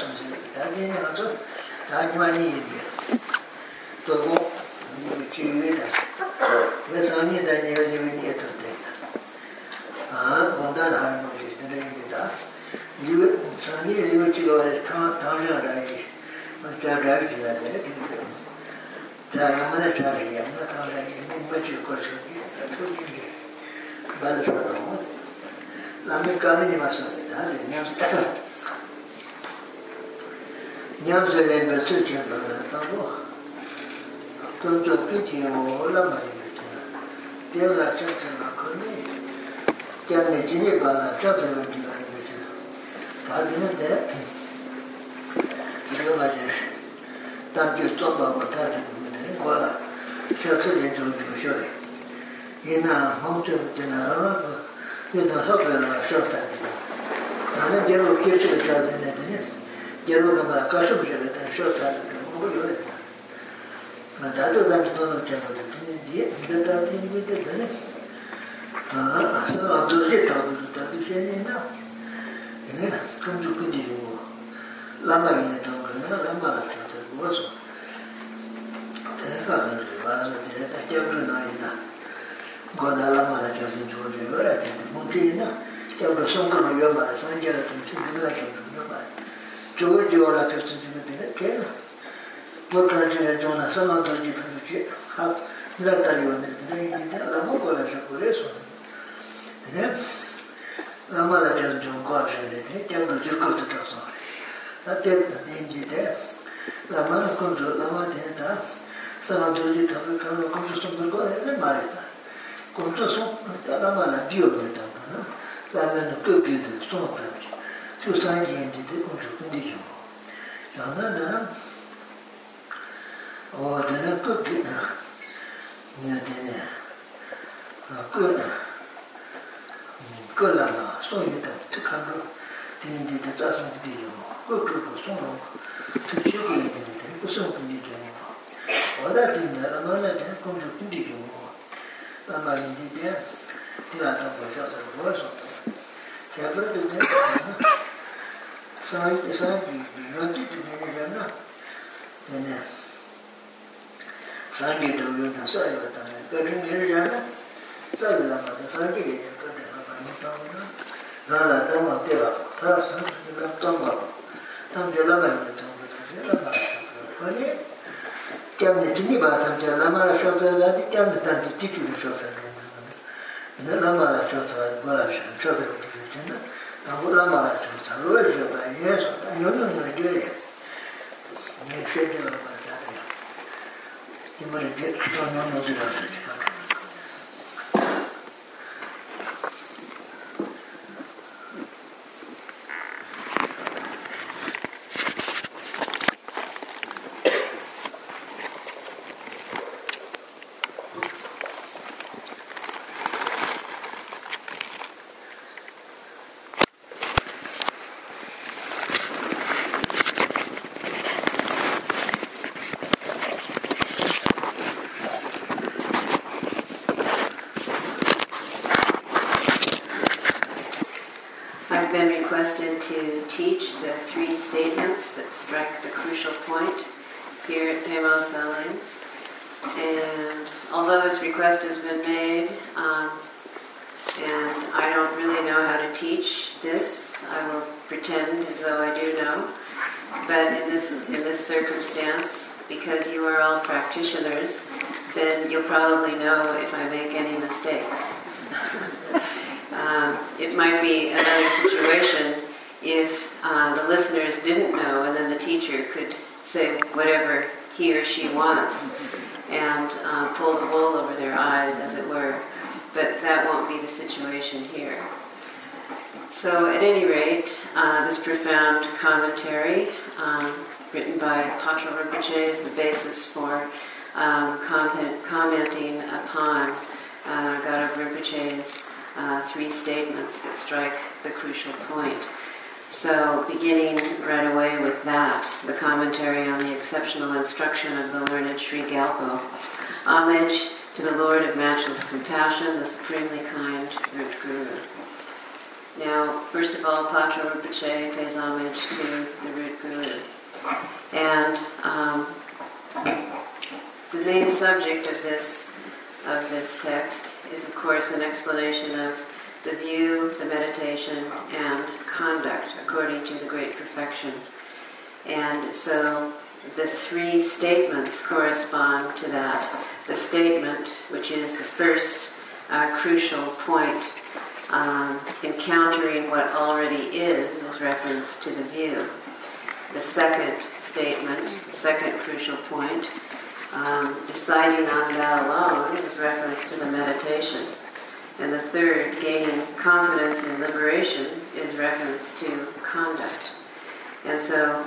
shimshim, dhā dhīni rāchū, dhā nīmā nīyī this request has been made, um, and I don't really know how to teach this. I will pretend as though I do know. But in this, in this circumstance, because you are all practitioners, then you'll probably know if I make any mistakes. um, it might be another situation if uh, the listeners didn't know, and then the teacher could say whatever he or she wants and uh, pull the wool over their eyes, as it were. But that won't be the situation here. So, at any rate, uh, this profound commentary, um, written by Patrul Rinpoche, is the basis for um, commenting upon uh, Gada Rinpoche's uh, three statements that strike the crucial point. So, beginning right away with that, the commentary on the exceptional instruction of the learned Sri Gyalpo. Homage to the Lord of matchless compassion, the supremely kind root guru. Now, first of all, Patrul Rinpoche pays homage to the root guru. And um, the main subject of this of this text is, of course, an explanation of the view, the meditation, and conduct according to the great perfection. And so the three statements correspond to that. The statement, which is the first uh, crucial point, um, encountering what already is, is reference to the view. The second statement, the second crucial point, um, deciding on that alone is reference to the meditation. And the third, gaining confidence in liberation, is reference to conduct. And so,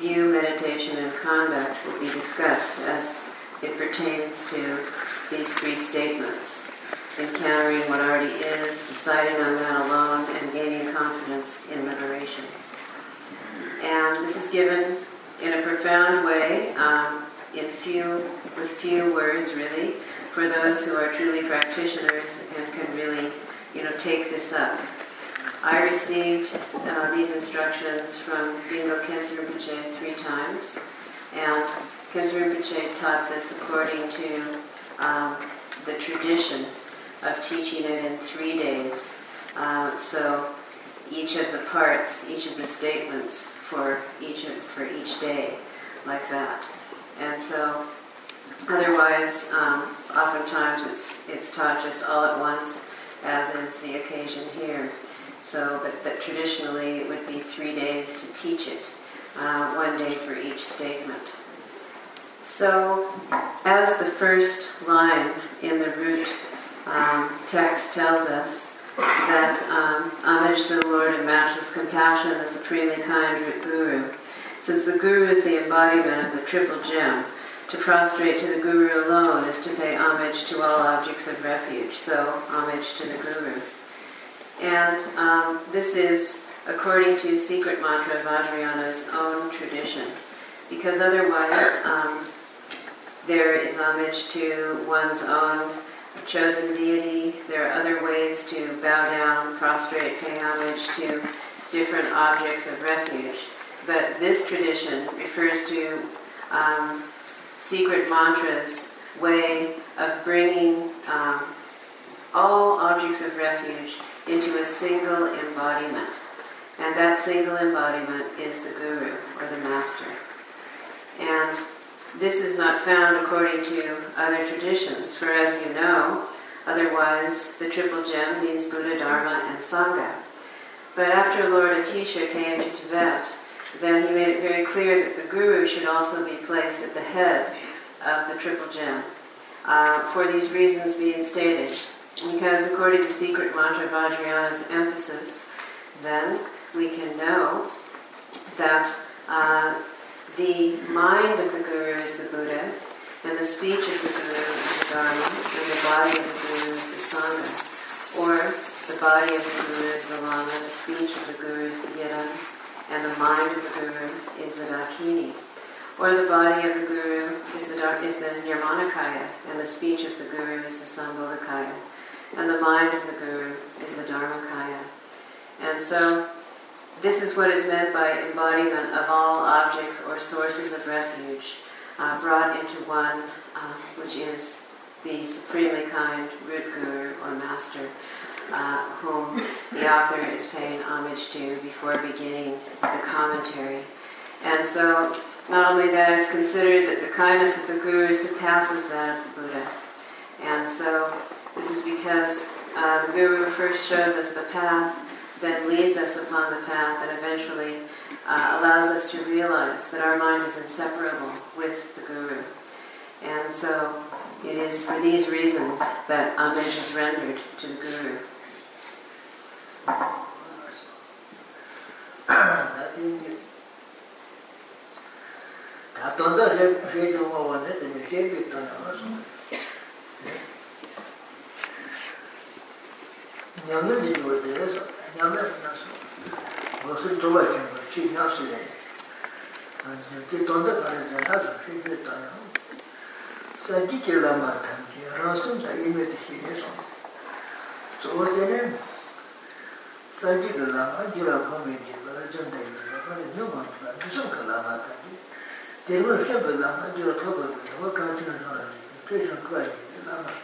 view, meditation, and conduct will be discussed as it pertains to these three statements encountering what already is, deciding on that alone, and gaining confidence in liberation. And this is given in a profound way. Um, in few, with few words really, for those who are truly practitioners and can really, you know, take this up. I received uh, these instructions from Dilgo Khyentse Rinpoche three times, and Khyentse Rinpoche taught this according to um, the tradition of teaching it in three days. Uh, so each of the parts, each of the statements for each of, for each day, like that. And so, otherwise, um, oftentimes it's, it's taught just all at once, as is the occasion here. So, but, but traditionally it would be three days to teach it, uh, one day for each statement. So, as the first line in the root um, text tells us, that um, homage to the Lord in matchless compassion, the supremely kind Guru, since the Guru is the embodiment of the triple gem, to prostrate to the Guru alone is to pay homage to all objects of refuge, so homage to the Guru. And um, this is according to secret mantra Vajrayana's own tradition, because otherwise um, there is homage to one's own chosen deity. There are other ways to bow down, prostrate, pay homage to different objects of refuge. But this tradition refers to um, secret mantra's way of bringing um, all objects of refuge into a single embodiment. And that single embodiment is the guru or the master. And this is not found according to other traditions, for as you know, otherwise the triple gem means Buddha, Dharma, and Sangha. But after Lord Atisha came to Tibet, then he made it very clear that the guru should also be placed at the head of the triple gem. Uh, for these reasons being stated, because according to secret mantra Vajrayana's emphasis, then we can know that uh, the mind of the guru is the Buddha, and the speech of the guru is the Dharma, and the body of the guru is the Sangha. Or the body of the guru is the Lama, the speech of the guru is the Yidam, and the mind of the guru is the Dakini. Or the body of the guru is the, is the Nirmanakaya, and the speech of the guru is the Sambhogakaya. And the mind of the guru is the Dharmakaya. And so this is what is meant by embodiment of all objects or sources of refuge uh, brought into one, uh, which is the supremely kind root guru or master, uh, whom the author is paying homage to before beginning the commentary. And so, not only that, it's considered that the kindness of the guru surpasses that of the Buddha. And so, this is because uh, the guru first shows us the path then leads us upon the path and eventually uh, allows us to realize that our mind is inseparable with the Guru. And so it is for these reasons that homage is rendered to the Guru. nyamne nyāme jīgō dēyā sō, nyāme nā sō, wā sō chōba chōba, chī nyā sō yā yā. wā sō, tī tōnda kārā yā tā sō, shī yō tā yā. sā jī kī rā mā tā, kī rā sō tā yī mē tā shī yā sō. sō wā tēne, sā jī kī rā mā, jī rā kō mē jī, wā rā jī tā yī rā, wā rā nyō mā jī rā, jī sō kā rā mā tā jī. tē wā shā bā rā mā, jī rā tō bā rā, wā kā jī rā rā rā, tē shā kā rā rā mā,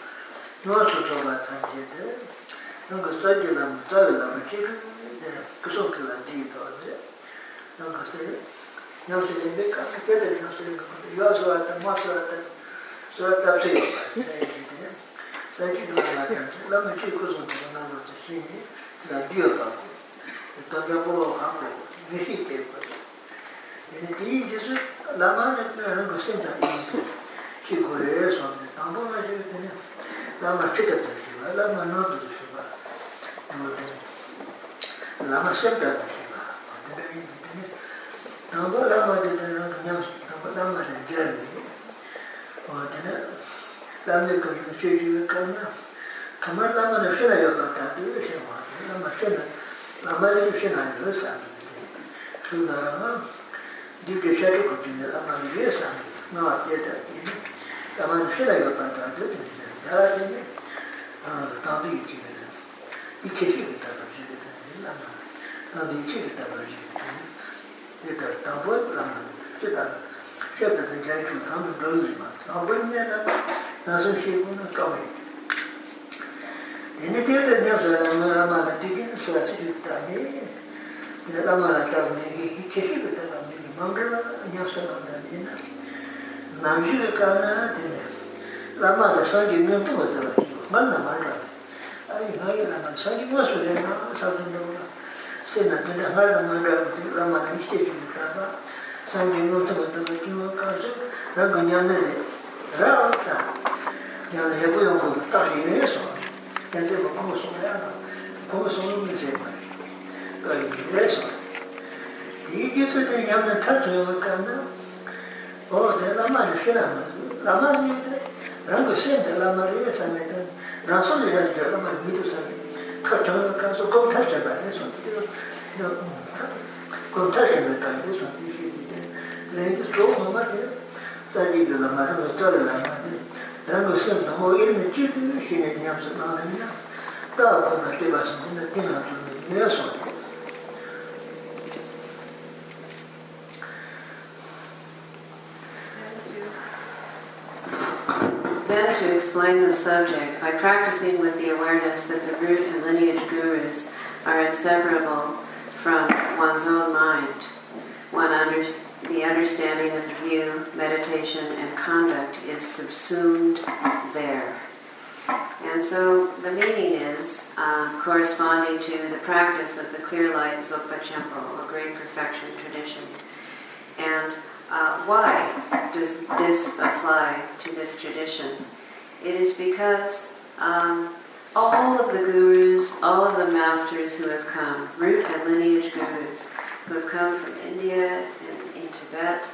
nyō sō tō mā tā jī tā, nāngā stāyī lāma, tāyī lāma chīkī, kīsōng kī lāma dīgī tāwa dhī, nāngā stāyī, nyā sū yīmbē kāmi tētā nyā sū yīmbē kāmi, yā sū rātā, mā sū rātā, sū rātā sū yīmbē, tāyī kī dhī, sāyī kī dhī lāma chāmi, lāma chī kīsōng kī lāma rātā sū yīmbē, tī rā dhī yā kāku, tā yā bō rō kāku, nī hī tē kā dhī, yīni dhī yī jī sū, lāma rā tī rā rāngā sēm tā yī, shī kō rē sō dhī, tāmbō rā shī dhī, lāma chī tā tā shī, lāma nō dhī lāma shabdā dhīvā, dhīvā yī dhīvā, dhāmbā lāma dhīvā dhāmbā dhāmbā lāma dhīvā dhīvā, dhīvā lāma dhīvā dhīvā dhīvā kāna, kamā lāma dhīvā shirā yabā dhā dhīvā shirā, lāma shirā, lāma dhīvā shirā dhīvā sāmi dhīvā, dhīvā rāma dhīvā shirā dhīvā dhīvā lāma dhīvā sāmi, ngā dhīvā dhīvā, lāma dhīvā shirā yabā dhā dhīvā dhīvā, dhā dhīvā, dhā dhīvā 이 계획이 다 가지고 있다. 나도 이 계획이 다 가지고 있다. 내가 답을 라면 제가 제가 그 자주 가면 그러지만 아버님은 나서 시고는 까매. 내가 때때 내가 아마 되게 소화시킬 때에 내가 아마 때문에 이 계획이 다 가지고 망가라 녀석한다. 남주가 가나 되네. 라마가 사진을 또 왔다. 만나 말아. 아니 나이라만 사기 무엇을 해나 Ayıramadı. Sanki bu nasıl oluyor? Sadece ona. Sen de nereden öyle Ramazan işte şimdi tabi. Sanki notumda da kim karşı ben dünyanın ne? Rahatta. Yani hep bu yolu tahliye ediyorsun. Yani bo konu sonra ya. Konu sonu bir şey var. Gayet ediyorsun. İyi gece de yanına tatlı yolu kanına. O da namaz, şey namaz. Namaz mıydı? rāngu sēn tā lā mā rīyā sā mē tā rāngsō lī rā rīyā lā mā rī mītū sā mē tā chōng rā rāngsō gōm tā shē bā rī sō tī rā gōm tā shē bā tā rī sō tī shē tī tē rā yī tī chō mō mā tī sā rī rīyā lā mā rāngu tā rī lā mā tī rāngu sēn tā mō yī mē chī tī shē nē tī yam sā mā rā yī rā tā gōm rā tī bā sā mō nē tī rā tū mē yā sō tī Then to explain the subject by practicing with the awareness that the root and lineage gurus are inseparable from one's own mind. One under, the understanding of the view, meditation, and conduct is subsumed there. And so the meaning is uh, corresponding to the practice of the clear light Dzogpa Chenpo, a great perfection tradition. And uh, why does this apply to this tradition? It is because um, all of the gurus, all of the masters who have come, root and lineage gurus, who have come from India and in Tibet,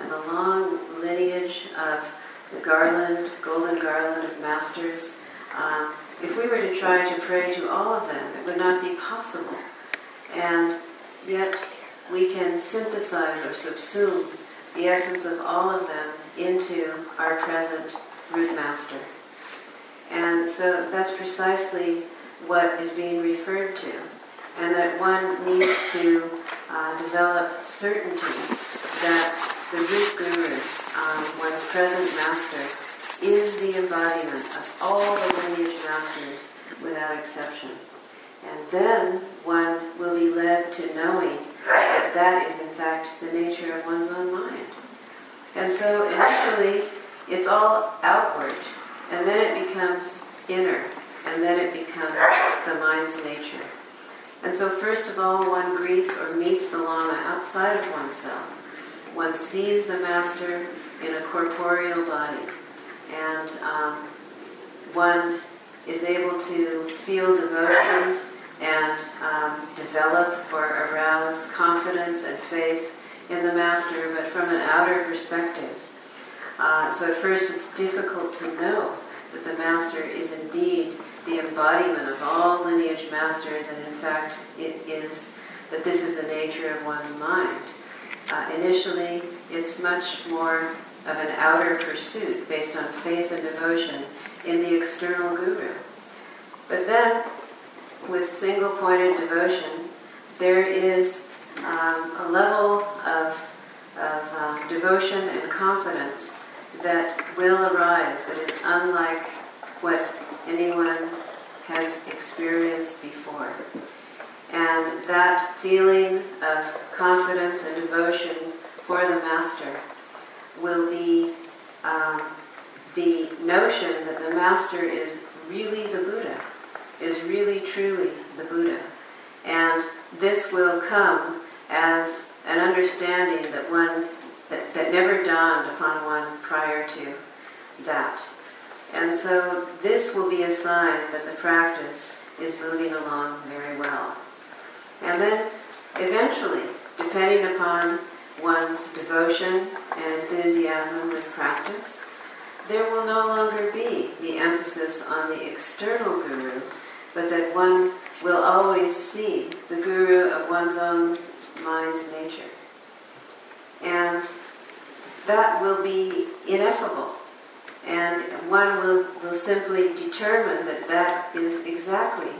and the long lineage of the garland, golden garland of masters, um, if we were to try to pray to all of them, it would not be possible. And yet we can synthesize or subsume the essence of all of them into our present root master. And so that's precisely what is being referred to. And that one needs to uh, develop certainty that the root guru, um, one's present master, is the embodiment of all the lineage masters without exception. And then one will be led to knowing that that is in fact the nature of one's own mind. And so initially it's all outward, and then it becomes inner, and then it becomes the mind's nature. And so first of all, one greets or meets the Lama outside of oneself. One sees the Master in a corporeal body, and um, one is able to feel devotion and um, develop or arouse confidence and faith in the Master, but from an outer perspective. Uh, so at first it's difficult to know that the Master is indeed the embodiment of all lineage masters, and in fact, it is that this is the nature of one's mind. Uh, initially, it's much more of an outer pursuit based on faith and devotion in the external guru. But then, with single pointed devotion, there is um, a level of, of um, devotion and confidence that will arise that is unlike what anyone has experienced before. And that feeling of confidence and devotion for the Master will be um, the notion that the Master is really the Buddha, is really truly the Buddha. And this will come as an understanding that one that, that never dawned upon one prior to that. And so this will be a sign that the practice is moving along very well. And then eventually, depending upon one's devotion and enthusiasm with practice, there will no longer be the emphasis on the external guru, but that one will always see the guru of one's own mind's nature. And that will be ineffable. And one will, will simply determine that that is exactly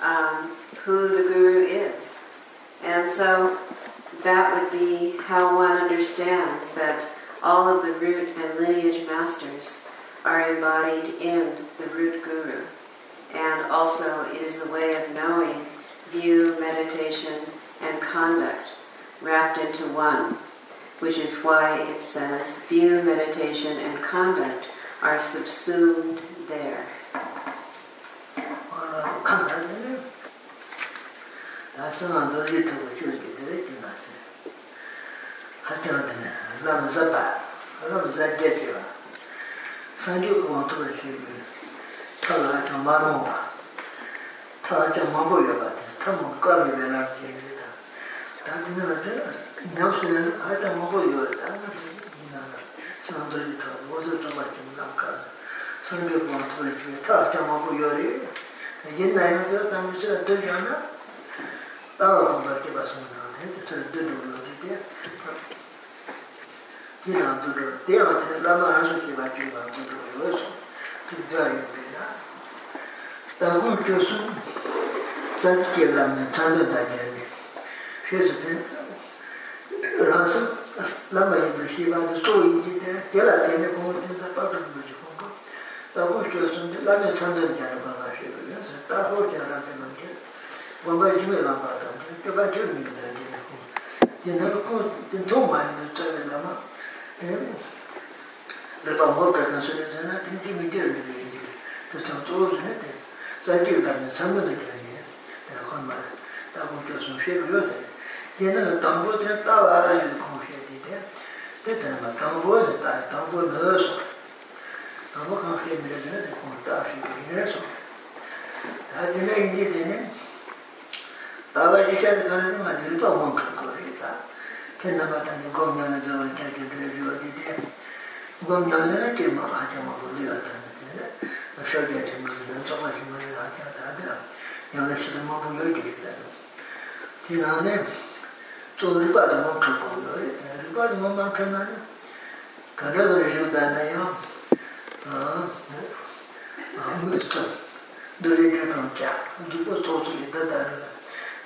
um, who the guru is. And so that would be how one understands that all of the root and lineage masters are embodied in the root guru. And also it is a way of knowing view, meditation, and conduct wrapped into one, which is why it says view, meditation, and conduct are subsumed there. tā lā tā mā nō bā tā lā tā mā bō yō bā tā mō kā mī bē lā kī yō tā tā tī nā tā nyā sū yō tā tā mā bō yō tā nā tī nā nā sī nā tō rī tā wō sō tā bā kī mō nā kā nā sō rī bō nā tō rī kī tā tā mā bō yō rī yin nā yō tā tā mī sō tō yō nā tā wā tō bā kī bā sō nā tā tā rī tō rī rō tī tī tī nā tō rō tē wā tī lā mā rā sō kī bā kī nā tō rō yō sō tī tā yō dāngu kio sū sāngi kio lāma chāndō dāngi yāni shio sū tēn rāsā lāma yindu shīvā dā sō yindu tēn tēlā tēne kōngu tēn sā pātā mū jī kōngu dāngu kio sū lāma chāndō dāngi bāba shīvā yāsā dā hō jā rā tēn nōngi bāba jīmē lā bā dāngi kio bā jīr mī dāngi yā kōngu tēn dā kōngu tēn tō mā yindu chā yā lāma rīpa mō kā kā sū yā tēn dā tēn jīmē dēr mī yindu tēn sā tō sū yā tēn 자기 간에 상관이 되게 그건 말에 다고 교수 쉐고요 돼 얘는 담보들 따라 이제 공부해야 돼 때때는 담보를 따라 담보 넣어서 담보 공부해 내려야 돼 공부다 해서 다들이 이제 되네 따라 이제 가는 말 일도 못 그거다 걔나 같은 공연을 저렇게 들려 어디대 공연을 이렇게 막 하자 뭐 그래야 돼 shāgyā chīmī rī, chāpa chīmī rī, ācchā tātā rā, yāna shītā māpū yō yō yō tā rā. Tī rā nē, tsō rīpā tā mā chā pō yō rī, tā rīpā tā mā mā chā nā rī, kā rā rā shū tā nā yā, mū tsā, dō rī rī rā chā, dō tō tō tsū kī tā tā rā,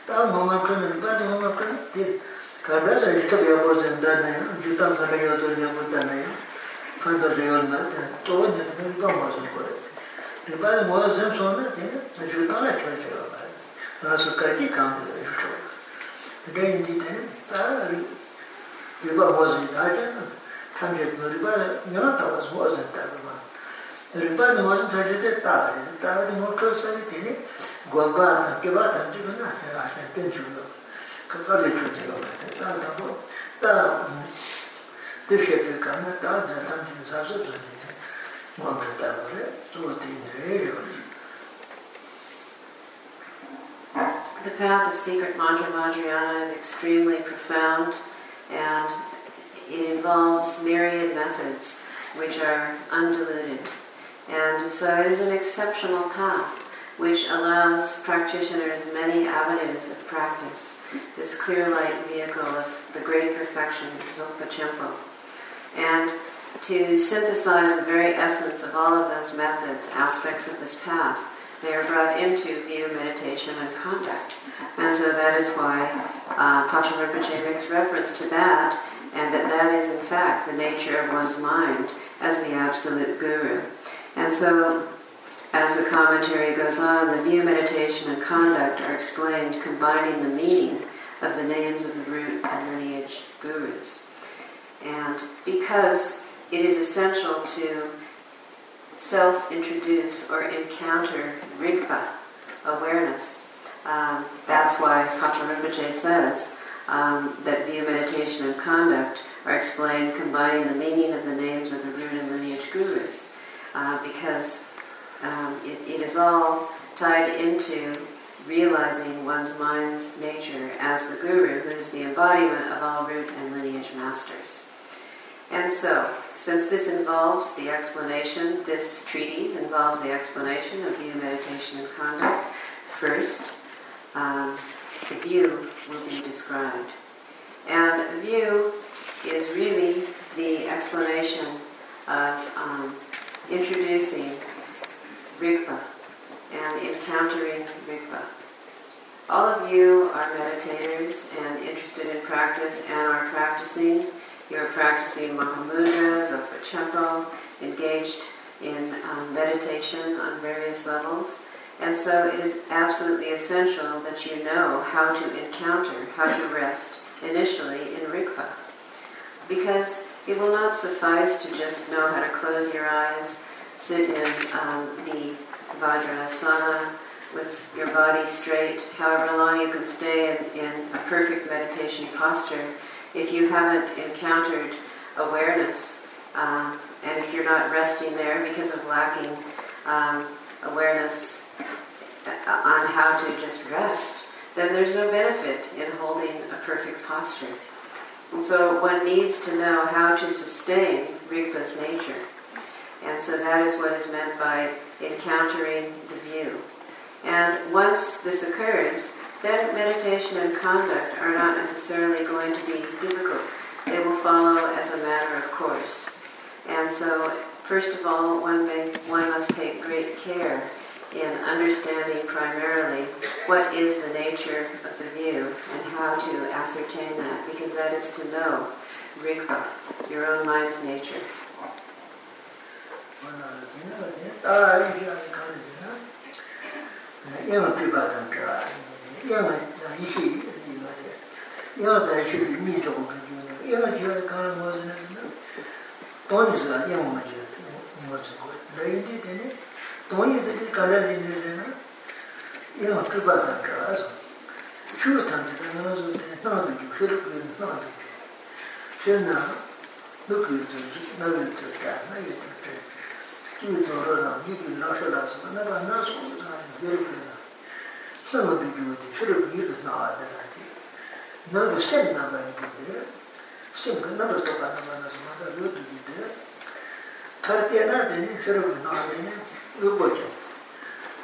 tā mā mā chā nā, rīpā tā mā mā chā nā, tī kā rā rā rī tā yā pō tā nā yā, jū tā kā rā yō tō yā pō tā nā yā, kā tā rā yō nā, tā tō nā tā rīpā mā chā pō rī, rūpāyā mōyā zhēm sōna tēne tōchū kāna chō chō bārā rā sū kārtī kāntu yō chō tēne yīndi tēne tā rūpā mōzī tā chēna tam chēt mō rūpā nyōna tā wās mōzī tā rūpā rūpā nī mōzī tā chētē tā rē tā rā mō chō sā kī tēne gōmbā tā kibā tā chī bā nā tēne āchā pēn chū yō kā kā rē chū tē yō bā tē tā tā mō tā tē shē pē kāna tā tā tā chī sā sū tā rē The path of secret mantra Vajrayana is extremely profound and it involves myriad methods which are undiluted. And so it is an exceptional path which allows practitioners many avenues of practice. This clear light vehicle of the great perfection, Dzogpa Chenpo. And to synthesize the very essence of all of those methods, aspects of this path, they are brought into view, meditation, and conduct. And so that is why uh, Rinpoche makes reference to that, and that that is in fact the nature of one's mind as the absolute guru. And so, as the commentary goes on, the view, meditation, and conduct are explained combining the meaning of the names of the root and lineage gurus. And because it is essential to self introduce or encounter rigpa, awareness, um, that's why Patrul Rinpoche says um, that view, meditation, and conduct are explained combining the meaning of the names of the root and lineage gurus, uh, because um, it, it is all tied into realizing one's mind's nature as the guru, who is the embodiment of all root and lineage masters. And so, since this involves the explanation, this treatise involves the explanation of view, meditation, and conduct, first, um, the view will be described. And view is really the explanation of um, introducing Rigpa and encountering Rigpa. All of you are meditators and interested in practice and are practicing. You're practicing Mahamudra, Dzogpa Chenpo, engaged in um, meditation on various levels. And so it is absolutely essential that you know how to encounter, how to rest initially in Rigpa because it will not suffice to just know how to close your eyes, sit in um, the Vajrasana with your body straight, however long you can stay in, in a perfect meditation posture. If you haven't encountered awareness, um, and if you're not resting there because of lacking um, awareness on how to just rest, then there's no benefit in holding a perfect posture. And so one needs to know how to sustain Rigpa's nature. And so that is what is meant by encountering the view. And once this occurs, then meditation and conduct are not necessarily going to be difficult. They will follow as a matter of course. And so, first of all, one, may, one must take great care in understanding primarily what is the nature of the view and how to ascertain that, because that is to know Rigpa, your own mind's nature. 要了那一些一个的，要了那些民众的就，要了就是看我是那，当然是啊，要么就是我做过，那一点点的，当然这个干了点就是那，要主办单个是，主办这个那是那的就学了个那的就，所以呢，那个就是那个就是干那个就是，就是到了那一个老师老师，那个那时候他学了个。sāma tu yuwa ti chūru yuwa nāwa dhāna ti nāru sēm nāma yuwa dhē sēm ka nāru tōpa nāma nā sāma dhā yuwa tu yuwa dhē thār tē nā dhēni chūru yuwa nāwa dhēni yuwa bō chā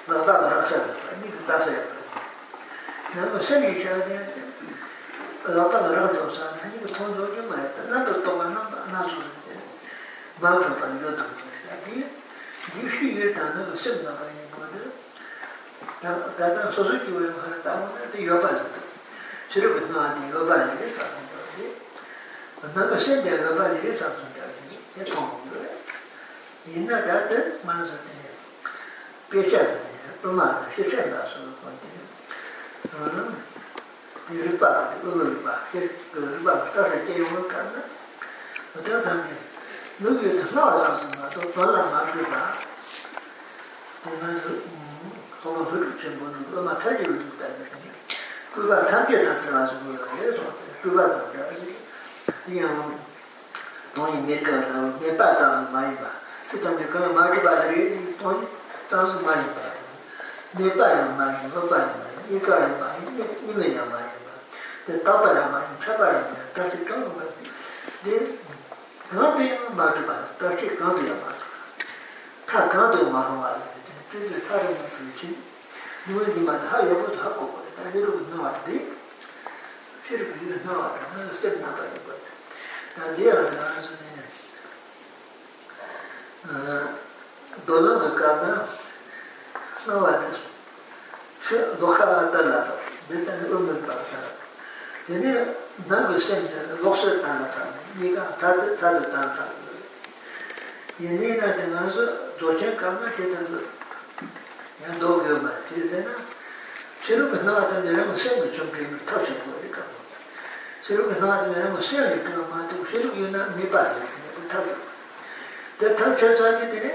nā bā bā rā sā yuwa bā nī dā sā yuwa nāru sēm yuwa chā dhēni lā bā rā chō sā nā nī tōng chō chō mā yuwa nāru tōpa nā chō sā dhēni mā tōpa yuwa tu yuwa dhē dī shī yuwa dhā nāru sēm nāma yuwa dhē 다다 소소기 우리 하는 다음에 여바지 저를 무슨 아니 여바지 그래서 나가 신대 여바지 그래서 한다니 내 통도 옛날 다들 만서대 배셔 로마 시세다 소소 어 디르바 디르바 디르바 따라 제용을 간다 어떤 단계 누구의 더 나와서 또 돌아가 가지고 봐. 내가 ta ke ta sa so ko de so ku ba ta ja ji di ya mo no ni me ka ta me pa ta ma yi ba tu ta me ka ma ji ba de ri to ni tāṅsū māyī pārī, mē pārī māyī, mē pārī māyī, mē kārī māyī, mē mē yā māyī pārī, tē tā pārī māyī, chā pārī māyī, tā tē kāṅgū māyī, tē kāṅ tē yā mātū pārī, tā tē kāṅ tē yā mātū pārī, tā kāṅ tē 또 말은 와야 돼. 근데 다 른 거 그렇지. 누구지만 하여도 하고 그래. 다 이러고 나왔대. 싫고 이거 나와라. 내가 스텝 나가야 돼. 다 내가 나와서 되네. 어, 돌아가 가면 나와야 돼. 저 녹화 달라도 일단 음을 받아. 근데 나도 생각 녹색 달라다. 네가 다들 다들 달다. 얘네가 되면서 도착 가면 yāng dō gyō mā tī sē na sē rūpa nā tā mē rā mā sē mā chōng kē mā tā chōng kō rī kā mā sē rūpa nā tā mē rā mā sē rī kā mā tō sē rūpa yō na mī bā rī kā tā rī tā tā chā chā kī tī rē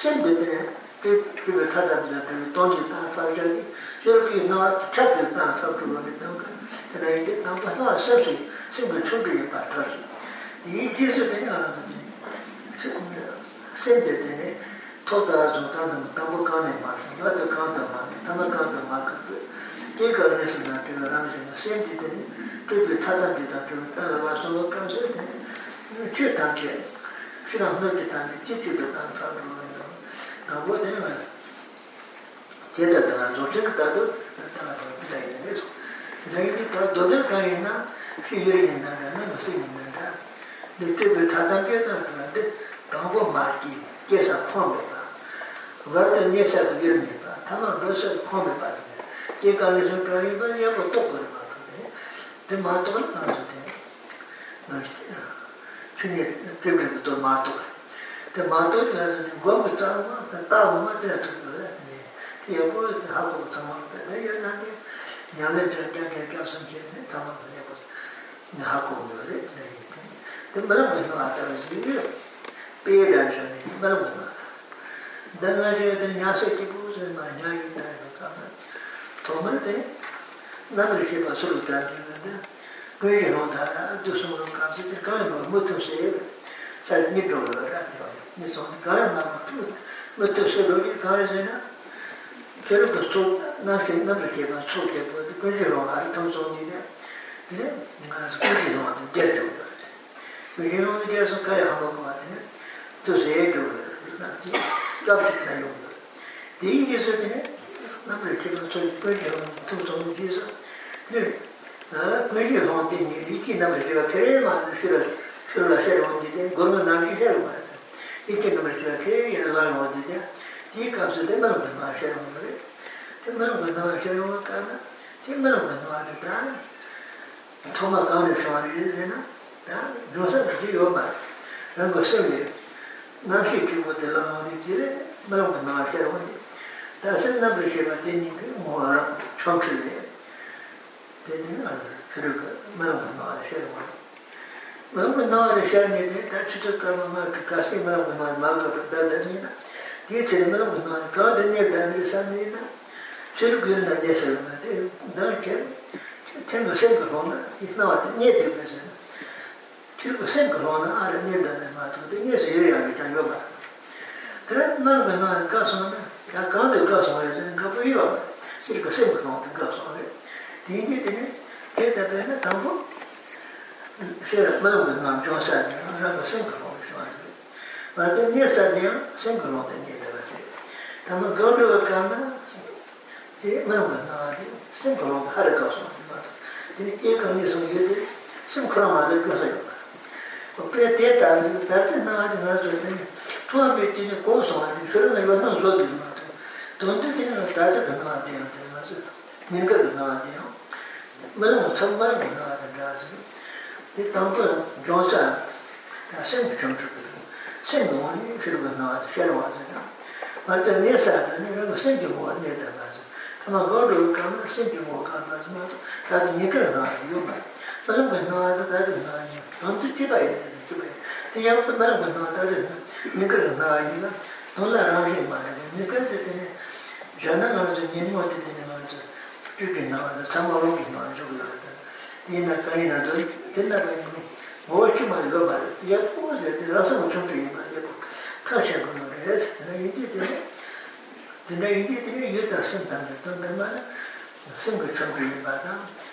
sē mā tī rē tī pī bā tā tā mī rā pī rī tōng jī tā tā chā kī sē rūpa yō na chā kī tā tā kū rō rī tōng kā tā rā yī tī tā mā nā sē sē sē mā chōng kī rī bā tā rī yī jī sē tī rā rā tā tī sē kū mē sē tī tī rē 이 다 빠져지. 저렇게 나와 찾을 다 찾고 그러니까 그래 이제 나와 서서 생각 충분히 받아서 이 기술 되는 거는 sente tene toda zo kanda mo tambo kane ma ba to kanda ma tama kanda ma ka pe ka ne sa na pe ran je na sente tene pe pe ta ta de ta pe ta la so lo kan se tene ne che ta ke shi na no che ta ne che che do ta fa ro no 그거를 녀서 그게 내가 타마 벌써 코메 봐. 이 가르쳐 줘요. 이거 또 똑같은 거 같은데. 그 마토를 가르쳐대. 중에 때문에 또 마토. 그 마토를 가르쳐 고무 짜고 따고 맞다 그래. 이게 뭐 하고 타마한테 내가 나게 냐는 저한테 가서 이제 타마 내고 나하고 그래. 그 말은 내가 알아서 이제 배에 대해서 말은 dāngā jīvā dā ñāsā kī pūsā mā ñā yu tā yu kā mā tōmar tē nā rī kī pā sūrū tā jī mā dā gui yī rōng tā rā dū sū rōng kā sī tē kā yu mā mū tū sē yu sā yu nī rō rō rā tē wā nī sō tē kā yu mā mā pū mū tū sē rō kī kā yu sē na kē rō kā sū nā rī nā rī kī pā sū tē pū tē gui yī rōng rā tōng sō nī tē tē ngā rā sū gui yī rōng tē gē rō rā tē gui yī rōng tē gē sō kā yu hā mā pū tē tū sē yu rō 나지 답이 나요 뒤에서 되네 나는 지금 좀 끌려 좀 정지해서 네 끌려 상태 이렇게 나면 제가 제일 많은 싫어 싫어 싫어 언제든 그런 남이 싫어 말이야 이렇게 나면 제가 제일 여러 가지 언제든 뒤 값을 되면 얼마 싫어 말이야 되면 얼마 싫어 말까 되면 얼마 싫다 토마 가는 사람이 되나 다 요새 그게 요마 그런 거 쓰는 nāshī chūpa te lāma te tīre, nāma nāshī rāma te, tāsī nāpa shēpa tēnī kī mōhā rā chōngshī le, tēnī nā kīrūka nāma nāshī rāma. Nāma nāshī shāni te, tā chitā kāma mā tu kāsī nāma nāshī nāma kā tā dhāni na, tē chīrī nāma nāshī, kā dhāni dhāni sāni na, chīrī kī nā nē sā rāma te, nā kē, tēnī sēka hōna, tī nāma te nē te kā sāni. tīrū sēn kārō nā ārā nirdā nā mā tū tī ngē sē yirī ārī tā yō bā tērā nā rā bā nā gā sō nā gā gā nā gā sō yā sē gā pū yī bā bā sē kā sēn kārō nā gā sō yā tī yī tī nē tē tā pē nā tāng pō sē rā mā rā nā chō sā nē rā bā sēn kārō yā sō yā sē bā tē ngē sā nē sēn kārō tā ngē tā bā sē tā mā gā rō gā nā tē mā rā nā tē sēn kārō tā hā rā gā sō yā bā tē nē ē kā nē sō yā tē sēn kārō mā rā gā sā yā bā 그래 됐다. 다른 나한테 나한테 투어 베티니 고소한테 그런 거 이거 좀 줘도 돼. 돈도 되는 다들 나한테 나한테 나서 내가 나한테요. 뭐는 정말 나한테 나서 이 당도 조사 다신 좀 주고 신동원이 그러고 나한테 새로 왔잖아. 맞다 내사다 내가 생기 뭐 내다 가서. 아마 거기 가면 생기 뭐 가서 다들 얘기를 하고 kā nā tā tā tā nā yō, tōntō tī bā yō, tī bā yō, tī yā mā rā kā nā tā tā nikara nāyīga, tōla rāngshī mārīga, nikara tētēne, jāna nāyīga, nīmwa tētēne nāyīga, chūkī nāyīga, samārōngi nāyīga gulāyīga, tīna kāyīna dōi, tēnā kāyīga, mōchī mārīga mārīga, tījā tōgō tētē, rāsa mō chōntō yī mārīga, kāshā gu nārīga, tēnā yīdī tēne, tēnā yīdī tēne yūtā sīntānga, tōnda mārīga, sīnga chōntō yī mārīga, tēne dūtān tōla mārīga, tā yōpā rīzana, tā tōla mārīga, tōla mātā kārī. 메버르잖아. 노마가 노아 가요 말이. 메버르 때 메버 노아 가요 때 그. 노마가 봐요. 근데 이제 때는 디오니 가잖아. 마트바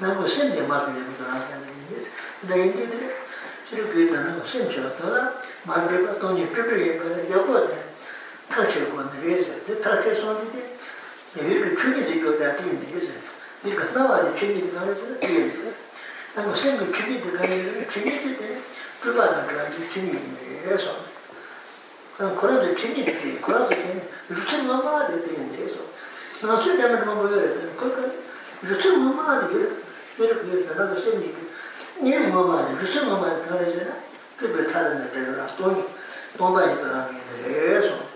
나고 신데 마슨 줘 그러는 이제. 근데 이제 그래 그러는 거 신죠. 또 마르가 돈이 뚜뚜에 그 여거든. 타체 건데 그래서 타체 손인데 이렇게 크게 지고 다 뛰는데 그래서 이거 나와야 챙기는 거 그래서 뛰는 아무 생각 크게 들어가는 게 챙기게 돼 그거는 그런 챙기는 그래서 그럼 그런 챙기게 그래서 루틴 마마 되는 데서 나중에 되면 뭐 그래야 돼 그거 루틴 마마 돼 이렇게 이렇게 나도 생기게 니 마마 루틴 마마 그러잖아 그게 다른 데라 돈 돈바이 그러는 게 그래서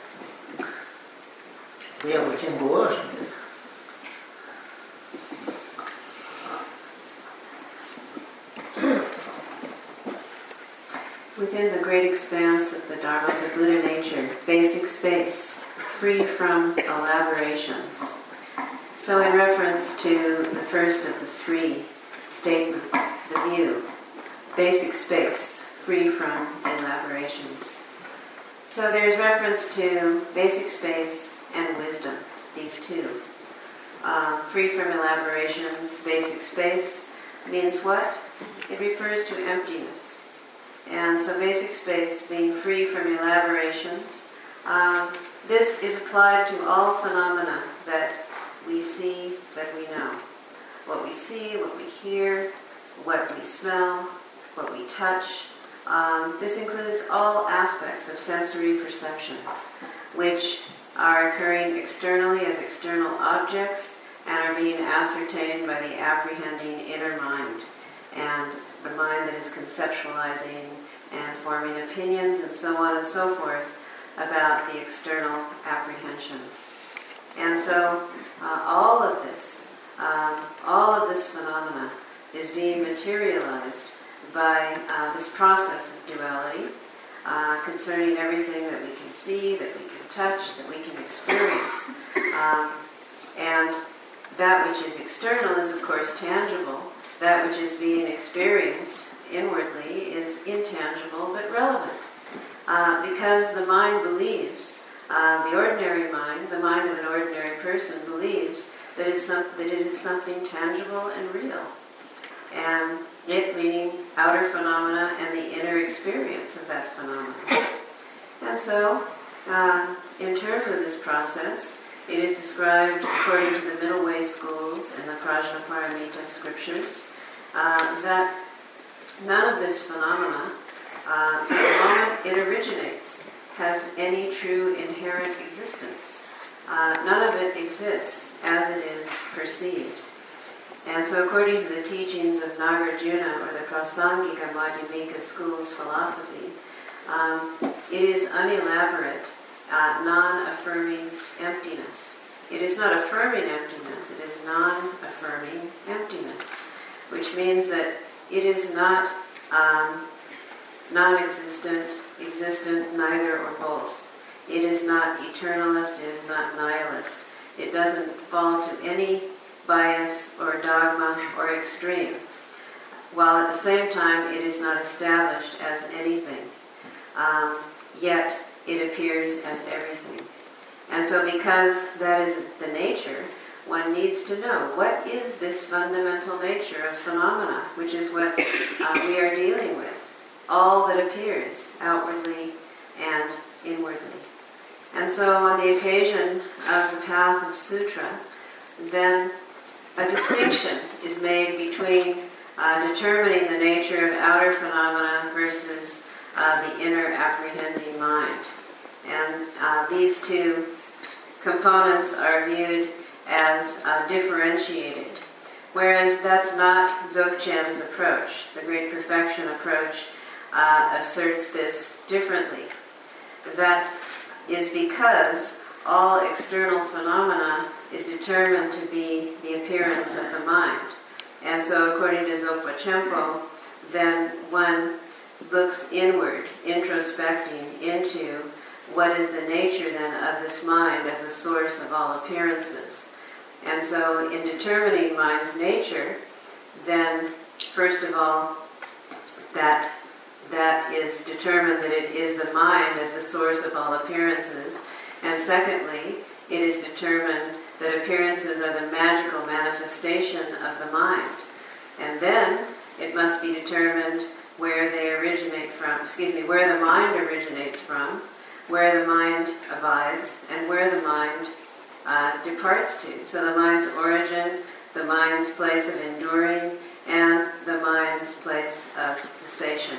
Within the great expanse of the Dharma of Buddha nature, basic space, free from elaborations. So, in reference to the first of the three statements, the view, basic space, free from elaborations. So, there's reference to basic space, and wisdom, these two. Uh, free from elaborations, basic space means what? It refers to emptiness. And so basic space being free from elaborations, uh, this is applied to all phenomena that we see, that we know. What we see, what we hear, what we smell, what we touch. Um, this includes all aspects of sensory perceptions, which are occurring externally as external objects and are being ascertained by the apprehending inner mind and the mind that is conceptualizing and forming opinions and so on and so forth about the external apprehensions. And so uh, all of this, um, all of this phenomena is being materialized by uh, this process of duality uh, concerning everything that we can see, that we can touch that we can experience. Um, and that which is external is, of course, tangible. That which is being experienced inwardly is intangible but relevant. Uh, because the mind believes, uh, the ordinary mind, the mind of an ordinary person believes that, is some, that it is something tangible and real. And it meaning outer phenomena and the inner experience of that phenomena. And so uh, in terms of this process, it is described according to the middle way schools and the Prajnaparamita scriptures uh, that none of this phenomena, uh, from the moment it originates, has any true inherent existence. Uh, none of it exists as it is perceived. And so, according to the teachings of Nagarjuna or the Prasangika Madhyamika school's philosophy, um, it is unelaborate, uh, non-affirming emptiness. It is not affirming emptiness, it is non-affirming emptiness, which means that it is not um, non-existent, existent, neither or both. It is not eternalist, it is not nihilist. It doesn't fall to any bias or dogma or extreme, while at the same time it is not established as anything um, yet it appears as everything. And so, because that is the nature, one needs to know what is this fundamental nature of phenomena, which is what uh, we are dealing with. All that appears outwardly and inwardly. And so, on the occasion of the path of sutra, then a distinction is made between uh, determining the nature of outer phenomena versus uh, the inner apprehending mind. And uh, these two components are viewed as uh, differentiated, whereas that's not Dzogchen's approach. The Great Perfection approach uh, asserts this differently. That is because all external phenomena is determined to be the appearance of the mind. And so, according to Dzogpa Chenpo, then one looks inward, introspecting into what is the nature then of this mind as a source of all appearances. And so, in determining mind's nature, then first of all, that that is determined that it is the mind as the source of all appearances, and secondly, it is determined that appearances are the magical manifestation of the mind. And then it must be determined where they originate from, excuse me, where the mind originates from, where the mind abides, and where the mind uh, departs to. So the mind's origin, the mind's place of enduring, and the mind's place of cessation.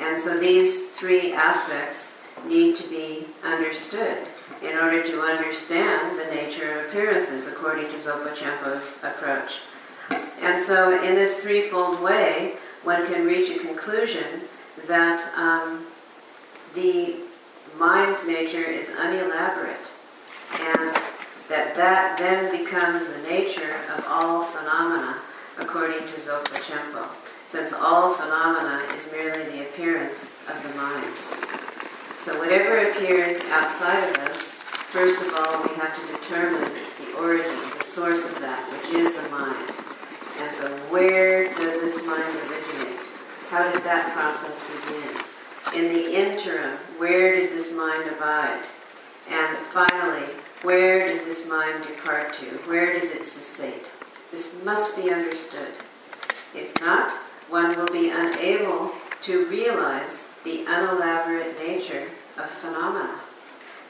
And so these three aspects need to be understood in order to understand the nature of appearances according to Dzogpa approach. And so in this threefold way, one can reach a conclusion that um, the mind's nature is unelaborate and that that then becomes the nature of all phenomena according to Dzogpa Chenpo, since all phenomena is merely the appearance of the mind. So whatever appears outside of us, first of all, we have to determine the origin, the source of that, which is the mind. And so where does this mind originate? How did that process begin? In the interim, where does this mind abide? And finally, where does this mind depart to? Where does it cessate? This must be understood. If not, one will be unable to realize the unelaborate nature of phenomena.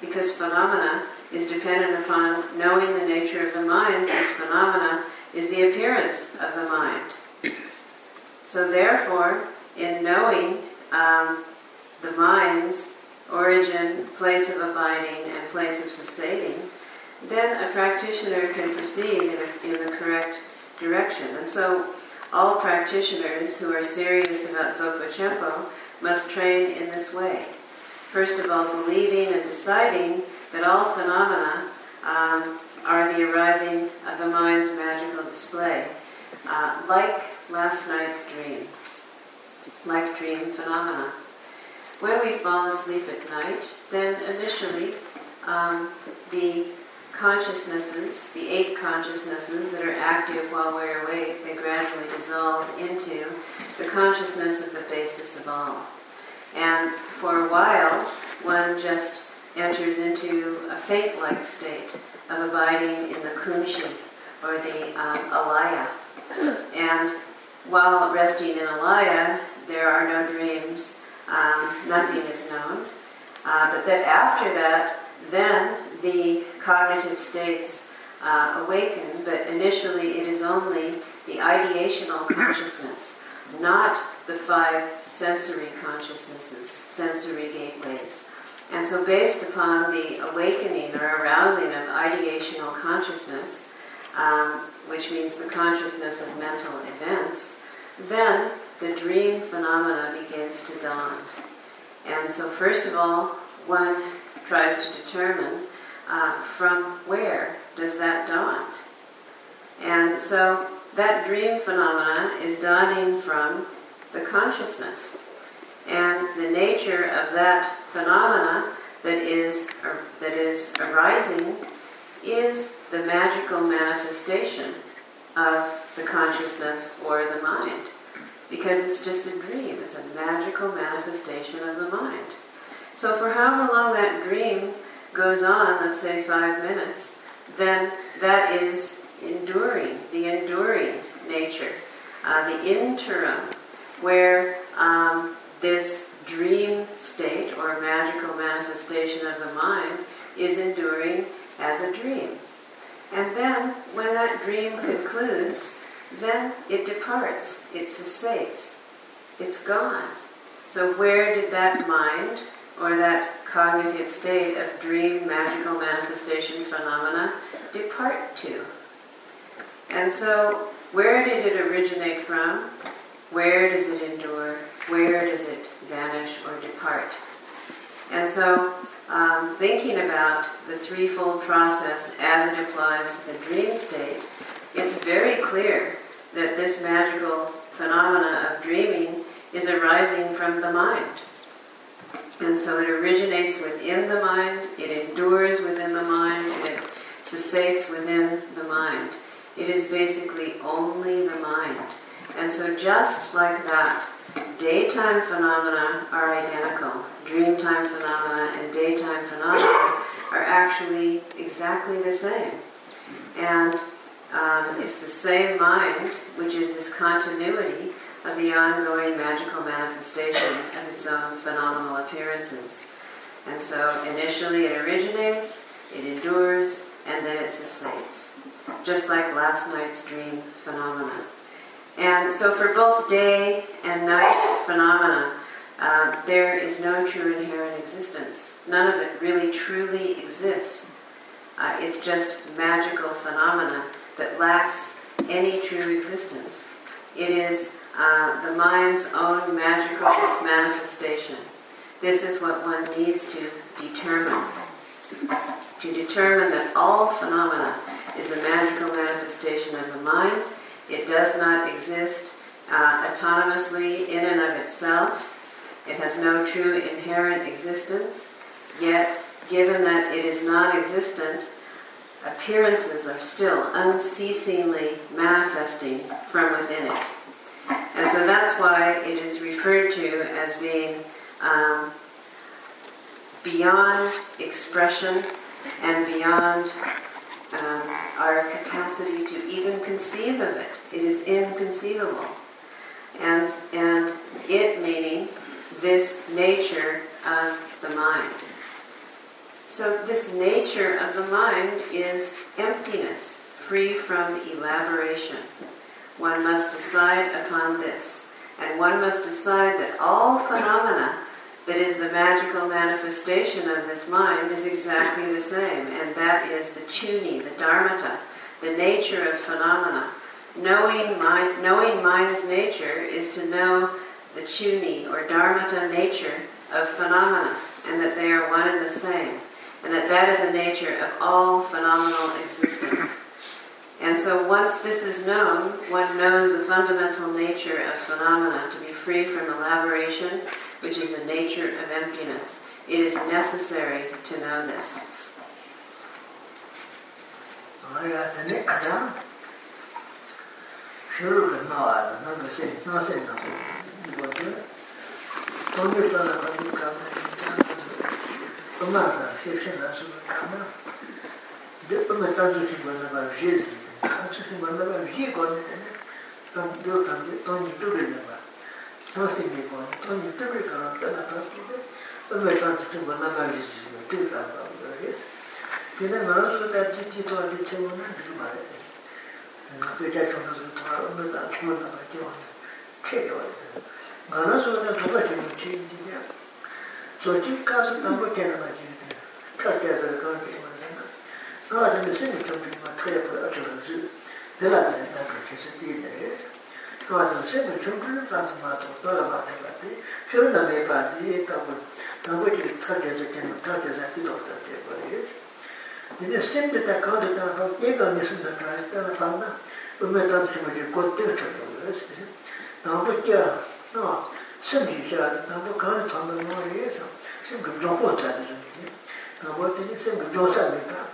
Because phenomena is dependent upon knowing the nature of the mind, since phenomena is the appearance of the mind. So therefore, in knowing um, the mind's origin, place of abiding, and place of cessating, then a practitioner can proceed in, a, in the correct direction. And so all practitioners who are serious about Dzogpa Chenpo must train in this way. First of all, believing and deciding that all phenomena um, are the arising of the mind's magical display, uh, like last night's dream, like dream phenomena. When we fall asleep at night, then initially um, the consciousnesses, the eight consciousnesses that are active while we're awake, they gradually dissolve into the consciousness of the basis of all. And for a while, one just enters into a faith-like state of abiding in the kunshi, or the um, alaya. And while resting in alaya, there are no dreams, um, nothing is known. Uh, but that after that, then the cognitive states uh, awaken, but initially it is only the ideational consciousness, not the five sensory consciousnesses, sensory gateways. And so, based upon the awakening or arousing of ideational consciousness, um, which means the consciousness of mental events, then the dream phenomena begins to dawn. And so, first of all, one tries to determine uh, from where does that dawn. And so, that dream phenomena is dawning from the consciousness. And the nature of that phenomena that is, that is arising is the magical manifestation of the consciousness or the mind. Because it's just a dream, it's a magical manifestation of the mind. So, for however long that dream goes on, let's say five minutes, then that is enduring, the enduring nature, uh, the interim, where um, this dream state or magical manifestation of the mind is enduring as a dream. And then, when that dream concludes, then it departs, it cessates, it's gone. So, where did that mind or that cognitive state of dream magical manifestation phenomena depart to? And so, where did it originate from? Where does it endure? Where does it vanish or depart? And so, um, thinking about the threefold process as it applies to the dream state, it's very clear that this magical phenomena of dreaming is arising from the mind. And so it originates within the mind, it endures within the mind, it cessates within the mind. It is basically only the mind. And so just like that, daytime phenomena are identical. Dreamtime phenomena and daytime phenomena are actually exactly the same. And um, it's the same mind, which is this continuity of the ongoing magical manifestation of its own phenomenal appearances. And so initially it originates, it endures, and then it cessates, just like last night's dream phenomena. And so for both day and night phenomena, uh, there is no true inherent existence. None of it really truly exists. Uh, it's just magical phenomena that lacks any true existence. It is uh, the mind's own magical manifestation. This is what one needs to determine. To determine that all phenomena is a magical manifestation of the mind. It does not exist uh, autonomously in and of itself. It has no true inherent existence. Yet, given that it is non existent, appearances are still unceasingly manifesting from within it. And so that's why it is referred to as being um, beyond expression and beyond um, our capacity to even conceive of it. It is inconceivable. And, and it meaning this nature of the mind. So, this nature of the mind is emptiness, free from elaboration. One must decide upon this. And one must decide that all phenomena that is the magical manifestation of this mind is exactly the same. And that is the chönyi, the dharmata, the nature of phenomena. Knowing, mind, knowing mind's nature is to know the chönyi or dharmata nature of phenomena, and that they are one and the same, and that that is the nature of all phenomenal existence. And so once this is known, one knows the fundamental nature of phenomena to be free from elaboration, which is the nature of emptiness. It is necessary to know this. 아주 만나면 위에 거는 좀 들어가는 돈 유튜브에 봐. 소스에 거. 돈 유튜브에 가서 따라 봤는데 오늘 또 좀 만나봐 주시면 될 것 같아요. 그래서 근데 말아서 다 지지도 안 되는 그 말이야. 그게 저는 다 오늘 다 만나봐 줘. 최고야. 말아서 다 누가 지금 지지냐. 저집 가서 담고 되는 거지. 그렇게 그런 게 ā dāni sēni chōngchī mā tēyā pā āchō rā sī dēlā dēlā dā kā chō sī tī dā rē sī ā dāni sēni chōngchī mā tāng sī mā tō dā dā mā tē pā tī pio rā dā mē pā tī tā pō tā pō chī tā chō sā kē nō tā chō sā tī tō tā tē pā rē sī dēni sēni dā kā dā tā pā yē kā nē sī dā kā rē tā dā pā nā u mē tā chō mā chī kō tē chō tō rē sī tā pō kia nā sēm chī chā tā pō kā rē tā mā nō rē sī sēm kā jō kō tā rē sī tā pō tē sēm kā jō sā mē pā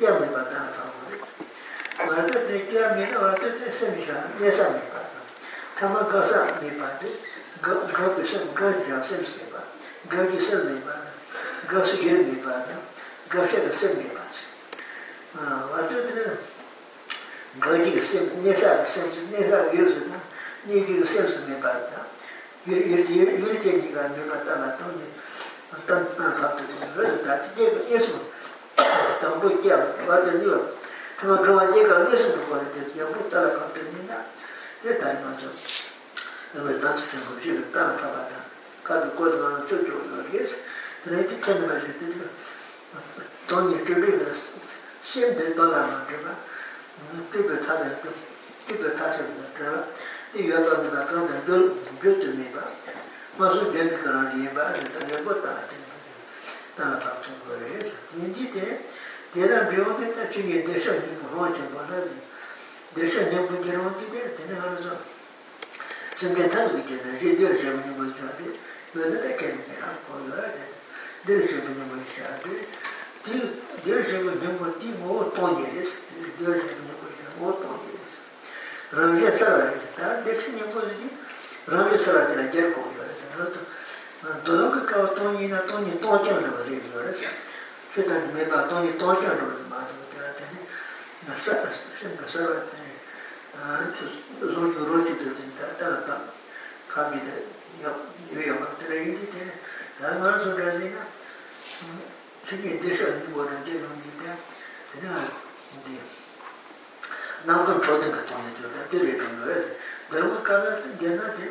yāmi bā tā tā mō rī mā rā tā tē yāmi rā tā tē sēmi shā yā sā mi bā tā tā mā gā sā mi bā tē gā pī sā gā jā sēmi sē bā gā jī sē mi bā tā gā sī yā mi bā tā gā shē rā sē mi bā sē mā tā tē gā jī sēmi nē sā rā sēmi nē sā rā yā sū tā nē jī rā sēmi mi bā tā yur yur yur yur yur yur yur yur yur yur yur yur yur yur yur yur 当不讲，反正就他们中央这个历史的话，就也不得了搞革命的，这当然就，因为当时政府就是当了他把他，他的过程中最主要的是，他那这真的嘛是这个，当年这边的现代到哪嘛，对吧？嗯，这边他的这边他什么的，对吧？你原本的嘛，刚才就就对没吧？我是别的可能也吧，大家不打的。tāna tāpchīn gōrē sā jīnjī tē tēdā bīyō tē tā chūngi dēshā nī kō rō chā bā rā sī dēshā nī kō jī rō tī tē tēne gā rā sā sīmkē tā rō kī tē rī dē rā shā mī nī kō chā tē yō nā tā kē nī kē rā kō yō rā tē dē rā shā mī nī kō chā tē tī dē rā shā mī nī kō tī ngō tō nī rē sā dē rā shā mī nī kō chā ngō tō nī rē sā rā rā sā rā rē sā tā dē shā nī kō rā tī rā rā sā rā tē rā gyā kō yō rā sā rā tō dōrō kā kā tōngi nā tōngi tōngyō rō rī rō rā sā shū tā mē bā tōngi tōngyō rō rō mā rō tā tā nē nā sā rā sā nā sā rā tā nē rō kī rō kī tō tō tā tā rā tā kā bī tā yō yō mā tā rā yī tī tā nē tā mā rā sō rā sī nā chū kī tī shā yī wā rā tī rō tī tā tā nē rā tī nā kō chō tā kā tōngi tō tā tī rī rō rā sā dōrō kā kā rā tā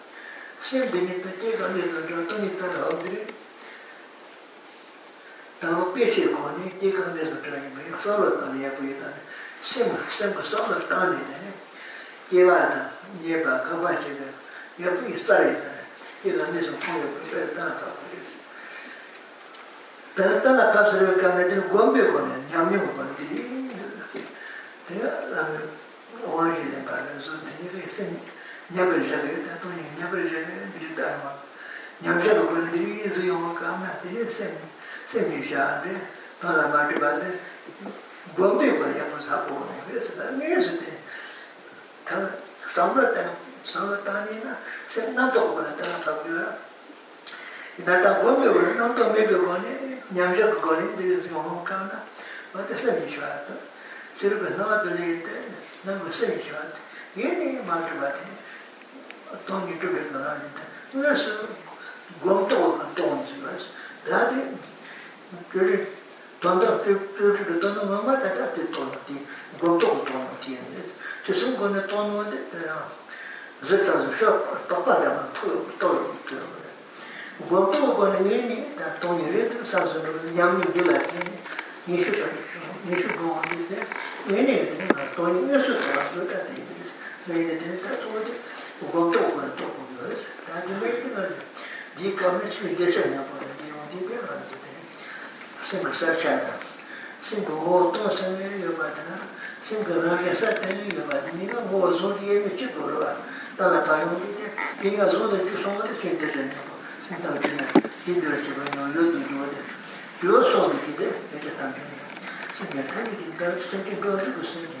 shir dini to che gani to jo to ni to la odri ta lo pe che ko ni che gani to jo ni me so lo ta ni ya pu ta sem sem ko so lo ta ni ta ni. Ye ba ta ye ba ka ba che de ye pu sta ri ta ye la ne so ko ko ta ta ta ta ta la ka se ka ne de gom be ko ne nyam ni ko ti te la ne o ji de ka ne so ti ni ke nyamri chakari ta toni, nyamri chakari dhiri dharma, nyamri chakari kula dhiri yinsu yungu kāma, dhiri sēmi, sēmi shāde, tōla māti bāde, gōmdi kula yapu sāpo kone, vērsa tā ngēsu te, tā sāmbra tā, sāmbra tāni na, sēmi nāntō kone, tā tāpi wā, inā tā gōmdi kula, nāntō mēbi kone, nyamri chakari kone, dhiri yungu kāma, mātā sēmi shāde, sirpa nāma tu līgi te, nāma sēmi shāde, yēni māti bāde, 동이 쪽에 나가는데 그래서 검토 검토 지금 다들 그래 돈다 그쪽으로 돈다 뭔가 다 됐더니 검토 검토 되는데 저승 거는 돈 원데 저서 저 똑바로 또또 검토 거는 얘기 다 돈이 레트 사서 냠이 빌라 니슈 니슈 거는데 얘네 돈이 예수 따라 그랬다 얘네 됐다 저거 gom tōku kōrē tōku kōrē yōrē sē tā jī mē kī kōrē jī kōrē chū yī dēchō yā pōrē jī yōng tī kē kōrē jī tērē sēn kō sā chā tā sēn kō gō tō sēn yō yō bā tā sēn kō rō yā sā tē yō yō bā tā nī kō gō sō tī yē mē chī kō rō bā tā lā pā yōng tī tē tē yā sō tē chū sō tē chū yī dēchō yā pō sēn tā chū nā yī dēchō chī bā yō yō tī yō tē yō sō tē kī tē yō tē tā mē yō sēn yā tā yī kī tā sēn kī kō rī kō sēn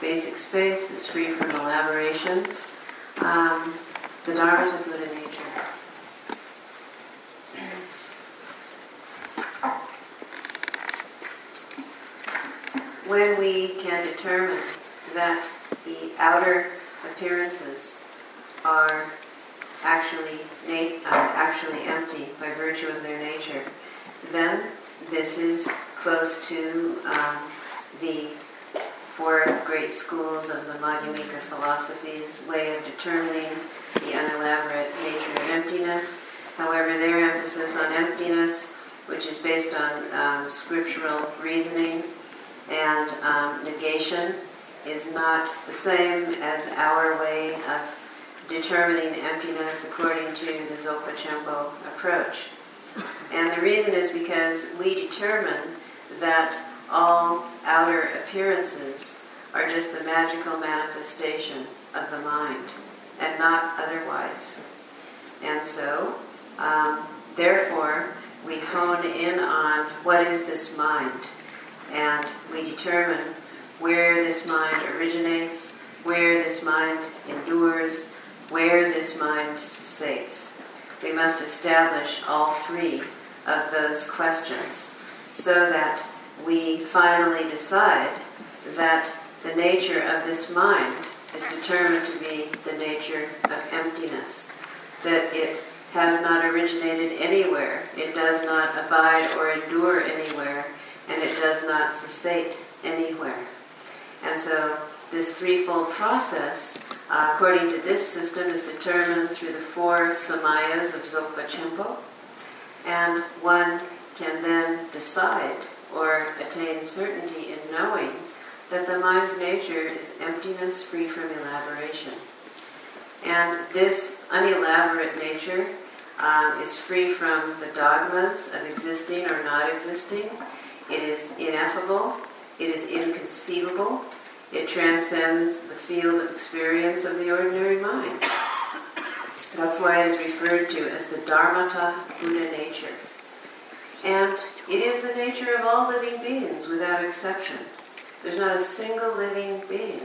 basic space is free from elaborations. Um, the Dharmata Buddha nature. When we can determine that the outer appearances are actually na- uh, actually empty by virtue of their nature, then this is close to um, the four great schools of the Madhyamika philosophy's way of determining the unelaborate nature of emptiness. However, their emphasis on emptiness, which is based on um, scriptural reasoning and um, negation, is not the same as our way of determining emptiness according to the Dzogchen approach. And the reason is because we determine that all outer appearances are just the magical manifestation of the mind and not otherwise. And so, um, therefore, we hone in on what is this mind and we determine where this mind originates, where this mind endures, where this mind cessates. We must establish all three of those questions so that we finally decide that the nature of this mind is determined to be the nature of emptiness, that it has not originated anywhere, it does not abide or endure anywhere, and it does not cessate anywhere. And so this threefold process, uh, according to this system, is determined through the four samayas of Dzogpa Chenpo, and one can then decide or attain certainty in knowing that the mind's nature is emptiness free from elaboration. And this unelaborate nature uh, is free from the dogmas of existing or not existing. It is ineffable. It is inconceivable. It transcends the field of experience of the ordinary mind. That's why it is referred to as the Dharmata Buddha nature. And it is the nature of all living beings without exception. There's not a single living being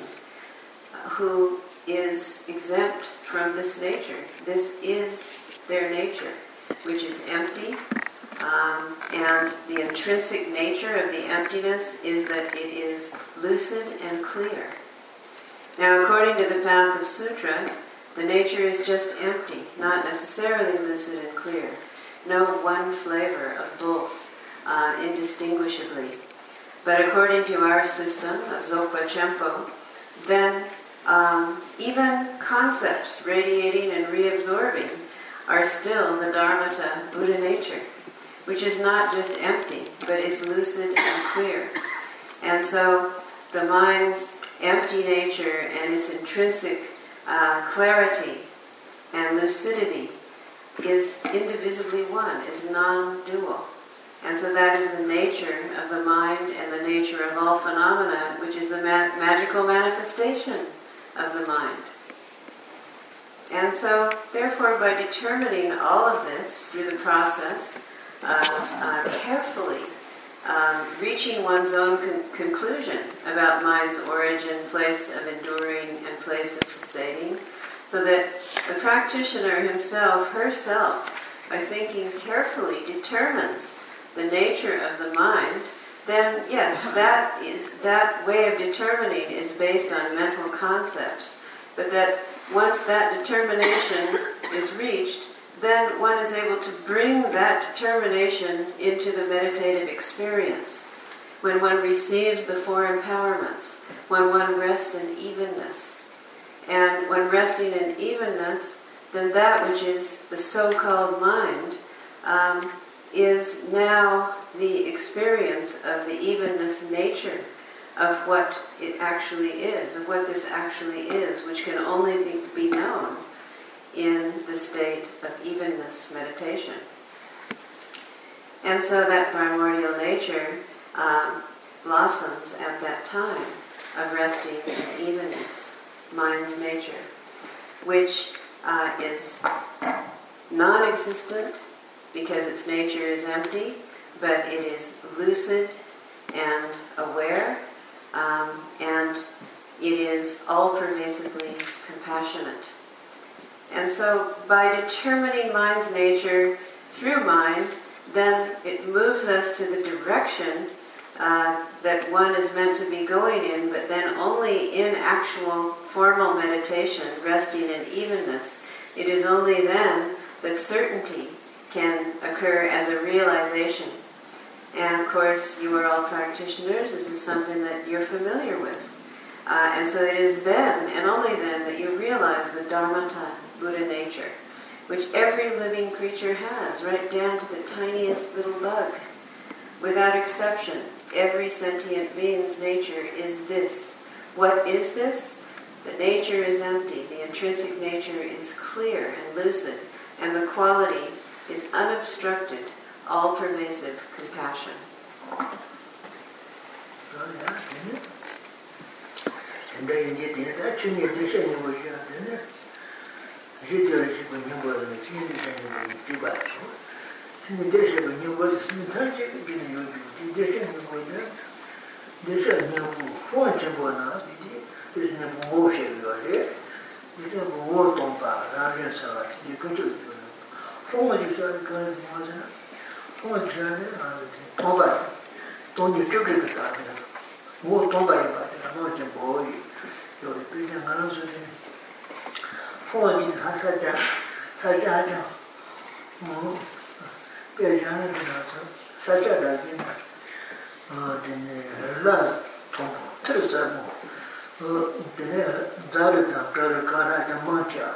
who is exempt from this nature. This is their nature, which is empty. Um, and the intrinsic nature of the emptiness is that it is lucid and clear. Now, according to the Path of Sutra, the nature is just empty, not necessarily lucid and clear. No one flavor of both uh, indistinguishably. But according to our system of Dzogpa Chenpo, then um, even concepts radiating and reabsorbing are still the Dharmata Buddha nature, which is not just empty, but is lucid and clear. And so the mind's empty nature and its intrinsic uh, clarity and lucidity is indivisibly one, is non dual. And so that is the nature of the mind and the nature of all phenomena, which is the ma- magical manifestation of the mind. And so, therefore, by determining all of this through the process of uh, carefully um, reaching one's own con- conclusion about mind's origin, place of enduring, and place of sustaining, so that the practitioner himself, herself, by thinking carefully, determines the nature of the mind, then yes, that is that way of determining is based on mental concepts. But that once that determination is reached, then one is able to bring that determination into the meditative experience. When one receives the four empowerments, when one rests in evenness. And when resting in evenness, then that which is the so called mind um, is now the experience of the evenness nature of what it actually is, of what this actually is, which can only be, be known in the state of evenness meditation. And so that primordial nature um, blossoms at that time of resting in evenness, mind's nature, which uh, is non existent because its nature is empty, but it is lucid and aware, um, and it is all pervasively compassionate. And so, by determining mind's nature through mind, then it moves us to the direction uh, that one is meant to be going in, but then only in actual formal meditation, resting in evenness. It is only then that certainty can occur as a realization. And of course, you are all practitioners. This is something that you're familiar with. Uh, and so it is then, and only then, that you realize the Dharmata, Buddha nature, which every living creature has, right down to the tiniest little bug. Without exception, every sentient being's nature is this. What is this? The nature is empty, the intrinsic nature is clear and lucid, and the quality is unobstructed, all pervasive compassion. tōngwa jī shuwa kā rā tōngwa sā na tōngwa jī shuwa nē rā rā tē tōngba yī tōng jī chūk jī kā tā tē rā. Wō tōngba yī bā tē rā nō jī bō yī. Yō yī pī tē ngā rā sō tē nē tōngwa jī tā sā jā sā jā jā mō pē jā rā tē rā sō. Sā jā rā tē nā tē nē rā tōngba tē rā sā mō. Tē nē rā rā tā kā rā kā rā jā mā jā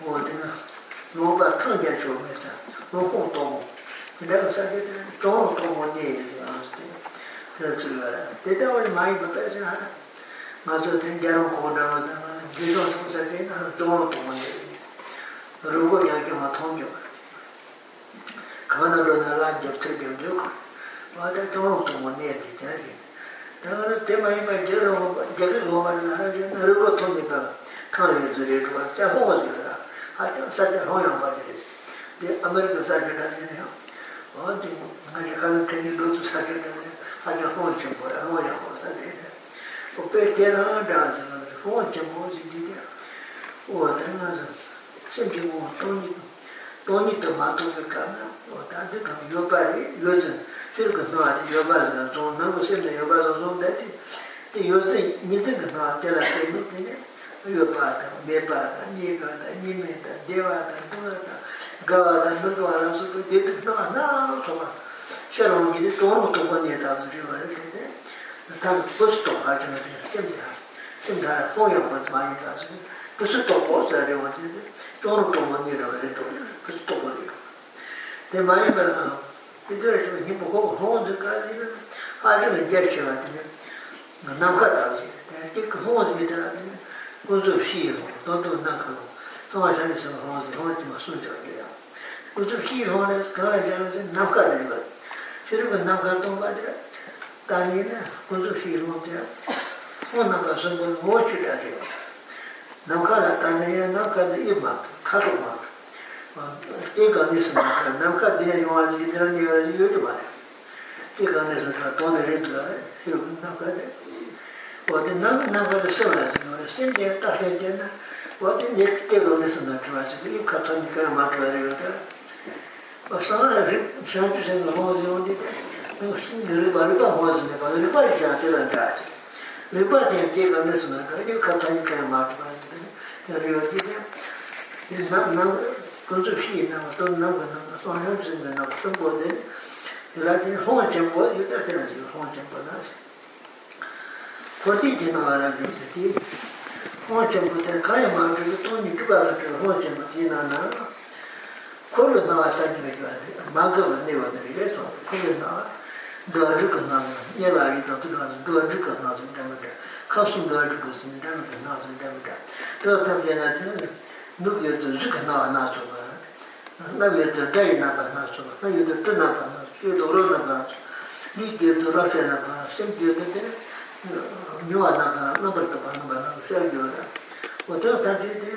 wō tē nā 노바 통제 좀 해서 노홍 동 내가 사게들 좀 동원이 있어요. 그래서 내가 우리 많이 받아서 하나 맞아 된게로 고다는 기도 소사게 하나 좀 동원이 그리고 여기 뭐 통교 가나로 나라 접트게 되고 맞아 좀 동원이 되지 다만 때문에 말대로 저기 로마를 하는 그리고 통이다 칸에 저리 좋아 자 호어져라 하여튼 사자 호양 받으랬어 네 아메리카 사자라니요 어디 아니 가는 괜히 로도 사게네 아주 혼자 뭐야 뭐야 뭐 사게 뭐 배때나 다서 혼자 뭐지 디게 어디나서 생기 뭐 돈이 돈이 또 마토가 가나 뭐 다들 그 요바리 요즘 저거 나한테 요바서 좀 너무 센데 요바서 좀 됐지 이 요즘 니들 나 때라 때문에 yopata, mepata, nyepata, nyemeta, devata, dhuvata, gavata, nukvara, sukha, dhita, dhava, naa, soma. Sharon gidi tonu tukwa nyeta ziriwa rite, tanga pusu tokha chima dhina, simdha, simdhara, hongyang pats mayi dhasa, pusu tokho ziriwa rite, tonu tukwa nyeta rite, pusu tokho rite. De mayi bala, dhidhara chima himbo koko hongyang dhika ziriwa, hachima gyar chiwa dhina, namka dhasa, dhika hongyang dhika dhina, 이 가서 버스 또 버스를 왔는데 좀 동반이라고 해도 버스 또 버리고 내 많이 받아 이들 좀 힘고 호원들 가지고 아주 이제 제가 남가다 이제 그 호원들 들한테 그저 시요 너도 나가고 소화장에서 호원들 호원들 순저게요 그저 시요는 가야지 남가다 이거 그리고 남가도 받으라 다니네 그저 시요는 호나가 선거 뭐 주야 돼요 남가다 다니네 남가다 이마 카도마 이거 있으면 남가 되는 요아지 되는 요아지 요리 말이야 이거 안에서 다 돈을 해줘야 돼 이거 남가다 我的那个那个的受来是我的身体大身体呢，我的你这个那是哪出来是？你看他你干嘛出来的？我上来是上之前那么久的，我心里里把里把毛子没把里把家的人家的，里把天这个那是哪出来？你看他你干嘛出来的？他说的，你那那工作屁那我都那个那个上上之前那个中国的，后来的红政府有的在那就是红政府那是。tōti dīna ārā rīpsi tī, hōng chēmbu tēn kāyā mā rīpsi tōni chūpa rā rīpsi hōng chēmbu dīna nā, kōlu nā wā sāngi bē kiwā tī, mā gā wā nē wā nā rī yé sō, kōlu nā wā, dō rī kā nā sō, yé wā rī tō tū rā sō, dō rī kā nā sō rā mā rā, kā sō dō rī kā sō rā mā rā, nā sō rā mā rā, tō tā bē nā tī, nū yé tō rī kā nā wā nā sō bā, nā yé tō dā yé nā bā nā sō bā, nā yé tō tū nā bā nā sō, yé tō rō nā bā nā sō, nī yé tō rā shē nā bā, sēm yé tō tē, yuwa nāpa, nāpa tāpa nāpa nāpa, sāyā yuwa nā. O tā tā tī tī,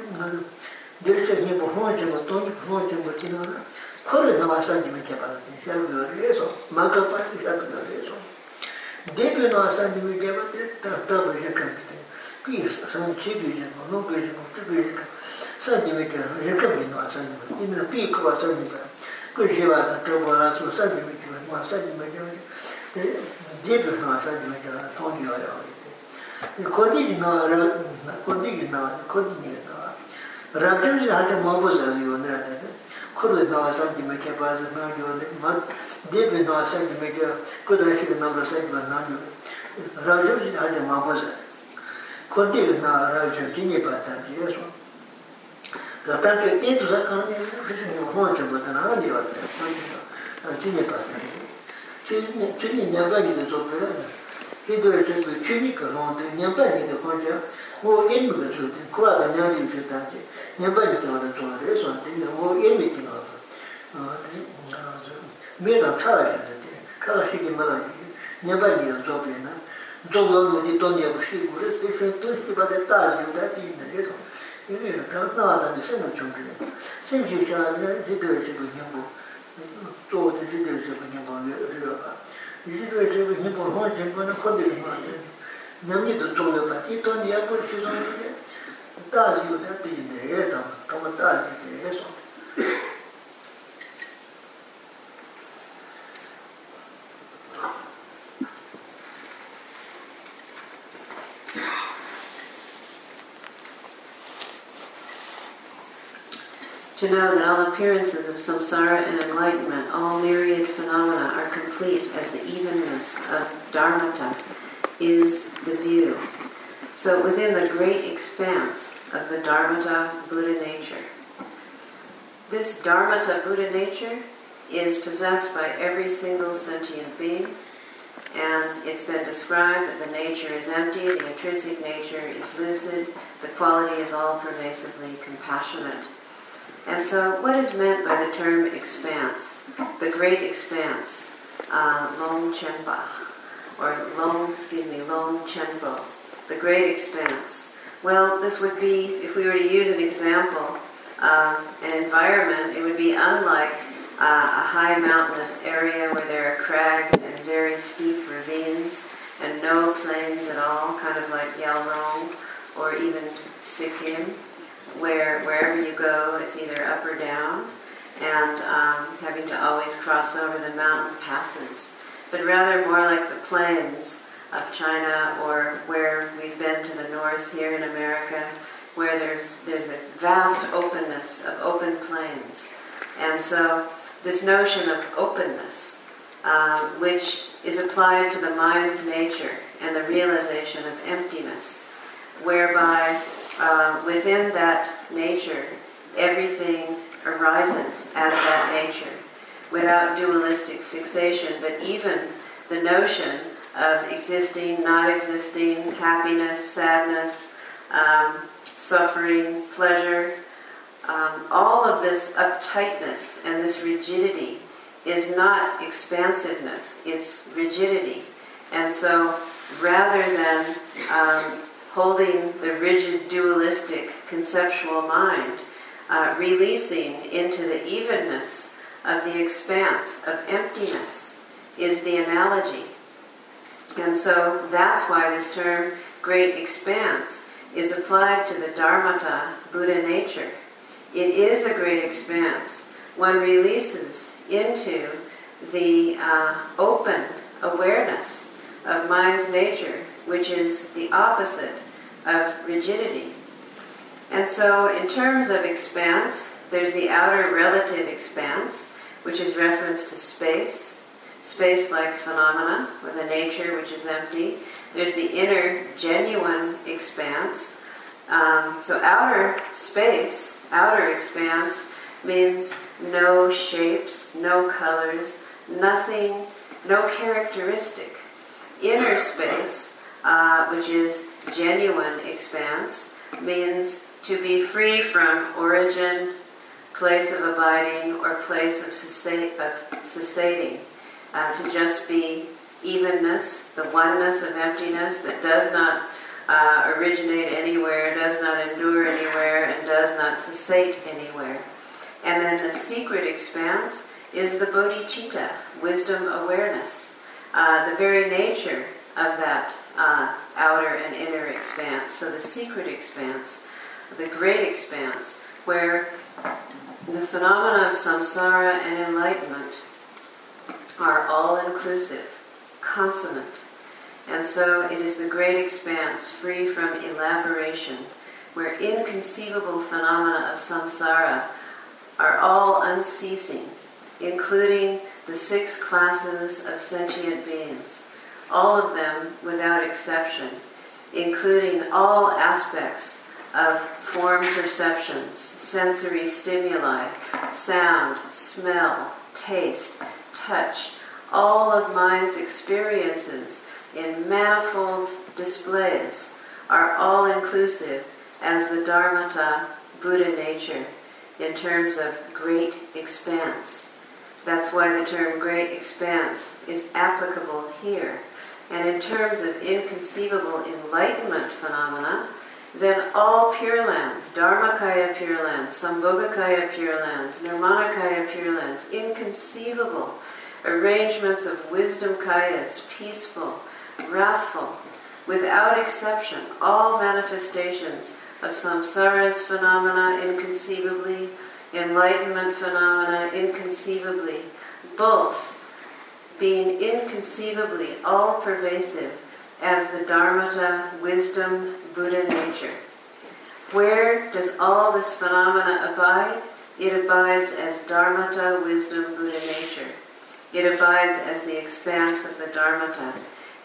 dēr chā nye pō hōng chī mō, tōng chī pō hōng chī mō chī nā nā, khori nāpa sā nye mō chā pā nā tī, sāyā yuwa rā yé sō, mā kā pā chī sā tī yuwa rā yé sō. Dēr chā nāpa sā nye mō chā pā tī, tā tā pā yé kāṁ tī, kī sā mō chī kī chī mō, nō kī chī mō, chī kī chī kā, sā nye mō chā rā, yé kāṁ yé nāpa sā nye mō, yé nā kī kā pā sā nye mō, kī shī pā tā chā pā rā sō, sā nye mō chā pā, mā sā nye mō chā pā, 산지미게 데 데도 나 산지미게 돈이어요 이 코디기 나라 코디기 나 코디기 나 라든지 한테 뭐보자 이거는 코르 나 산지미게 봐서 나 요네 마 데베 나 산지미게 코드라시 나 산지미 나 라든지 한테 뭐보자 코디기 나 라든지 진이 봤다 예수 gata ke e tu sa ka ne krishna ni ho cha ba na ni wa ta ta chi ne pa ta chi ne chi ni chuni nyamba yida tsokara hidoya chato chuni ka rongde nyamba yida kwancha o enmi ka tsote kuwa ka nyandi yu chatanche nyamba yida wada tsokare sote o enmi ki wada mera tsara yada te kala shiki mara yi nyamba yida tsokpe na tsokwa mudi tonya ku shi kure te shun to shi bada tazi yada ti yina reto yuri yada kala na wada ni sena chungre sen ju chana hidoya chato nyambo tō tē tē tē tē pā nyā pā rē rē pā yī tē tē tē pā nyā pā rō tē pā nā kō tē rē pā tē nyam nī tō tō rē pā tē tō nī yā pō shū sō tē tā sī yō tā tē tē rē tā tā pā tā tē rē sō to know that all appearances of samsara and enlightenment, all myriad phenomena, are complete as the evenness of dharmata is the view. So within the great expanse of the dharmata Buddha nature, this dharmata Buddha nature is possessed by every single sentient being, and it's been described that the nature is empty, the intrinsic nature is lucid, the quality is all pervasively compassionate. And so, what is meant by the term expanse? The great expanse, uh, Long Chenpa, or Long, excuse me, Long Chenpo, the great expanse. Well, this would be, if we were to use an example, uh, an environment, it would be unlike uh, a high mountainous area where there are crags and very steep ravines and no plains at all, kind of like Yalrong or even Sikkim where wherever you go, it's either up or down, and um, having to always cross over the mountain passes, but rather more like the plains of China or where we've been to the north here in America, where there's there's a vast openness of open plains, and so this notion of openness, uh, which is applied to the mind's nature and the realization of emptiness, whereby uh, within that nature, everything arises as that nature without dualistic fixation, but even the notion of existing, not existing, happiness, sadness, um, suffering, pleasure, um, all of this uptightness and this rigidity is not expansiveness, it's rigidity. And so rather than um, holding the rigid dualistic conceptual mind, uh, releasing into the evenness of the expanse of emptiness is the analogy. And so that's why this term great expanse is applied to the Dharmata, Buddha nature. It is a great expanse. One releases into the uh, open awareness of mind's nature, which is the opposite of rigidity. And so, in terms of expanse, there's the outer relative expanse, which is reference to space, space like phenomena, with a nature which is empty. There's the inner genuine expanse. Um, so, outer space, outer expanse, means no shapes, no colors, nothing, no characteristic. Inner space, uh, which is genuine expanse means to be free from origin, place of abiding, or place of, cessating. Uh, to just be evenness, the oneness of emptiness that does not uh, originate anywhere, does not endure anywhere, and does not cessate anywhere. And then the secret expanse is the bodhicitta, wisdom awareness, uh, the very nature of that uh, outer and inner expanse. So the secret expanse, the great expanse, where the phenomena of samsara and enlightenment are all inclusive, consummate. And so it is the great expanse, free from elaboration, where inconceivable phenomena of samsara are all unceasing, including the six classes of sentient beings all of them without exception, including all aspects of form perceptions, sensory stimuli, sound, smell, taste, touch, all of mind's experiences in manifold displays are all inclusive as the Dharmata Buddha nature in terms of great expanse. That's why the term great expanse is applicable here. And in terms of inconceivable enlightenment phenomena, then all pure lands, Dharmakaya pure lands, Sambhogakaya pure lands, Nirmanakaya pure lands, inconceivable arrangements of wisdom kayas, peaceful, wrathful, without exception, all manifestations of samsara's phenomena inconceivably, enlightenment phenomena inconceivably, both being inconceivably all pervasive as the Dharmata, wisdom, Buddha nature. Where does all this phenomena abide? It abides as Dharmata, wisdom, Buddha nature. It abides as the expanse of the Dharmata,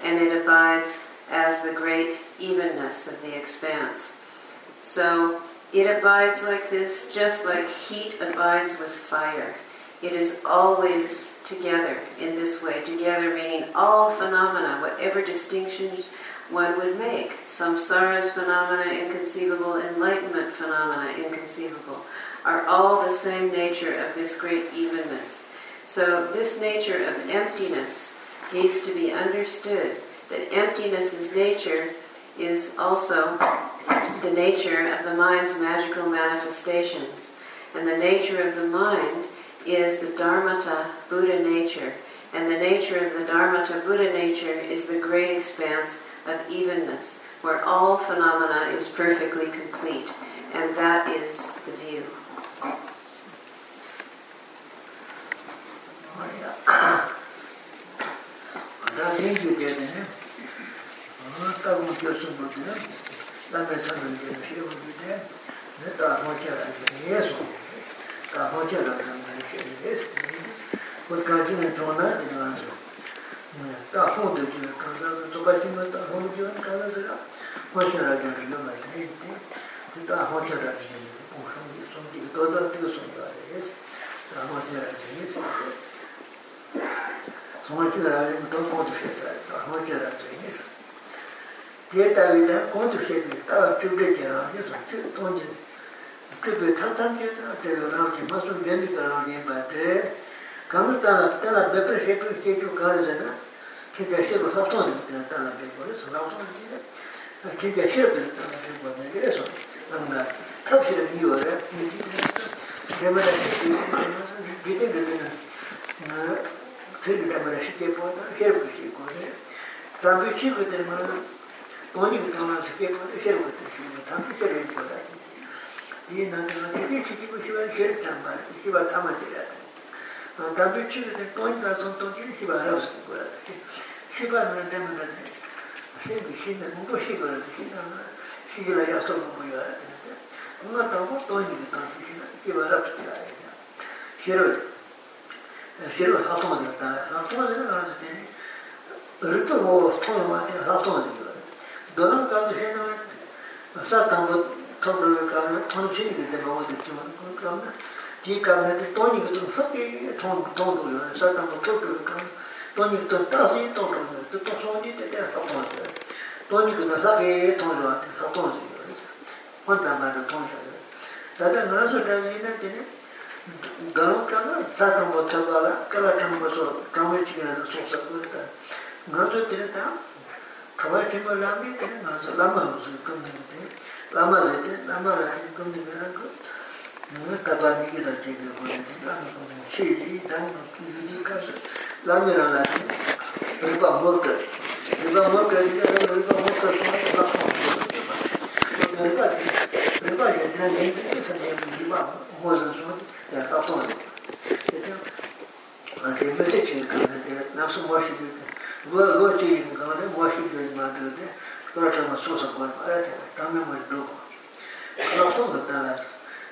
and it abides as the great evenness of the expanse. So it abides like this, just like heat abides with fire. It is always together in this way, together meaning all phenomena, whatever distinctions one would make. Samsara's phenomena inconceivable, enlightenment phenomena inconceivable, are all the same nature of this great evenness. So this nature of emptiness needs to be understood, that emptiness's nature is also the nature of the mind's magical manifestations. And the nature of the mind is the Dharmata Buddha nature. And the nature of the Dharmata Buddha nature is the great expanse of evenness, where all phenomena is perfectly complete. And that is the view. tā hōchā rā rā mā rā shē rā sī wā kā jī rā chō nā jī rā sō tā hō dā jī rā kā sā sā tō kā jī mā tā hō jī rā kā sā sā rā hōchā rā jī rā mā tā yī tī tī tā hōchā rā jī rā pō shō jī sō jī tō tā tī sō jī rā rā sī tā hōchā rā jī rā sī sō mā jī rā rā tō kō tu shē tā tā hōchā rā jī rā sī tē tā wī tā kō tu shē tā tū rē jī rā jī sō chū tō jī kibbe tantan kiyo tana teyo rangi, masum demi ka rangi ma te, kamar tala, tala bepar shekru shekru kari zana, kibbe shekru saptan ni tana tala bepar, saptan ni tana, kibbe shekru tala bepar na ge so, anga, tab shira miyo re, niti tana, kibbe da shekru, gite gite na, tsiri kamar shekru po, shekru shekru re, tabi shekru tana, toni bitana shekru, shekru tana, tabi shekru po, 이 나가 되게 지키고 싶어 싫단 말이야. 시바 담아지라. 어 담도 치는데 거기 가서 또 뒤로 시바 알아서 그거라. 시바는 되면은 세비 시는 못 시바를 시는 시기라 약속 못 보여야 돼. 뭔가 더고 또 이제 같이 시는 시바 알아서 그래야 돼. 싫어. 싫어 사토만 됐다. 사토만 되는 알아서 되니. 어르도 뭐 통화 같은 사토만 되는 거야. 너는 가서 시는 사탄도 통로를 가면 통신이 근데 뭐가 됐지만 그러면 뒤 가면 돈이 좀 섞이 돈 돈으로 사람도 그렇게 가면 돈이 또 다시 돈으로 또 소원이 되다 하고 돈이 그 사게 돈으로 와서 돈이 혼자 말로 돈이 다들 나서 가지는 되네 가로가나 사람 못 잡아라 그러면 뭐서 정말 지기는 속삭고 있다 나도 되다 가만히 좀 라면 되는 나서 라면 좀 끊는데 lāma rīte, lāma rāshī kundi kārā kō, nūme tāpā mīgī rā tēkī kō rīte, lāma kundi shē jī, dāma kū yudhī kāsā, lāma rā rā rī, rīpa mōrka, rīpa mōrka rīte, rīpa mōrka sō, rīpa mōrka, rīpa rī, rīpa rī, rā rī, sā rī, rīpa mōrka sō, rā kā tō rī, rīte, rī mē sē chī kā rīte, nāpsa mōshī kī kā, lō chī kī kā rī, mōshī kī kā rī, 그러면 소소 보면 알아야 돼. 당면 뭐 두고. 그렇다고 그러잖아.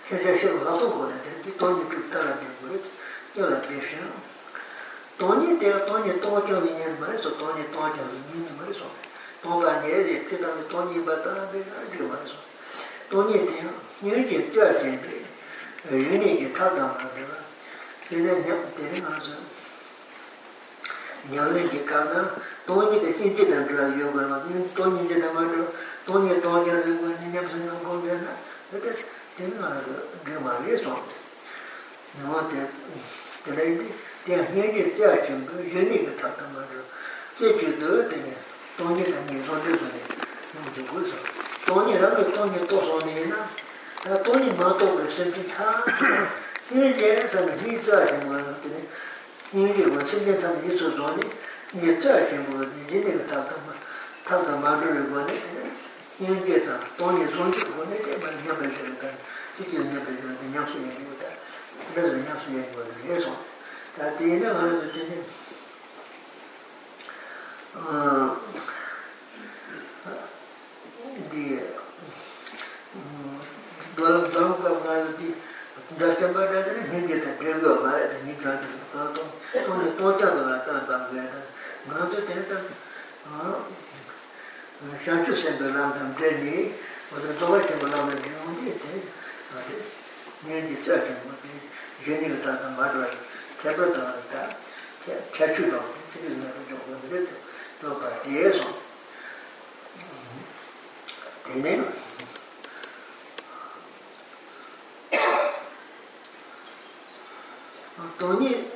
제가 싫어 가지고 보는데 이 돈이 좀 따라 되고 그래. 비셔. 돈이 돼 돈이 또 저기 말해서 돈이 또 저기 있는 말해서 돈가 내리 그다음에 돈이 받다는 게 아주 말해서 돈이 돼요. 이게 짜지 돼. 윤이 이게 타다 말이야. 그래서 내가 되는 거죠. nyāmi jīkā na tōnyi dā chīn chīdā chūrā yōgā rā tōnyi chīdā mā chūrā tōnyi tōnyi rā sīkwa nī nyam sīkwa kōng chīdā na tā tēn mā rā gī mā rī sōng nyō tē tē rā yidī tē hēn jī chā chīm kū yōni kā tā tā mā chūrā sē chū tō tē nē tōnyi dā nī sōng chī sōng nē nyam chī kū sōng tōnyi rā mē tōnyi tō sōng nē na tā tōnyi mā tō kā sēn chī tā tē rā jē sā nā hī sā chī mā rā tē nē yīngi wā sīngi tam yī sū zōni yī tsā kīngu wā yī nīga tāp tā mā tāp tā mā rū rī wā nī tī yīngi tā tōngi zōngi wā nī tī mā nyā bē rī tā sī kī nyā bē rī wā nyā sū yā rī wā tā rī rī nyā sū yā rī wā rī yā sō tā tī yī nā wā rī tī nī dī dōlam dōlam kā wā rī tī dāshkāmbā rādhā nīngi tā kīrgō mārā tā nīngi tā nīngi tā tō tō nī tō chā tā mārā tā nā bāṅ gārā tā ngā tō tēne tā shāngchū sēmbā rāṅ tā mdrē nī wā tā tōgā kīmbā rāṅ tā nī ngō tē tē nīngi tsā kīmbā tē yōnī kā tā tā mārā rā tē pā tā rā tā chā chū rā tā chī kī mē rā tō kō rā tō tō pā tē sō tēne 돈이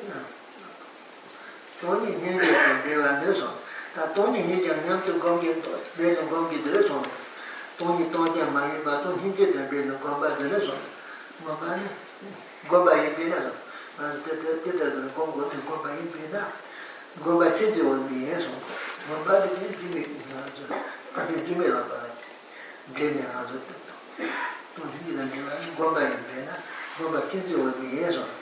돈이 내려서 내려서. 다 돈이 내려 남도 공개도 내려 공개도 좀 돈이 돈이 많이 봐도 힘들 때 내려 공개도 좀 뭐가네 고바이 비나서. 때때때들 공고 고바이 비나. 고바 취지 원리에서. 고바이 진지미 나서 아니 지메라 봐 제네 아주 또 힘이 나는 고바이 비나. 고바 취지 원리에서.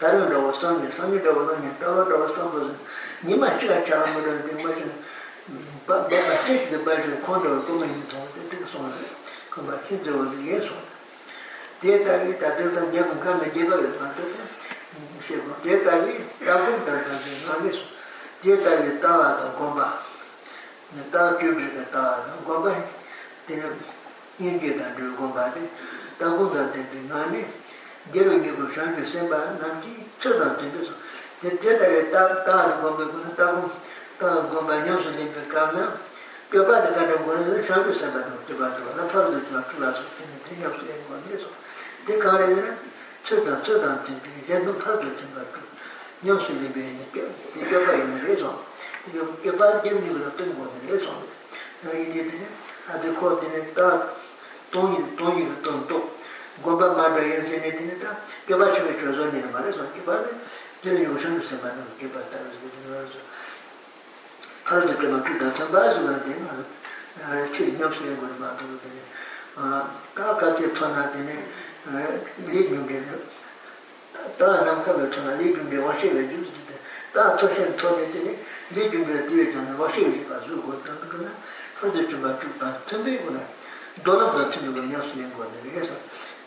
다른 거 상에 상에 더는 더 더더 상도 니마 치가 차는 데 뭐지 바 바바 체크도 바지 콘도 도면 더 되게 손을 그거 키죠 예소 데이터를 다들다 내가 가면 제가 맞다 쉐고 데이터를 다고 다다 나게서 데이터를 따와도 공바 내가 큐브가 따와 공바 되는 인게다 들 공바데 다고 다데 나네 gero gero shangyo senpa namchi chodang tenpe so. Tetare taas gombe kuna tamu taas gombe nyansu tenpe kamna gyoba de kata kuna shangyo senpa no tiba tiba na paru de tiba kula so tenne ten nyansu tenpe gombe so. Te kare yore chodang chodang tenpe yendo paru de tiba tu. Nyansu tenpe yende te gyoba yende re so. Gyoba de gyoba yende ten gombe re so. Na yende tene adi ko tene taas tongi tongi tongi tongi gōpa mātā yā sē nē tīne tā gyōpa chūpa chōzō nē mā rē sō gyōpa nē tēne yō shōng sē mā nō gyōpa tā rā sō tēne mā rā sō kārā tā tēmā kū tā tā bā sō mā rā tēne mā rā chū yī nyam sō yā gō rā mā tō rō tēne kā kā tē tō nā tēne lī gyōng bē tā nām kā bē tō nā lī gyōng bē wā shē bē jū sō tē tā tō shē tō nē tēne lī gyōng bē tē tō nā wā shē bē kā sō gō tā nā kārā tā chūpa chūpa tā tēmbē gō rā dō nā tā tēmbē gō nyam sō yā gō rā tēne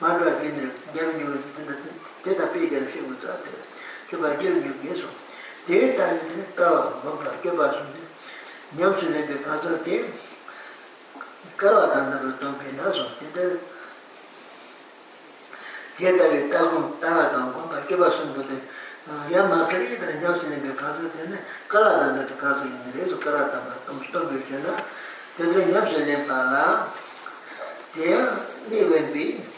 말로 얘기는 내가 요즘 데이터 비교를 쉬고 있다. 제가 지금 계속. 데이터를 듣다 뭔가 개발하는데 녀스네 그 가서 때 걸어 단다고 또 배나서 데이터 데이터를 따고 따던 뭔가 개발하는데 야 마트리들 녀스네 그 가서 때는 걸어 단다고 가서 있는 그래서 걸어 단다 또 비교나? 데이터 녀스네 바라. 데이터 네웬비.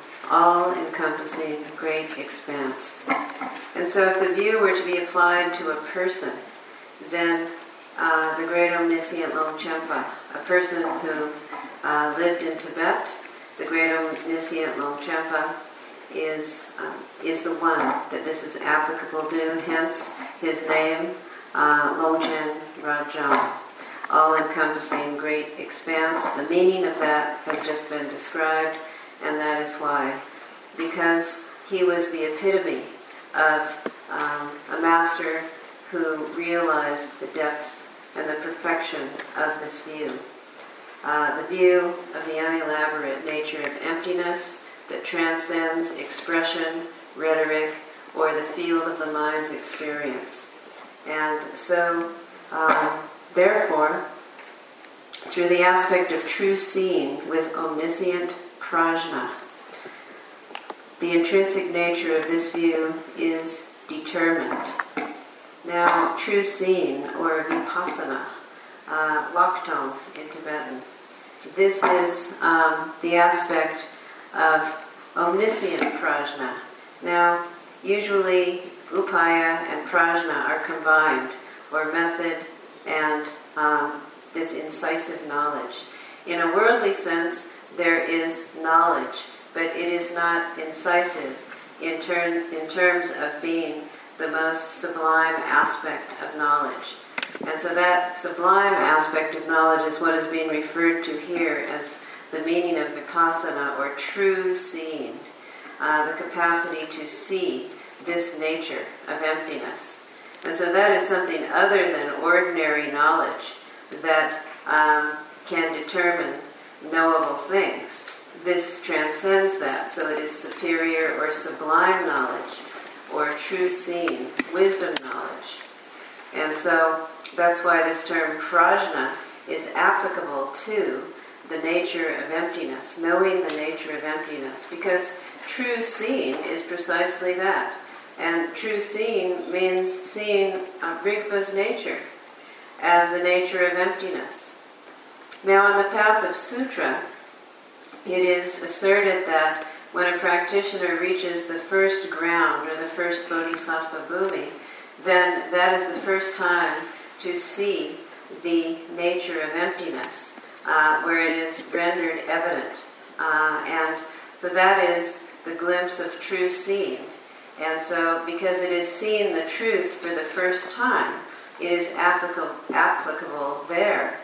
Rabjam. all-encompassing great expanse. And so if the view were to be applied to a person, then uh, the great omniscient Longchenpa, a person who uh, lived in Tibet, the great omniscient Longchenpa is, uh, is the one that this is applicable to, hence his name, uh, Longchen Rabjam, all-encompassing great expanse. The meaning of that has just been described and that is why. Because he was the epitome of um, a master who realized the depth and the perfection of this view. Uh, the view of the unelaborate nature of emptiness that transcends expression, rhetoric, or the field of the mind's experience. And so, um, therefore, through the aspect of true seeing with omniscient prajna, the intrinsic nature of this view is determined. Now, true seeing, or vipassana, uh, lhaktong in Tibetan, this is um, the aspect of omniscient prajna. Now, usually upaya and prajna are combined, or method and um, this incisive knowledge. In a worldly sense, there is knowledge, but it is not incisive in, turn, in terms of being the most sublime aspect of knowledge. And so that sublime aspect of knowledge is what is being referred to here as the meaning of vipassana or true seeing, uh, the capacity to see this nature of emptiness. And so that is something other than ordinary knowledge that um, can determine knowable things. This transcends that, so it is superior or sublime knowledge or true seeing, wisdom knowledge. And so that's why this term prajna is applicable to the nature of emptiness, knowing the nature of emptiness, because true seeing is precisely that. And true seeing means seeing Rigpa's nature as the nature of emptiness. Now, on the path of sutra, it is asserted that when a practitioner reaches the first ground or the first bodhisattva bhumi, then that is the first time to see the nature of emptiness, uh, where it is rendered evident. Uh, and so that is the glimpse of true seeing. And so, because it is seeing the truth for the first time, it is applicable, applicable there.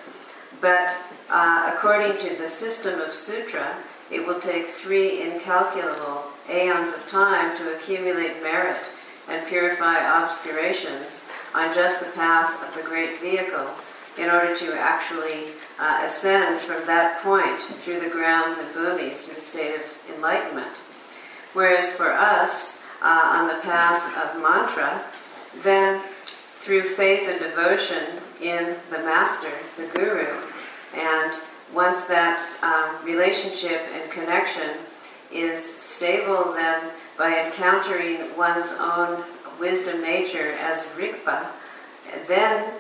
But uh, according to the system of sutra, it will take three incalculable aeons of time to accumulate merit and purify obscurations on just the path of the great vehicle in order to actually uh, ascend from that point through the grounds and bhumis to the state of enlightenment. Whereas for us, uh, on the path of mantra, then through faith and devotion in the master, the guru, and once that um, relationship and connection is stable, then by encountering one's own wisdom nature as Rigpa, then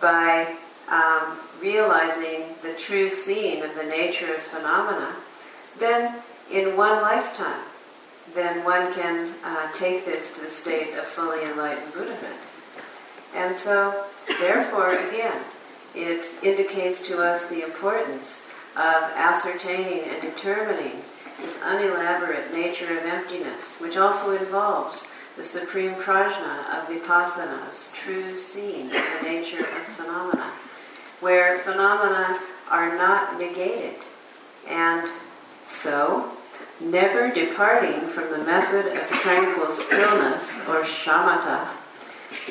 by um, realizing the true seeing of the nature of phenomena, then in one lifetime, then one can uh, take this to the state of fully enlightened Buddhahood. And so, therefore, again, it indicates to us the importance of ascertaining and determining this unelaborate nature of emptiness, which also involves the supreme prajna of vipassana's true seeing of the nature of phenomena, where phenomena are not negated. And so, never departing from the method of tranquil stillness or shamatha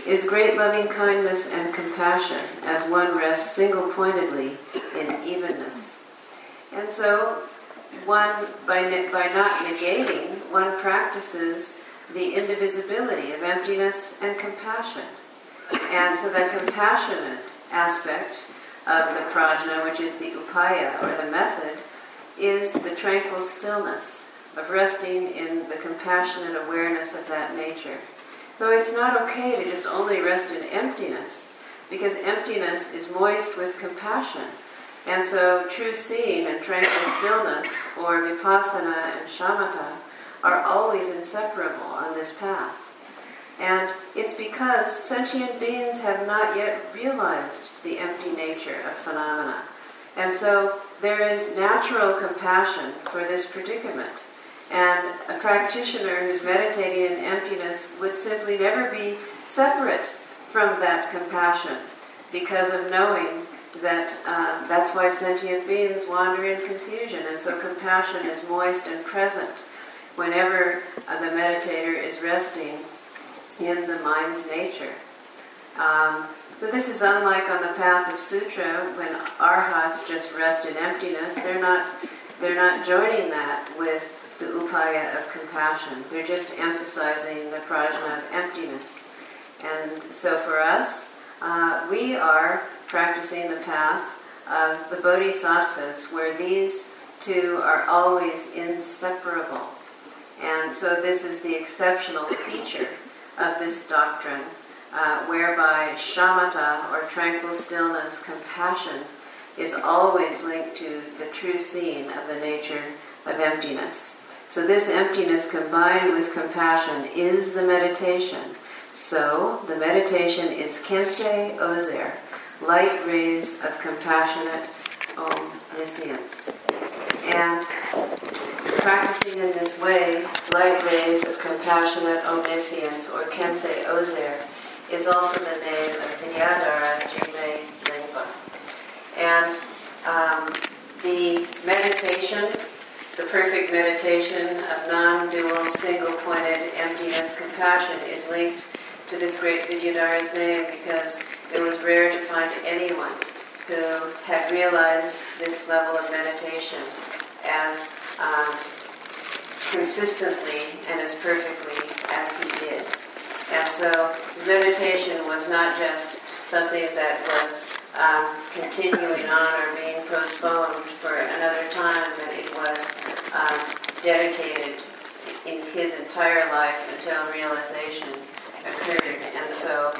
is great loving kindness and compassion as one rests single pointedly in evenness. And so, one, by, by not negating, one practices the indivisibility of emptiness and compassion. And so, that compassionate aspect of the prajna, which is the upaya or the method, is the tranquil stillness of resting in the compassionate awareness of that nature. Though it's not okay to just only rest in emptiness, because emptiness is moist with compassion. And so true seeing and tranquil stillness, or vipassana and shamatha, are always inseparable on this path. And it's because sentient beings have not yet realized the empty nature of phenomena. And so there is natural compassion for this predicament. And a practitioner who's meditating in emptiness would simply never be separate from that compassion because of knowing that uh, that's why sentient beings wander in confusion. And so compassion is moist and present whenever uh, the meditator is resting in the mind's nature. Um, So this is unlike on the path of sutra when arhats just rest in emptiness. They're not they're not joining that with the upaya of compassion. They're just emphasizing the prajna of emptiness. And so for us, uh, we are practicing the path of the bodhisattvas, where these two are always inseparable. And so this is the exceptional feature of this doctrine, uh, whereby shamatha, or tranquil stillness, compassion, is always linked to the true seeing of the nature of emptiness. So this emptiness combined with compassion is the meditation. So the meditation is Khyentse Özer, light rays of compassionate omniscience. And practicing in this way, light rays of compassionate omniscience, or Khyentse Özer, is also the name of Vidyadhara Jigme Lingpa. And um, the meditation the perfect meditation of non dual, single pointed emptiness compassion is linked to this great Vidyadhara's name because it was rare to find anyone who had realized this level of meditation as um, consistently and as perfectly as he did. And so meditation was not just something that was um, continuing on or being postponed for another time, but it was um, dedicated in his entire life until realization occurred. And so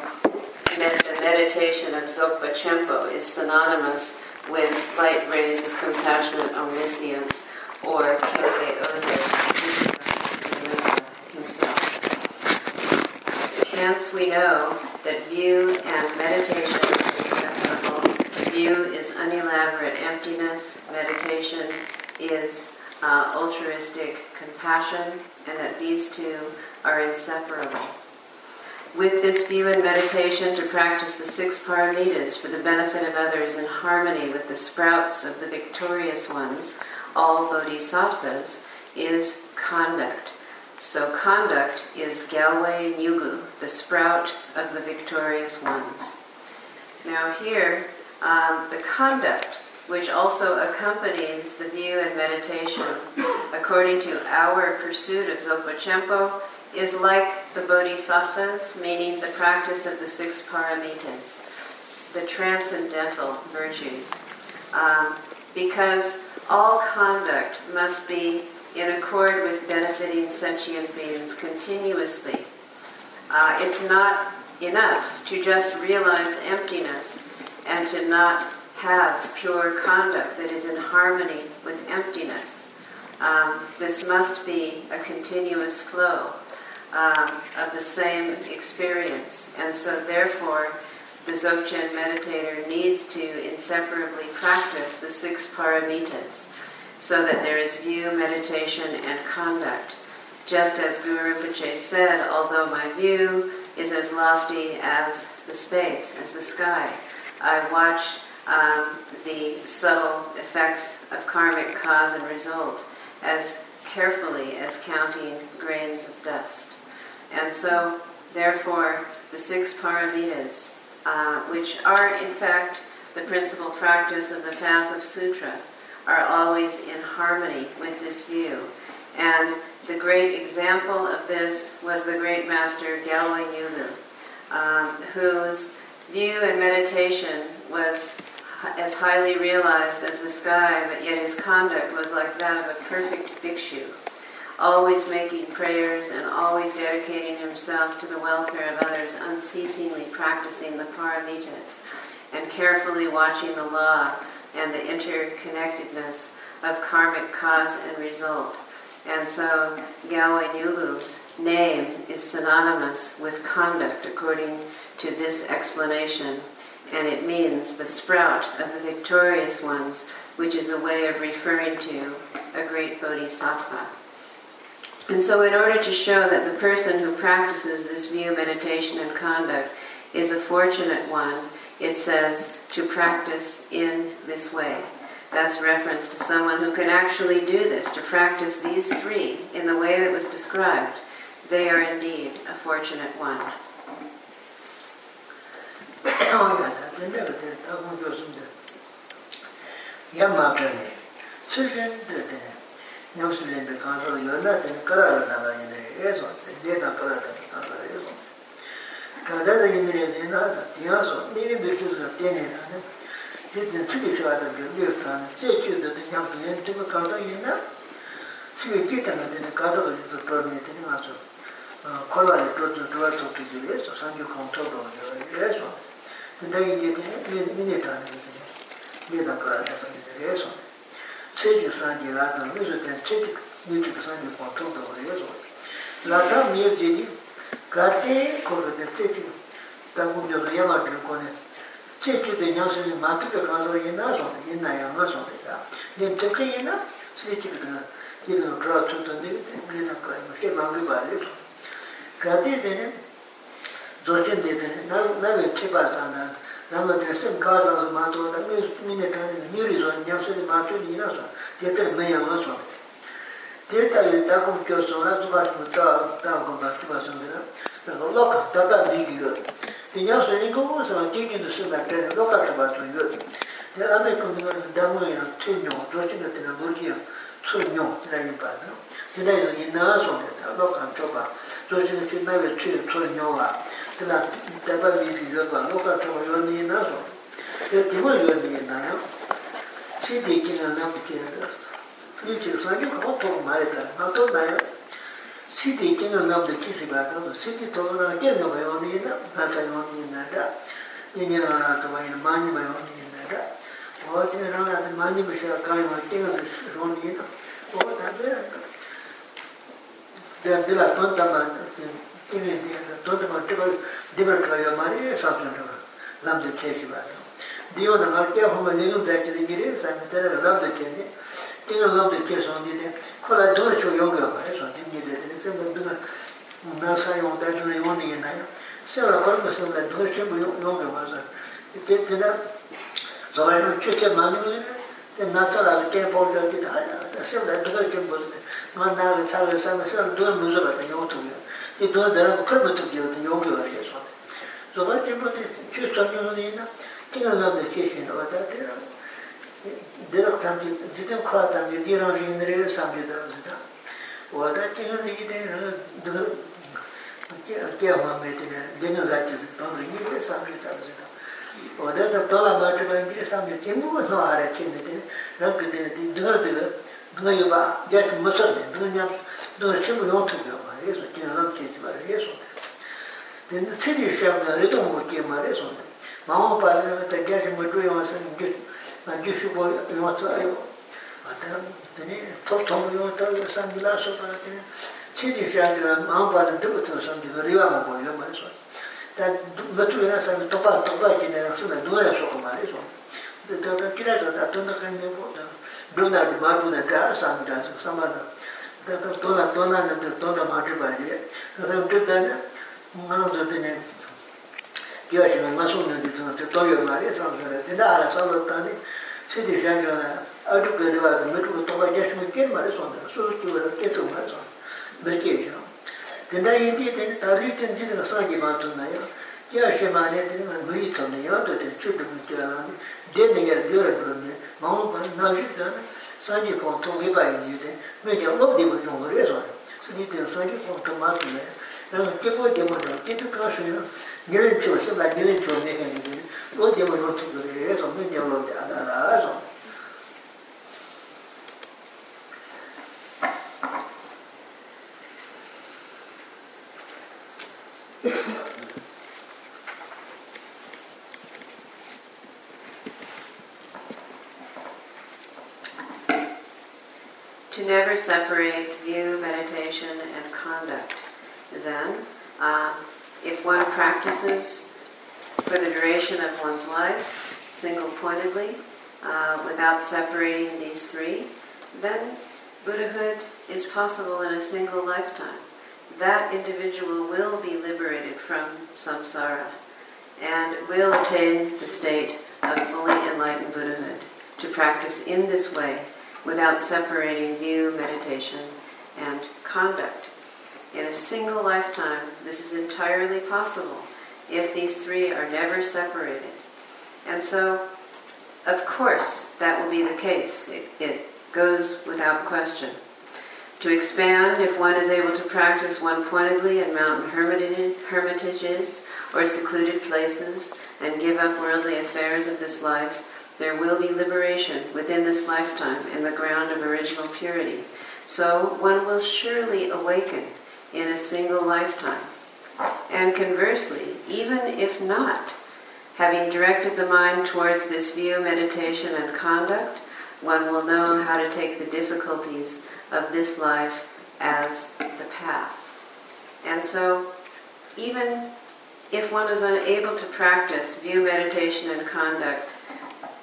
the meditation of Dzogpa Chenpo is synonymous with light rays of compassionate omniscience or Khyentse Oze himself. Hence we know that view and meditation View is unelaborate emptiness, meditation is uh, altruistic compassion, and that these two are inseparable. With this view and meditation to practice the six paramitas for the benefit of others in harmony with the sprouts of the victorious ones, all bodhisattvas, is conduct. So conduct is Gyalwai Nyugu, the sprout of the victorious ones. Now here, um, the conduct which also accompanies the view and meditation, according to our pursuit of Dzogpa Chenpo, is like the bodhisattvas, meaning the practice of the six paramitas, the transcendental virtues. Um, because all conduct must be in accord with benefiting sentient beings continuously. Uh, it's not enough to just realize emptiness and to not have pure conduct that is in harmony with emptiness. Um, this must be a continuous flow um, of the same experience. And so, therefore, the Dzogchen meditator needs to inseparably practice the six paramitas so that there is view, meditation, and conduct. Just as Guru Rinpoche said, although my view is as lofty as the space, as the sky, I watch um, the subtle effects of karmic cause and result as carefully as counting grains of dust. And so, therefore, the six paramitas, uh, which are in fact the principal practice of the path of sutra, are always in harmony with this view. And the great example of this was the great master Gyalwai Nyugu, um, whose view and meditation was as highly realized as the sky, but yet his conduct was like that of a perfect bhikshu, always making prayers and always dedicating himself to the welfare of others, unceasingly practicing the paramitas, and carefully watching the law and the interconnectedness of karmic cause and result. And so Gyalwai Nyugu's name is synonymous with conduct according to this explanation and it means the sprout of the victorious ones, which is a way of referring to a great bodhisattva. And so, in order to show that the person who practices this view, meditation, and conduct is a fortunate one, it says to practice in this way. That's reference to someone who can actually do this, to practice these three in the way that was described. They are indeed a fortunate one. 콜라를 또 들어서 또 들어서 상주 컨트롤 좀 해서 근데 이제 미니 타는 이제 내가 가야 되는데 세주 산지라도 무슨 때 체크 니도 산지 컨트롤도 해서 라다 미에지 가데 거르데 체크 당고 저 야마 그거네 체크 되냐서 마트가 가서 얘나서 얘나야 가서 내가 내 체크 얘나 체크가 얘는 그렇죠 근데 내가 가야 돼. 내가 가야 돼. 가데 되는 조전 되더니 난 나는 키바잖아 나는 대신 가서 만도 나 미네 가는 뉴리 존 냠스니 만도 니나서 제대로 매야 와서 제대로 다고 교수나 주가 붙다 다고 같이 왔습니다 그래서 로카 다다 비기요 디냐서 이거 무슨 지기도 쓰다 그래서 로카 다다 비기요 제가 안에 그거는 담으려 튀뇨 조전 되는 거지요 튀뇨 드라이 봐요 드라이 나서 로카 줘봐 조전이 나를 튀뇨 튀뇨와 tila daba miri yodwa loka chunga yoni na so ya dima yoni na ya chi di ki na nam ki ya da ni ki sa yu ka to ma ya da na to na ya chi di ki na nam de ki si ba da si di to na ke na yoni na na sa yoni na da ni ni na to ma ni ma ni ma yoni na da o ti na na de ma ni ba sha ka yoni ki na si yoni na o da de de la ton ta ma 이미 도도만 뜨고 디버 클라요 말이 사트나가 남들 체시 봐도 디오나 갈게 하면 내는 자기들이 길이 산들 남들 체니 이거 남들 체선 디데 콜라 도르 초 용료 말이 산들 니데 그래서 뭔가 나사 용 대주는 용이 있나요 세라 걸면서 나 도르 초 용료 와서 이때 때나 저번에 추체 많이 나서라 때 보는 데 다야 세라 도르 초 보는데 만나를 살려서 살 도르 무슨 같은 용토요 이 돈들은 그걸 못 기억도 용도 해서 저거 전부 주선으로는 기능한데 계시는 왔다 때라 내가 담지 지금 과 담지 뒤로 인내를 삼지다 왔다 때는 이게 되는 क्या हम में थे दिनों जाते तो ये के सामने था उसका उधर तो तोला बैठ में भी सामने चिंदू को आ रहे थे थे रब के दिन दिन दो दिन दो युवा जैसे मसल दुनिया दो चिंदू योग हो reso, tenzam tenzima reso. Tenzam tsiri shabda rito mo kima reso. Mama pala tangya shi mudru yawa san gyu shubo yawa tsa ayo. Tani top tom yawa tsa yawa san gila so pala tani tsiri shabda mama pala dhubu tsa san gila riwa mo bo yawa reso. Tā matu yawa san tokpa tokpa jina yawa suna dhura yawa soko ma reso. Tata kira tata tanda kanyo po tanda dhuna dhuma dhuna dhā san dhā samadha. tātā tōlā tōlā nā tā tōlā mātī bāyī tātā mṭi tāyā ngā rā tā tīne gyā shī ngā sū nā tī tūna tā tōyō mā rī sāṁ sā rā tīnā ārā sā rā tā nī sī tī shāng chā nā ātū kā rī wā tā mī tū kā tōlā gyā shī ngā kēn mā rī sō nā sū sū tū rā kē tū mā rī sō mī kē shā tīnā yī tī tīne tā rī tīne tī nā sā kī mā tū nā yā gyā shī mā rī tīne mā mī tō nā yā tō tī chū tū mī tī rā nā dē nā yā rī gyā rā rā nā mā hō kā nā shī tā nā sanji kong tong mi bayi ni de, me kya lop di mo yong re so, so ni ten sanji kong tong ma tu le, rang ke po di mo yong, ke tu ka shu yong, nye len cho, se la nye len cho me kya ni de, lo di mo yong tu go re so, me kya lop di a da la so. Thank you. Never separate view, meditation, and conduct. Then, uh, if one practices for the duration of one's life, single-pointedly, uh, without separating these three, then Buddhahood is possible in a single lifetime. That individual will be liberated from samsara and will attain the state of fully enlightened Buddhahood to practice in this way without separating view, meditation, and conduct. In a single lifetime, this is entirely possible. if these three are never separated. And so, of course, that will be the case. It, it goes without question. To expand, if one is able to practice one pointedly in mountain hermitages or secluded places and give up worldly affairs of this life, there will be liberation within this lifetime in the ground of original purity. So one will surely awaken in a single lifetime. And conversely, even if not, having directed the mind towards this view, meditation, and conduct, one will know how to take the difficulties of this life as the path. And so, even if one is unable to practice view, meditation, and conduct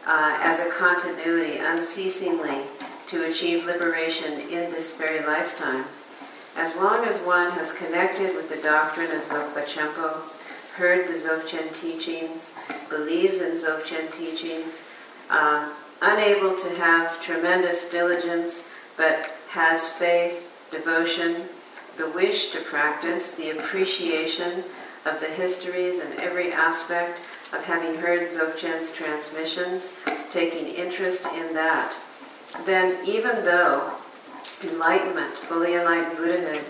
uh, as a continuity, unceasingly, to achieve liberation in this very lifetime, as long as one has connected with the doctrine of Dzogpa Chenpo, heard the Dzogchen teachings, believes in Dzogchen teachings, um, unable to have tremendous diligence, but has faith, devotion, the wish to practice, the appreciation of the histories and every aspect of having heard Dzogchen's transmissions, taking interest in that, then even though enlightenment, fully enlightened Buddhahood,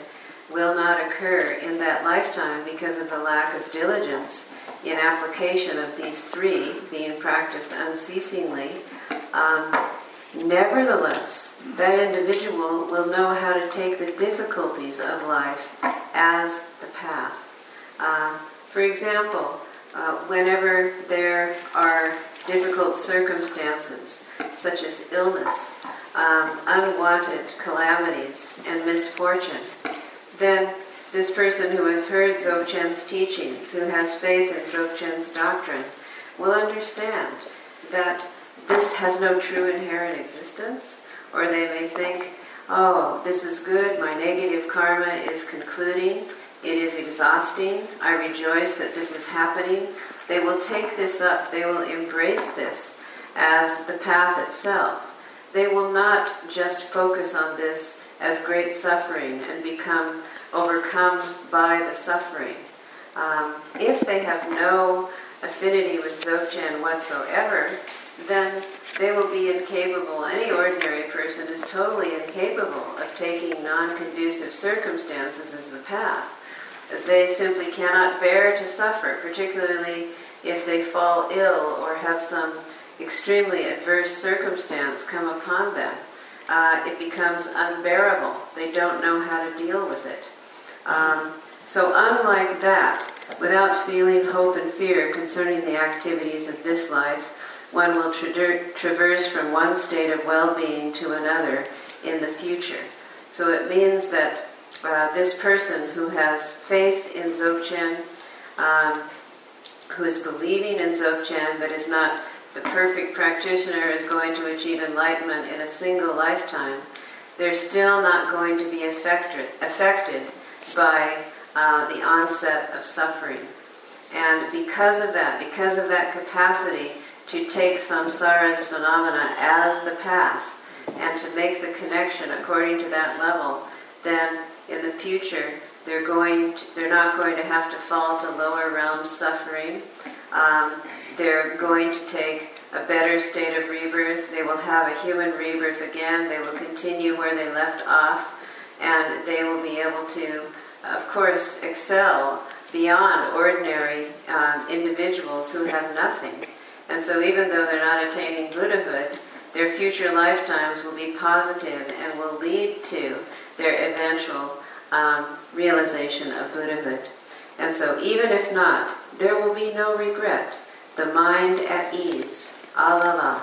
will not occur in that lifetime because of the lack of diligence in application of these three being practiced unceasingly, um, nevertheless, that individual will know how to take the difficulties of life as the path. Uh, for example, uh, whenever there are difficult circumstances, such as illness, um, unwanted calamities and misfortune, then this person who has heard Dzogchen's teachings, who has faith in Dzogchen's doctrine, will understand that this has no true inherent existence, or they may think, oh, this is good, my negative karma is concluding, it is exhausting, I rejoice that this is happening. They will take this up, they will embrace this as the path itself they will not just focus on this as great suffering and become overcome by the suffering. Um, if they have no affinity with Dzogchen whatsoever, then they will be incapable, any ordinary person is totally incapable of taking non-conducive circumstances as the path. They simply cannot bear to suffer, particularly if they fall ill or have some extremely adverse circumstance come upon them, uh, it becomes unbearable. They don't know how to deal with it. Um, so, unlike that, without feeling hope and fear concerning the activities of this life, one will tra- traverse from one state of well being to another in the future. So, it means that uh, this person who has faith in Dzogchen, um, who is believing in Dzogchen but is not the perfect practitioner is going to achieve enlightenment in a single lifetime, they're still not going to be affected, affected by uh, the onset of suffering. And because of that, because of that capacity to take samsara's phenomena as the path and to make the connection according to that level, then in the future they're going to, they're not going to have to fall to lower realm suffering. Um, they're going to take a better state of rebirth. They will have a human rebirth again. They will continue where they left off, and they will be able to, of course, excel beyond ordinary um, individuals who have nothing. And so, even though they're not attaining Buddhahood, their future lifetimes will be positive and will lead to their eventual um, realization of Buddhahood. And so, even if not, there will be no regret the mind at ease. Alala.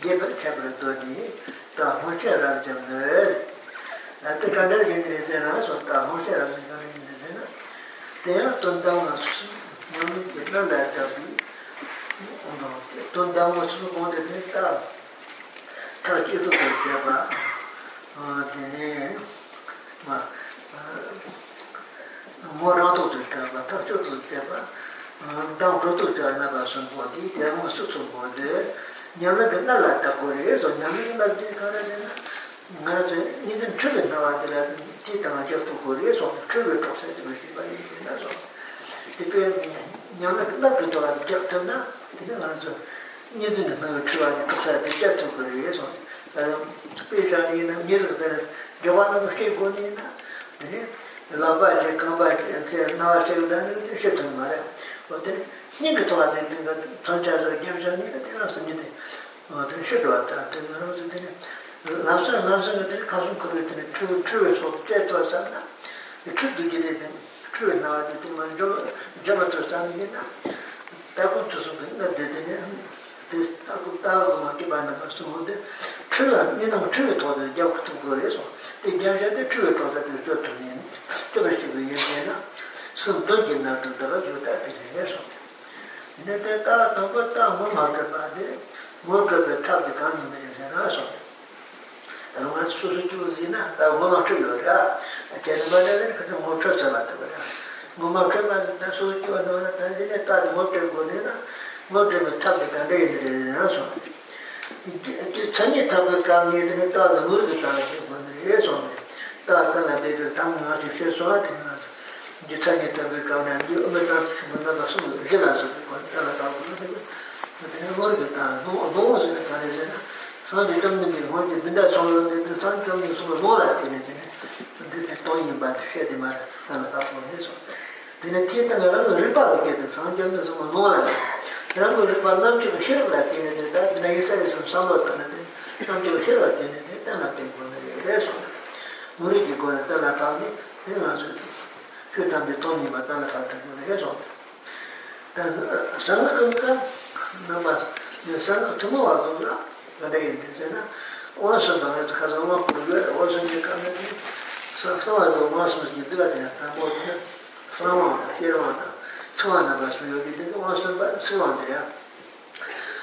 gebar chabar dhoni, ta moche rab jamdas. Ata kandar gendri zena, so ta moche rab gendri zena, tena tondawa susu, nyami gebar la tabi, tondawa susu konde ne ta, ta kito ke jaba, tene, ma, mo rato tu jaba, ta kito tu jaba, dang roto jaba na ba sumbodi, tena mo su sumbodi, nyamla ka nala ta kore, so nyamla nala ti kare zina, ngara zi, nizan chubi nawa dila, ti tanga kyo tu kore, so chubi choksa zi wishi ba yi zina, so. Tipe nyamla ka nala kyo toga zi kyo tu na, tipe ngara zi, nizan nawa chuba zi choksa zi kyo tu kore, so. Tipe zhani na, nizan dila, jawa na mushi koni na, dine, lamba zi, kamba zi, nawa zi, dani, shi tunga ra. 어때 신이 돌아서 있는 거 전자적으로 개별적으로 내가 섬기대 어때 쉬도 왔다 되는 거로 되네 나서 나서 그들 가서 그럴 때는 추 추에서 때 돌아.서나 추도 이제 추에 나와 되는 거좀 저부터 산이나. 다고 추서 근데 되네 다고 다고 막이 반나 가서 근데 추가 내가 추에 돌아서 약속 그래서. 이 장자들 추에 돌아서 저 돈이 저거 지금 얘기나? sūp tō ki nā tō tā kā yō tā tī rī yā sō tā. Nē tā tā tō kō tā mō mā tā pā tē, mō tā pē tā tā kā nō mē rī sā rā sō tā. Tā mā sū sū chū sī na, tā mō mā chū yō rā, tā rī mā rā rī kā tā mō chū sā mā tā pā rā. Mō mā chū mā tā sū chū nō rā tā rī nē tā tī mō tā kō nē na, mō tā pē tā tā kā rī rī rā sō tā. Chānyī tā pē kā nē tā rī tā tā mō rī tā rī tā rī sō tā. Tā tā nā tē tā tā mō rā tī shē sō rā tī nā gyutsage tabi kawne, gyu ome tabi shimana basu rila zabi kwa tala kawu na tabi, tene warga ta, nongo zine kare zine, san de tam dine hon de binda songo de, san kyo ni songo nola tene zine, de de tongi ba de she de mara, tala kawu na zine. Tene ti tanga rango ripa la ke de, san kyo ni songo nola de, rango ripa nam chiba shir la tene de, ta dina yisa yisam samlo tene de, nam chiba shir la tene de, tala tene kwa na de, de songo. Muri ki kwa na tala kawu ni, tene ma zine, 교단의 돈이 맞다는 같은 거네 해서 단 살아가니까 너무 예산 너무 와도라 근데 이제는 어서 나한테 가서 뭐 그래 어서 이제 가면 사사와서 마스스 니들아 대다 뭐지 사마 계란다 소환나 가서 여기 되는 어서 봐 소환돼야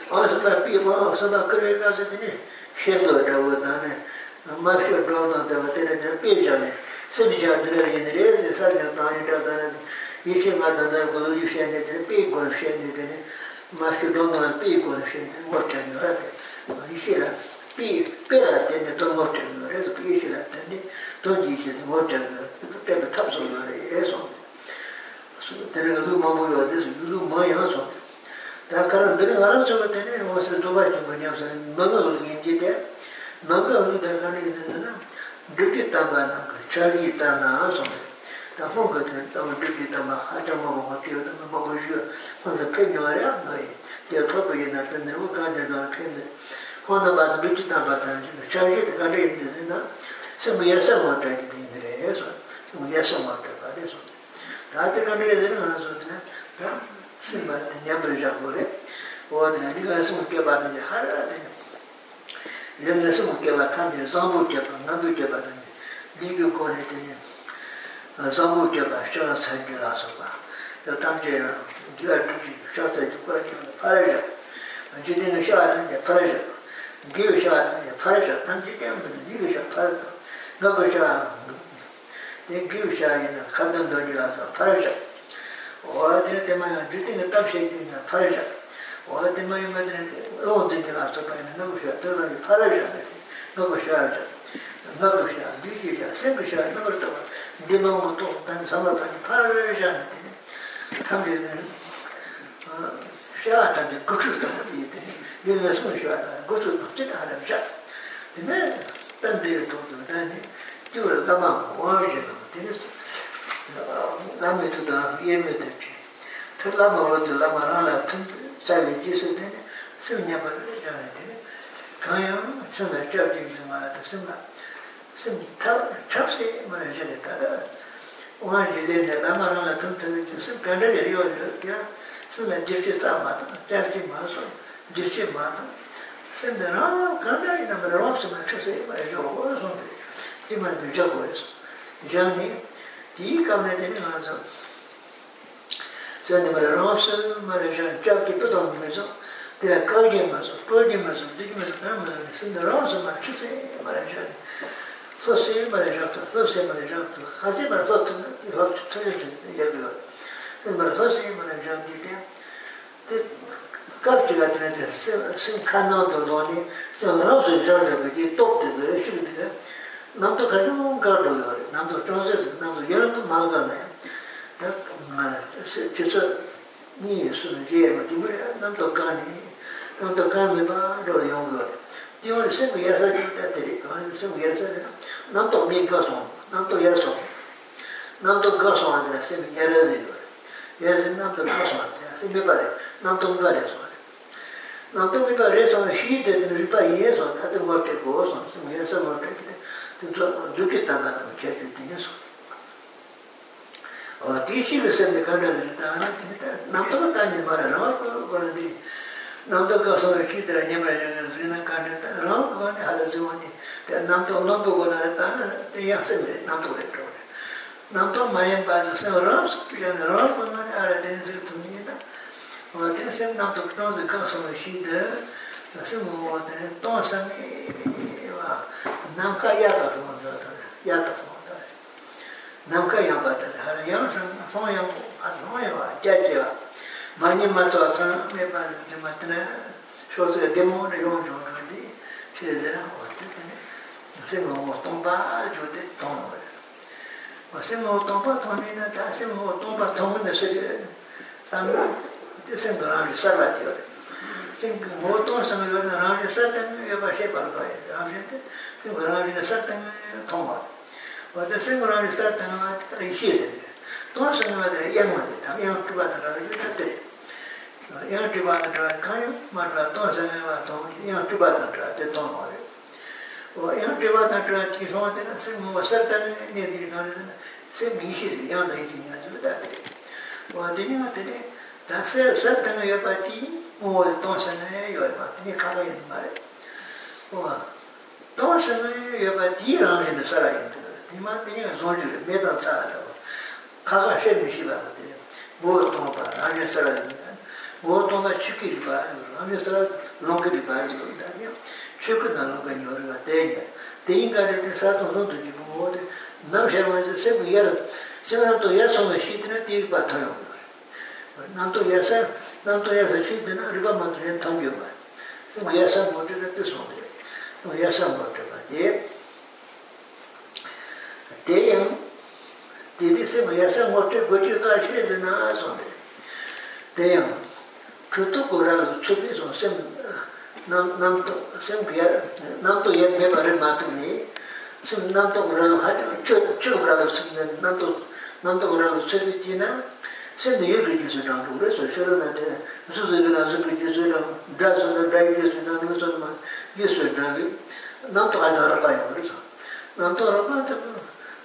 어서 봐 피고 어서 봐 그래 가서 되니 쉐도 되고 다음에 마셔 들어온다 되면 되는 데 빼잖아 sudi chā dhūyā yinā rē sī sār yā tāng yinā tā nā yī shī ngā tā nā gu yī shē nē tā nē pē gu shē nē tā nē mā shū dōng nā pē gu shē nē wā tā nē rā tā yī shī rā pē pē rā tā nē tōng wā tā nē rā sī pē shī rā tā nē tōng jī shī tā wā tā nē tā pē tāp sō nā rē yē sō tā nē lū mā mū yō tā sī lū mā yā sō tā kā rā dhūrī ngā rā sō tā nē wā sī dō bā shī mā nyā sō nā ngā ngā ngā ngā ngā ngā ngā ngā ngā ngā ngā ngā ngā dhūkti tāmbā nāngā, chārī tāmbā āsōngā, tā fōngā tā tāmbā dhūkti tāmbā ātā mō mō tīyō tāmbā mō mō shīyō, hōndā kēnyō rā nō yī, tīyā tōpa yī nā tēnē, wō kāntā nā kēnē, hōndā bā tā dhūkti tāmbā tā nā chīyō, chārī tā kāntā yī tā nā, sā mō yā sā mō tā yī tī nirē yā sō, sā mō yā sā mō tā pā rē sō, tā tā kāntā yī tā nā sō tā nā, tā sī mā tā nyā mō rī rā kō rē, wō tā nā tī kā sō mō kia bā tā nā hā rā tā nā, lēmē sōma kiawā tāndi zāmbū kiawā, nāmbū kiawā tāndi, līgī kōrē tīni zāmbū kiawā, shāgā sāngi rā sōpa, yā tāndi dhiyā tūjī, shāgā sāngi kōrē kiawā, pārē rā, jīdī nā shāgā tāndi pārē rā, gīyō shāgā tāndi pārē rā, tāndi kiawā tāndi līgī shāgā pārē rā, nāmbū shāgā, tē gīyō shāgā yā kāndā ndōjī rā sā, pārē rā, wā tē tē mā yā jīdī nā tāp shē 어디 뭐 이면들 어디 가나 저번에 너무 쉬어 들어가기 팔아야 돼 너무 쉬어야 돼 너무 쉬어 비기야 생각 쉬어 너무 또 디마고 또 담사마다 팔아야 돼 담지는 어 쉬어야 돼 고추도 어디 있대 내가 숨 쉬어야 돼 고추도 진짜 하나 쉬어 근데 딴데 도도 다니 저를 가만 와지는 되는지 남의 도다 예매됐지 틀라마로 틀라마라라 틀 tsāli jīsū tēne, sīm ñabā rī rāna tēne, kāyā sīm rā chāp jīg sīm mā rā tā sīm rā, sīm chāp sī mā rā rāna tā rā, wā jī lē rā mā rā rā tūm tā rā jīg sīm kāndā rā yō rā kia, sīm rā jīg chī tsā mā tā, chāp jīg mā sō, jīg chī mā tā, sīm dā rā kāndā rā mā rā rā sīm rā chāp sī mā rā yō rā sō tē, tī mā rā rā jā gō rā sō, jā nī, tī kā tēne mā rā sō, zāni mara rāsa, mara rāsa, chāki pūtāṁ māsā, tērā kāgya māsā, pūrdi māsā, dīki māsā, tā māsā, sīnda rāsa mara chūsē, mara rāsa, sōsē mara rāsa, lōsē mara rāsa, khāsē mara tōtā, tī hōp chū tūyā chū, yabiyā, sīnda mara sōsē mara rāsa, tī tē, tē kāp chū kā tērā tē, sīn kānā tō tōni, sīnda rāsa rāsa bī tē, tōp tē tō rā, shū tē, nām tō kā rū kā rū yō rā, nām tō chōsē sī, nām tō yā rā tō mā kā rā, chuzo nyi sunu ye ma di mure nam to ka ni nam to ka ni ma ro yong go di wa se mi yasa ji ta te ri ka se mi yasa nam to mi ka so nam to yasa nam to ka so andre se mi yara ji go yara ji nam to ka so andre se mi ba re nam to ga re so nam to mi ba re so shi de de ri ba ye so ta te go te go so se mi yasa go te te tu ki ta na che te so tīshī visāndi kārā virtā, nāmtakā tāñi mārā, rāwa kōrā dī, nāmtakā sōrā kītā ñamā rīnā kārā tā, rāwa kōrā hālā zīvāndi, tā nāmtakā lōmbā kōrā rītā, tā yāksā virā, nāmtakā rītā kōrā. nāmtakā mārīyā pācā sā, rāwa sūpīyā, rāwa kōrā mārā ārā dīni sī tūmī yitā, tī sā nāmtakā tāñi kā sōrā shītā, sī mō mō tā, tō sā mī, nāmkā yātā sō mā 거는 하려서 남도 넘고 거는 다 대약세 남도 그랬죠. 남도 많이 빠져서 알아서 그냥 알아서 그만 알아듣는 줄 듭니다. 어 그래서 남도 그런 가서 시대 그래서 뭐 어떤 동상이 와 남가 야다 그러면서 야다 그러면서 남가 야바다 하나 영상 포용 안 포용 자체가 많이 맞아 아까 내 빠져 좀 맞네. 쇼스가 데모를 용 정도인데 실제로 sīngā mō tōngpā yō tē tōng wē. Wā sīngā mō tōngpā tōngi nā tā sīngā mō tōngpā 어제 생각을 했다 다 희세. 또 생각을 양마지 담양 두바다가 유타데. 양 두바다가 가요. 맞다. 또 생각을 또양 두바다가 때 동거래. 어, 양 두바다가 기소한테는 생모 왔었다는 얘기를 가는 생미 희세 양다 얘기가 좋다. 와 되냐 되네. 다세 샀다는 여바티 뭐 동선에 여바티 가라 이 말이야. 와 동선에 여바티라는 사람이 이만 되니까 소리를 매다 차요. 가가 쉐비 시바 돼. 뭐 동파 안에서라. 뭐 동파 치기 봐. 안에서라 롱게 봐 지고다. 치고 나는 거 요리가 되냐. 되니까 되게 사도도 되지 뭐. 나셔만 세고 예를 세면 또 예서는 시트는 뒤에 봐요. 난또 예서 난또 예서 시트는 우리가 만드는 탐요 봐. 그 예서 뭐 되게 뜻 소리. 또 예서 뭐 되게 대양. 디디스 뭐야서 못도 고치 가시는 나 아선데. 대양. 그것도 고라 추비 좀셈 남남도 셈 비야 남도 옛내 말을 맞더니 좀 남도 고라 하죠 쭉쭉 고라 쓰는 남도 남도 고라 쓰는 지나 셈도 얘기 좀 하고 그래서 저런한테 무슨 소리를 하는 그 주제로 다서는 다이게 나는 좀 예수 다니 남도 하나 알아봐요. 그래서 남도 알아봐도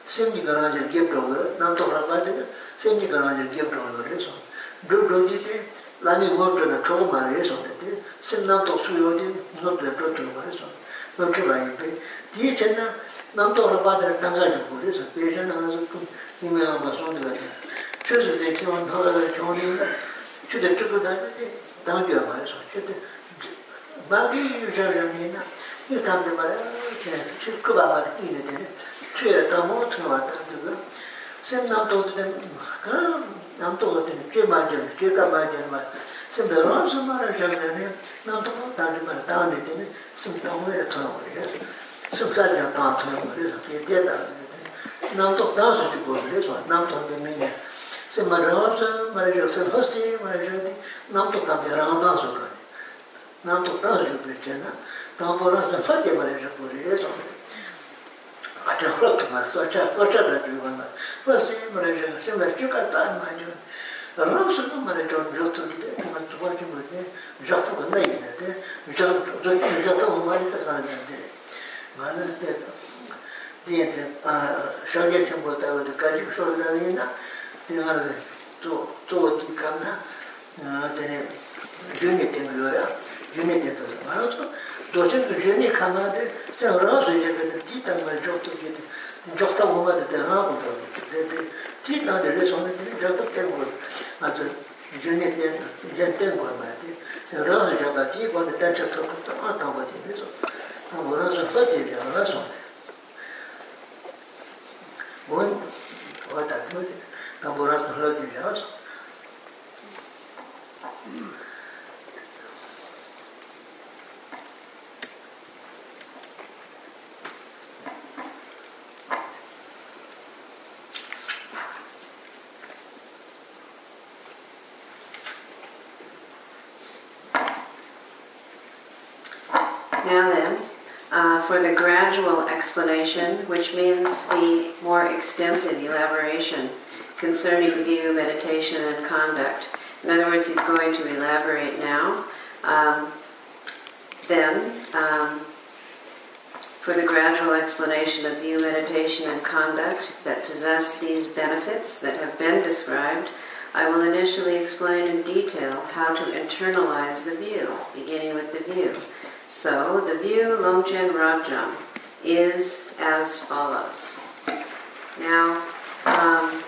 semni garanje gep dogre nam to ra bade semni garanje gep dogre le so. Do do ji te la ni go to na to ma le so te sem nam to su yo de no to to to ma le so. No to ba yi pe ti chen na nam to ra bade ta ga de go le so. Pe chen na so ku ni me ma so de ba che se de ki on to ra de on ni che de to da de da ge ma le so. Che de ba gi yu ja ja ni na yu tam de ma le che che ku ba ma de ni de chūyā dāngbō tūngwā tāntuwa, sēm nāntō tēm, nāntō tēm, chūy māñcā, chūy kā māñcā mā, sēm dā rāṅ sō mā rā shā mā rā, nāntō mō tāngi mā rā tāngi tēne, sēm dāngbō rā tāngwā rā, sēm sā rā tāng tāngwā rā, sā tē tē tā rā, nāntō tāng sō chī gō rā, sō nāntō tē mī rā, sēm mā rā sā, mā rā sā hōs tē, mā rā tē, nāntō tāng tē rāṅ tāng sō rā, nāntō tāng sō chī gō rā, tāng bō rā sā fā tē mā rā sā gō rā, sō rā, 아저 그렇게 말해서 어차 어차다 주고 나 벌써 말해 생각 죽었다 안 말이야 로스도 말해 좀 좋던데 그만 두고 좀 그때 잡고 건네 있는데 잡고 저기 잡고 말이 다 가는데 말할 때도 뒤에 아 저게 좀 보다가 가지고 소리가 나나 내가 또 또도 간다 아 되네 중에 때문에 요야 중에 때문에 말아서 도저 그전에 가만데 서로서 예배도 뒤땅을 줬도 게도 줬다 오마도 대하고 근데 뒤땅을 해서는 줬도 되고 맞아 전에 때 이제 때 거만데 서로서 잡아 뒤고도 단척도 또 아까 거기 그래서 아무나서 빠지게 알아서 뭔 왔다 그러지 담보라서 흘러지게 알아서 for the gradual explanation, which means the more extensive elaboration concerning view, meditation, and conduct. In other words, he's going to elaborate now. Um, then, um, for the gradual explanation of view, meditation, and conduct that possess these benefits that have been described, I will initially explain in detail how to internalize the view, beginning with the view. So, the view Longchen Rabjam is as follows. Now, um,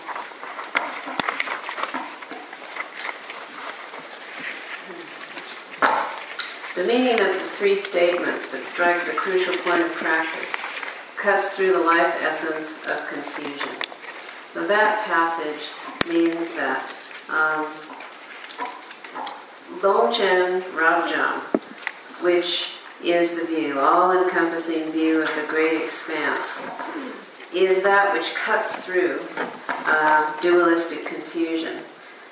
The meaning of the three statements that strike the crucial point of practice cuts through the life essence of confusion. So that passage means that um, Longchen Rabjam, which is the view, all-encompassing view of the great expanse, is that which cuts through uh, dualistic confusion.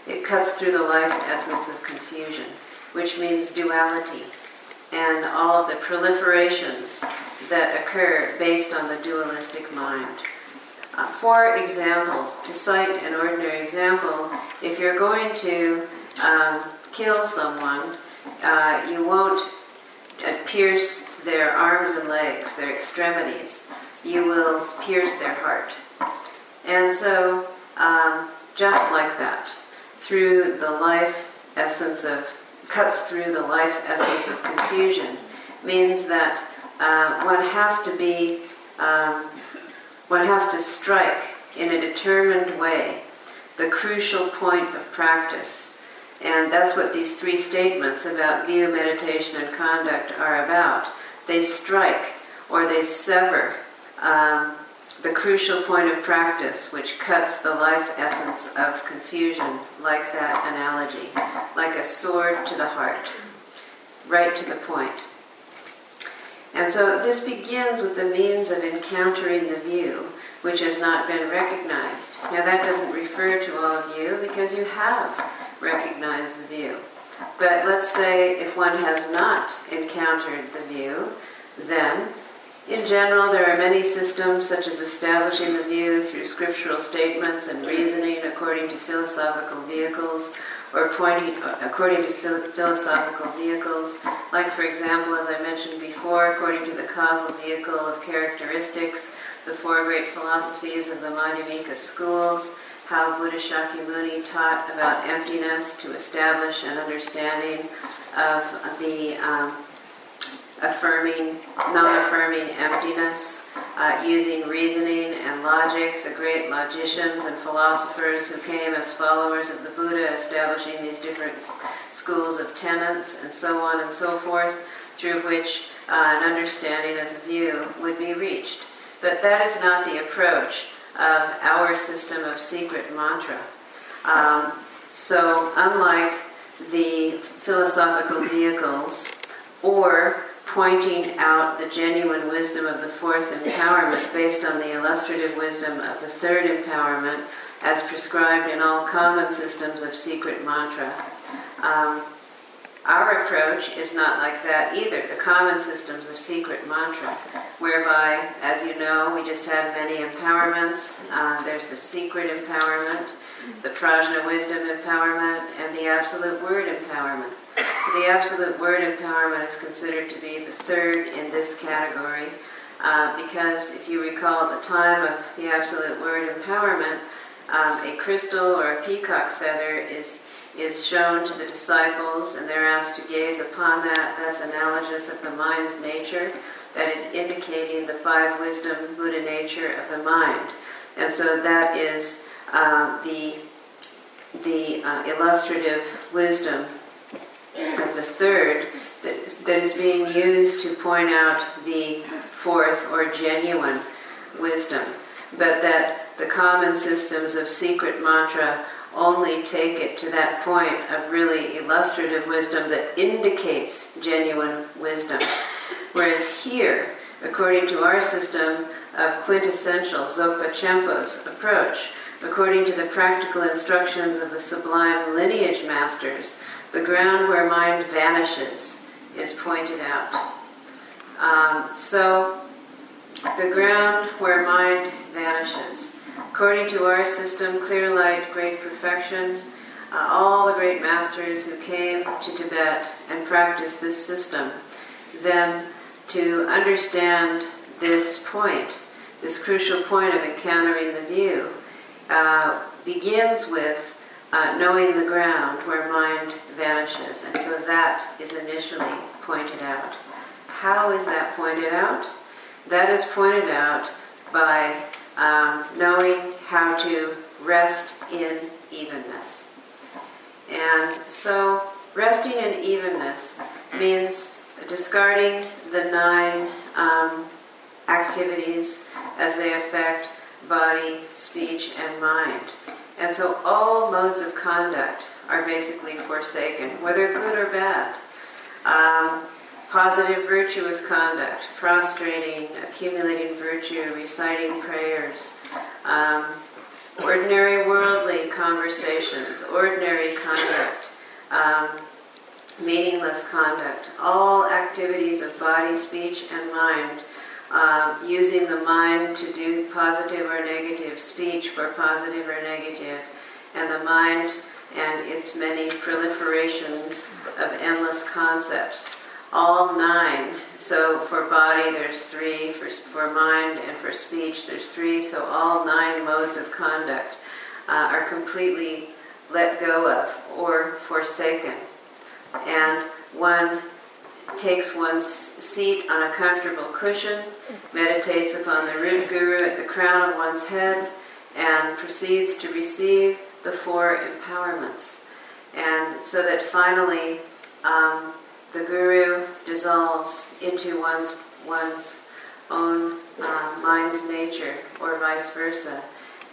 It cuts through the life essence of confusion which means duality, and all of the proliferations that occur based on the dualistic mind. Uh, for examples, to cite an ordinary example, if you're going to um, kill someone, uh, you won't pierce their arms and legs, their extremities. You will pierce their heart. And so, um, just like that, through the life essence of cuts through the life essence of confusion means that uh, one has to be, um, one has to strike in a determined way the crucial point of practice. And that's what these three statements about view, meditation, and conduct are about. They strike or they sever um, the crucial point of practice, which cuts the life essence of confusion, like that analogy, like a sword to the heart, right to the point. And so this begins with the means of encountering the view, which has not been recognized. Now, that doesn't refer to all of you because you have recognized the view. But let's say if one has not encountered the view, then in general, there are many systems such as establishing the view through scriptural statements and reasoning according to philosophical vehicles or pointing according to philosophical vehicles, like for example, as I mentioned before, according to the causal vehicle of characteristics, the four great philosophies of the Madhyamika schools, how Buddha Shakyamuni taught about emptiness to establish an understanding of the um, affirming, non-affirming emptiness, uh, using reasoning and logic, the great logicians and philosophers who came as followers of the Buddha, establishing these different schools of tenets and so on and so forth, through which uh, an understanding of the view would be reached. But that is not the approach of our system of secret mantra. Um, so, unlike the philosophical vehicles or pointing out the genuine wisdom of the fourth empowerment based on the illustrative wisdom of the third empowerment as prescribed in all common systems of secret mantra. Um, our approach is not like that either, the common systems of secret mantra, whereby, as you know, we just have many empowerments. Uh, there's the secret empowerment, the prajna wisdom empowerment, and the absolute word empowerment. So the absolute word empowerment is considered to be the third in this category uh, because if you recall at the time of the absolute word empowerment, um, a crystal or a peacock feather is is shown to the disciples and they're asked to gaze upon that. That's analogous of the mind's nature. That is indicating the five wisdom Buddha nature of the mind. And so that is uh, the, the uh, illustrative wisdom of the third that is, that is being used to point out the fourth or genuine wisdom. But that the common systems of secret mantra only take it to that point of really illustrative wisdom that indicates genuine wisdom. Whereas here, according to our system of quintessential Dzogpa Chenpo's approach, according to the practical instructions of the sublime lineage masters, the ground where mind vanishes is pointed out. Um, so, the ground where mind vanishes. According to our system, clear light, great perfection, uh, all the great masters who came to Tibet and practiced this system, then to understand this point, this crucial point of encountering the view, uh, begins with uh, knowing the ground where mind vanishes. And so that is initially pointed out. How is that pointed out? That is pointed out by um, knowing how to rest in evenness. And so, resting in evenness means discarding the nine um, activities as they affect body, speech, and mind. And so all modes of conduct are basically forsaken, whether good or bad. Um, positive virtuous conduct, prostrating, accumulating virtue, reciting prayers, um, ordinary worldly conversations, ordinary conduct, um, meaningless conduct, all activities of body, speech, and mind uh, using the mind to do positive or negative speech for positive or negative, and the mind and its many proliferations of endless concepts. All nine. So for body, there's three. For, for mind and for speech, there's three. So all nine modes of conduct uh, are completely let go of or forsaken. And one takes one's seat on a comfortable cushion, meditates upon the root guru at the crown of one's head, and proceeds to receive the four empowerments. And so that finally um, the guru dissolves into one's, one's own uh, mind's nature, or vice versa.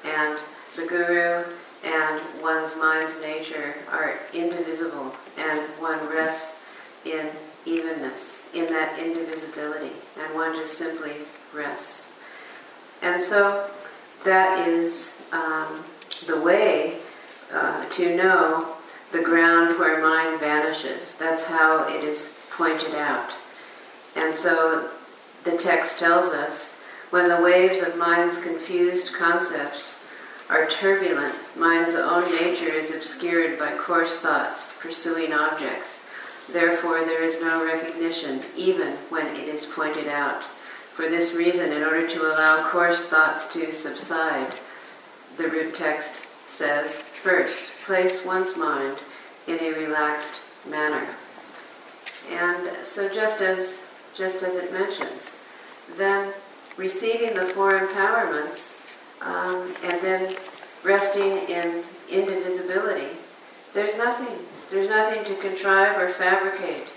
And the guru and one's mind's nature are indivisible, and one rests in evenness, in that indivisibility, and one just simply rests. And so that is um, the way uh, to know the ground where mind vanishes. That's how it is pointed out. And so the text tells us when the waves of mind's confused concepts are turbulent, mind's own nature is obscured by coarse thoughts pursuing objects. Therefore, there is no recognition, even when it is pointed out. For this reason, in order to allow coarse thoughts to subside, the root text says, first, place one's mind in a relaxed manner. And so just as just as it mentions, then receiving the four empowerments um, and then resting in indivisibility, there's nothing there's nothing to contrive or fabricate.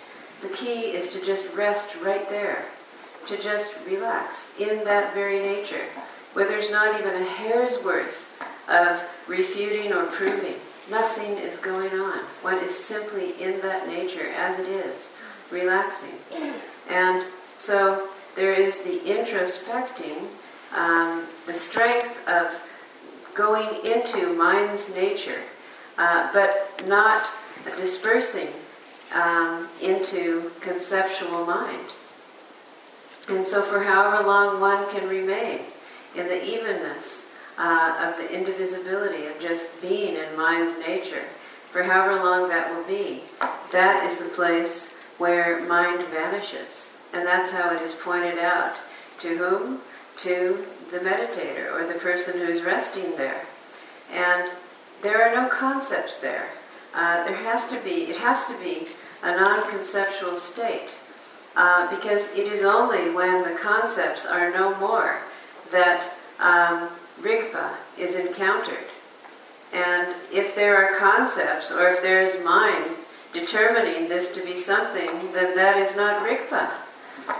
The key is to just rest right there, to just relax in that very nature, where there's not even a hair's worth of refuting or proving. Nothing is going on. One is simply in that nature as it is, relaxing. And so there is the introspecting, um, the strength of going into mind's nature, uh, but not dispersing um, into conceptual mind. And so, for however long one can remain in the evenness uh, of the indivisibility of just being in mind's nature, for however long that will be, that is the place where mind vanishes. And that's how it is pointed out. To whom? To the meditator or the person who's resting there. And there are no concepts there. Uh, there has to be, it has to be a non-conceptual state. Uh, because it is only when the concepts are no more that um, Rigpa is encountered. And if there are concepts, or if there is mind determining this to be something, then that is not Rigpa.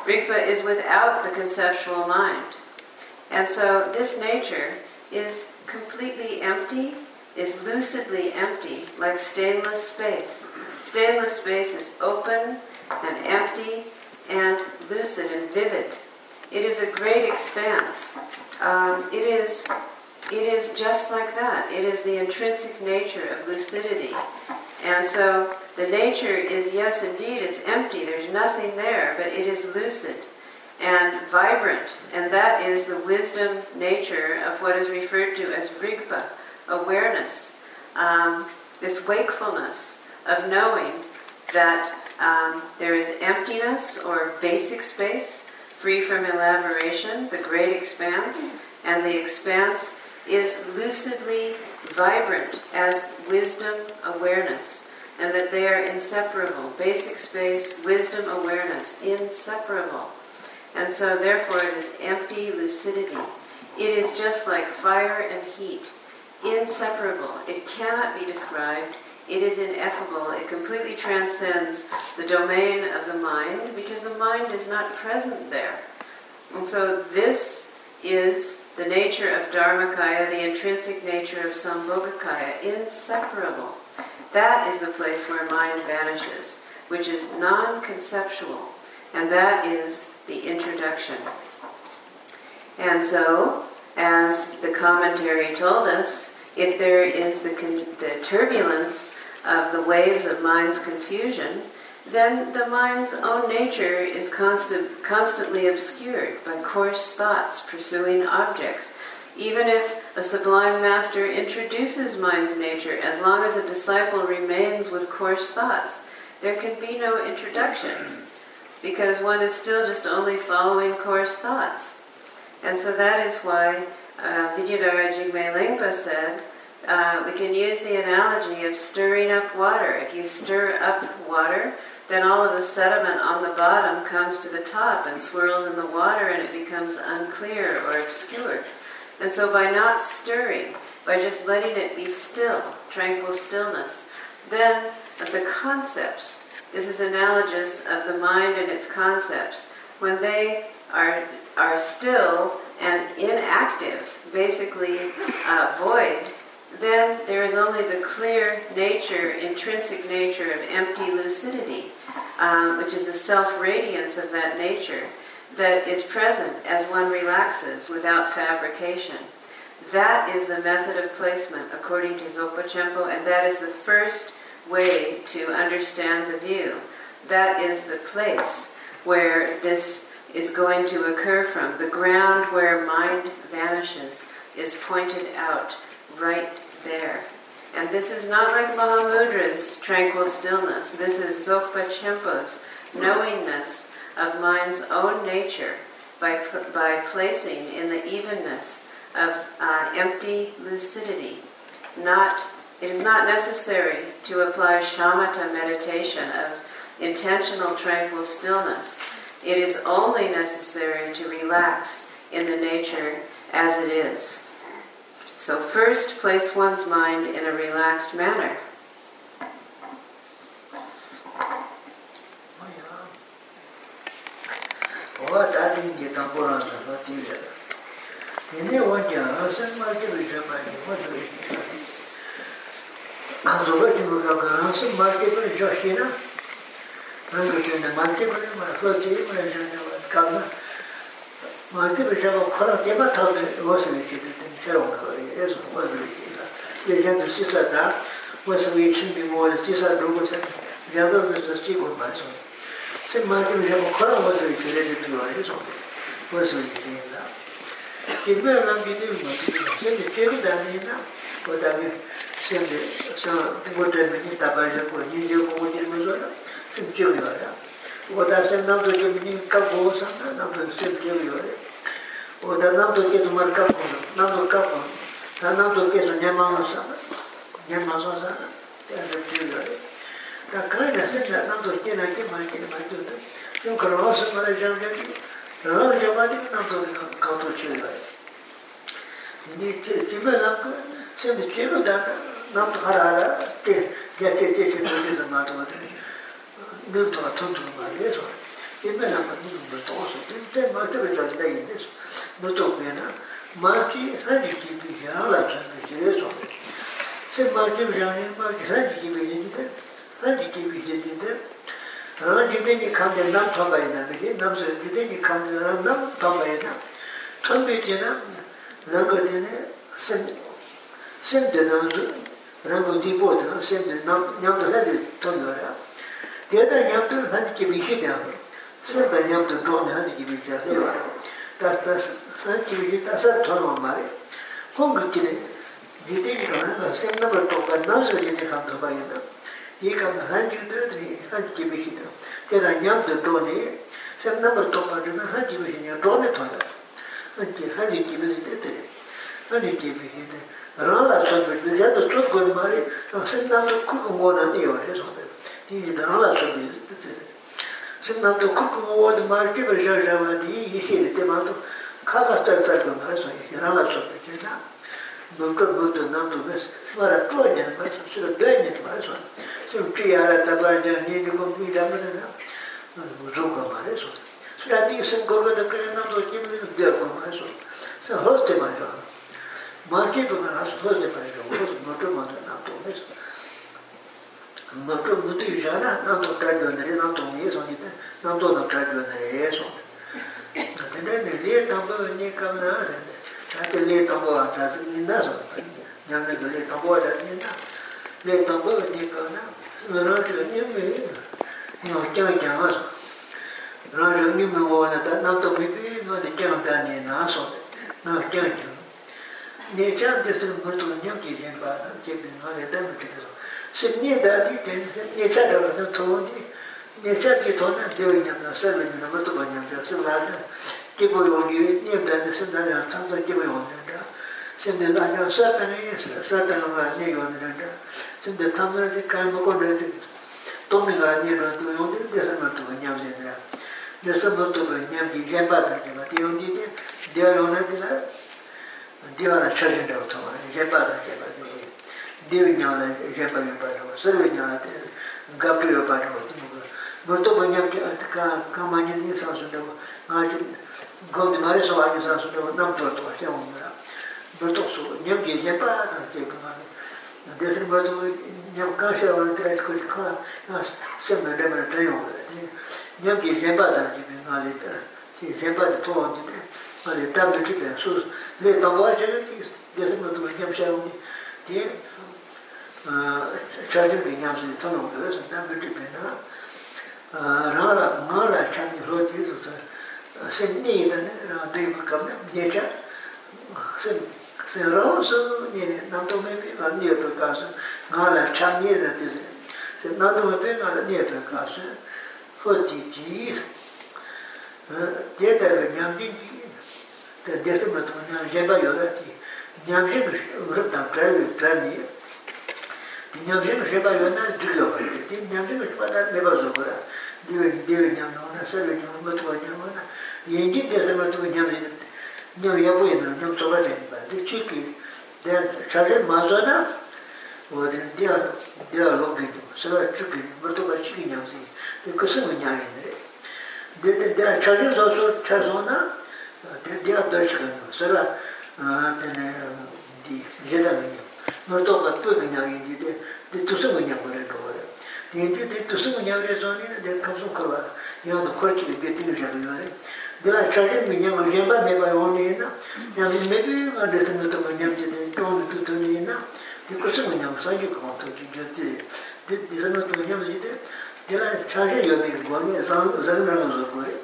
Rigpa is without the conceptual mind. And so this nature is completely empty is lucidly empty, like stainless space. Stainless space is open and empty and lucid and vivid. It is a great expanse. Um, it is it is just like that. It is the intrinsic nature of lucidity. And so the nature is, yes, indeed, it's empty. There's nothing there, but it is lucid. and vibrant, and that is the wisdom nature of what is referred to as rigpa, awareness, um, this wakefulness of knowing that um, there is emptiness or basic space, free from elaboration, the great expanse, and the expanse is lucidly vibrant as wisdom awareness, and that they are inseparable. Basic space, wisdom awareness, inseparable. And so, therefore, it is empty lucidity. It is just like fire and heat, inseparable. It cannot be described. It is ineffable. It completely transcends the domain of the mind because the mind is not present there. And so, this is the nature of Dharmakaya, the intrinsic nature of Sambhogakaya, inseparable. That is the place where mind vanishes, which is non conceptual, and that is the introduction. And so, as the commentary told us, if there is the, the turbulence of the waves of mind's confusion, then the mind's own nature is constant, constantly obscured by coarse thoughts pursuing objects. Even if a sublime master introduces mind's nature, as long as a disciple remains with coarse thoughts, there can be no introduction because one is still just only following coarse thoughts. And so that is why uh, Vidyadhara Jigme Lingpa said, uh, we can use the analogy of stirring up water. If you stir up water, then all of the sediment on the bottom comes to the top and swirls in the water and it becomes unclear or obscured. And so by not stirring, by just letting it be still, tranquil stillness, then the concepts, this is analogous of the mind and its concepts, when they are, are still and inactive, basically uh, void, then there is only the clear nature, intrinsic nature of empty lucidity, um, which is the self radiance of that nature that is present as one relaxes without fabrication. That is the method of placement according to Dzogpa Chenpo, and that is the first way to understand the view. That is the place where this is going to occur from. The ground where mind vanishes is pointed out right there. And this is not like Mahamudra's tranquil stillness. This is Dzogpa Chenpo's knowingness of mind's own nature by, by placing in the evenness of uh, empty lucidity. Not, it is not necessary to apply shamatha meditation of intentional tranquil stillness. It is only necessary to relax in the nature as it is. So, first, place one's mind in a relaxed manner. 해로 거리 예수 거리다 예전에 시사다 무슨 위치 비모를 시사 로고서 야도 무슨 시고 봐서 세 마지막 내가 걸어 가서 이렇게 들어요 그래서 무슨 일이야 기본 남기는 거 근데 계속 다니나 그다음에 근데 저 그거들 이제 다 가지고 이제 고민을 좀 심지어요. 그거 다 생각도 좀 니까 보고 상관 나도 심지어요. oda namdo kesu mar kapo, namdo kapo, ta namdo kesu nyama no sada, nyama so sada, tenza tuyo re. Ta karna sikla namdo kena kema kema tuto, sim karwa su mara jam jam ki, rao jama di namdo kato tuyo re. Tini kibe namko, sim di kibe gana, namdo hara hara, te, gya te te te te te te te te te te te te te te te te ibe la ma nu mu to so te te ma te be ta de yi des mu to pe na ma ki ha ji ki bi ya la ta de je so se ma ki bi ya ni ma ki ha ji ki bi ni de ha ji ki bi ni de ha ji de ni kan de na ta ba na de ki nam se ji de ni kan de na nam ta ba na ta be je na na ko de ne sen sen de na zu na ko di bo de sen de na nyam de de to na ya de na nyam de ha ji ki bi shi de sātā ñam tu dhōg nā dhī kīmī chā sī wā tā sā sā kīmī chī tā sā dhōg wā mā rī khōng kī chī rī dhī tī kī rā nā sēm nā bā tōg bā nā sā jī tī kāng tō bā yā nā yī kāng nā hān chī dhī dhī hān kīmī chī tā tē rā ñam tu dhōg nī sēm nā bā tōg bā dhī nā hān kīmī chī nyā dhōg nī tō yā hān kī hān jī kīmī chī tē tē rī hān jī kīmī chī tē rā lā sō bī dhī yā tu sōt gō rī mā rī sēm nā bā kū ngō nā nī yō rī sō bī dhī yī dhā rā lā sō bī dhī 신나도 그거 어디 말게 버셔야만이 이게 때만도 가가 떨떨고 말서 이라나 소피게다 뭔가 모두 남도 그래서 스마라 쪼냐 말서 싫어 되냐 말서 좀 취하라 답아야 니도 공부이라면은 무조건 말해서 수라디 선거로도 그냥 남도 김을 되고 말서 저 호스트 말이야 마켓도 나서 호스트 말이야 호스트 모두 모두 남도 그래서 mātō mūtū yuśā na nāntō trāyō nare, nāntō ngē sōngi tā, nāntō nā trāyō nare yē sōngi. Tēnē nē lē tāmbō nē kāma nā rā, chātē lē tāmbō wā trā sī nī nā sōngi, nyā nē lē tāmbō wā trā sī nī nā, lē tāmbō wā nē kāma nā, mē rā rā nī mē yī nā, nyō kiāng kiāng wā sōngi. Rā rā nī mē wā nā tā, nāntō mē pī nō tē kiāng tā nē nā sōngi, nō kiāng kiāng. Nē chāntē sī mūtū nyam kī yēn pā, kē pī ngā rē tā mū 심리 다디 된세 예차로 도디 예차기 돈은 되어있는 사람이 너무도 많이 없어서 나는 기본 요리 님들한테 신나는 상자 기본 요리인데 신내는 아니야 사탄이 있어 사탄과 내용인데 신내 탐나지 간보고 내지 도미가 아니라도 요리 대상을 또 그냥 되더라 그래서 뭐또 그냥 비전 받을 때 대용이 되어오는 데라 되어라 찾는다고 또 이제 받을 때 devi ñāla repa yo parwa, sarva ñāla gabdu yo parwa. Murto pañam ki ka maña ni sa sundawa, ngā chum gauti mari sōhā ni sa sundawa, nam tuwa tuwa, kia mōmara. Murto su, ñam ki repa na kia kumāni. Desir murto ñam kāshā wala tira it kuri kāla, ngā sem na repa na tayo wala. ñam ki repa na jibi ngā li ta, ti repa di tuwa ni ta, ngā li tam di kipa, su le tangwa shara ti, desir murto pañam shā wani, ti chāyā bī ñam sī tō nō pio sā tā bī tī bī na rā rā ngā rā chāng kī rō tī sū tā sī nī yī tā nē rā dī bā kāp nē nē chā sī rā wā sū nī nē nā tō mē bī rā nē bī kā sū ngā rā chāng nī rā tī sī sī nā tō mē bī ngā rā nē bī kā sū hō tī jī dē tā rā ñam jī tā dē sī mā tō ñam jē bā yō rā tī ñam jī bī rūp tā prā yō prā nī nyamshima sheba yuwa dhulyo kore, di nyamshima sheba na meba zoko ra, diwa nyamna wana, sarwa nyamna, matuwa nyamna wana, yengi desa matuwa nyamna, nyam yabu yana, nyam tsoba chayani ba, di chiki, diya chajan mazo na, wadi diya, diya logi nyam, sarwa chiki, matuwa chiki nyamsi, di kusungu nyamna re, diya chajan zoso chazo na, diya dachika nyam, sarwa, ah, di yedami nyam, nōdō bā tō bī nyā yīnjī tē, tē tūsā bā nyā bā rē rō rē. Tē yīnjī tē tūsā bā nyā rē sō nī rē, tē kāpsō kā bā, yā nō khurā chī bē tī rō shā rē rē. Tē rā chā rē bī nyā bā rē bā mē bā yō nī na, nyā bī mē bī ngā rē sā ngā tō bā nyā bī tē tō nī tū tō nī na, tē kūsā bā nyā bā sā yī kā bā tō chī jā tē, tē tē sā ngā tō bā nyā bā jī tē, tē rā chā rē yō bī guā nī, sā rā ngā sō guā rē,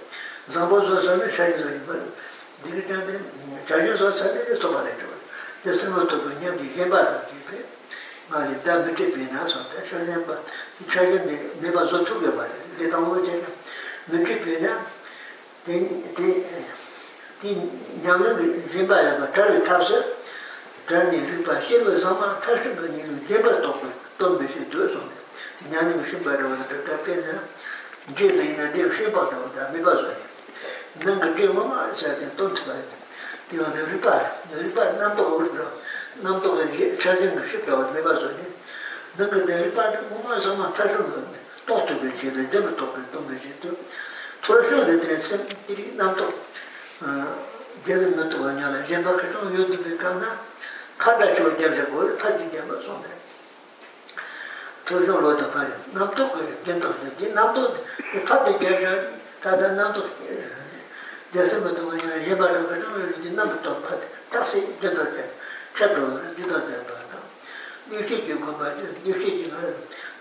sā bā sō sā rē shā rē sō yī bā, tē rā chā rē sō sā rē sō bā rē rō dāsāma tōpa ñam di yémbā rā di pē, mā rī dā mī tē pē nā sō tā shō yémbā, tī chā yémbā mē bā sō tū kē bā rī, lē tā ngō chē nā, mī tē pē nā, tī ñam rā rī yémbā rā bā, tā rī tā sā, tā rī rī bā, shē rī sā mā, tā shī bā nī rī yémbā tō pē, tō mē shē tō sō nē, tī ñam rī shē bā rā bā tā tā pē nā, jē bē nā, jē shē bā rā bā tā mē bā sō nē, nā ngā jē mā mā rī sā tē tō tī bā rī, diwa nuri pari, nuri pari namdo uri dhro, namdo uri chadin shibda wad miba zoni, nunga nuri pari muma zama tashun zoni, tohtu bin chido, dima tohtu bin tohtu bin chido, torasho le dhre tsen, diri namdo, dhiri nanto wa nyala, jenpa kishon yodhi bin kamna, kada shio dhebze gori, taji jenpa zoni. Torasho lo dhapari, namdo kuri, jenpa kishon, namdo, kada dhebze, tada namdo kiri, yasa ma tuma ya yeba ra ma tuma ya jinna ma tuma pa taksi jidar kya chabro jidar kya pa ta nyushi ki ku ma ju nyushi ki ma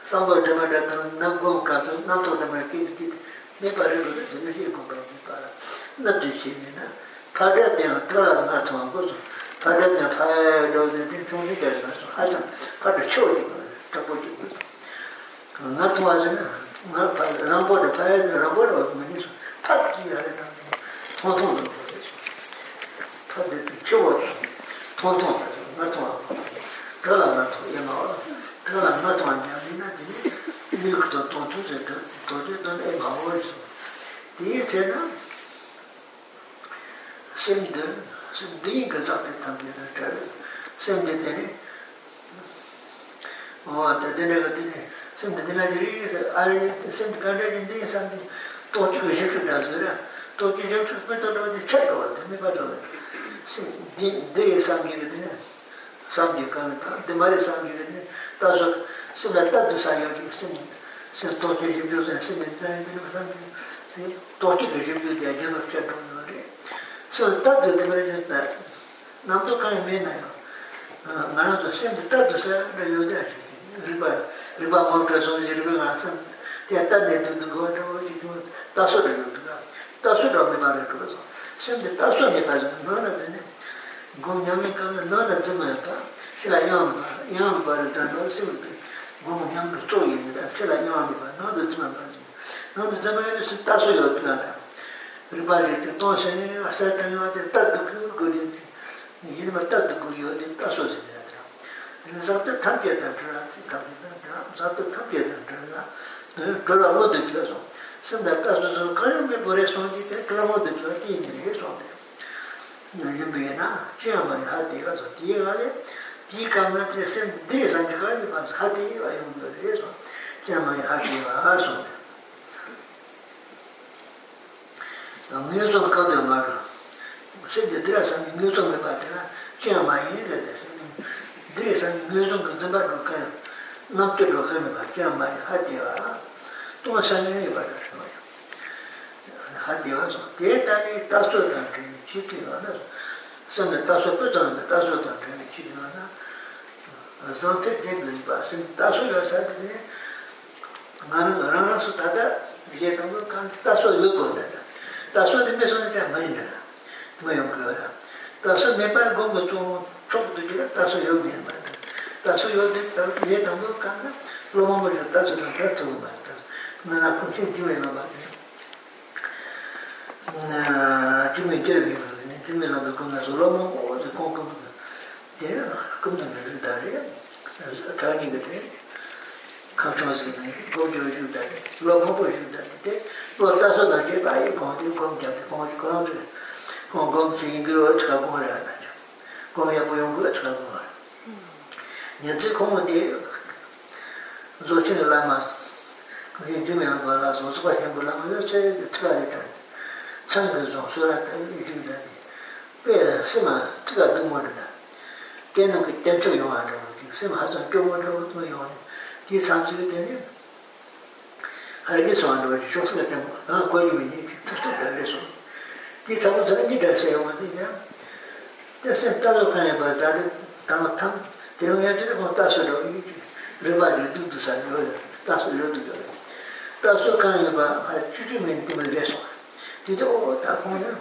sangso dhamma ra ta nam gong ka su nam to dhamma ra kiti kiti me pa ra ra su nyushi ku ma ju pa ra nam ju shi ni na pa ra dhyana tra na tuma ku su pa ra dhyana pa ya do zi dhin chung ni kya na su ha ta pa ra cho ji ma ta po ji ku su nga tuma zi na nga pa rambo ra pa ya rambo ra ma ni su pa ji ya ra ta 통통 넣고 다들 키워.다 통.통 넣어 그러나 넣어 얘나 그러나 넣어 아.니나 되니 이것도 통통 제가 도저히 너네 마음을 뒤에서는 심든 심든 그 자체 담배를 잘 심든 어 되는 거 되네 심든 되는 일이 아니 심든 가는 일이 또 주의식 좀 하세요 tō tī yō chū pē tō tō tī chē tō tī nī pā tō dē yē sāṅ kī rī tī nē sāṅ kī kā nī tā dē mā rī sāṅ kī rī nē tā sō sī nā tā tū sā yō chū sī nī sī tō tī yō chū sā sī nī tā yō chū sāṅ kī tō tī yō chū pē tī yā yō chē tō yō rī sō tā tū tī mā rī chū tā nā tō kā yō mē nā yō ngā rā tō sī nī tā tū sā rī yō dā rī bā rī bā mō kā sō rī bā ngā sā tī yā tā nē tū tū gō tō yō chū tā sō rī yō tū 다수 담에 말해 그래서. 심지 다수 밑까지 너는 되네. 고명이 가면 너는 좀야다. 실라 양 양을 바를 단도 심지 고명이 또 있는데 실라 양을 봐 너도 좀 봐지 너도 좀에 수 다.수요. 그러다 리바리 또 선에 와서 다녀한테 딱도 그거리 이름을 딱도 그거리 다수지 그래서 또 탐비다 그러지 가면 다 자도 탐비다 그러나 그러나 뭐 되죠 sāndā kāsā sā kārī mē pōrē sōngchī tē klāmo dē pō tī nē yé sōngdē nō yu bē na chīyā mā yā tē kā sō tī kā lē tī kā mā tē sēn tē sāng kā yā pā sā tē yā yō mō yé sō chīyā mā yā tē yā sōngdē ngē sōng kā tē mā rā sēn tē tē sāng ngē sōng mē pā tē rā chīyā mā yā tē tē sēn tē sāng ngē sōng kā tē mā rā kā yā nā tē rā kā yā mā chīyā mā yā tē yā tō sāng yā yā pā rā 하디와 데이터니 다소다 지키라나 선에 다소도 전에 다소다 지키라나 선택 되는 바 다소가 사드네 나는 나라서 다다 이제 너무 간지 다소 요거다 다소 되면 손에 잘 많이 나가 뭐요 그거라 다소 내발 공부 좀 조금 되게 다소 요기야 말다 다소 요데 다소 이제 너무 간다 로마모를 다소 다소 말다 나나 공식 기회나 말다 chūmi chēbi kūrī, chūmi nāpi kūna sūrā mā kō tē kō kūm tā, tē rā nā, kūm tā mē rū tā rī, tā nī kā tē, kā chō sī nā, kō chō shū tā rī, sūrā mā kō shū tā rī, tē, lō tā sō tā chē bā yī kō tē kō mā chā tē, kō mā chī kō rā chū, kō mā kō mā chī yī kī wā chī kā kō rā tā chā, kō mā yā kō yōng kō yā chī kā kō rā. Nyā tsī kō mā tē, zō chī nā lā mā sī, kō yī chūmi nā kō rā sō sū kā shē kō rā mā yō chē tā rī tā rī, sanskrit sōng sūrā tāyī yu chūk tāyī pē sīmā tīkā dūmō rīdā tēnā kī tēm chūk yōngā rīdā tī sīmā hā sōng kyōgō rīdā tō yōngā tī sāṃsī kī tēnī hā rī sōng rīdā tī shōk sīkā tēmō ngā kua yī mī nī tī tā tā rā rī sōng tī tā mū tā rī rā sā yōngā tī yā tē sēn tā rō kāyā bā tā rī tā ngā tā tē yōngā tī rī kō tā sō rō yī rī bā rī dū dū sā rī rō tā sō rī dū rō tā sō kāyā bā hā chū chū mī tī mī rī sōng dīdā kō tā kōnyā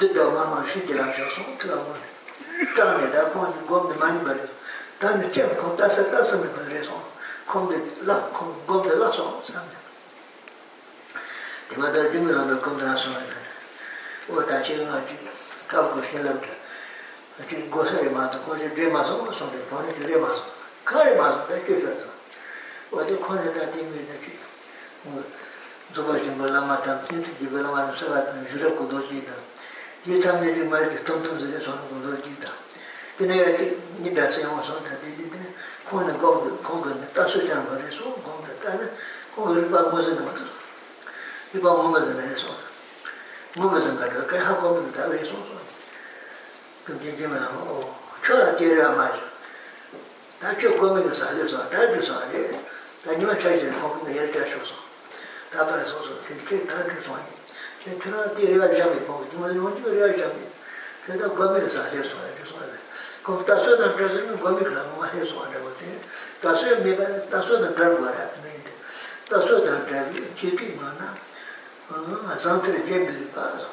dīdā wā mā shī dīdā shā sō tā wā tā nē tā kōnyā gōm dā māñi bā rī tā nē chēm kōm tā sā tā sā mē bā rī sō kōm dā lā kōm gōm dā lā sō sā mē dī mā tā dī mī rā mē gōm dā sō mē bā rī wā tā chē ngā chī kā kō shī lā bā chī gō sā rī mā tā kō chī rī mā sō mā sō rī kōnyā chī rī mā sō kā rī mā sō tā chī shā sō wā tā kōnyā tā dī mī tā chī dhūpa shīmbā lāma tam, tīnti jīpa lāma tam sāvā tam, yūrā kuldō jītā. Jī tam nirī mārī kī tōm tōm sāyā sōna kuldō jītā. Tīnā yā kī nibhā sāyā wā sōna tā tī tī tīnā, kōna gōngu, kōngu nā, tā sū chāng bārī sō, gōngu tā tā nā, kōngu rīpa ngō sāyā mā tō, rīpa ngō mā sāyā rī sōna. Ngō mā sāyā rī, kā hā kōngu tā rī sō sō. Kīm kī kī mā sā, o, chō rā tī rā mā sā, tā chō kōngu rī sā rī sō, tā rī sā rī, tā nima chā rī sō, kōngu nā yā chā sō sō. 다들 소소 필게 다들 좋아해. 제 그러나 뒤에가 잡이 보고 정말 뭔지 그래야 잡이. 그래도 거기서 하려 소야 소야. 거기다 소다 그래서 거기가 뭐 하려 소야 그때. 다소 메바 다소다 그런 거야. 근데 다소다 그래요. 지기 뭐나. 어, 잔트를 제대로 봐서.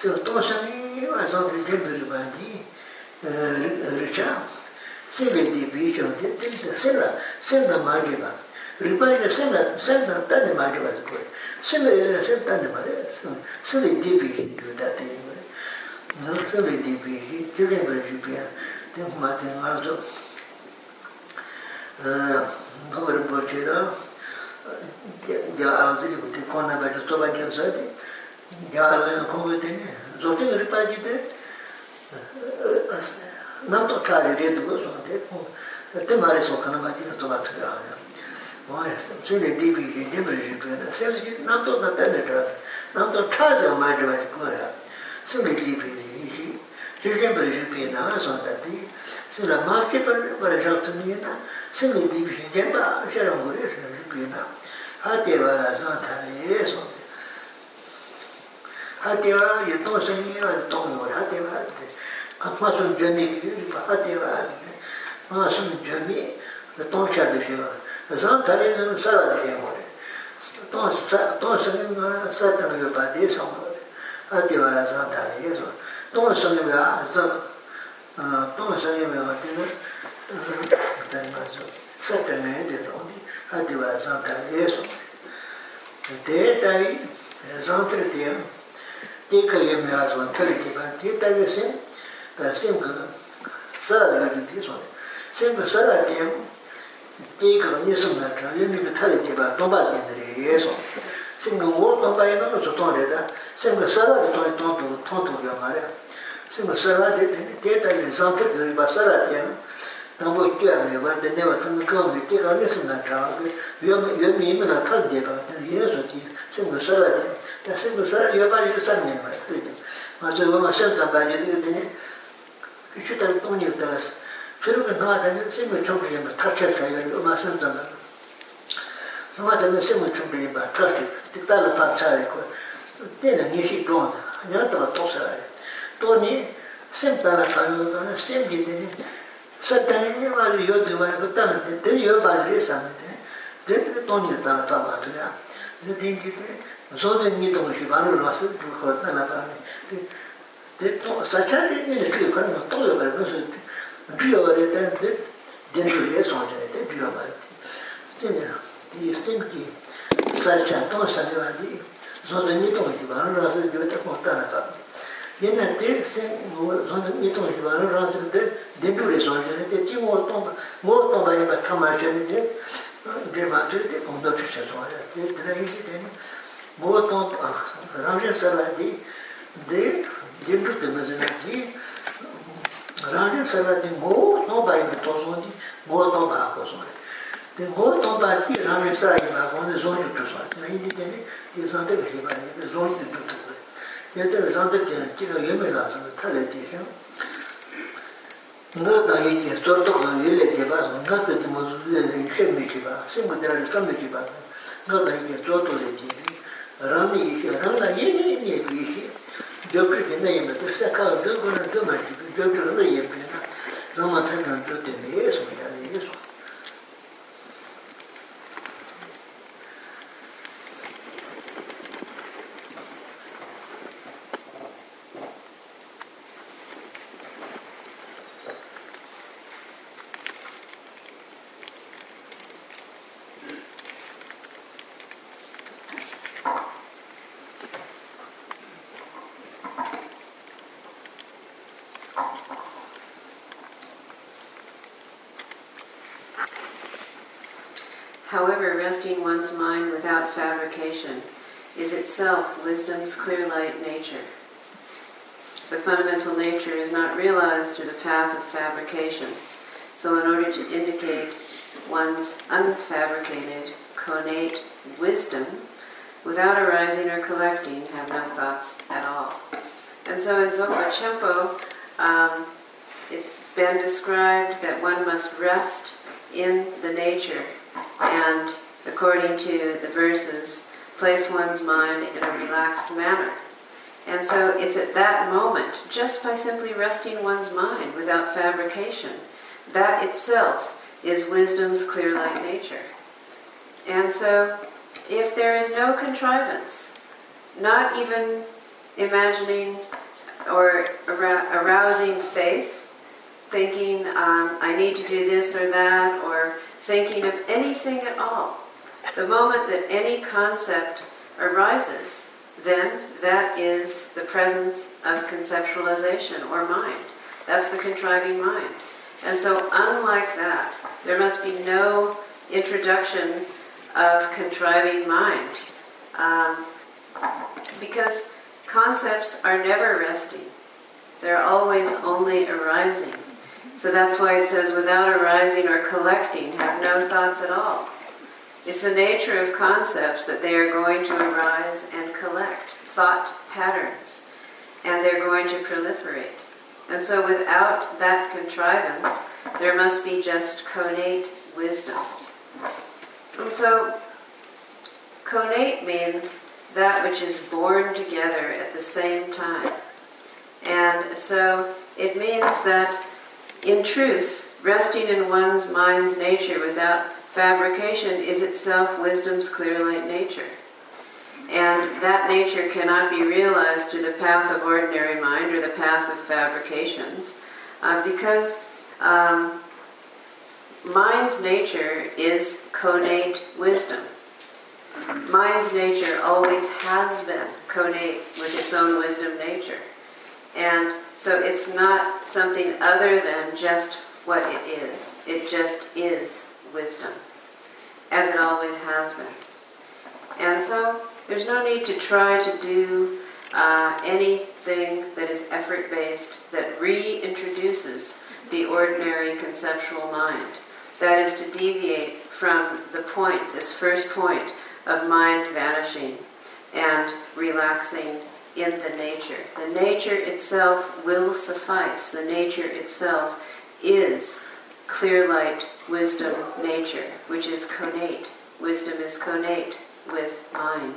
그래서 또 선이 잔트를 제대로 봐야지. 어, 그렇죠. 세베디 비죠. 근데 세라 세나 말이야. 리바이가 세나 세나 땅에 맞아 가지고 그래. 세메에서 세나 땅에 말해. 세리 디비 그다데 이거. 너 세리 디비 그게 뭐지 비야. 내가 맞아 가지고 어, 그걸 보지라. 야, 아무리 그때 코나 배도 또 받긴 써야지. 야, 내가 공부했더니 저쪽에 리바이지데. 남도 칼이 되고 저한테 그때 말해서 가는 거 같아. 또 맞더라. chūne dīpi yu dīpa yu kua rā, sēm sī nāntō tā tēne rā, nāntō tā sā mā rā kua rā, sūne dīpi yu yu shī, chū dīpa yu kua nā sō tā tī, sū rā mā kī pa rā shā tu mī na, sūne dīpi yu dīpa shā rā ngu rā shā yu kua na, hā tē wā rā sā tā rā sō tē, hā tē wā yu tō sā yu wā tō mō rā, hā tē wā tē, mā sūn jō mī kī yu rī pa, hā tē wā tē, mā sūn jō mī, tō chā tu shī wā zāng tārī zāng sārā rā kē mō rē tōng sāng ngā sā tāng rā bā tē sāng mō rē ā tē wā rā zāng tārī yé sō tōng sāng ngā zāng tōng sāng ngā tē nā tā ngā sō sā tāng ngā tē sāng tē ā tē wā rā zāng tārī yé sō tē tārī zāng tē tē tē kā yé mē rā sō tā rī tē bā tē tārī sēng sēng kā sā rā rā tē sō sēng kā sā rā tē mō 이거 예수나 저희는 탈이 제가 도바지들이 예수 생각 월 도바에 가면 좋던데다 생각 살아도 돈 돈도 돈도 병아래 생각 살아도 데이터를 상태를 바살아티야 너무 있잖아요 근데 내가 생각 그런데 제가 예수나 저기 위험 위험이면 탈 제가 예수지 생각 살아도 생각 살아 여발이 살면 맞지 맞아. 뭔가 생각 가지고 되네 그치다 돈이 없다스 그리고 나다는 지금 좀좀 같이 사요. 엄마 선다. 나다는 지금 좀 같이 뜻달라 파차리고. 때는 니시 돈다. 내가 또 사요. 또니 센터나 가는 센기들이 사탄이 말이 요즘에 그때는 대여 말이 산데. 그때 돈이 다 나타나더라. 근데 이제 저는 니도 혹시 말을 와서 그거 나타나네. 또 사차들이 그걸 또 여러 번 biyo re ten de dendu re son re de biyo ba sin de di sin ki sa cha to sa de ba di zo de ni to ki ba ra se de te ko ta na ta ye na de se mo zo de ni to ki ba ra se de dendu re son re de ti mo to mo to ba ye ba ta ma je de de ma de de ko do che so re de de yi de mo to ra je sa la di de dendu de ma je di rāngi sarādi ngō tōmbā yīmī tōsō di ngō tōmbā kō sōre di ngō tōmbā jī rāngi sarādi mā kō ni zōngi tō sōre nā yīdi tēne di zāntab hīpa ni zōngi tō tō sōre di tēne zāntab jīna jīna yīmī rā sōre tā lē tī shō ngā tā yīdi sōr tō kō yī lē tī bā sō ngā pē tī mō sō lē lē shē mī jī bā sī mō tē rā sā mī jī bā ngā tā yīdi sōr tō lē tī rāngi yī shē rāngi yī yī yī yī yī yī yī yī yī yī yī yī yī gyō gyō rō yē pē rā, rō ngā tā rō gyō tē mē yē sō, yā rē yē sō. Itself wisdom's clear light nature. The fundamental nature is not realized through the path of fabrications. So, in order to indicate one's unfabricated, connate wisdom, without arising or collecting, have no thoughts at all. And so, in Dzogpa Chenpo, um, it's been described that one must rest in the nature and, according to the verses, place one's mind in a relaxed manner. And so it's at that moment, just by simply resting one's mind without fabrication, that itself is wisdom's clear light nature. And so if there is no contrivance, not even imagining or arousing faith, thinking um, I need to do this or that, or thinking of anything at all, the moment that any concept arises, then that is the presence of conceptualization or mind. That's the contriving mind. And so, unlike that, there must be no introduction of contriving mind. Um, because concepts are never resting, they're always only arising. So that's why it says, without arising or collecting, have no thoughts at all. It's the nature of concepts that they are going to arise and collect thought patterns, and they're going to proliferate. And so, without that contrivance, there must be just connate wisdom. And so, connate means that which is born together at the same time. And so, it means that in truth, resting in one's mind's nature without fabrication is itself wisdom's clear light nature. And that nature cannot be realized through the path of ordinary mind or the path of fabrications uh, because um, mind's nature is connate wisdom. Mind's nature always has been connate with its own wisdom nature. And so it's not something other than just what it is. It just is wisdom, as it always has been. And so there's no need to try to do uh, anything that is effort based that reintroduces the ordinary conceptual mind. That is to deviate from the point, this first point of mind vanishing and relaxing in the nature. The nature itself will suffice. The nature itself is clear light, wisdom, nature, which is connate. Wisdom is connate with mind.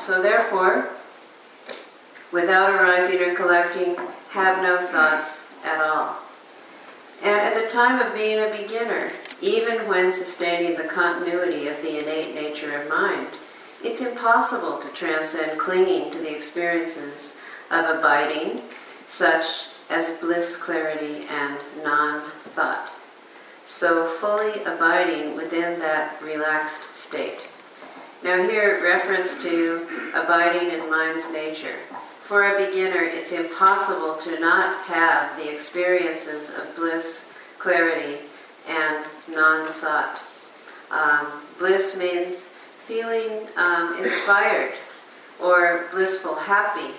So therefore, without arising or collecting, have no thoughts at all. And at the time of being a beginner, even when sustaining the continuity of the innate nature of mind, it's impossible to transcend clinging to the experiences of abiding, such as bliss, clarity, and non thought. So, fully abiding within that relaxed state. Now, here, reference to abiding in mind's nature. For a beginner, it's impossible to not have the experiences of bliss, clarity, and non thought. Um, bliss means feeling um, inspired or blissful, happy.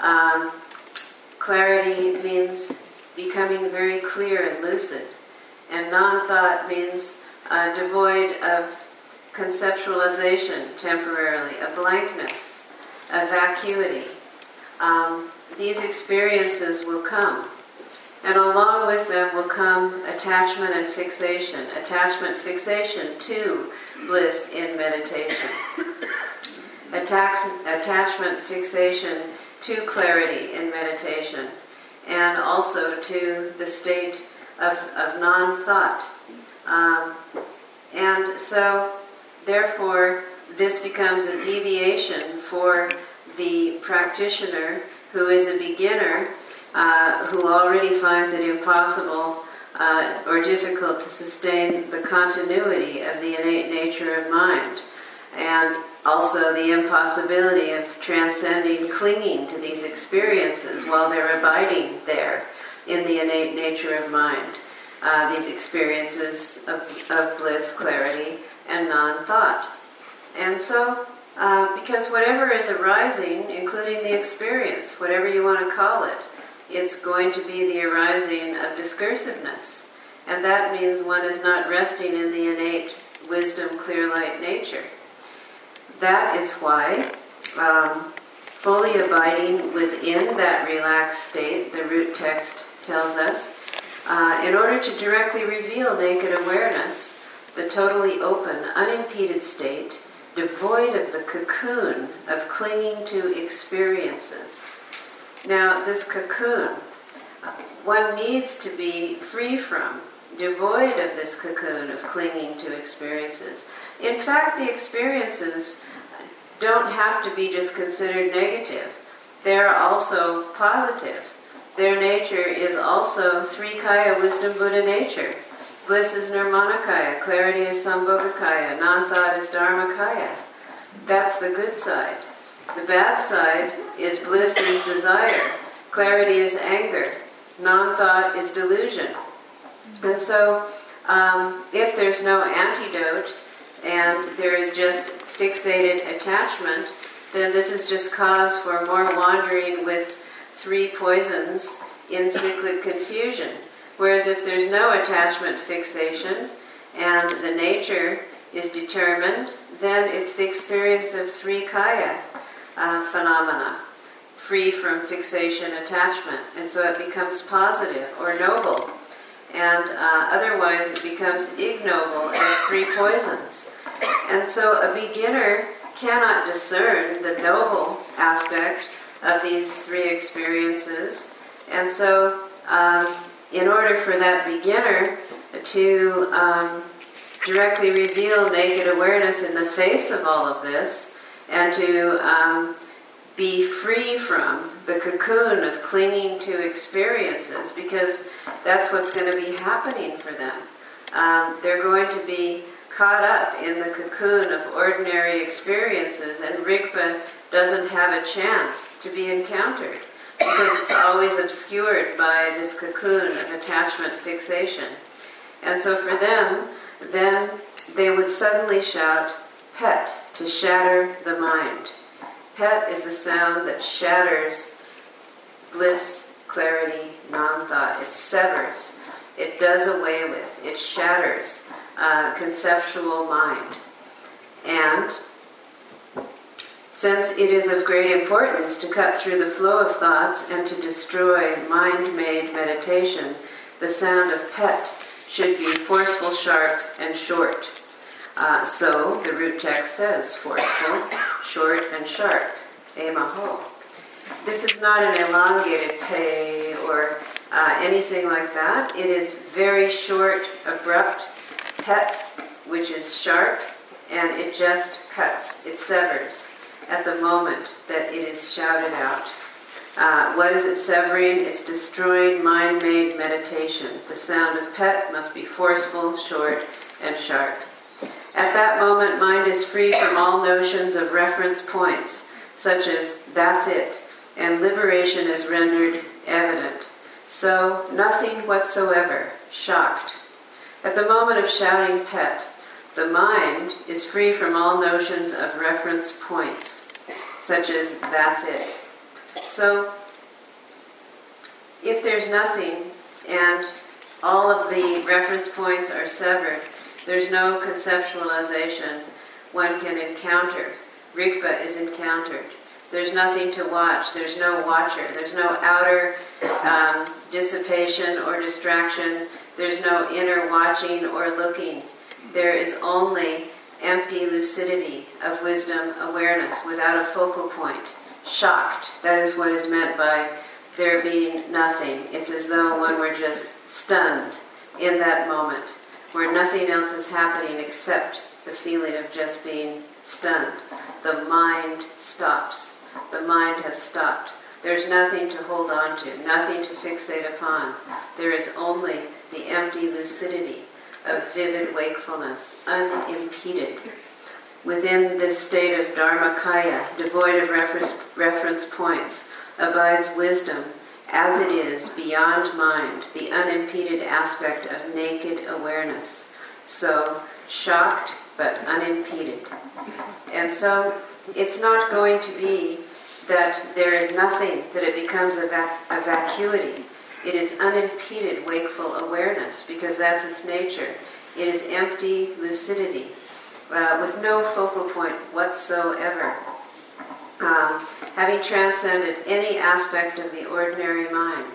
Um, clarity means becoming very clear and lucid. And non thought means uh, devoid of conceptualization temporarily, a blankness, a vacuity. Um, these experiences will come. And along with them will come attachment and fixation, attachment, fixation to bliss in meditation. Attach, attachment, fixation to clarity in meditation, and also to the state of, of non thought. Um, and so Therefore, this becomes a deviation for the practitioner who is a beginner, uh, who already finds it impossible uh, or difficult to sustain the continuity of the innate nature of mind, and also the impossibility of transcending clinging to these experiences while they're abiding there in the innate nature of mind. Uh, these experiences of, of bliss, clarity, and non thought. And so, uh, because whatever is arising, including the experience, whatever you want to call it, it's going to be the arising of discursiveness. And that means one is not resting in the innate wisdom, clear light nature. That is why um, fully abiding within that relaxed state, the root text tells us, uh, in order to directly reveal naked awareness, the totally open, unimpeded state, devoid of the cocoon of clinging to experiences. Now, this cocoon, one needs to be free from devoid of this cocoon of clinging to experiences. In fact, the experiences don't have to be just considered negative. They're also positive. Their nature is also three kaya wisdom Buddha nature. Bliss is nirmanakaya, clarity is sambhogakaya, non-thought is dharmakaya. That's the good side. The bad side is bliss is desire, clarity is anger, non-thought is delusion. And so um, if there's no antidote and there is just fixated attachment, then this is just cause for more wandering with three poisons in cyclic confusion. Whereas if there's no attachment fixation and the nature is determined, then it's the experience of three kaya uh, phenomena, free from fixation attachment. And so it becomes positive or noble. And uh, otherwise it becomes ignoble as three poisons. And so a beginner cannot discern the noble aspect of these three experiences. And so, um, in order for that beginner to um, directly reveal naked awareness in the face of all of this and to um, be free from the cocoon of clinging to experiences because that's what's going to be happening for them. Um, they're going to be caught up in the cocoon of ordinary experiences, and Rigpa doesn't have a chance to be encountered because it's always obscured by this cocoon of attachment fixation. And so for them, then they would suddenly shout, Pet, to shatter the mind. Pet is the sound that shatters bliss, clarity, non thought. It severs, it does away with, it shatters uh, conceptual mind. And since it is of great importance to cut through the flow of thoughts and to destroy mind made meditation, the sound of pet should be forceful, sharp, and short. Uh, so the root text says forceful, short, and sharp. Emaho. This is not an elongated pei or uh, anything like that. It is very short, abrupt, pet, which is sharp, and it just cuts, it severs at the moment that it is shouted out. Uh, what is it severing? It's destroying mind made meditation. The sound of pet must be forceful, short, and sharp. At that moment, mind is free from all notions of reference points, such as that's it, and liberation is rendered evident. So, nothing whatsoever, shocked. At the moment of shouting pet, the mind is free from all notions of reference points, such as that's it. So, if there's nothing and all of the reference points are severed, there's no conceptualization one can encounter. Rigpa is encountered. There's nothing to watch. There's no watcher. There's no outer um, dissipation or distraction. There's no inner watching or looking. There is only empty lucidity of wisdom awareness without a focal point. Shocked. That is what is meant by there being nothing. It's as though one were just stunned in that moment, where nothing else is happening except the feeling of just being stunned. The mind stops. The mind has stopped. There's nothing to hold on to, nothing to fixate upon. There is only the empty lucidity of vivid wakefulness, unimpeded. Within this state of Dharmakaya, devoid of reference, reference points, abides wisdom as it is beyond mind, the unimpeded aspect of naked awareness. So, shocked but unimpeded. And so, it's not going to be that there is nothing, that it becomes a, a vacuity. It is unimpeded wakeful awareness because that's its nature. It is empty lucidity uh, with no focal point whatsoever. Um, having transcended any aspect of the ordinary mind.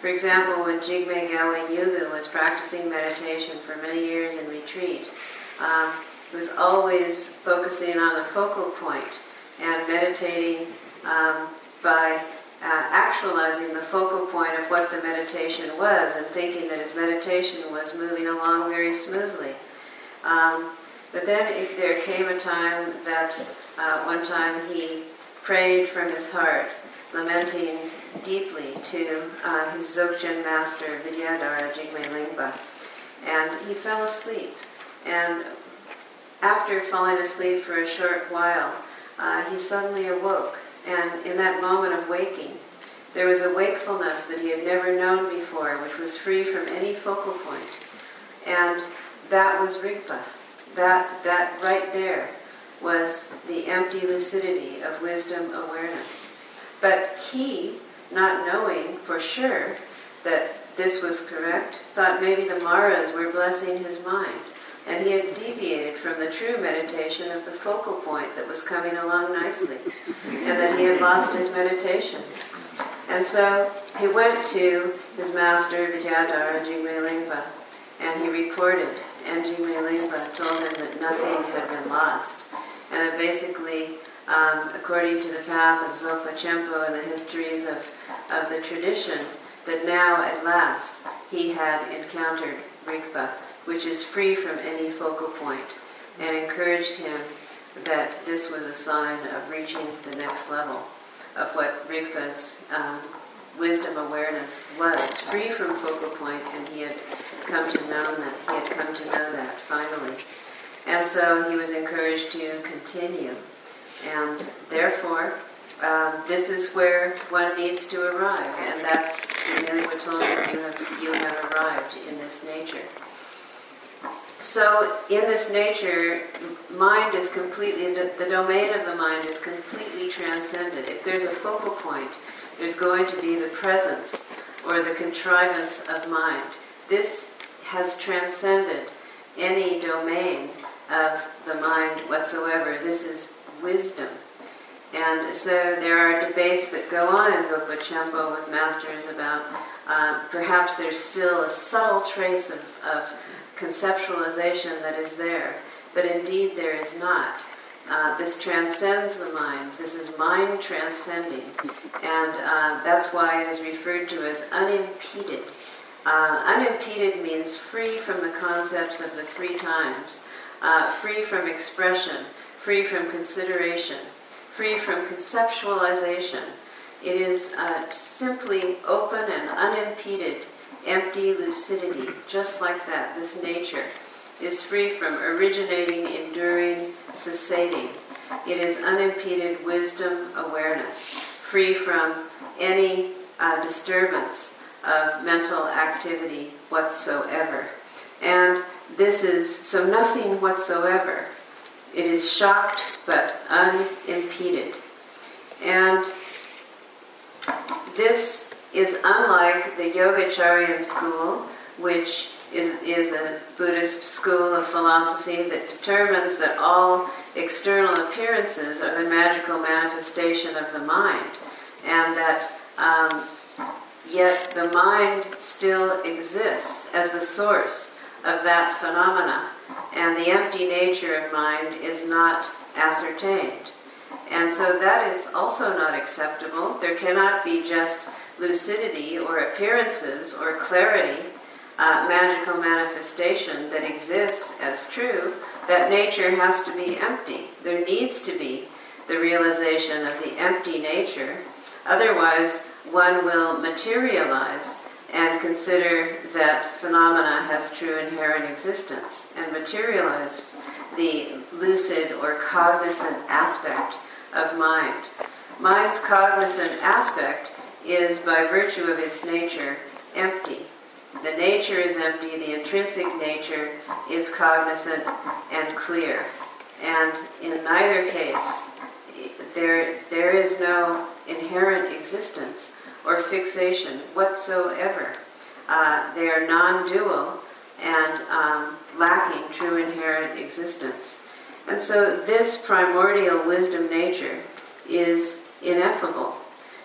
For example, when Jigme Gyalwai Nyugu was practicing meditation for many years in retreat, um, was always focusing on the focal point and meditating um, by uh, actualizing the focal point of what the meditation was and thinking that his meditation was moving along very smoothly. Um, but then it, there came a time that uh, one time he prayed from his heart, lamenting deeply to uh, his Dzogchen master, Vidyadhara Jigme Lingpa, and he fell asleep. And after falling asleep for a short while, uh, he suddenly awoke and in that moment of waking, there was a wakefulness that he had never known before, which was free from any focal point. And that was Rigpa. That, that right there was the empty lucidity of wisdom awareness. But he, not knowing for sure that this was correct, thought maybe the Maras were blessing his mind and he had deviated from the true meditation of the focal point that was coming along nicely, and that he had lost his meditation. And so he went to his master, Vidyadhara Jigme and he reported, and Jigme told him that nothing had been lost. And that basically, um, according to the path of Dzogpa Chenpo and the histories of, of the tradition, that now at last he had encountered Rigpa which is free from any focal point, and encouraged him that this was a sign of reaching the next level of what Rigpa's um, wisdom awareness was, free from focal point, and he had come to know that. He had come to know that finally, and so he was encouraged to continue, and therefore. Um, this is where one needs to arrive, and that's Milawa told you, you have, you have arrived in this nature. So, in this nature, mind is completely, the domain of the mind is completely transcended. If there's a focal point, there's going to be the presence or the contrivance of mind. This has transcended any domain of the mind whatsoever. This is wisdom. And so there are debates that go on in Dzogpa Chenpo with masters about uh, perhaps there's still a subtle trace of, of conceptualization that is there, but indeed there is not. Uh, this transcends the mind. This is mind transcending, and uh, that's why it is referred to as unimpeded. Uh, unimpeded means free from the concepts of the three times, uh, free from expression, free from consideration, free from conceptualization. It is uh, simply open and unimpeded empty lucidity, just like that, this nature, is free from originating, enduring, cessating. It is unimpeded wisdom awareness, free from any uh, disturbance of mental activity whatsoever. And this is so nothing whatsoever. It is shocked but unimpeded. And this is unlike the Yogacaryan school, which is, is a Buddhist school of philosophy that determines that all external appearances are the magical manifestation of the mind, and that um, yet the mind still exists as the source of that phenomena, and the empty nature of mind is not ascertained. And so that is also not acceptable. There cannot be just lucidity or appearances or clarity, uh, magical manifestation that exists as true, that nature has to be empty. There needs to be the realization of the empty nature. Otherwise, one will materialize and consider that phenomena has true inherent existence and materialize the lucid or cognizant aspect of mind. Mind's cognizant aspect is, by virtue of its nature, empty. The nature is empty, the intrinsic nature is cognizant and clear. And in neither case, there, there is no inherent existence or fixation whatsoever. Uh, they are non dual and um, lacking true inherent existence. And so, this primordial wisdom nature is ineffable.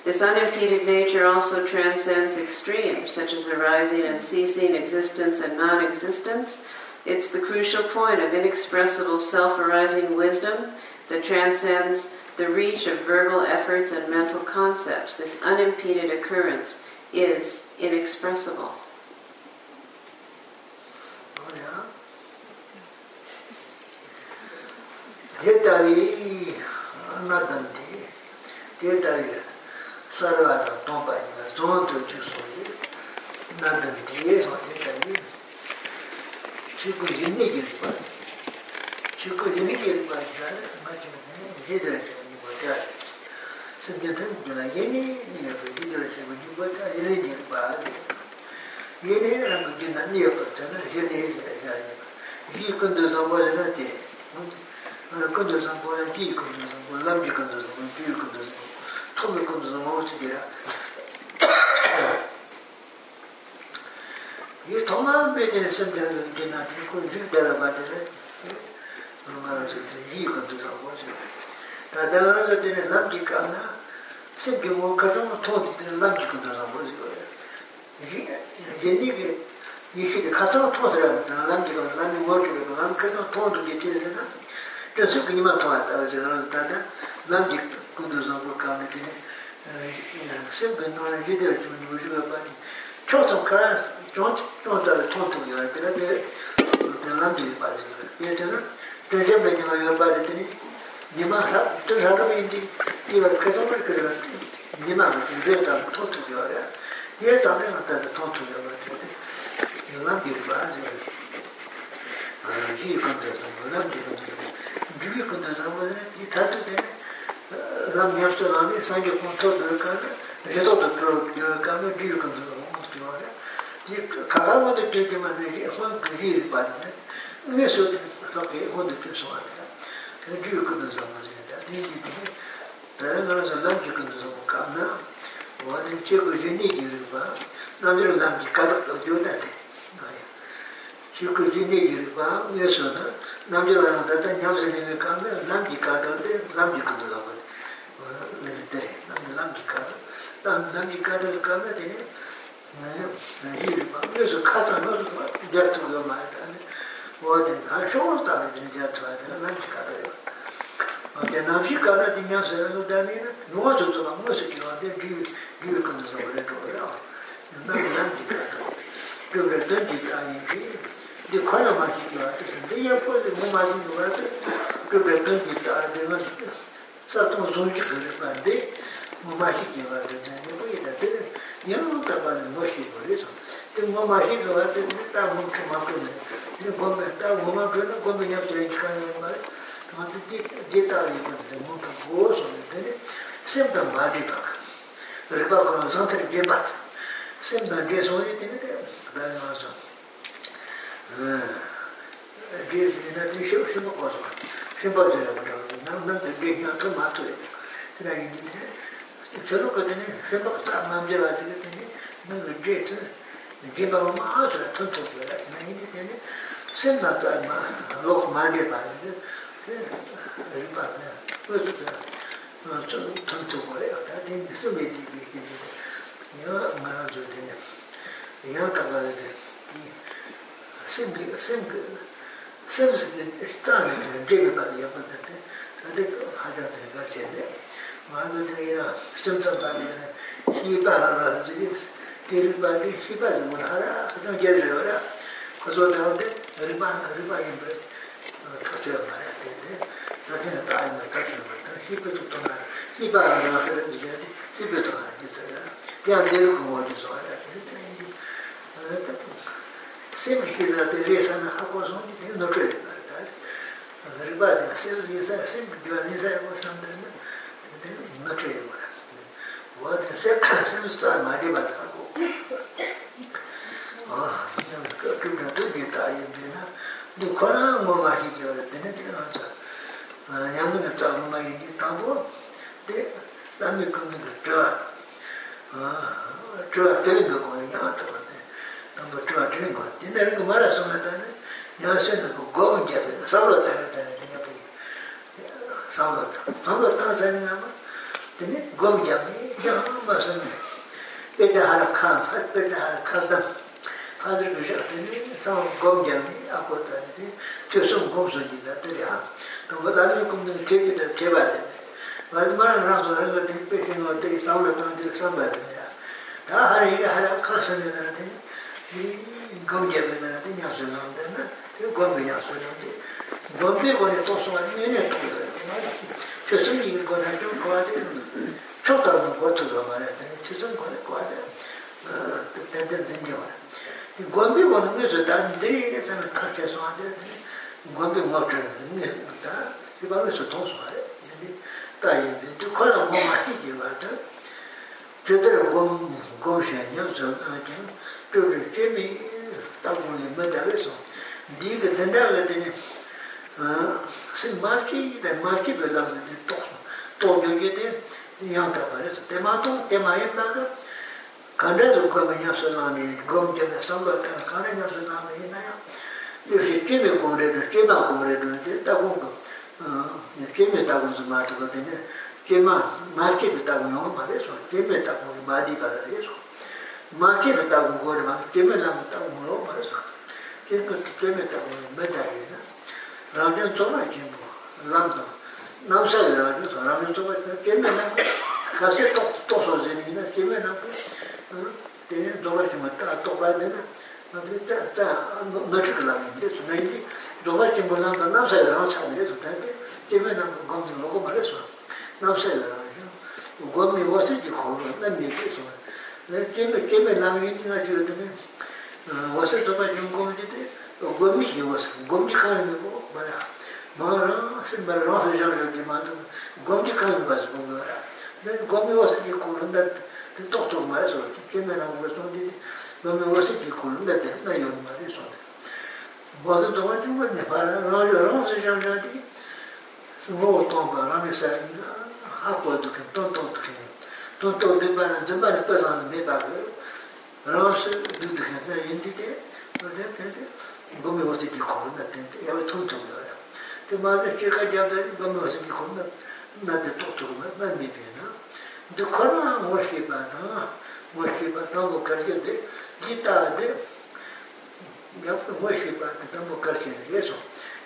This unimpeded nature also transcends extremes, such as arising and ceasing, existence and non existence. It's the crucial point of inexpressible self arising wisdom that transcends the reach of verbal efforts and mental concepts. This unimpeded occurrence is inexpressible. Oh, yeah. Not sarvā tā tōmbā yīvā zōn tō chū sō yī nāndam tīyē sō tē tā yī chī kū yīnī kīrī pā chī kū yīnī kīrī pā yī chā mā chī mō mō yī dhā chā yī bō chā sīm yā tā yī dhā yīnī yī yā pā yī dhā chā yī bō chā yī dhā yī pā yī yīnī yī rā mō yī nā nī yā pā chā nā yī nī yī chā yī yī kundu sā bō yā tā tē kundu sā bō yā kī kundu sā bō lām kī kundu sā bō kī kundu sā bō 남지 근도서 뭐 비, 근도서 토미 근도서 뭐 어떻게 이 도만 배제는 선배는 이제 나 듣고 죽다가 받으래. 그러면서 이 근도서 뭐지. 다다가서 되는 남지 까나 생겨 뭐 가서 토디들 남지 근도서 뭐지. yendige yishide kasana tosara nāngi kā nāngi wāchū kā nāngi kā tōntu ki tīrī sā tā sū kī nima tōwa tā wāsi nā tā tā nāngi kundu sāmbu kā mē tīne sīm kā nāngi jidhā chū nī wāchū kā pāni chō sō kā kundu zangpo kaani tene senpe nana yidar chuni wujiga bani chotsam karaya chonchara tontum yuwa tena te lambi yuwa bazi yuwa tena tenjembe nyinga yuwa bazi tene nima hrab, ten hrab yindi yuwa katamar kira nima yuwa tena tontum yuwa ya diya zangpe nga tena tontum yuwa tena lambi yuwa bazi yuwa yi kundar zangpo, lambi kundar zangpo, dhruvi kundar zangpo, di tatu tena rāṁ yāśta nāmi sāṅgya kuṇṭhā dhūyakāni rītā dhūyakāni dhūyakāni dhūyakāni dhūyakāni dhūyakāni jī kārā mātā dhūyakāni dhūyakāni huān gīgī dhūyakāni ngē sōtā dhūyakāni huān dhūyakāni sōhāni dhūyakāni dhūyakāni dhūyakāni dhūyakāni dhāyā ngā rāsā lāṁ jīkāni dhūyakāni kāna wādi chēku jīni jīrīpa nāndhīrā lāṁ jī kātā dhūyakāni dhūyakāni tere, nāmi lāṅki kāsa, nāmi lāṅki kāsa kā nā tere, hīri mā, mē sō kāsa nō sō mā, jātu yō mā yata, wā tere, hā shōgō tā mē tere jātu yā tere, lāṅki kāsa yō. Te nāmi kāsa tī nyā sā yā sō tā nē, nō sō sō mā, mō sō kī wā tere, gīvi, gīvi kāntu sō wā rē tō yā, nāmi lāṅki kāsa, gīvi rē tō jī tā yī kī, tī khuā nā mā kī kī wā tere, tī yā pō tī mō mā kī kī wā tere, gīvi rē tō jī tā yī kī wā tere, 저저 막 무슨 기가 돼 기, 기회 건너서 그래 줘요. 나 그냥 기가. 그게 던지 아니지. 이 코너 마치 기가 근데 옆에서 뭐 마치 누가 그게 던지 다 되면 사통 소리 그래 봐데 뭐 마치 기가 되는데 뭐 이다 돼. 여러 가지 뭐시 버려서 또 마치 기가 되는데 다 뭔가 막 그래. 이 보면 다 뭐만 그래 건너냐 소리 가는 말 mātā dītā yīpa dītā mūtā gōsō dītā sēmtā mādī bāka rīpa 심벌 전에 보라고 남는 되게 그 마토에 그래 이제 저로 거든요 심벌 다 남제 가지고 되니 늘 제트 이제 너무 아주 튼튼 그래 나 이제 되네 신나다 마 로크 만제 가지.고 그래 이 바네 그래서 저 튼튼 거예요. 다 되는데 숨이 되게 내가 말아줘 되네. 내가 가봐야 돼. 생기 생기 tē, sēm kī, sēm kī, sēm sī kī, tā rē tē, jē kī pā rē yā pā tā tē, tā tē hā chā tē kā chē tē, ngā rā tē yā, sēm tsā pā rē, hī pā rā rā tē, tē rī pā tē, hī pā tē mō rā rā, kā tō jē rē rā, kō sō tā rā tē, rī pā, rī pā yī pā, tā chē mā rē, 자기는 다이면 자기는 말다 히베도 동안 히바라나 하는 얘기야 히베도 하는 게 있어요 그냥 내가 그거 어디서 알아 되는데 sempre quis a TV essa na coisa onde tem no que tá verdade sempre isso sempre devia dizer o santo no que é वो जैसे संस्था मारी बात को और क्यों ना तो देता है देना दुख ना मोगा ही जो देने के ना तो याद में तो हम ना ये ताबो दे लाने को तो तो तेरे को याद तो 아 그냥 그 그냥 되게 다이는데나 누구나 뭐 마시게 되는 데는 nyāngu tsa mūma yīndi tāmbu dē nāmi kūngi dā chua chua tēli ngā kōni nyāma tāma dē tāmbu chua tēli ngā dīndā rīngu mārā sōnga tāni nyāma sēnā kō gōma jāpi sāvla tāni tāni dīnyā pūyi sāvla tā sāvla tā sāni nyāma dīni gōma jāpi jāma mā sāni pētā hārā kāna pētā hārā kāna ādhī kūshā tāni sāvla gōma jāpi ākō tāni dī tūsum gōma sōngi dā tērī ā tōngā dāmi kumdhī tēki tā tēpā dē wādi mārā rāso rāga tī pēkī ngō tī sāula tāng tī sāmbā tī ngā tā hārī yā hārā kāsa nī dhara tī tī gōngyē bē nā tē nyā sō nā tē nā tē gōmbē nyā sō nā tē gōmbē gō nē tō sō nā nē nē tō rā tē nā rā tē sō mī gō nā tō gō nā tē chō tā rō gō tō rō mā rā tē tē sō gō nā gō nā tē tē tē nyō rā tē gōmbē gō nā mē sō tā ndē nē sā nā tā kē sō nā tē gōmbē ngō chō rā mē tā tē bā mē sō tō sō rā tā yī bē tē kō rā gō mā tē kē rā tē tē tē rā gō gō shē nyō sō nā tē chūrī chēmī tāngu nī mā dāwē sō dī kā dāndā kā dāni sī mārchī dā mārchī bē lā mā dī tō sō tō nyō kē dī yāng tā mā rē sō tē mā tō tē mā yā mā kā kāndā rō kā mā nyā sō nā mī gōm tē mā sāmbā tā kāndā nyā sō nā mī nā yā yō shī chēmī gōng rē rō chēmā gōng rē rō dī tā gōng kā chēmī tā gōng sō mā tā kā dī nē chēmā mārchī bē tā gōng yō mā rē sō chēmī tā gōng mā dī kā rē sō mākī rā tāgu gōrī mā, tēmē lāma tāgu mō rō mā rā sā, tēmē tāgu mē tāyī rā, rāngyān tsōmā jīmbō, lāma tā, nām sā yī rāngyān tsō, rāngyān tsōmā jī tā, tēmē nā, kāsī tōk tōk sō zē nī na, tēmē nā, tēmē dzōmā jī mā tā, tōk bā dē na, tā, tā, mē chik lāma yī rē sō, nā yī tī, dzōmā jīmbō lāma tā, nām sā yī rāngyān tsā yī rē sō, tā tē, tēmē nā, gōm tī rō gō mā rē sō, nām sā yī rāngyān, gōm mī wā sī jī khō rō, nā mī rē sō, kembe kembe nam yiti na jiyo dine wasa tsoba jim gomi dite gomi ki wasa gomi kani mi bo bala maa rang sin bala rang sa jang jang di maa tu gomi kani bas gomi wara gomi wasa ki kulun dat di tok tok maa so kembe nam wasa dite gomi wasa ki kulun dat di na yon maa so wasa tsoba jim gomi ne bala rang yo rang sa jang jang di sin lo tong ka rang mi sa ina hakwa dukin tong tong dukin tō tō dīmbā nā dīmbā nā pēsā nā mē pā kē rā shē dīg dīg nā pē yin dī tē rā tē tē tē gōmi wā sī kī khōr nā tē tē yā wē tō tō rā tē mā tē kē kā jā tē gōmi wā sī kī khōr nā nā tē tō tō mē mē mē pē nā tē khō nā wā shē pā nā wā shē pā tā wā kā rā tē jī tā tē yā wā shē pā tē tā wā kā rā yē sō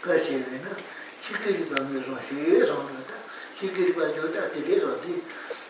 kā rā nā shī kē rī pā mē sō shē yē sō nā tā shī kē rī pā yō tā tē rē sō tē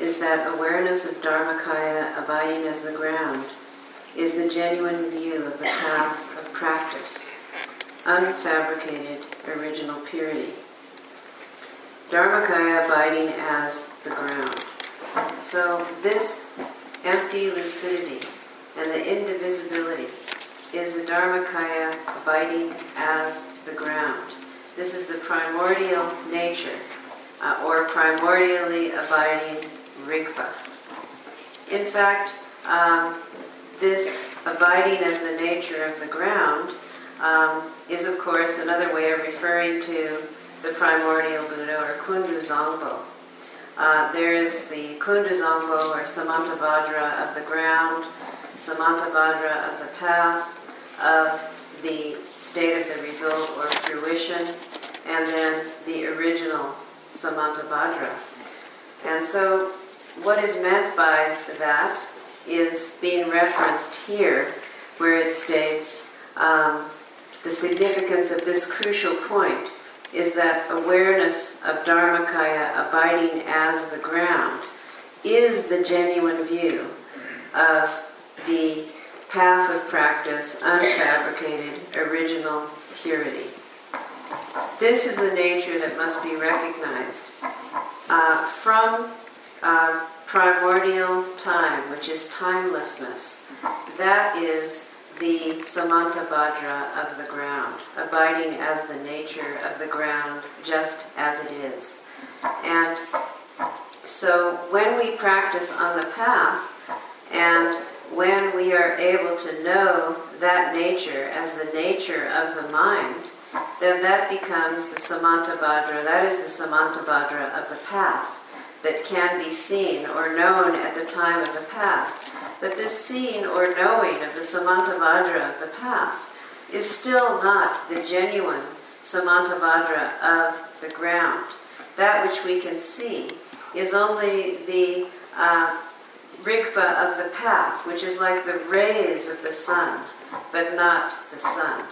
is that awareness of Dharmakaya abiding as the ground is the genuine view of the path of practice, unfabricated original purity. Dharmakaya abiding as the ground. So this empty lucidity and the indivisibility is the Dharmakaya abiding as the ground. This is the primordial nature uh, or primordially abiding Rigpa. In fact, um, this abiding as the nature of the ground um, is, of course, another way of referring to the primordial Buddha or Kundu. Uh, there is the Kundu or Samantabhadra of the ground, Samantabhadra of the path, of the state of the result or fruition, and then the original Samantabhadra. And so what is meant by that is being referenced here, where it states um, the significance of this crucial point is that awareness of Dharmakaya abiding as the ground is the genuine view of the path of practice, unfabricated, original purity. This is the nature that must be recognized uh, from uh, primordial time, which is timelessness. That is the Samantabhadra of the ground, abiding as the nature of the ground, just as it is. And so when we practice on the path, and when we are able to know that nature as the nature of the mind, then that becomes the Samantabhadra, that is the Samantabhadra of the path. That can be seen or known at the time of the path. But this seeing or knowing of the Samantabhadra of the path is still not the genuine Samantabhadra of the ground. That which we can see is only the uh, of the path, which is like the rays of the sun, but not the sun.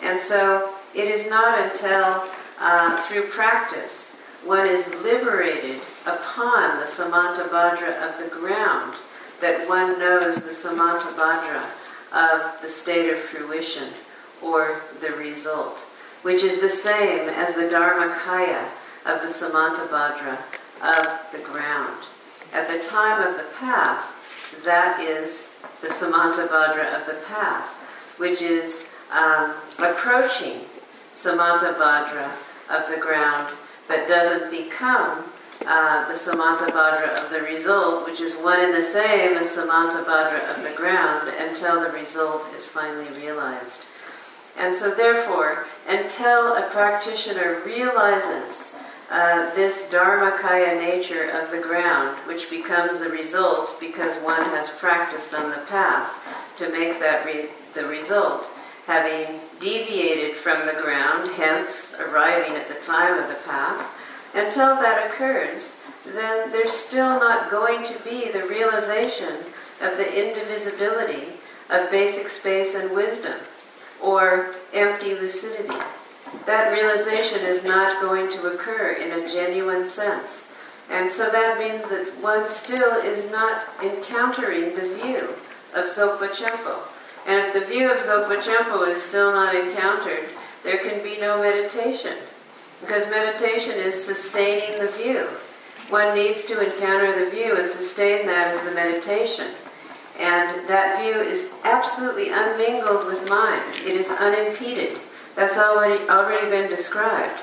And so it is not until uh, through practice one is liberated upon the Samantabhadra of the ground that one knows the Samantabhadra of the state of fruition or the result, which is the same as the Dharmakaya of the Samantabhadra of the ground. At the time of the path, that is the Samantabhadra of the path, which is um, approaching Samantabhadra of the ground, but doesn't become uh, the Samantabhadra of the result, which is one and the same as Samantabhadra of the ground, until the result is finally realized. And so, therefore, until a practitioner realizes uh, this Dharmakaya nature of the ground, which becomes the result because one has practiced on the path to make that re- the result, having deviated from the ground, hence arriving at the time of the path, until that occurs, then there's still not going to be the realization of the indivisibility of basic space and wisdom, or empty lucidity that realization is not going to occur in a genuine sense. And so that means that one still is not encountering the view of Dzogpa And if the view of Dzogpa is still not encountered, there can be no meditation. Because meditation is sustaining the view. One needs to encounter the view and sustain that as the meditation. And that view is absolutely unmingled with mind. It is unimpeded. That's already, already been described.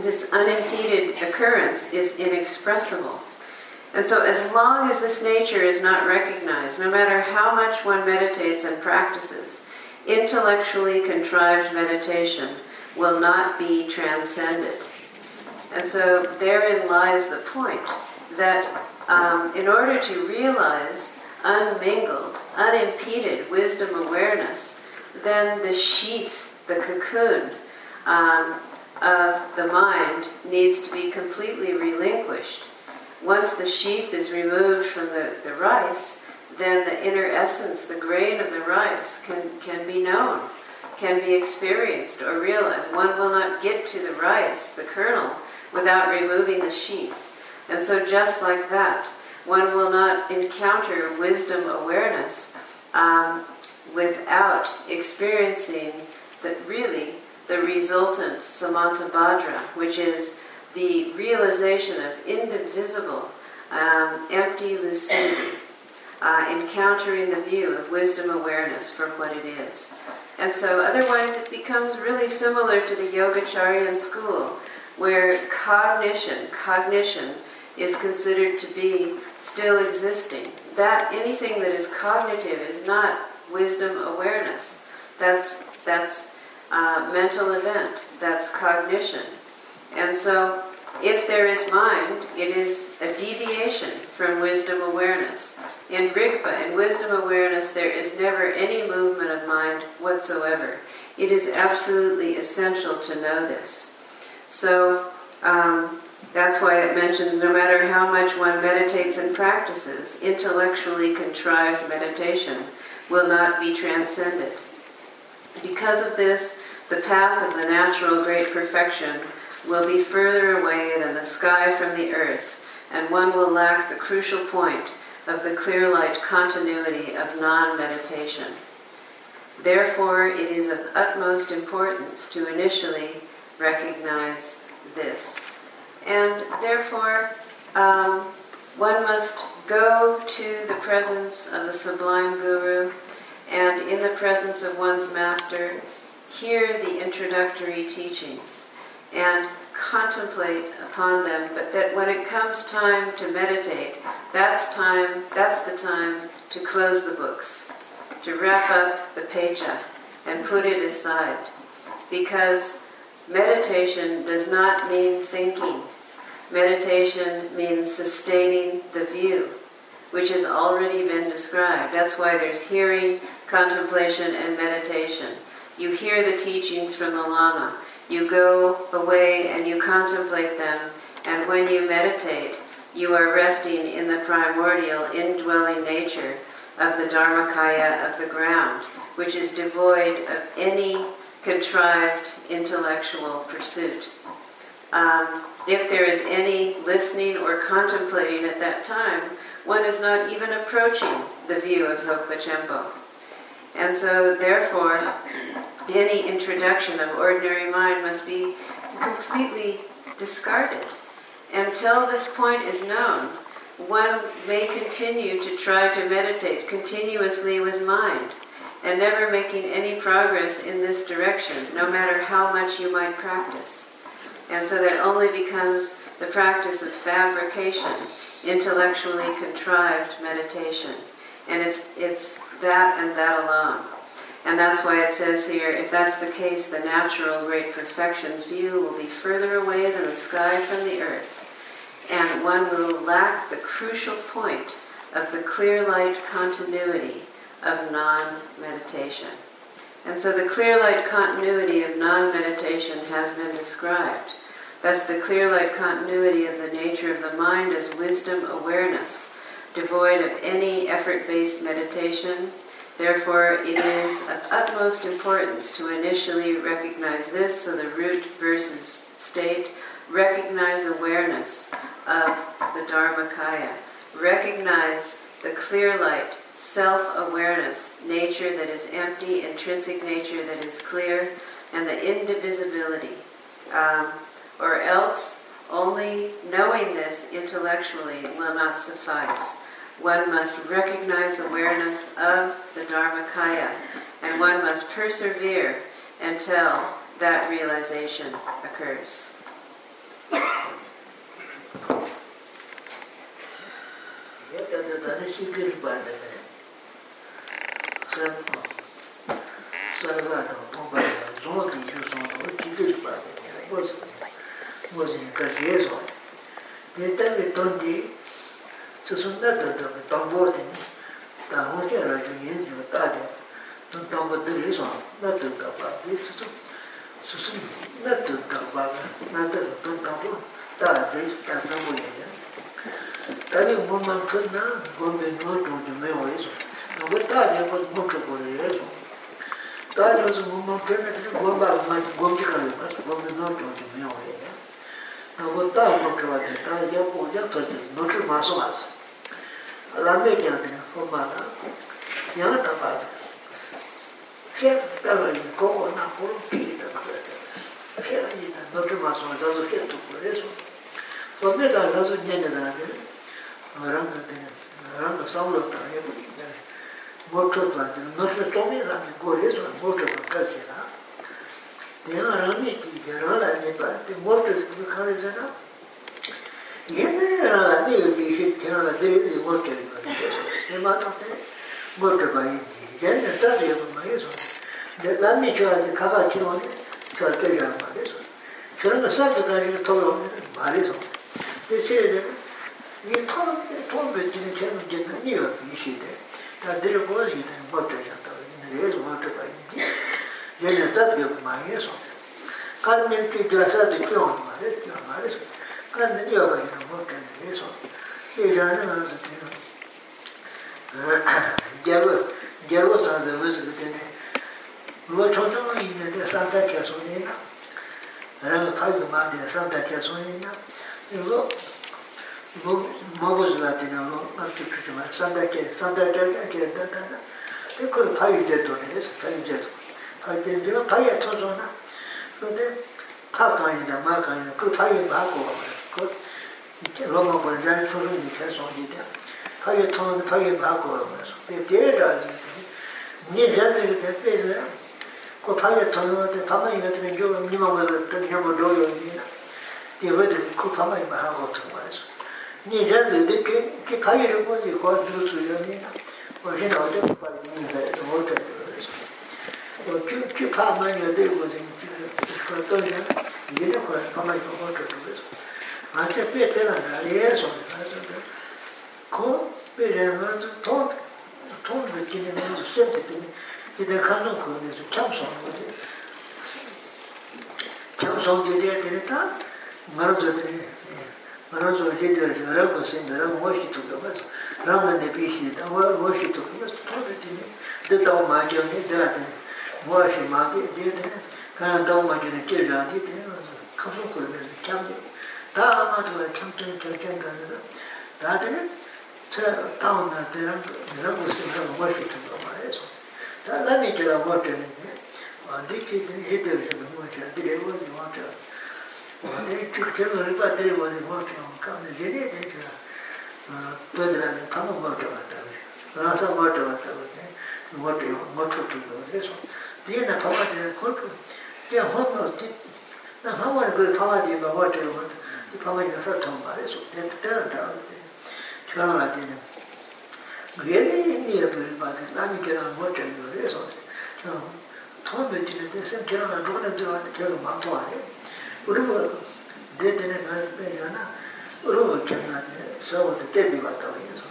This unimpeded occurrence is inexpressible. And so, as long as this nature is not recognized, no matter how much one meditates and practices, intellectually contrived meditation will not be transcended. And so, therein lies the point that um, in order to realize unmingled, unimpeded wisdom awareness, then the sheath the cocoon um, of the mind needs to be completely relinquished. Once the sheath is removed from the, the rice, then the inner essence, the grain of the rice, can, can be known, can be experienced or realized. One will not get to the rice, the kernel, without removing the sheath. And so, just like that, one will not encounter wisdom awareness um, without experiencing that really the resultant samantabhadra, which is the realization of indivisible, um, empty lucidity, uh, encountering the view of wisdom awareness for what it is. And so otherwise it becomes really similar to the Yogacaryan school, where cognition, cognition is considered to be still existing. That anything that is cognitive is not wisdom awareness. That's that's uh, mental event, that's cognition. And so, if there is mind, it is a deviation from wisdom awareness. In Rigpa, in wisdom awareness, there is never any movement of mind whatsoever. It is absolutely essential to know this. So, um, that's why it mentions no matter how much one meditates and practices, intellectually contrived meditation will not be transcended. Because of this, the path of the natural great perfection will be further away than the sky from the earth, and one will lack the crucial point of the clear light continuity of non meditation. Therefore, it is of utmost importance to initially recognize this. And therefore, um, one must go to the presence of the sublime Guru and in the presence of one's master hear the introductory teachings and contemplate upon them, but that when it comes time to meditate, that's time, that's the time to close the books, to wrap up the pecha and put it aside. Because meditation does not mean thinking. Meditation means sustaining the view, which has already been described. That's why there's hearing, contemplation, and meditation. You hear the teachings from the Lama. You go away and you contemplate them, and when you meditate, you are resting in the primordial, indwelling nature of the Dharmakaya of the ground, which is devoid of any contrived intellectual pursuit. Um, if there is any listening or contemplating at that time, one is not even approaching the view of Dzogpa Chenpo. And so, therefore, any introduction of ordinary mind must be completely discarded. Until this point is known, one may continue to try to meditate continuously with mind and never making any progress in this direction, no matter how much you might practice. And so that only becomes the practice of fabrication, intellectually contrived meditation. And it's, it's that and that alone. And that's why it says here, if that's the case, the natural great perfection's view will be further away than the sky from the earth, and one will lack the crucial point of the clear light continuity of non-meditation. And so the clear light continuity of non-meditation has been described. That's the clear light continuity of the nature of the mind as wisdom awareness, devoid of any effort-based meditation, Therefore, it is of utmost importance to initially recognize this, so the root versus state, recognize awareness of the Dharmakaya, recognize the clear light, self-awareness, nature that is empty, intrinsic nature that is clear, and the indivisibility. Um, or else, only knowing this intellectually will not suffice one must recognize awareness of the Dharmakaya, and one must persevere until that realization occurs. tsusundā tātā kā tāmbōr tēne, tā hōr kia rā chū yēn chū tā tē, tū tāmbō tē rē sōng, nā tū kā pā, tē tsusum, tsusum, nā tū kā pā kā, nā tā kā tū tāmbō, tā tē tā tāmbō yē yā. Tā tē mō mā chū nā, gō mē nō chū chū mē hō yē sōng, nā gō tā tē mō mō chū kō rē yē sōng, tā tē sō mō mā chū nā tē gō mā mā gō mē kā yē mā, gō mē nō chū chū mē hō yē yā. Nā gō tā mō chū wā tē, tā yā pō yā tō tē, nō chū mā sō mā sō, lāmbē kya nā sōmbā rā, yāngā tā pā rā. Khyā tā rā yī kōkō nā kōrō pī tā pā rā tā. Khyā rā yī tā nō chū mā sō, tā sō khyā tū kō rē sō. Sōmbē kā tā sō nyā nyā tā rā tā rā, rāng kā tā rā, rāng kā sāu lō tā rā yā pū kī tā rā. Mō chō tā rā tā rā, nō chō tō mī rā mī kō rē sō, mō chō kā kā chē rā. Tē yā rāng nī kī kī rā rā nī pā, tē mō chō sī kī kā rē sā rā, 얘네라 내가 비시 테라 데리 고터 그 마타테 고터 바이 젠데 스타디오 마이소 데람미 저한테 가가 치로네 저한테 잡아 그래서 저런 거 살도 가지고 돌아오는 말이죠 대체 이톰톰 베지는 제일 이제 아니요 비시데 다 데리고 이제 고터 잡다 그래서 고터 바이 젠데 스타디오 마이소 karmen ki drasa de kyon mare kyon mare 그런 문제 없어 이거 그래서 이라는 거는 되는 겨우 겨우 산다 무슨 그때 뭐 저도 이제 산다 계속이나 내가 가지고 만든 산다 계속이나 그래서 뭐 뭐고지나 되나로 아주 그때만 산다게 산다게 그랬다가 그걸 가위 제도 해서 가위 제도 가위 제도 가위 터져나 근데 가까이다 마가이다 그 가위 받고 로마 본전 초중이 계속이다. 하여 통 하여 바고 그래서 그 대라지 니 전세 그 대표에서 그 하여 통한테 가만히 있는 좀 니마가 그 녀모 로요니나 디베드 그 가만히 바고 통해서 니 전세 그 그, 하여를 뭐지 그 주주요니나 뭐지 어디 빨리 니가 뭐 그래서 그 주파만 여대 거지 그 또냐 이게 그 가만히 바고 그래서 ānchā pē tēnā rā yē sō rā rā rā kō pē rā rā rā tō tō rā tīne rā rā sēn tē tīne tīne kā rō kō rā rā kiam sō rā rā kiam sō rā rā tīne tā ngā rā rā tīne ngā rā rā rā rā rā rā kō sēn rā rā ngō shī tō kā rā rā ngā nē pē shī tā ngō shī tō kā rā tō rā tīne dā tā mā jā nē dā tā ngō shī mā tē tē tē kā rā tā mā jā nē tē rā tē tē kā rō kō rā rā kiam tē 다 아마도 참든 저전 가는 다들 저 다운나 되는 그런 것을 좀 멋이 좀 말해서 다 나미 제가 뭐 되는데 어디게 되게 좀 뭐지 어디에 뭐지 뭐죠 어디 그렇게는 받들이 뭐지 뭐죠 가면 제대로 되게 어 그들은 가면 뭐죠 같다 그래서 뭐죠 같다 뭐죠 뭐죠 그래서 뒤에 나타나는 걸 그냥 혼자 나 하와를 그 파마디 뭐죠 이 파마이가 사통 말해서 됐다 다는데 저는 아직은 괜히 이제 그 바데 남이 그런 뭐 저기 그래서 저 돈도 지는데 쌤 저는 돈을 더 저는 많고 아니 그리고 대대는 가서 빼잖아 그리고 저한테 서울도 대비 왔다 그래서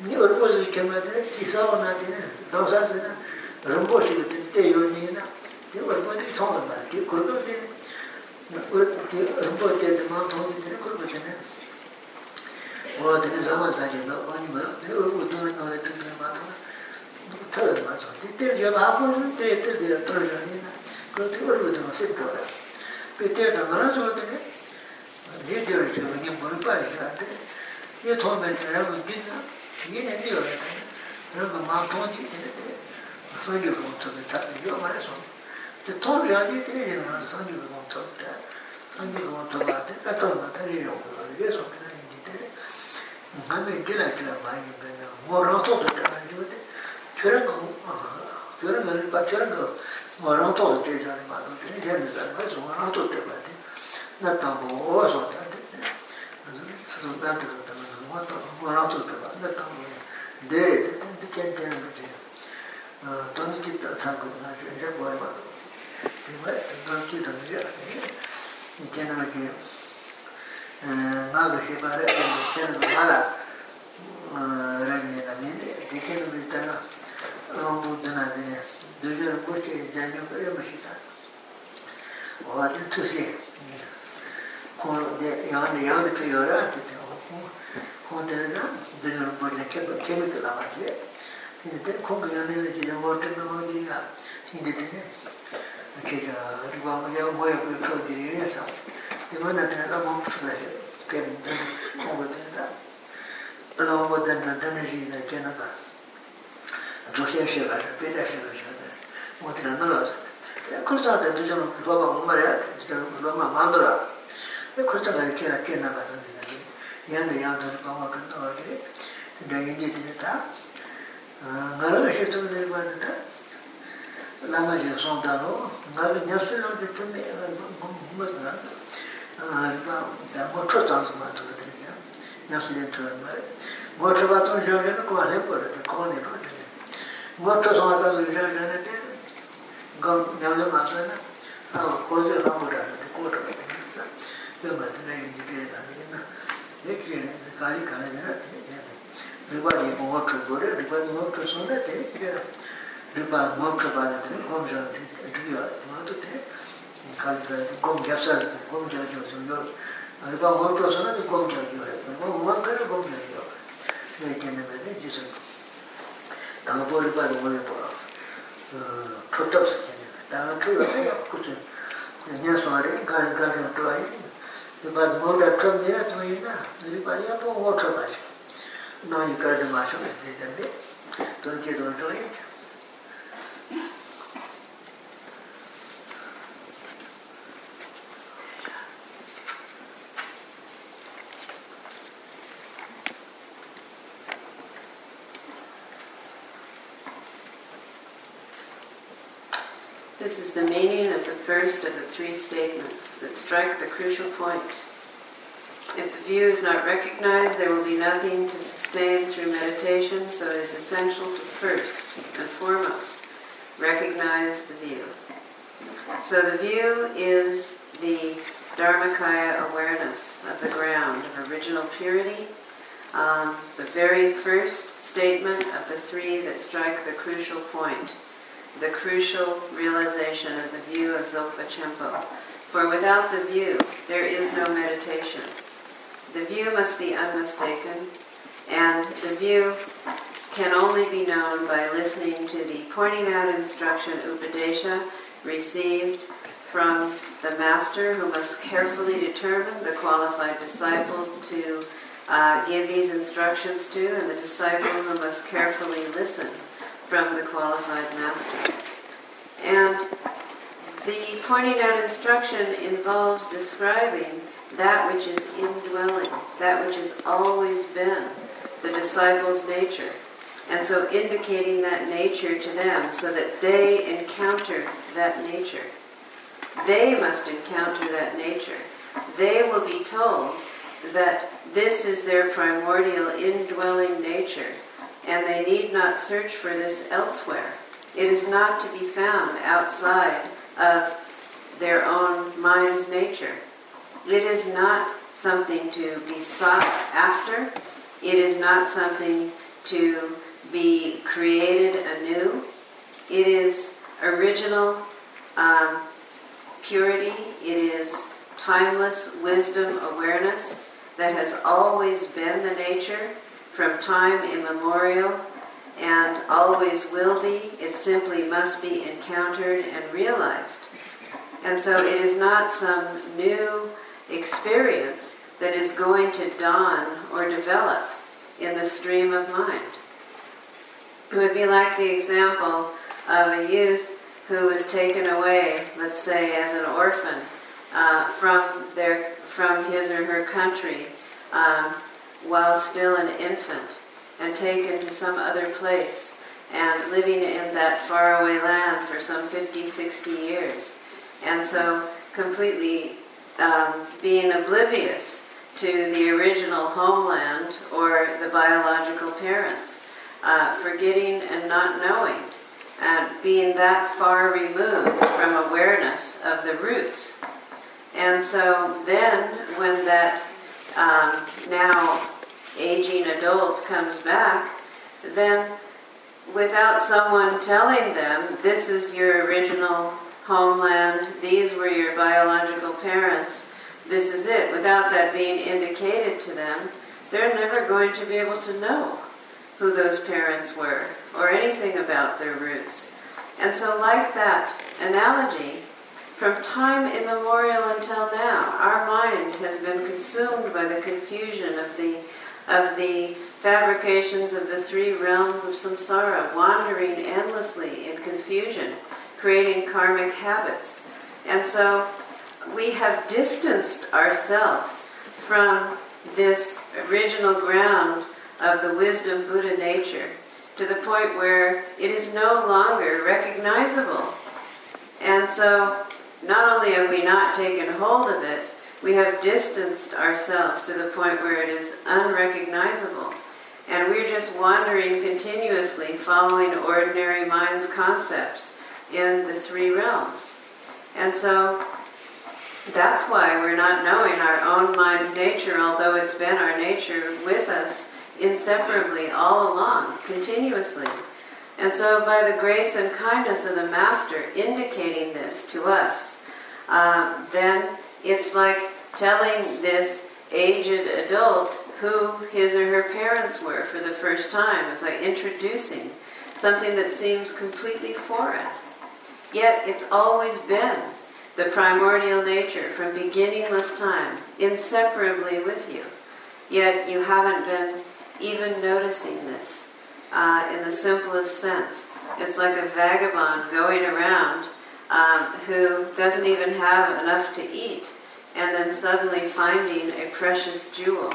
니 얼마서 겸하더니 지사원 나한테는 도사들은 럼보시 그때 요니나 저 얼마든지 통을 말게 그러고 rūpo tēnā mā tōng kī tēnā kūrpa tēnā wā tēnā zāma sāyā bā wā nī mā tēnā rūpo tōng nā wā tēnā mā tōng tā rā mā sō tē tē yō mā pō rū tē tē tē rā tō rā nī na kō tē rūpo tōng sē pō rā pē tē tā mā rā sō tēnā nī tē rā chō nī mō rū pā rī rā tēnā yō tōng mē tē rā mō jī na yī nē nī yō rā tēnā rā mā mā tōng jī tēnā tē sō yō rō tō tē tā yō mā rā sō tē tōng rā jī tē rā rā sō yō rō 아니 그거 또 봐도 같은 거 다리요. 그래서 그냥 이제 남의 길을 좀 많이 배나 뭐라도 또 가지고데 저런 거 저런 거를 봐 저런 거 뭐라도 되잖아요. 맞아. 되는 거 가지고 뭐라도 돼 봐야 돼. 나도 뭐 어서 돼. 그래서 나한테 그랬다면 뭐라도 뭐라도 돼 봐. 나도 뭐 네, 근데 괜찮은 거지. 어, 돈이 진짜 상관 나중에 이제 뭐 해봐. 이 거 돈 진짜 되게 kēnā kē ngā kā shēpā rē, kēnā kā mā rā rā kē nā mē, tē kēnā kē tā rā rā mū tā nā tē nē, dō chō rā kō chē jā nyō kā rā mā shī tā wā tē tū sē kō tē yā nē yā nē kē yō rā tē tē kō tē rā dō chō rā kō chē kē pā kē mē kā rā mā chē tē tē kō 이렇게 저 누가 그냥 뭐야 그 거기에 해서 이번에 내가 멈추래 뱀도 공부 된다. 너무 뭐 된다 되는 일이 되나 봐. 조세 씨가 배다 씨가 저다 뭐 들었나 그래서 내가 좀 누가 엄마야? 진짜 엄마 만들어. 그 그렇다 이렇게 이렇게 나가던데 얘는 양도 방어 근데 이제 되다 아 나를 시도를 해봤는데 lāma yā sōng tā rō, ngā rō nyā sū yōng tī tī mē, mō tī ngā rō, mō chō tāng sō mā tō rō tī rī yā, nyā sū yōng tō rō mā rī, mō chō bā tōng yōng yōng kō rē pō rō tī, kō nē rō tī rī, mō chō sōng tā rō yōng yōng tī, gā nyā rō mā sō na, ā rō kō rō rā mō rā rō tī, kō rō mā tī rī, yō mā tī rā yōng jī tī rī rā rī na, yō kī kā rī kā rī rā tī rī yā tī, rī bā rī mō chō rō rī, rī bā rī mō chō sō rā tī rī yā rīpa mōṅka bāna tē, gōṅ rāna tē, rīyā mā tu tē, kāli rā tē, gōṅ gyāpsā rā, gōṅ rā jō sō yō, rīpa mōṅ tō sō na tē gōṅ rā yō rā, gōṅ mōṅka rā gōṅ rā yō, yō yō tēnā mē tē, jī sō, tāngā pō rīpa rā gōyā pō rā, tō tāp sā tēnā, tāngā tō rā yā kū tē, nyā sō rā, gā rā gā rā tō yā, rīpa mōṅ rā tō mē yā tō yā na, rīpa yā pō wō tō mā shō, nā yī kā rā mā shō rā tē tē mē, tō rā tē tō rā tō yā tē, This is the meaning of the first of the three statements that strike the crucial point. If the view is not recognized, there will be nothing to sustain through meditation, so it is essential to first and foremost recognize the view. So the view is the Dharmakaya awareness of the ground of original purity. Um, the very first statement of the three that strike the crucial point, the crucial realization of the view of Dzogpa Chenpo. For without the view, there is no meditation. The view must be unmistaken, and the view can only be known by listening to the pointing out instruction Upadesha received from the master who must carefully determine the qualified disciple to uh, give these instructions to, and the disciple who must carefully listen from the qualified master. And the pointing out instruction involves describing that which is indwelling, that which has always been the disciple's nature. And so indicating that nature to them so that they encounter that nature. They must encounter that nature. They will be told that this is their primordial indwelling nature, and they need not search for this elsewhere. It is not to be found outside of their own mind's nature. It is not something to be sought after. It is not something to be created anew. It is original um, purity. It is timeless wisdom awareness that has always been the nature from time immemorial and always will be. It simply must be encountered and realized. And so it is not some new experience that is going to dawn or develop in the stream of mind. It would be like the example of a youth who was taken away, let's say, as an orphan uh, from their from his or her country um, while still an infant and taken to some other place and living in that faraway land for some 50, 60 years. And so completely um, being oblivious to the original homeland or the biological parents, uh, forgetting and not knowing, and being that far removed from awareness of the roots. And so then, when that um, now aging adult comes back, then without someone telling them, this is your original homeland, these were your biological parents, this is it, without that being indicated to them, they're never going to be able to know who those parents were or anything about their roots. And so, like that analogy, from time immemorial until now, our mind has been consumed by the confusion of the of the fabrications of the three realms of samsara, wandering endlessly in confusion, creating karmic habits. And so we have distanced ourselves from this original ground of the wisdom Buddha nature to the point where it is no longer recognizable. And so not only have we not taken hold of it, we have distanced ourselves to the point where it is unrecognizable. And we're just wandering continuously, following ordinary mind's concepts in the three realms. And so that's why we're not knowing our own mind's nature, although it's been our nature with us inseparably all along, continuously. And so, by the grace and kindness of the Master indicating this to us, uh, then it's like telling this aged adult who his or her parents were for the first time. It's like introducing something that seems completely foreign. Yet it's always been the primordial nature from beginningless time, inseparably with you. Yet you haven't been even noticing this uh, in the simplest sense. It's like a vagabond going around um, who doesn't even have enough to eat and then suddenly finding a precious jewel.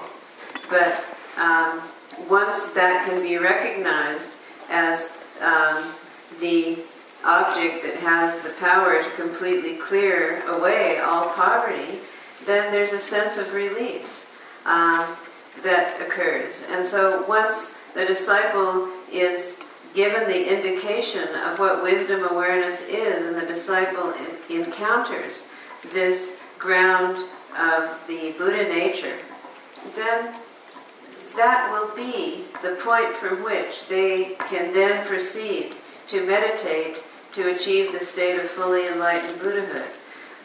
But um, once that can be recognized as um, the object that has the power to completely clear away all poverty, then there's a sense of relief um, that occurs. And so once the disciple is given the indication of what wisdom awareness is, and the disciple in- encounters this ground of the Buddha nature, then that will be the point from which they can then proceed to meditate to achieve the state of fully enlightened Buddhahood.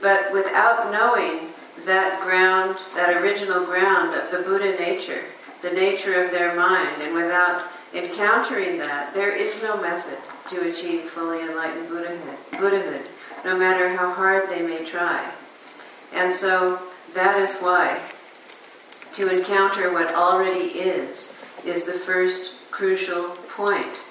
But without knowing that ground, that original ground of the Buddha nature, the nature of their mind, and without encountering that, there is no method to achieve fully enlightened Buddhahood, Buddhahood, no matter how hard they may try. And so that is why to encounter what already is is the first crucial point.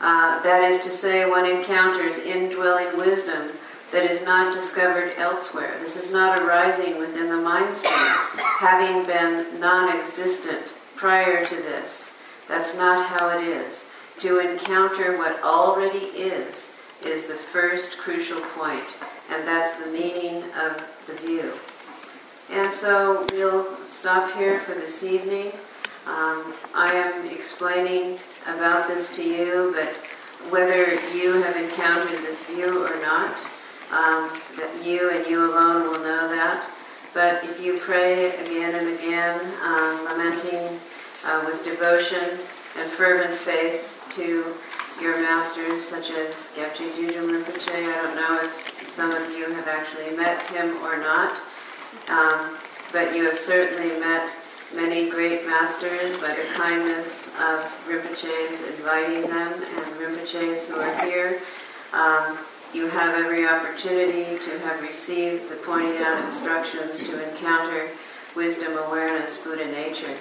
Uh, that is to say, one encounters indwelling wisdom that is not discovered elsewhere. This is not arising within the mind stream, having been non existent prior to this. That's not how it is. To encounter what already is is the first crucial point, and that's the meaning of the view. And so we'll stop here for this evening. Um, I am explaining about this to you, but whether you have encountered this view or not, um, that you and you alone will know that. But if you pray again and again, um, lamenting uh, with devotion and fervent faith to your masters, such as Kyabje Dudjom Rinpoche, I don't know if some of you have actually met him or not, um, but you have certainly met many great masters by the kindness of Rinpoche's inviting them and Rinpoche's who are here. Um, you have every opportunity to have received the pointed out instructions to encounter wisdom, awareness, Buddha nature.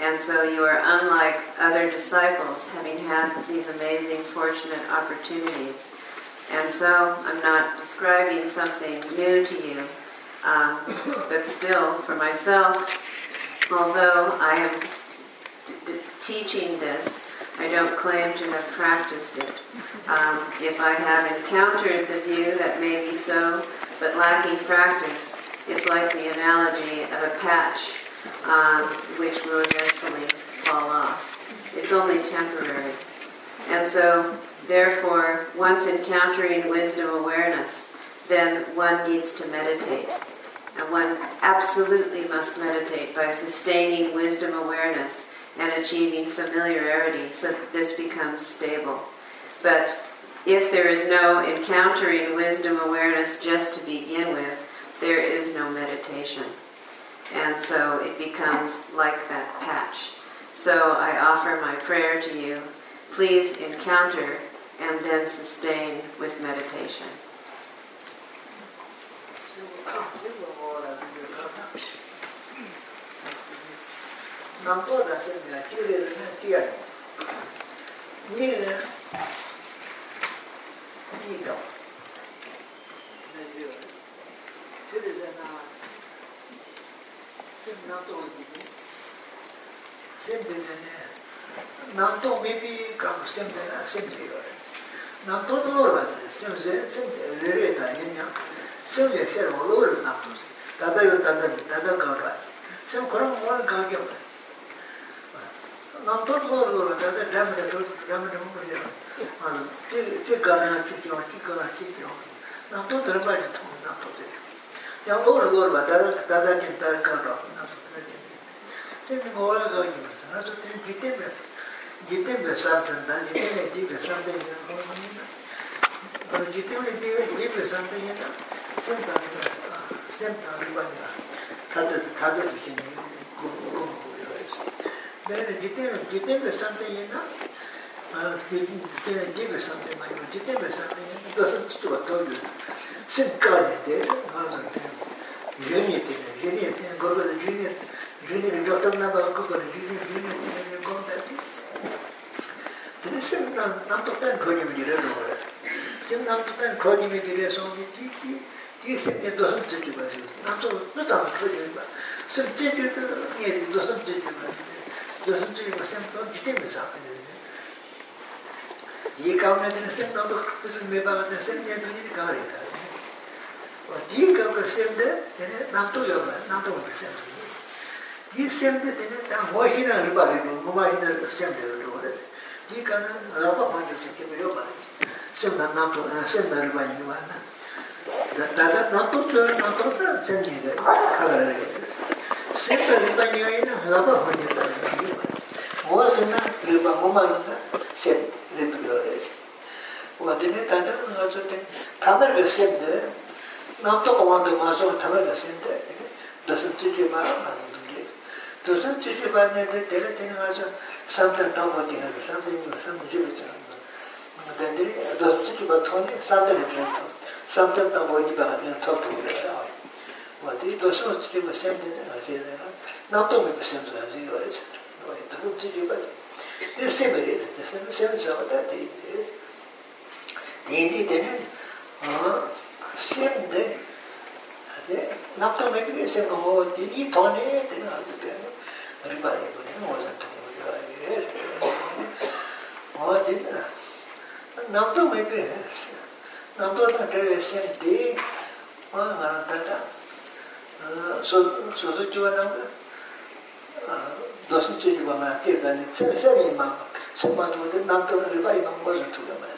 And so you are unlike other disciples, having had these amazing, fortunate opportunities. And so I'm not describing something new to you, um, but still, for myself, although I am teaching this, I don't claim to have practiced it. Um, if I have encountered the view, that may be so, but lacking practice, it's like the analogy of a patch, um, which will eventually fall off. It's only temporary. And so, therefore, once encountering wisdom awareness, then one needs to meditate. And one absolutely must meditate by sustaining wisdom awareness and achieving familiarity so that this becomes stable. But if there is no encountering wisdom awareness just to begin with, there is no meditation. And so it becomes like that patch. So I offer my prayer to you. Please encounter and then sustain with meditation. 이거 내려 그러잖아 지금 나도 어디니 샘되잖아 남도 미비 강 샘되나 샘되요 남도 들어와 샘세 샘 내려다 그냥 샘에 새로 올라올 남도 다다요 다다 다다 가봐 샘 그런 거 가게 남도 들어와 다다 담에 담에 먹으려 tī kārā tī tīyō, tī kārā tī tīyō, nā tō tō rā bā rī tō, nā tō tō rī. Yā ngō rā gō rā bā, dā dā jī dā rā kā rā, nā tō tō rī. Sē mī ngō rā gā rī bā sā, nā tō tō rī jī tē bā, jī tē bā sā tā nā, jī tē bā jī bā sā tā yā ngō rā mī nā. Jī tē bā jī bā jī bā sā tā yā nā, sēm tā rī bā, sēm tā rī bā yā, tā tā tā tā tā shī nī, gō gō gō yā rā sā. Bē rā jī tē bā, jī tē bā sā tā yā nā, tēnā jīvē sāntē mā yō jī tēmē sāntē dāsā chitwa tō yō sēn kāyē tē ngā sā tē yōnyē tē yōnyē tē gōrbē tē yōnyē yōnyē rī yō tam nā bā kō kō rī yōnyē yōnyē tē yōnyē gōm tē tē tēnē sēn nā nā tō tēn kō nyē mē jī rē rō rē sēn nā tō tēn kō nyē mē jī rē sō tē tī tī tī sēn nē dōsā tsē jī bā sē nā tō nō tā mā kō jī bā sēn tsē jī tō ngē dōsā tsē jī bā sē dōsā tsē jī bā sēn tō jī tēmē sāntē ये काम ने दिन से नाम तो कुछ में बात ने से ने दिन का रहे था और जी का कर से दे तेरे नाम तो यो नाम तो से जी से दे तेरे ता हो ही ना रुपा रे मुमा ही ना से दे रो रे जी का ना रबा पा जो से के यो पा से ना नाम तो से ना रुपा नहीं हुआ ना दादा नाम तो तो नाम तो से नहीं दे खा रहे से तो रुपा नहीं हुआ ना रबा हो नहीं था वो से ना रुपा मुमा से rindu yorechi. Wa dine tanda nga zo ten tamar yo sende, namto kawanda ma zo tamar yo sende, dosan tsujwe ma ma zo dungi. Dosan tsujwe ma nende dere ten nga zo samdar tangwa tinga zo, samdar nima, samdar jubi tsanga. Dendiri dosan tsujwe ma toni samdar nima tsanga, samdar tangwa nima nga tina tsokto ure awa. Wa dine dosan tsujwe ma sende nga zo, namto mi pa sendo nga zo yorechi. Dosan tsujwe ma tēstē mē rē, tēstē mē sēn sāpa tā tē tēs. Tēndī tēne, sēm tē, tē, nāp tō mē kē sēm kā mō tē, ī tō nē, tē nā tō tē, rī bā rē bō tē, mō sā tō mō yā rē, mō tē nā, nāp tō mē kē, nāp tō tā tē rē sēm tē, mō ngā rā tā tā, sō sō kī wā nā mō, 도시 주지 보면 대단히 세세히 막 소마도들 남도 리바이 막 거기서 두고 말이야.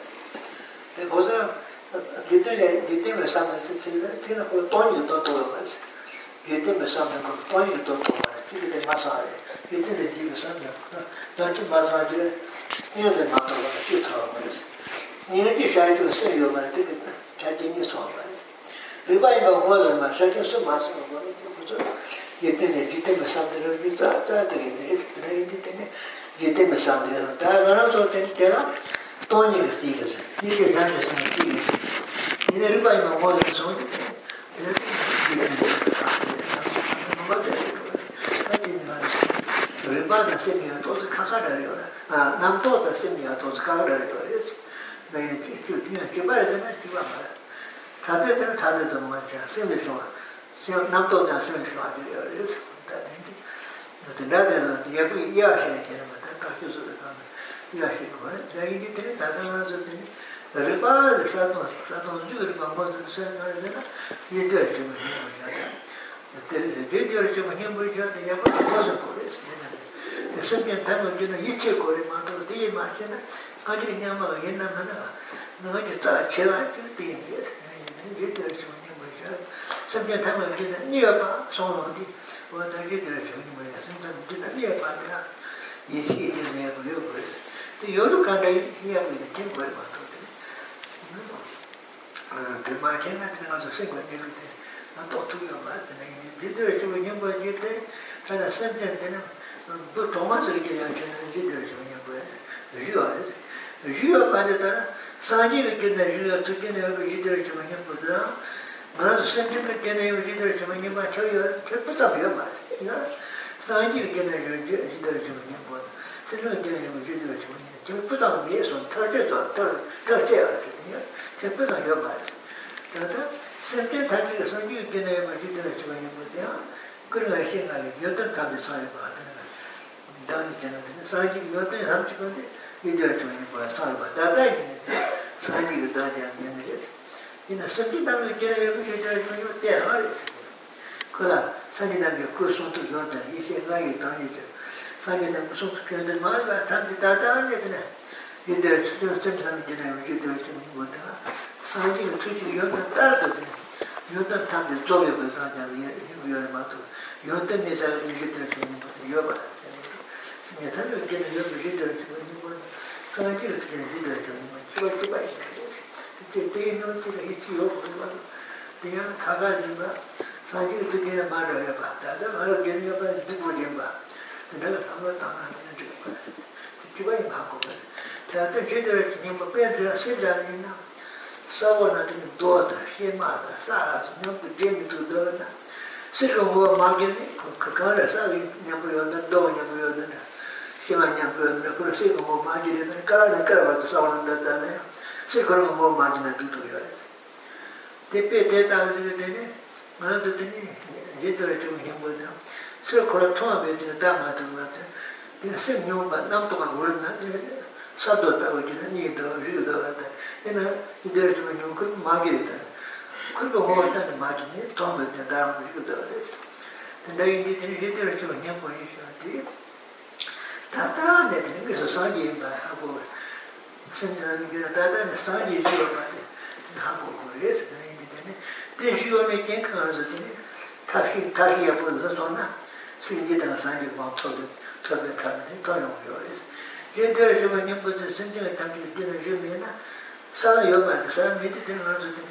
근데 거기서 디테일에 디테일에 상대 진짜 되나 그 돈이 더 돌아 가지. 디테일에 상대 그 돈이 더 돌아 가지. 그게 마사지. 디테일에 디테일에 상대 나한테 마사지 이제 맞다 가지고 뒤처럼 말이야. 니네들 샤이도 세요 말이야. 되게 잘 되니 좋아 말이야. 리바이 막 거기서 막 샤이도 소마스 거기서 yetene giteme sandere bir daha daha derindiriz. Ne yetene giteme sandere. Daha bana zaten tera toni vestigiz. Bir gün daha sen vestigiz. Yine riba ima koyun sonu. Ne riba da semiya tozu kakar arıyor. Ha, namto da semiya tozu kakar arıyor. Ben yetene kibar edemem kibar. Tadı edemem tadı edemem. Semiya şu an. siyo namto dhan siyo shwaa dhiyo yaa riyo siyo dhaa dhinti dhati dhaa dhinti dhati yaa dhiyo yaa shaya kya dhaa dhaa kakyo suyo dhaa yaa shaya kwa dhaa dhaa yinti dhini dhaa dhaa dhaa dhaa dhini rīpa dhi sātō sātō dhū rīpa mō dhaa dhaa sāyā nā dhaa yī dhā rī chima hīmbu yaa dhaa dhī dhā rī chima hīmbu yaa dhaa yaa bā kōsa kōrē siya dhaa dhī sāmyā dhamma dhīna yī chē kōrē mā tō dhī yī mā chē na ājī nyāma yī nā mā nā nā jī tā chē rā chī dhī yī yā dhī dhā rī chima samgye dhamma dhina niya pa sōnō di. Wā dhāngi dhira chōngi mō yā samgye dhamma dhina niya pa dhira yeshi dhira niya pa yō kore di yoru kānda niya pa dhina jīn kore pa tō dhira dhirmā kēnā dhira ngā sō sīngwa dhira dhira ngā tō tū yō mā dhina yīni dhira chōngi nyō pa yī dhira tāna samgye dhina bō tōma sīgī dhira chōngi dhira chōngi nyō pa rīyō rīyō pa dhira sāngi dhira chōngi dhira chōngi nyō pa dhira tu kina vijita choni nyingwa 그래서 센티메 깨네 유지들 좀 이마 저요 저 부탁해요 말. 야. 산지 깨네 유지들 좀 이마. 센티메 깨네 유지들 좀 이마. 저 부탁 위해서 터져서 더 터져야 되거든요. 저 부탁해요 말. 그래서 센티 단지 산지 깨네 유지들 좀 이마. 그런 생각이 여덟 단지 사는 거 같아요. 다음에 저는 산지 여덟 단지 건데 이들 좀 이마 사는 거. 다다이네. 산지 단지 안 되 이나 섬기다는 게 예를 들어 때라 그라 섬기다는 그 소도 요다 이게 나이 당이죠 섬기다 무슨 표현들 말과 담지 다다는 게네 근데 저 점점 지나면 기도 좀 못다 섬기는 투지 요다 따르도 요다 담지 좀에 보다가 요요 마도 요다 내서 기도 좀 못다 요바 섬기다는 게 요다 기도 좀 못다 섬기는 기도 좀 못다 이제 대인은 지금 있지요. 그러면 그냥 가가지고 사실 되게 말을 해 봤다다. 말을 괜히 봐 듣고 좀 봐. 내가 상관 당하는 게 기반이 바꿔 봐. 다들 제대로 지금 뭐 빼들 세자리나 사원한테 도다 힘마다 사라서 너무 괜히도 도나 실로 뭐 마게니 그거를 사리 냠부여는 도 냠부여는 심한 냠부여는 그걸 실로 뭐 마게니 가라 가라 사원한테 다네 shi kora mo maji na dhudu yo re te pe te ta zi pe te ne ma na dhudu ni re to re to mi himbo na shi kora thoma pe te ta ma dhudu na te te shi nyung pa nam to ka gul na te sa do ta wo jina ni do ri do ra ta e na ide re to mi nyung kuru ma gi re ta kuru ko ho ta ni ma gi ni thoma pe te ta ma ri do re te na yin di te re to re to mi himbo ni shi te ta ta ne te ne ki so sa gi ba ha go re 심는 게 다다 상이 이거 봐대 하고 그래서 그런데 되네 대시오메 괜찮아서 되네 다시 다시 해보면서 전화 신지다 상이 막 터져 터져 터져 터요 그래서 얘들 지금 님부터 신지가 담기 되는 중이나 상이 요만 상이 밑에 들어가서 되네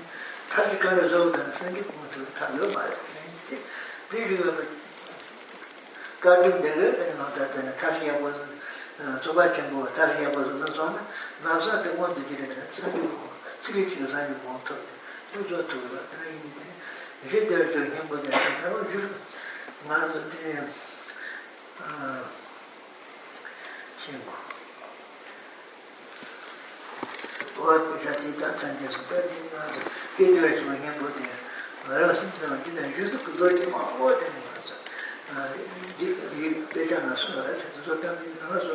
다시 가면서 오다 상이 보면서 타요 봐요 되게 가긴 되는 거 같다 다시 해보면서 tsoba chenpo tari yapa zozo zona, nabza te ngondi jire tere, tsiri yuwa, tsiri chiri zanyi wang tobe, yu zo tuwa, tere yini tere, je tere jo nyingbo tere, taro jiri, nga zo tere, shingo, owa kusha ti ta tsanje zo, ta ti nga zo, je tere jo nyingbo tere, rao sin tere, jina yuzo kudo yima, owa tere, dēchā nā sū rā sā sō tā mī nā rā sō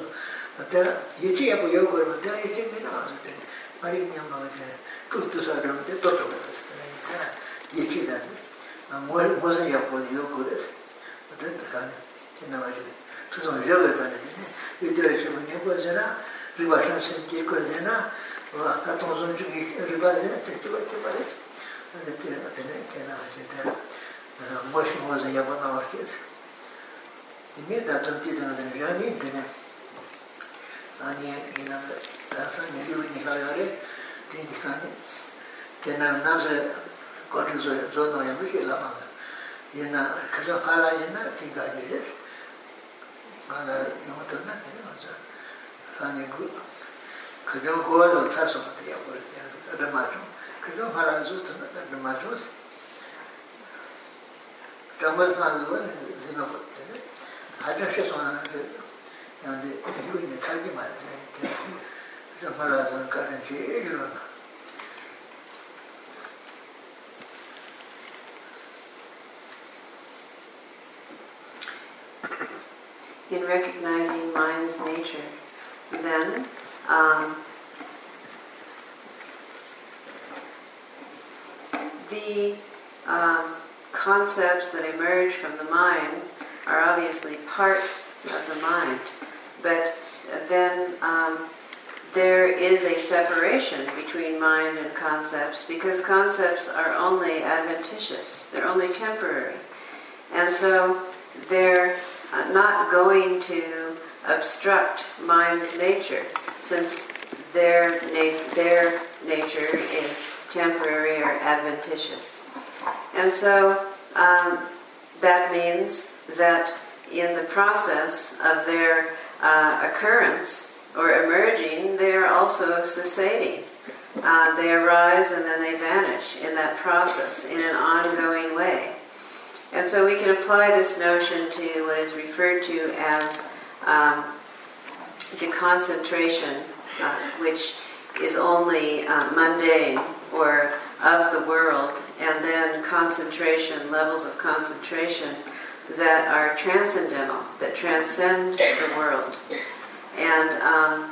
tā yēchī yā pō yō kō rā tā yēchī mī nā sō tā mā rī mī yā mā tā kūp tū sā rā mā tā tō tō rā sā tā tā yēchī rā tā ngō sā yā pō yō kō rā sā tā tā kā nā tā nā wā rī tū sō yō kō tā rā yō tō rā sā mā yā kō sā rā rī bā shā sā yā kō sā rā wā tā tō sō rī bā sā rā tā tī bā tī bā rā sā tā tā nā kā nā wā sā tā ngō shī ngō sā yā pō nā wā sā 이게 다 정치되는 데는 되네. 아니 이나 다사 내리고 니가요래 되게 산에 걔는 남자 거기서 저도 여기 라마. 얘나 그저 하라 얘나 티가 되겠어. 하나 이것도 나 되는 거죠. 산에 그 그저 거기서 차서 돼요. 그래. 그래마죠. 그저 하라서 또 그래마죠. 정말 사는 건 지나고 아주 최소한 그 근데 이거 이제 살기 말이야. 그래서 말아서 가는 제일로 in recognizing mind's nature, then um, the um, concepts that emerge from the mind are obviously part of the mind, but then um, there is a separation between mind and concepts because concepts are only adventitious, they're only temporary. And so they're uh, not going to obstruct mind's nature since their, na- their nature is temporary or adventitious. And so um, that means that in the process of their uh, occurrence or emerging, they are also cessating. Uh, they arise and then they vanish in that process in an ongoing way. And so we can apply this notion to what is referred to as um, the concentration, uh, which is only uh, mundane or of the world, and then concentration, levels of concentration that are transcendental, that transcend the world. And um,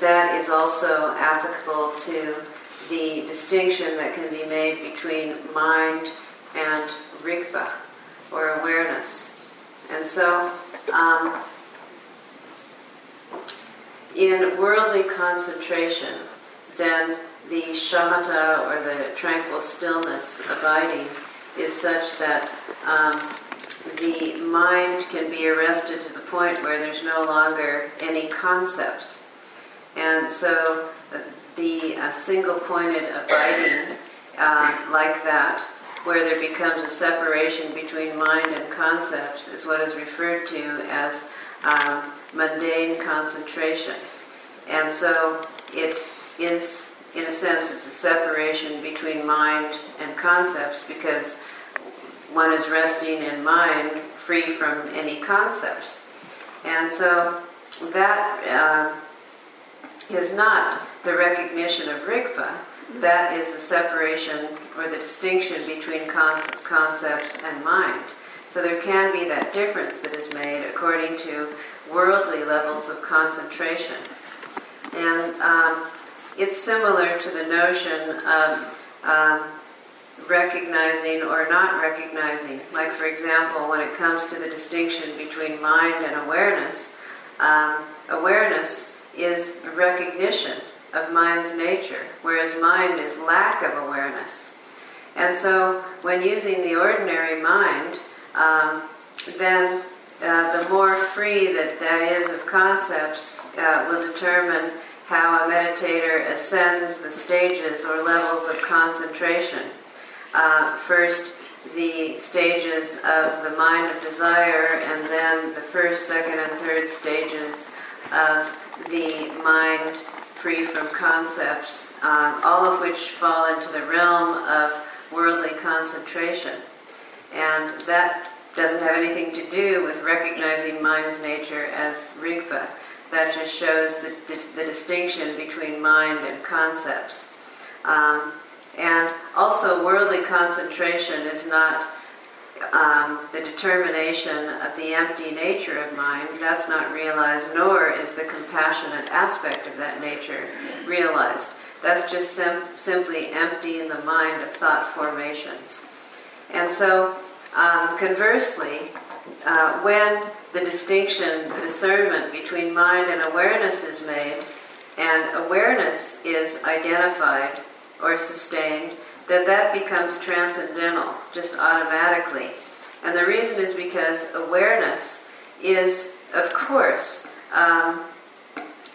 that is also applicable to the distinction that can be made between mind and rigpa, or awareness. And so, um, in worldly concentration, then the shamatha, or the tranquil stillness abiding, is such that um, the mind can be arrested to the point where there's no longer any concepts. And so uh, the uh, single pointed abiding uh, like that, where there becomes a separation between mind and concepts, is what is referred to as um, mundane concentration. And so it is, in a sense, it's a separation between mind and concepts because one is resting in mind free from any concepts. And so that uh, is not the recognition of Rigpa, that is the separation or the distinction between con- concepts and mind. So there can be that difference that is made according to worldly levels of concentration. And um, it's similar to the notion of um, recognizing or not recognizing. Like, for example, when it comes to the distinction between mind and awareness, um, awareness is recognition of mind's nature, whereas mind is lack of awareness. And so when using the ordinary mind, um, then uh, the more free that that is of concepts uh, will determine how a meditator ascends the stages or levels of concentration. Uh, first, the stages of the mind of desire, and then the first, second, and third stages of the mind free from concepts, um, all of which fall into the realm of worldly concentration. And that doesn't have anything to do with recognizing mind's nature as rigpa. That just shows the, the distinction between mind and concepts. Um, and also, worldly concentration is not um, the determination of the empty nature of mind. That's not realized, nor is the compassionate aspect of that nature realized. That's just sim- simply emptying the mind of thought formations. And so, um, conversely, uh, when the distinction, the discernment between mind and awareness is made, and awareness is identified or sustained, then that becomes transcendental just automatically. And the reason is because awareness is, of course, um,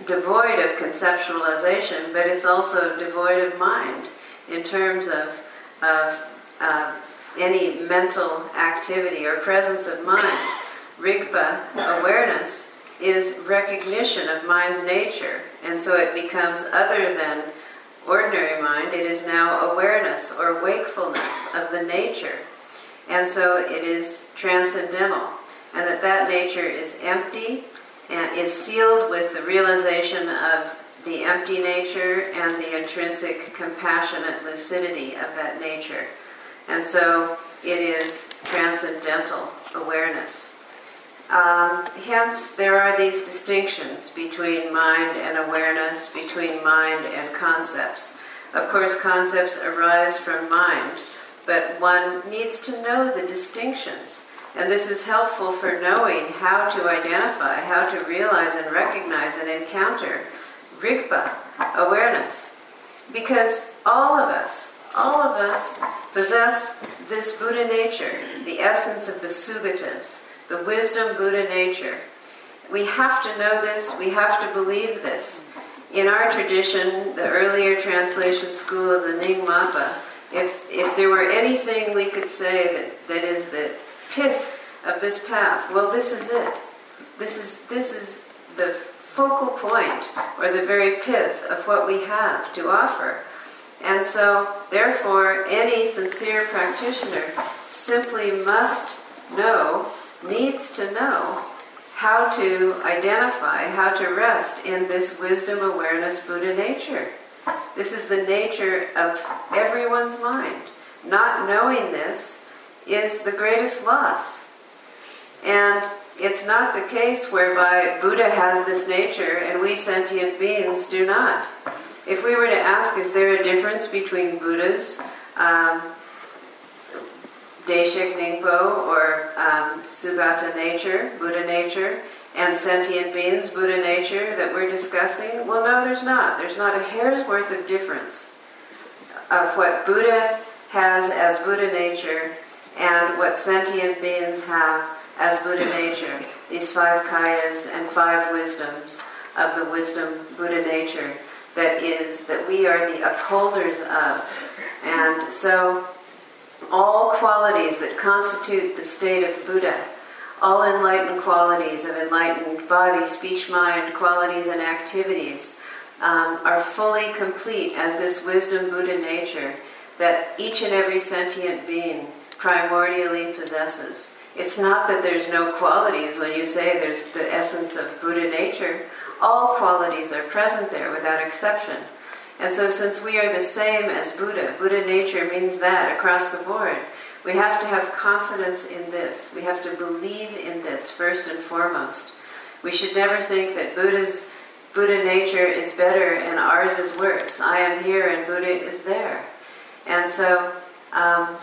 devoid of conceptualization, but it's also devoid of mind in terms of, of uh, any mental activity or presence of mind. Rigpa, awareness, is recognition of mind's nature, and so it becomes other than ordinary mind, it is now awareness or wakefulness of the nature. And so it is transcendental, and that that nature is empty and is sealed with the realization of the empty nature and the intrinsic compassionate lucidity of that nature. And so it is transcendental awareness. Um, hence, there are these distinctions between mind and awareness, between mind and concepts. Of course, concepts arise from mind, but one needs to know the distinctions. And this is helpful for knowing how to identify, how to realize and recognize and encounter Rigpa, awareness. Because all of us, all of us possess this Buddha nature, the essence of the Sugatas the wisdom Buddha nature. We have to know this, we have to believe this. In our tradition, the earlier translation school of the Nyingmapa, if, if there were anything we could say that, that is the pith of this path, well, this is it. This is, this is the focal point or the very pith of what we have to offer. And so, therefore, any sincere practitioner simply must know needs to know how to identify, how to rest in this wisdom, awareness, Buddha nature. This is the nature of everyone's mind. Not knowing this is the greatest loss. And it's not the case whereby Buddha has this nature and we sentient beings do not. If we were to ask, is there a difference between Buddhas, um, Deshek Nyingpo or um, Sugata nature, Buddha nature, and sentient beings, Buddha nature, that we're discussing? Well, no, there's not. There's not a hair's worth of difference of what Buddha has as Buddha nature and what sentient beings have as Buddha nature. These five kayas and five wisdoms of the wisdom Buddha nature that is, that we are the upholders of. And so all qualities that constitute the state of Buddha, all enlightened qualities of enlightened body, speech, mind, qualities, and activities, um, are fully complete as this wisdom Buddha nature that each and every sentient being primordially possesses. It's not that there's no qualities when you say there's the essence of Buddha nature. All qualities are present there without exception. And so, since we are the same as Buddha, Buddha nature means that across the board. We have to have confidence in this. We have to believe in this first and foremost. We should never think that Buddha's Buddha nature is better and ours is worse. I am here and Buddha is there. And so, um,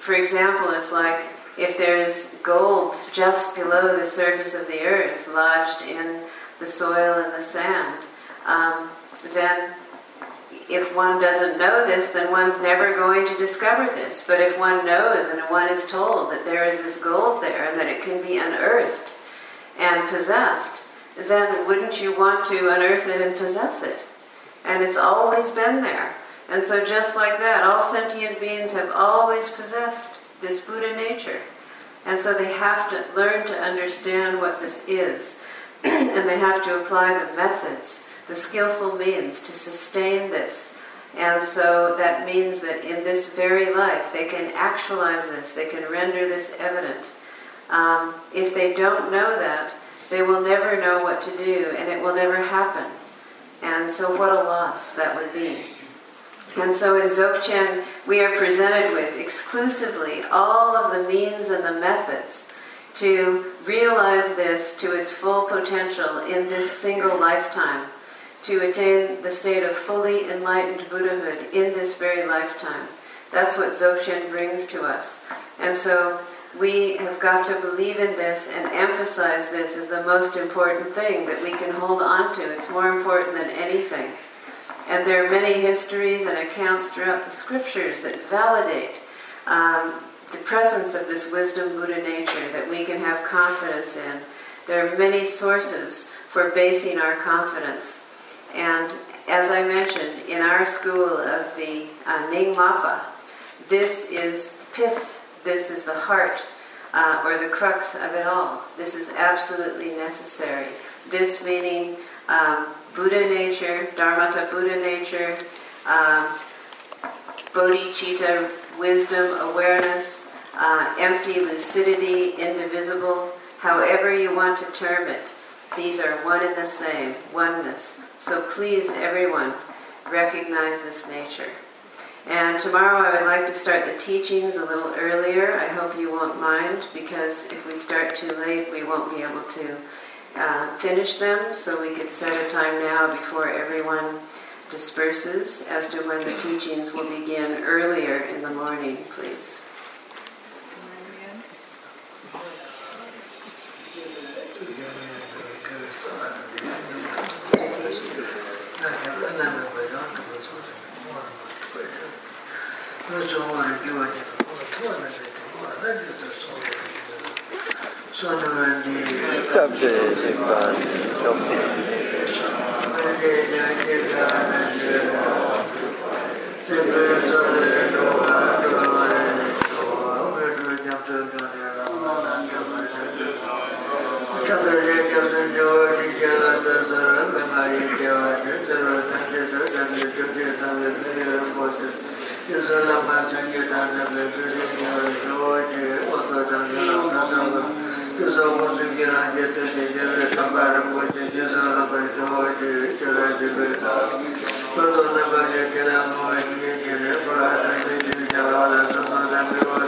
for example, it's like if there's gold just below the surface of the earth, lodged in the soil and the sand, um, then if one doesn't know this, then one's never going to discover this. But if one knows and one is told that there is this gold there and that it can be unearthed and possessed, then wouldn't you want to unearth it and possess it? And it's always been there. And so, just like that, all sentient beings have always possessed this Buddha nature. And so, they have to learn to understand what this is. and they have to apply the methods, the skillful means to sustain this. And so that means that in this very life, they can actualize this, they can render this evident. Um, if they don't know that, they will never know what to do, and it will never happen. And so, what a loss that would be. And so, in Dzogchen, we are presented with exclusively all of the means and the methods to realize this to its full potential in this single lifetime, to attain the state of fully enlightened Buddhahood in this very lifetime. That's what Dzogchen brings to us. And so we have got to believe in this and emphasize this as the most important thing that we can hold on to. It's more important than anything. And there are many histories and accounts throughout the scriptures that validate um, the presence of this wisdom Buddha nature that we can have confidence in. There are many sources for basing our confidence. And as I mentioned, in our school of the uh, this is pith this is the heart uh, or the crux of it all. This is absolutely necessary. This meaning um, Buddha nature, Dharmata Buddha nature, um, bodhicitta wisdom, awareness, uh, empty lucidity, indivisible, however you want to term it. These are one and the same, oneness. So please, everyone, recognize this nature. And tomorrow I would like to start the teachings a little earlier. I hope you won't mind because if we start too late, we won't be able to uh, finish them. So we could set a time now before everyone disperses as to when the teachings will begin earlier in the morning, please. tabde sipan chokti Thank you. Isola Marchangya Dharna Bhagavadya Jovache Otto Dharna Dharna Tiso Musuki Ranjata Jajara Kambara Poche Isola Bhagavadya Jovache Beta Pratona Bhagavadya Kira Mohe Kira Purata Kira Javala Sumana Kira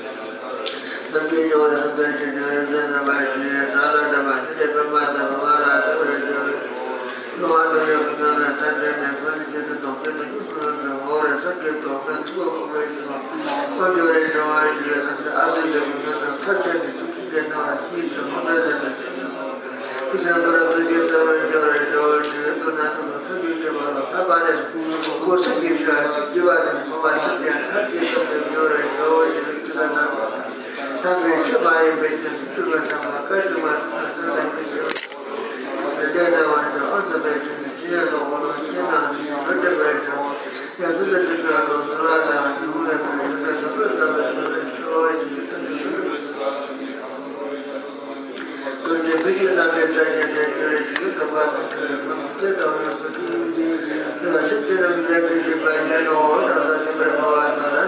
तभी जो सुंदर श्री नरेंद्र नमः श्री सारा नमः श्री ब्रह्मा सब हमारा सब जो भगवान ने अपना रास्ता दे ने बन के तो तो के तो और सब के तो अपना तू अपने और जो रे जो है जो सब आदि जो ना सब के तू के ना ये तो मदद से किसी तरह तो ये सब जो रे जो तो ना तो कभी के बारे अब आज को सब के जो है के बारे में बात सब के सब के तो जो रे जो जो ना Targetçi bayi bekle, tutulmasa ama kaçırmaz, kaçırmaz, kaçırmaz. Dede de vardı, orada bekledi, diye de olur, diye de anlıyor, öde bekledi. Ya dede de dağıldı, durağa da anlıyor, bu ne böyle, dede de böyle, böyle, o acıyı tanıyor. Önce bir gün anlayacağına göreceği kapattı kırıklı, mutlu da oynadı. Nasip dönemde bir bayi ne olur, azaltı bir havalara,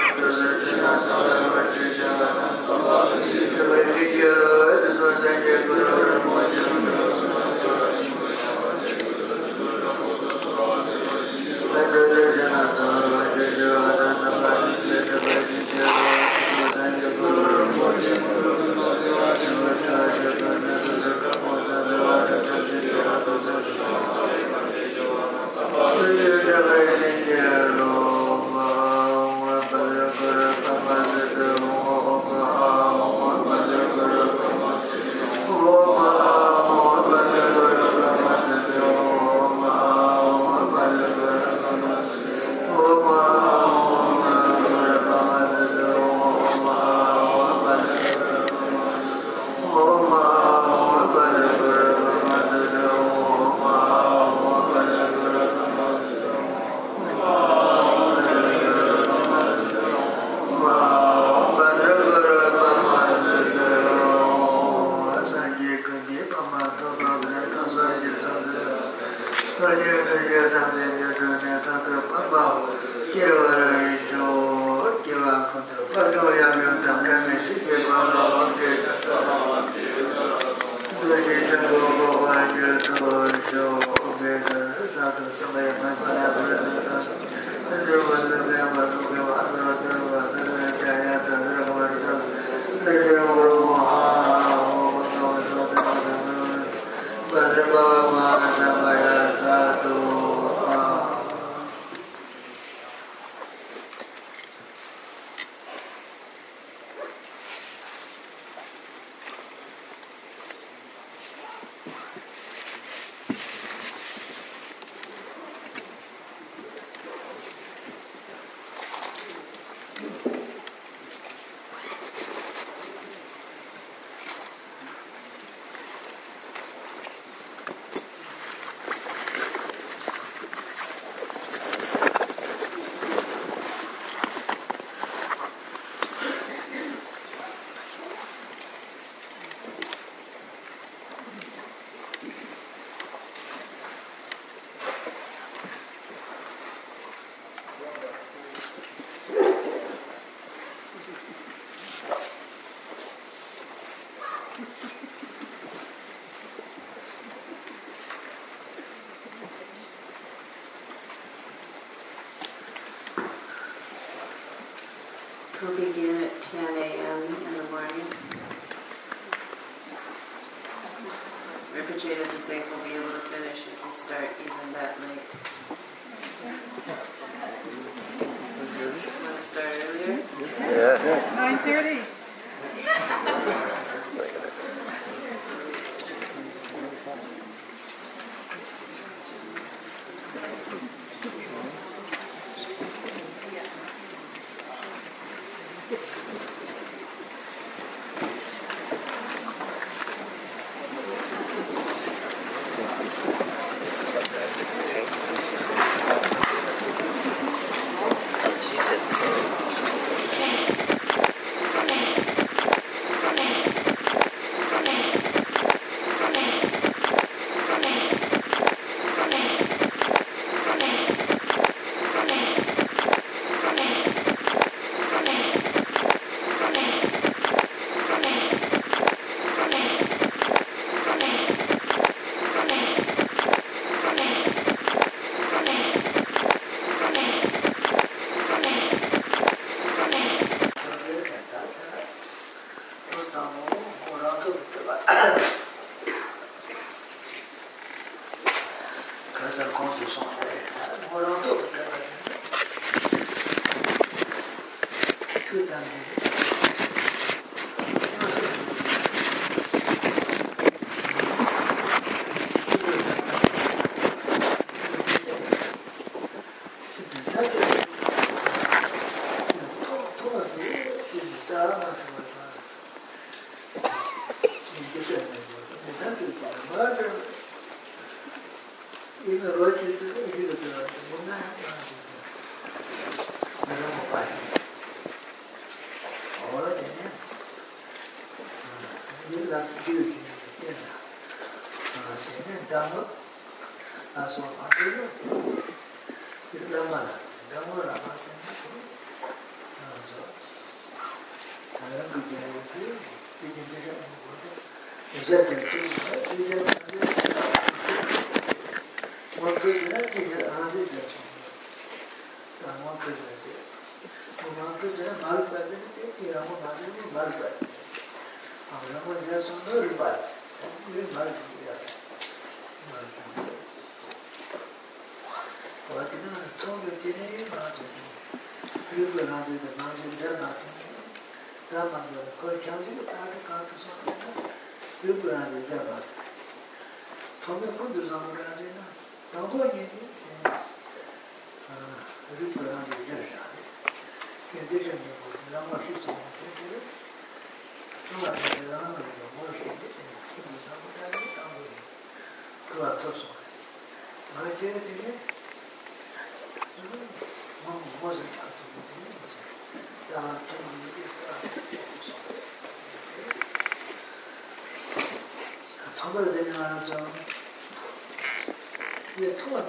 We'll 통으로 내려가죠. 이게 통으로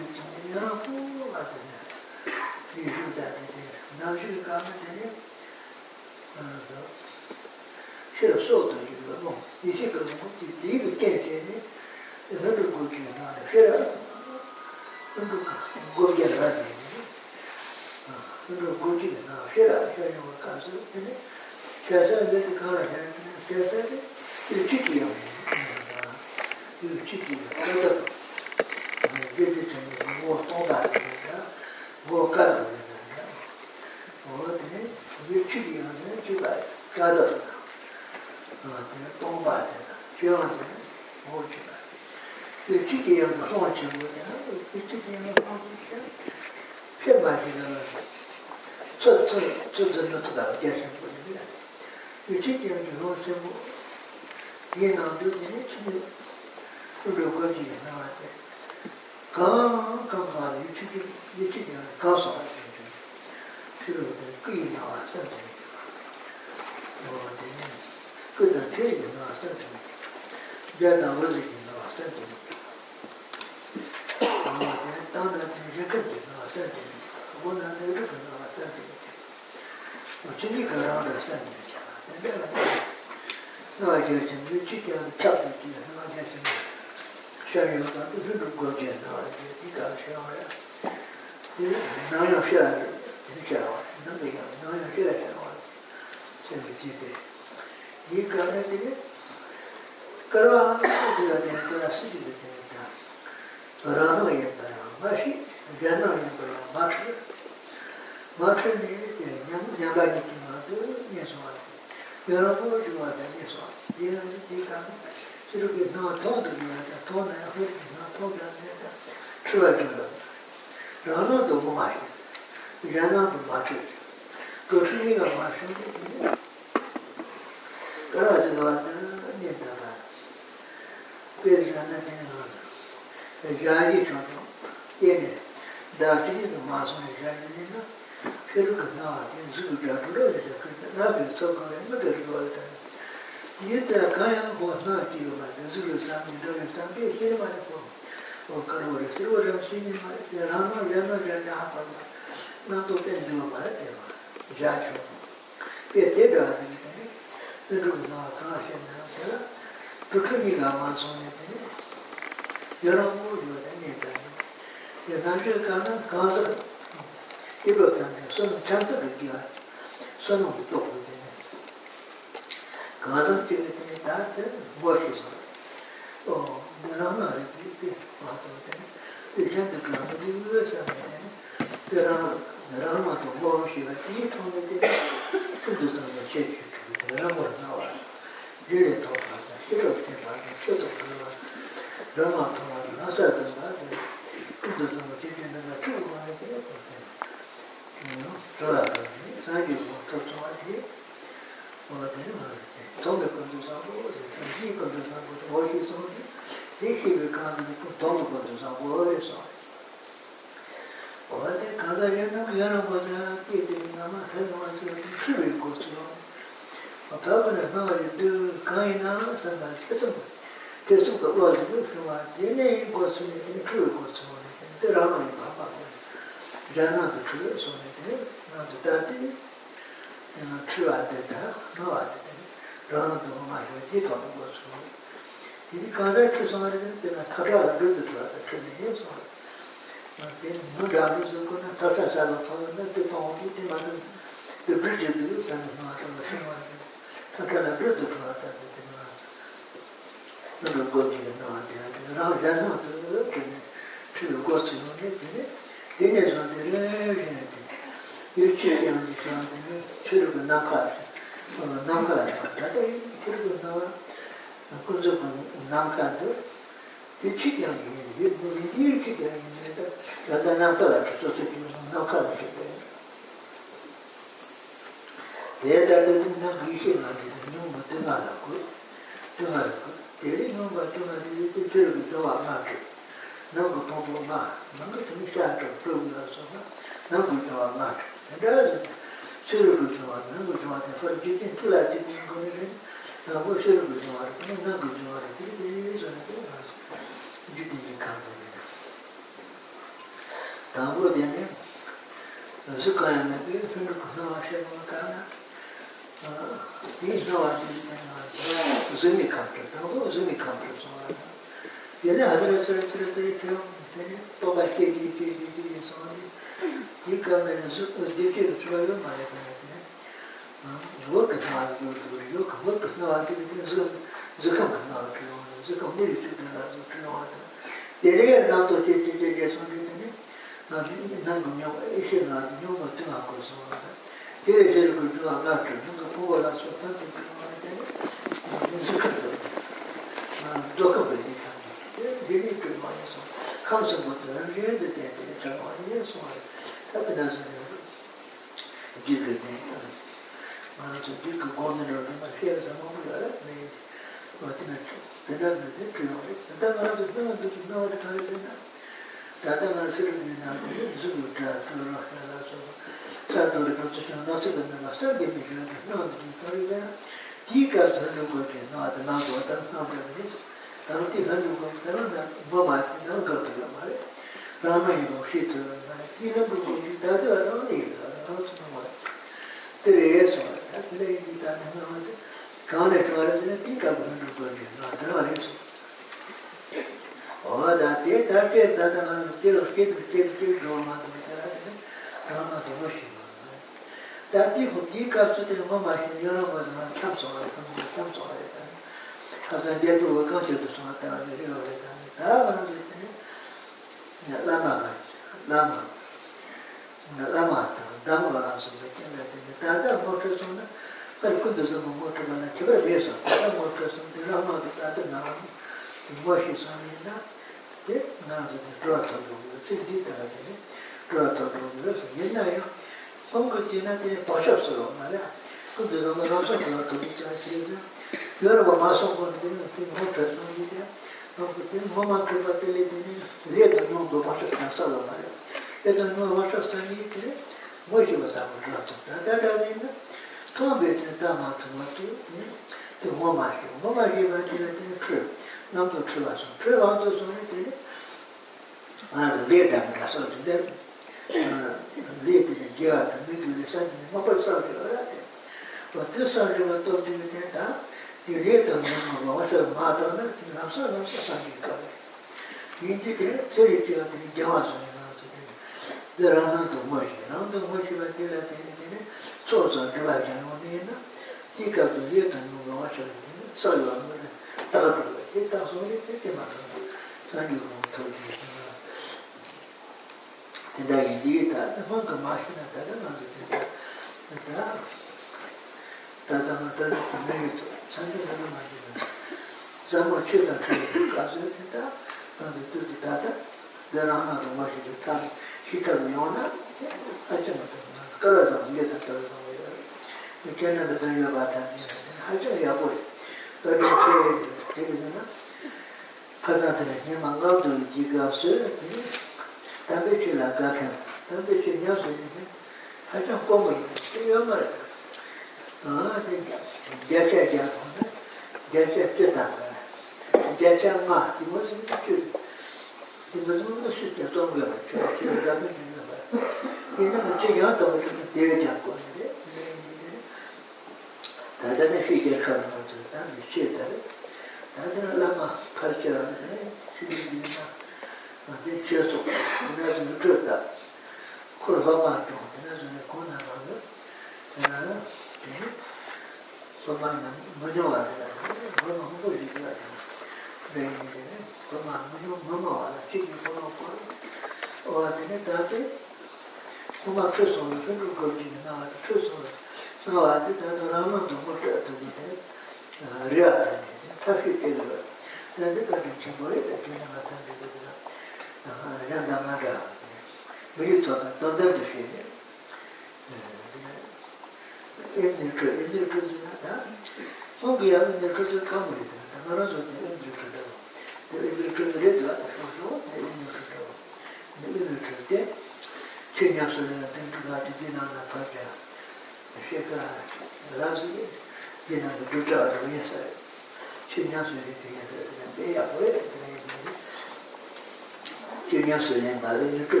años en Madrid, que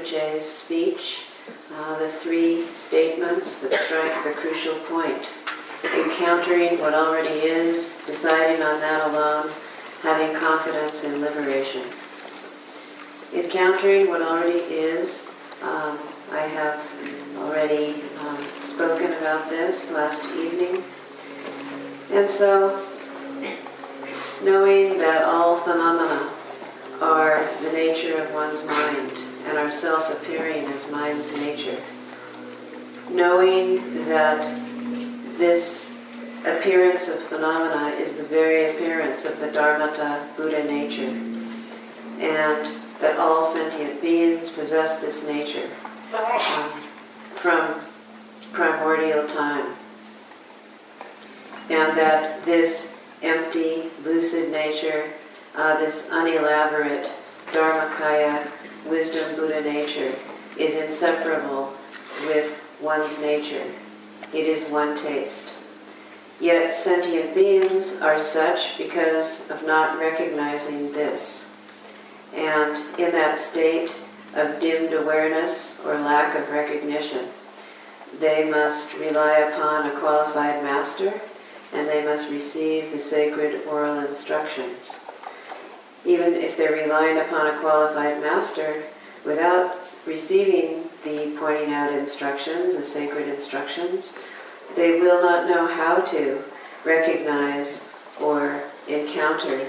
Rinpoche's speech, uh, the three statements that strike the crucial point. Encountering what already is, deciding on that alone, having confidence in liberation. Encountering what already is, um, I have already um, spoken about this last evening. And so, knowing that all phenomena are the nature of one's mind, and ourself appearing as mind's nature. Knowing that this appearance of phenomena is the very appearance of the Dharmata Buddha nature, and that all sentient beings possess this nature um, from primordial time, and that this empty, lucid nature, uh, this unelaborate Dharmakaya wisdom Buddha nature is inseparable with one's nature. It is one taste. Yet sentient beings are such because of not recognizing this. And in that state of dimmed awareness or lack of recognition, they must rely upon a qualified master and they must receive the sacred oral instructions even if they're relying upon a qualified master, without receiving the pointing out instructions, the sacred instructions, they will not know how to recognize or encounter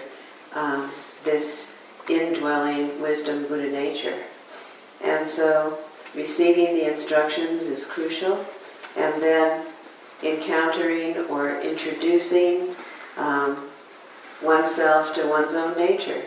um, this indwelling wisdom Buddha nature. And so receiving the instructions is crucial, and then encountering or introducing um, oneself to one's own nature.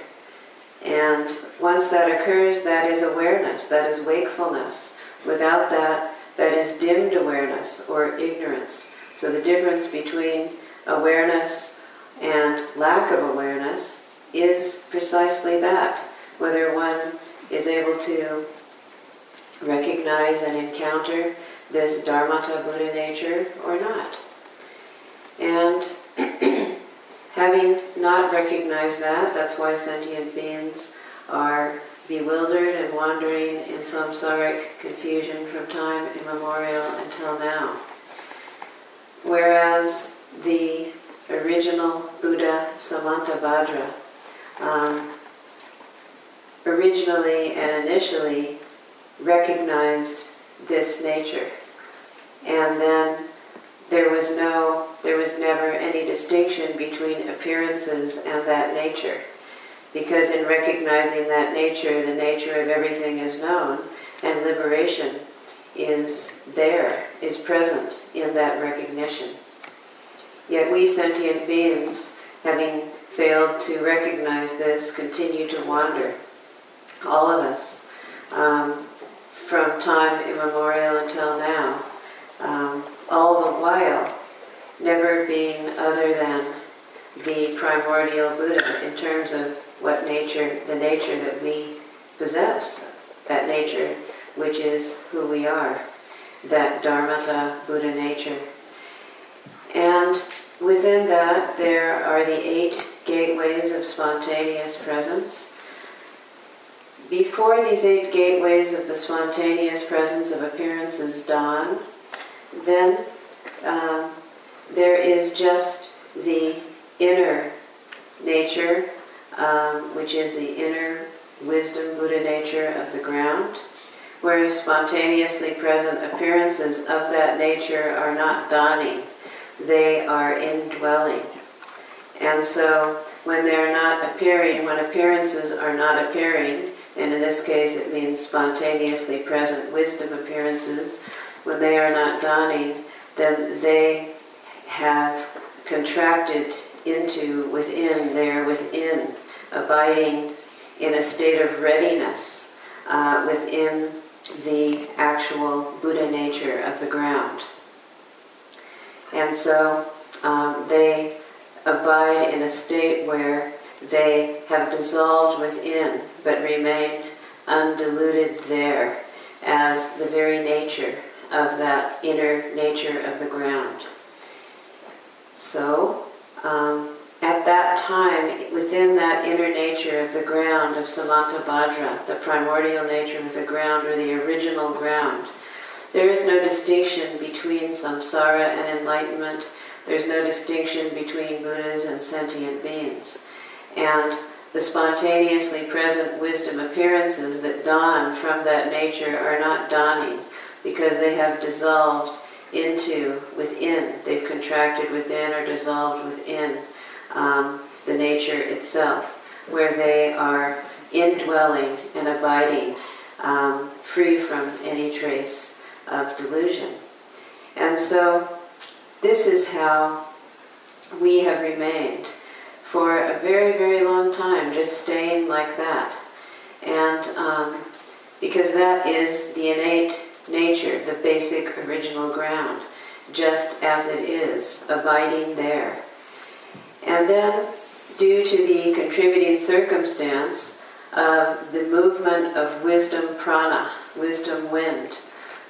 And once that occurs, that is awareness, that is wakefulness. Without that, that is dimmed awareness or ignorance. So the difference between awareness and lack of awareness is precisely that whether one is able to recognize and encounter this Dharmata Buddha nature or not. And having not recognized that, that's why sentient beings are bewildered and wandering in samsaric confusion from time immemorial until now. Whereas the original Buddha Samantabhadra um, originally and initially recognized this nature. And then there was no, there was never any distinction between appearances and that nature. Because in recognizing that nature, the nature of everything is known, and liberation is there, is present in that recognition. Yet we sentient beings, having failed to recognize this, continue to wander. All of us, um, from time immemorial until now, um, all the while never being other than the primordial Buddha in terms of what nature, the nature that we possess, that nature which is who we are, that Dharmata Buddha nature. And within that, there are the eight gateways of spontaneous presence. Before these eight gateways of the spontaneous presence of appearances dawn, then um, there is just the inner nature, um, which is the inner wisdom Buddha nature of the ground, where spontaneously present appearances of that nature are not dawning, they are indwelling. And so when they're not appearing, when appearances are not appearing, and in this case it means spontaneously present wisdom appearances, when they are not dawning, then they have contracted into within, they're within, abiding in a state of readiness uh, within the actual Buddha nature of the ground. And so um, they abide in a state where they have dissolved within but remain undiluted there as the very nature of that inner nature of the ground. So, um, at that time, within that inner nature of the ground of Samantabhadra, the primordial nature of the ground or the original ground, there is no distinction between samsara and enlightenment. There's no distinction between Buddhas and sentient beings. And the spontaneously present wisdom appearances that dawn from that nature are not dawning because they have dissolved into within. They've contracted within or dissolved within um, the nature itself, where they are indwelling and abiding, um, free from any trace of delusion. And so, this is how we have remained for a very, very long time, just staying like that. And um, because that is the innate nature, the basic original ground, just as it is, abiding there. And then, due to the contributing circumstance of the movement of wisdom prana, wisdom wind,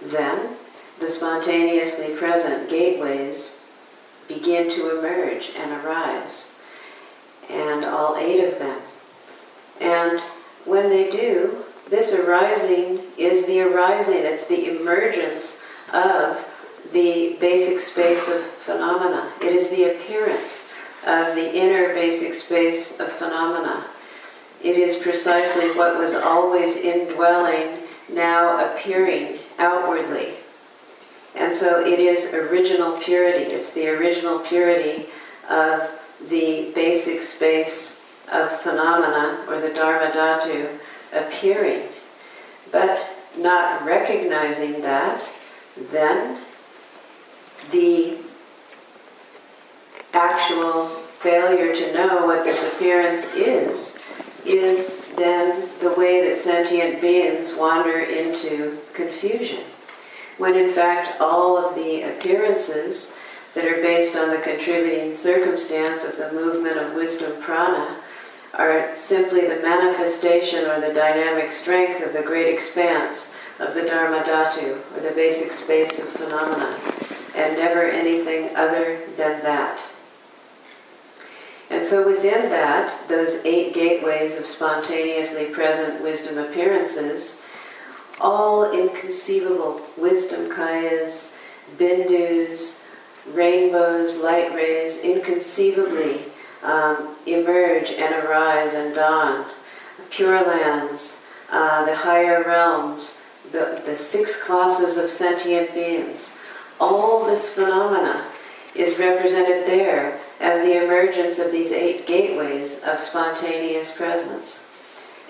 then the spontaneously present gateways begin to emerge and arise, and all eight of them. And when they do, this arising is the arising, it's the emergence of the basic space of phenomena. It is the appearance of the inner basic space of phenomena. It is precisely what was always indwelling, now appearing outwardly. And so it is original purity. It's the original purity of the basic space of phenomena, or the Dharma Dhatu, appearing. But not recognizing that, then the actual failure to know what this appearance is, is then the way that sentient beings wander into confusion. When in fact all of the appearances that are based on the contributing circumstance of the movement of wisdom prana are simply the manifestation or the dynamic strength of the great expanse of the Dharma Dhatu, or the basic space of phenomena, and never anything other than that. And so within that, those eight gateways of spontaneously present wisdom appearances, all inconceivable wisdom kayas, bindus, rainbows, light rays, inconceivably um, emerge and arise and dawn. Pure lands, uh, the higher realms, the, the six classes of sentient beings, all this phenomena is represented there as the emergence of these eight gateways of spontaneous presence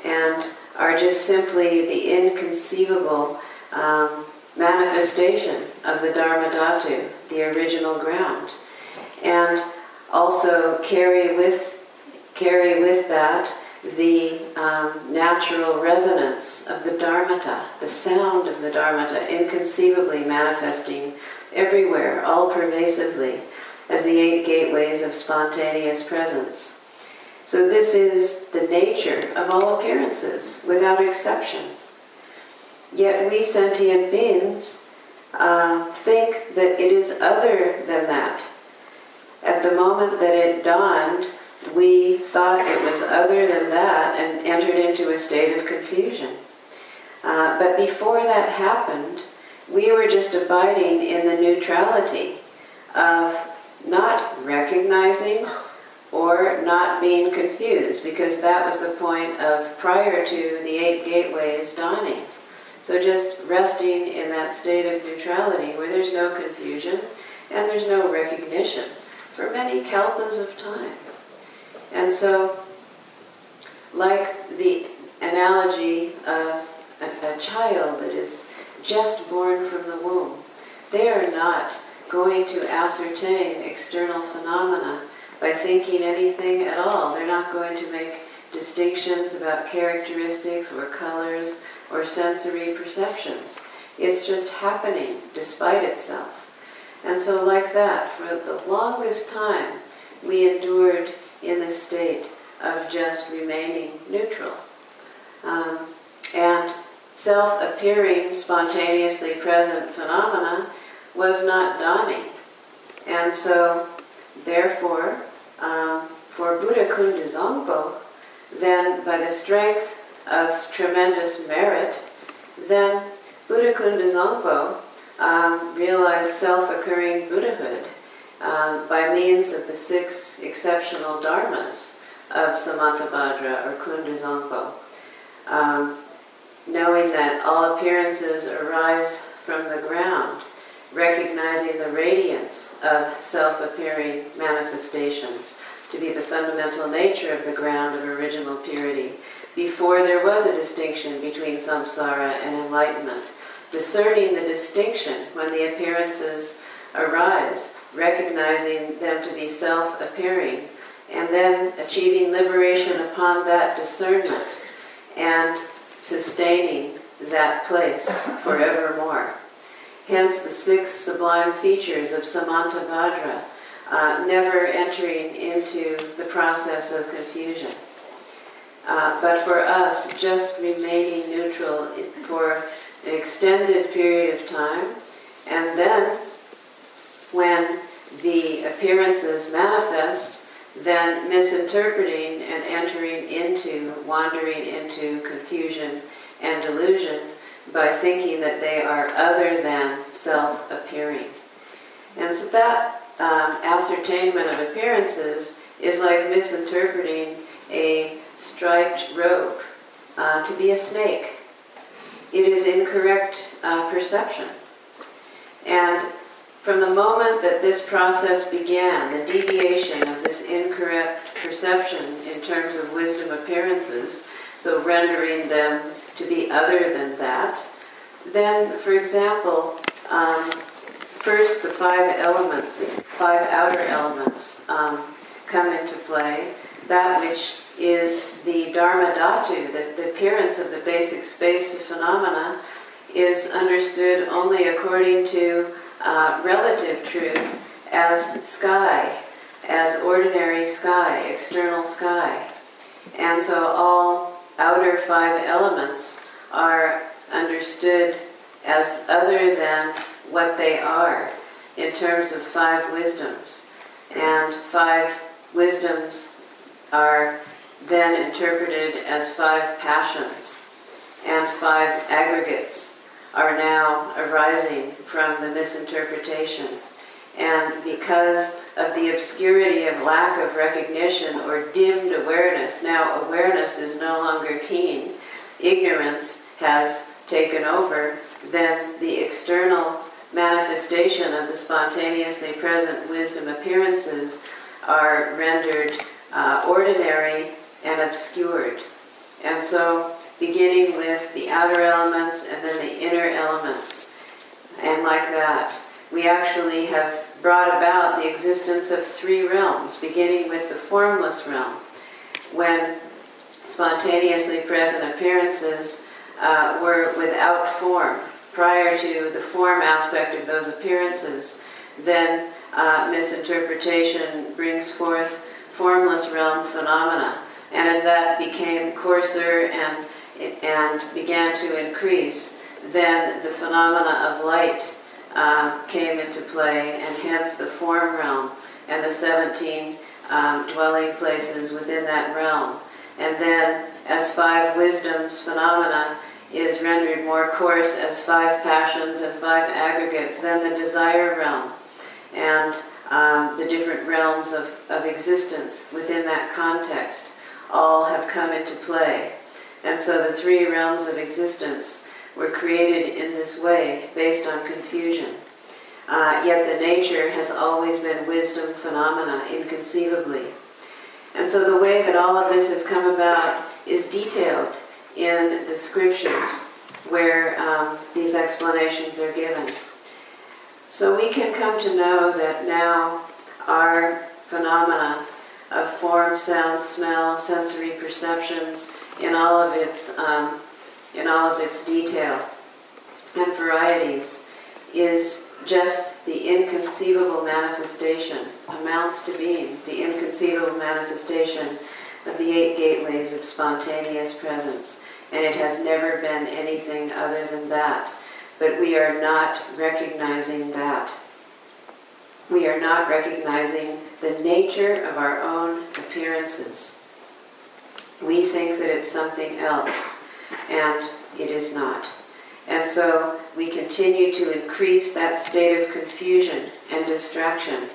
and are just simply the inconceivable um, manifestation of the Dharma Dhatu, the original ground. And also carry with, carry with that the um, natural resonance of the Dharmata, the sound of the Dharmata, inconceivably manifesting everywhere, all pervasively, as the eight gateways of spontaneous presence. So, this is the nature of all appearances, without exception. Yet, we sentient beings uh, think that it is other than that. At the moment that it dawned, we thought it was other than that and entered into a state of confusion. Uh, but before that happened, we were just abiding in the neutrality of not recognizing or not being confused, because that was the point of prior to the eight gateways dawning. So just resting in that state of neutrality where there's no confusion and there's no recognition for many kalpas of time. And so, like the analogy of a, a child that is just born from the womb, they are not going to ascertain external phenomena by thinking anything at all. They're not going to make distinctions about characteristics or colors or sensory perceptions. It's just happening despite itself. And so, like that, for the longest time, we endured in the state of just remaining neutral. Um, and self appearing, spontaneously present phenomena was not dawning. And so, therefore, um, for Buddha Kundu Zangpo, then by the strength of tremendous merit, then Buddha Kundu Zangpo um, realized self occurring Buddhahood um, by means of the six exceptional dharmas of Samantabhadra or Kunduzangpo, Um, knowing that all appearances arise from the ground, recognizing the radiance of self appearing manifestations to be the fundamental nature of the ground of original purity, before there was a distinction between samsara and enlightenment discerning the distinction when the appearances arise, recognizing them to be self appearing, and then achieving liberation upon that discernment and sustaining that place forevermore. Hence the six sublime features of Samantabhadra, uh, never entering into the process of confusion. Uh, but for us, just remaining neutral for extended period of time, and then when the appearances manifest, then misinterpreting and entering into, wandering into confusion and delusion by thinking that they are other than self appearing. And so that um, ascertainment of appearances is like misinterpreting a striped rope uh, to be a snake it is incorrect uh, perception. And from the moment that this process began, the deviation of this incorrect perception in terms of wisdom appearances, so rendering them to be other than that, then, for example, um, first the five elements, the five outer elements um, come into play, that which is the Dharma Dhatu, the, the appearance of the basic space of phenomena, is understood only according to uh, relative truth as sky, as ordinary sky, external sky. And so all outer five elements are understood as other than what they are in terms of five wisdoms. And five wisdoms are then interpreted as five passions, and five aggregates are now arising from the misinterpretation. And because of the obscurity of lack of recognition or dimmed awareness, now awareness is no longer keen, ignorance has taken over, then the external manifestation of the spontaneously present wisdom appearances are rendered uh, ordinary and obscured. And so, beginning with the outer elements and then the inner elements, and like that, we actually have brought about the existence of three realms, beginning with the formless realm, when spontaneously present appearances uh, were without form prior to the form aspect of those appearances, then uh, misinterpretation brings forth formless realm phenomena. And as that became coarser and, and began to increase, then the phenomena of light uh, came into play, and hence the form realm and the 17 um, dwelling places within that realm. And then, as five wisdoms phenomena is rendered more coarse as five passions and five aggregates, then the desire realm and um, the different realms of, of existence within that context all have come into play. And so the three realms of existence were created in this way based on confusion. Uh, yet the nature has always been wisdom phenomena, inconceivably. And so the way that all of this has come about is detailed in the scriptures where um, these explanations are given. So we can come to know that now our phenomena of form, sound, smell, sensory perceptions in all of its um, in all of its detail and varieties is just the inconceivable manifestation, amounts to being the inconceivable manifestation of the eight gateways of spontaneous presence. And it has never been anything other than that. But we are not recognizing that. We are not recognizing the nature of our own appearances. We think that it's something else, and it is not. And so we continue to increase that state of confusion and distraction.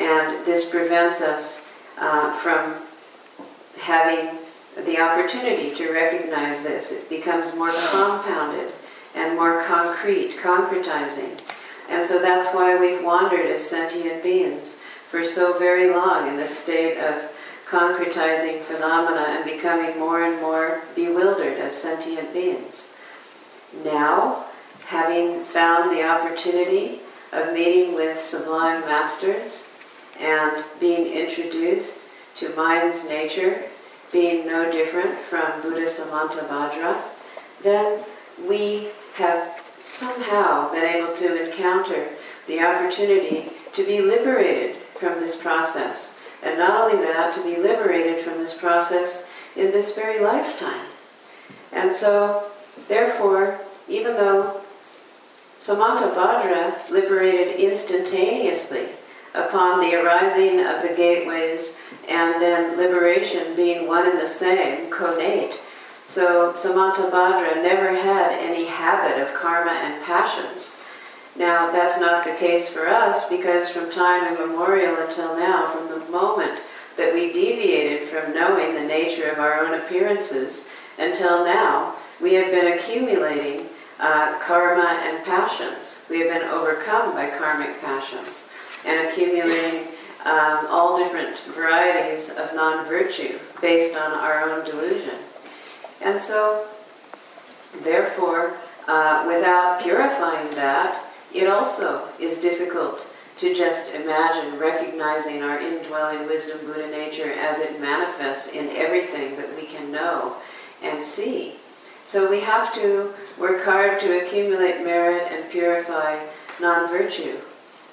And this prevents us uh, from having the opportunity to recognize this. It becomes more compounded and more concrete, concretizing. And so that's why we've wandered as sentient beings for so very long in this state of concretizing phenomena and becoming more and more bewildered as sentient beings. Now, having found the opportunity of meeting with sublime masters and being introduced to mind's nature being no different from Buddha Samantabhadra, then we have somehow been able to encounter the opportunity to be liberated from this process. And not only that, to be liberated from this process in this very lifetime. And so, therefore, even though Samantabhadra liberated instantaneously upon the arising of the gateways and then liberation being one and the same, connate. So Samantabhadra never had any habit of karma and passions. Now, that's not the case for us because from time immemorial until now, from the moment that we deviated from knowing the nature of our own appearances until now, we have been accumulating uh, karma and passions. We have been overcome by karmic passions and accumulating um, all different varieties of non virtue based on our own delusion. And so, therefore, uh, without purifying that, it also is difficult to just imagine recognizing our indwelling wisdom Buddha nature as it manifests in everything that we can know and see. So we have to work hard to accumulate merit and purify non virtue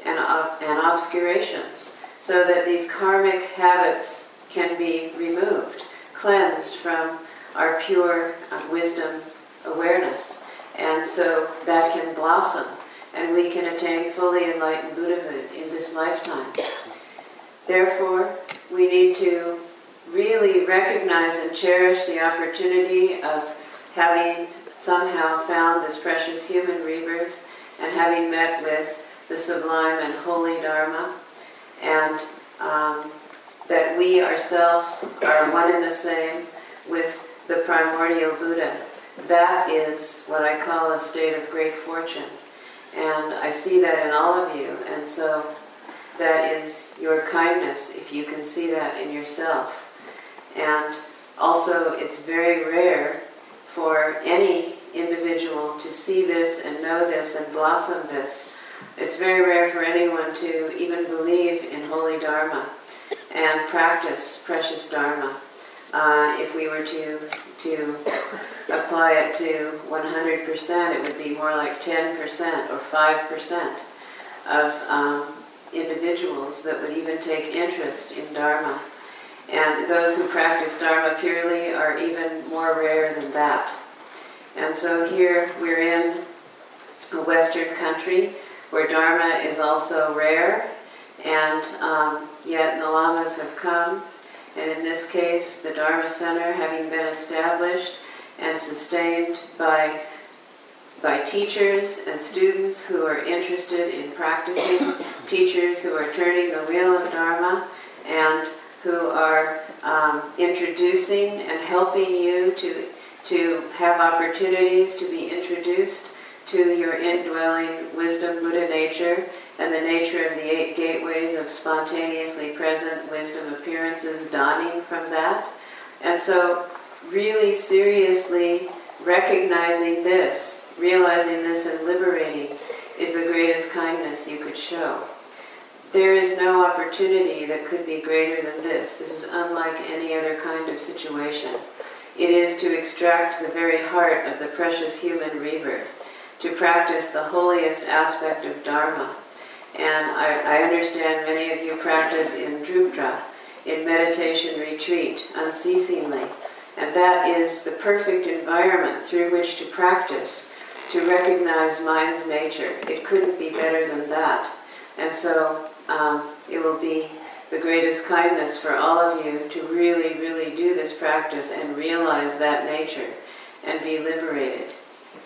and, and obscurations so that these karmic habits can be removed, cleansed from our pure wisdom awareness. And so that can blossom and we can attain fully enlightened Buddhahood in this lifetime. Therefore, we need to really recognize and cherish the opportunity of having somehow found this precious human rebirth and having met with the sublime and holy Dharma, and um, that we ourselves are one and the same with the primordial Buddha. That is what I call a state of great fortune. And I see that in all of you. And so that is your kindness, if you can see that in yourself. And also, it's very rare for any individual to see this and know this and blossom this. It's very rare for anyone to even believe in holy Dharma and practice precious Dharma. Uh, if we were to to apply it to 100%, it would be more like 10% or 5% of um, individuals that would even take interest in Dharma. And those who practice Dharma purely are even more rare than that. And so here we're in a Western country where Dharma is also rare, and um, yet the lamas have come. And in this case, the Dharma Center having been established and sustained by by teachers and students who are interested in practicing, teachers who are turning the wheel of Dharma, and who are um, introducing and helping you to, to have opportunities to be introduced to your indwelling wisdom, Buddha nature, and the nature of the eight gateways of spontaneously present wisdom appearances dawning from that. And so, really seriously recognizing this realizing this and liberating is the greatest kindness you could show. There is no opportunity that could be greater than this. This is unlike any other kind of situation. It is to extract the very heart of the precious human rebirth, to practice the holiest aspect of Dharma. And I, I understand many of you practice in Drupdra, in meditation retreat, unceasingly. And that is the perfect environment through which to practice to recognize mind's nature. It couldn't be better than that. And so um, it will be the greatest kindness for all of you to really, really do this practice and realize that nature and be liberated.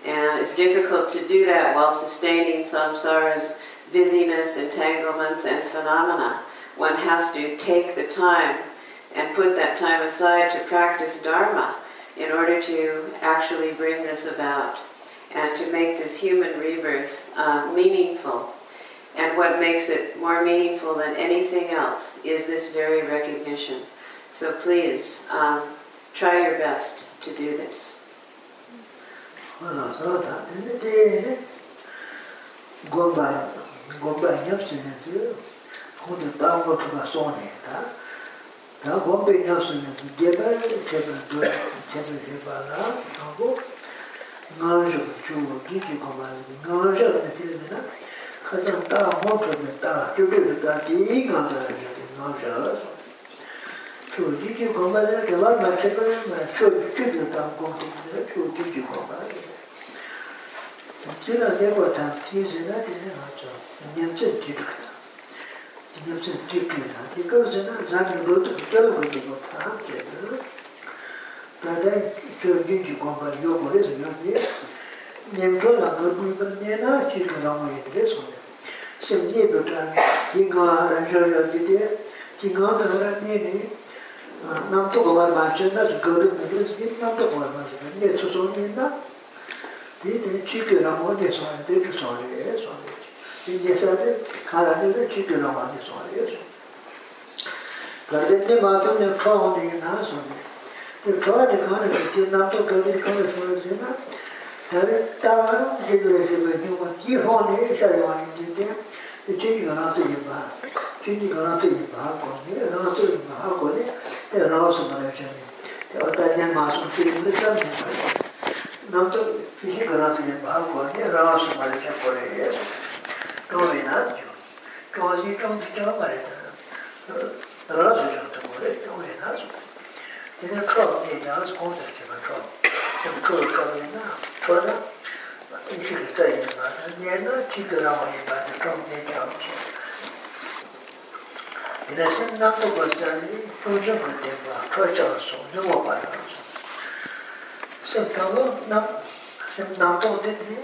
And it's difficult to do that while sustaining samsara's busyness, entanglements, and phenomena. One has to take the time and put that time aside to practice Dharma in order to actually bring this about and to make this human rebirth uh, meaningful. And what makes it more meaningful than anything else is this very recognition. So please, um, try your best to do this. gomba nyamsi nyansi kundu tango tuka soni ta ta. Gomba nyamsi nyansi deba cheba dwe cheba cheba la tango nganja chungo kiki gomba nganja nyansi nyansi kazan ta honcho me ta chube me ta ti nganja nyansi nganja chū jīchī gōmbā dhā gāvā mā chakā mā chū chū dhā tā gōng tū dhā chū jīchī gōmbā dhā chī rā dhā gō tā tī sī rā tī rā mā chā nyamche dhikta. Nyamche dhikta. Dhikta zina zani lodo dhikta wadi nota hamche na. Dada kyo gyunji gomba yogo rezo yonde. Nyamcho la gogo iba nena chirka rama yedi rezo ne. Sem nye bota inga ranjo yodi de. Jinga onda hara nene. Ah, namto gomar manche na gogo mudres gini namto gomar manche na. Nye tsuzo nena. Dede chirka rama yedi rezo ne. Dede rezo ne. 이제서도 가라데도 지들어 가지 소리요. 그런데 마음에 처음에 나서니 그 처음에 가는 게 남도 거기 거기 소리잖아. 다른 따로 지들어서 누가 기본에 있어야 하는데 진이가 나서 이봐. 진이가 나서 이봐. 거기 나서 이봐. 거기 나서 말이야. 어떤 마음 속에 있는 남도 피시가 나서 이봐. 거기 나서 말이야. 거기 chōwe nā chō chōwa jī chōng jī chōwa parē tā rā sō chō tō kō rē chōwe nā sō tēne chō nē jā sō kō tā chē mā chō sēm chō chō mē nā chō nā īchī kī sā yī mā tā nē nā chī kī rā mā yī mā tā chōng nē jā mā sō tēne sēm nā kō kō sā yī chō chō mā tē mā chō chā sō nē mō pā rā sō sēm tā mō nā sēm nā tō tē tē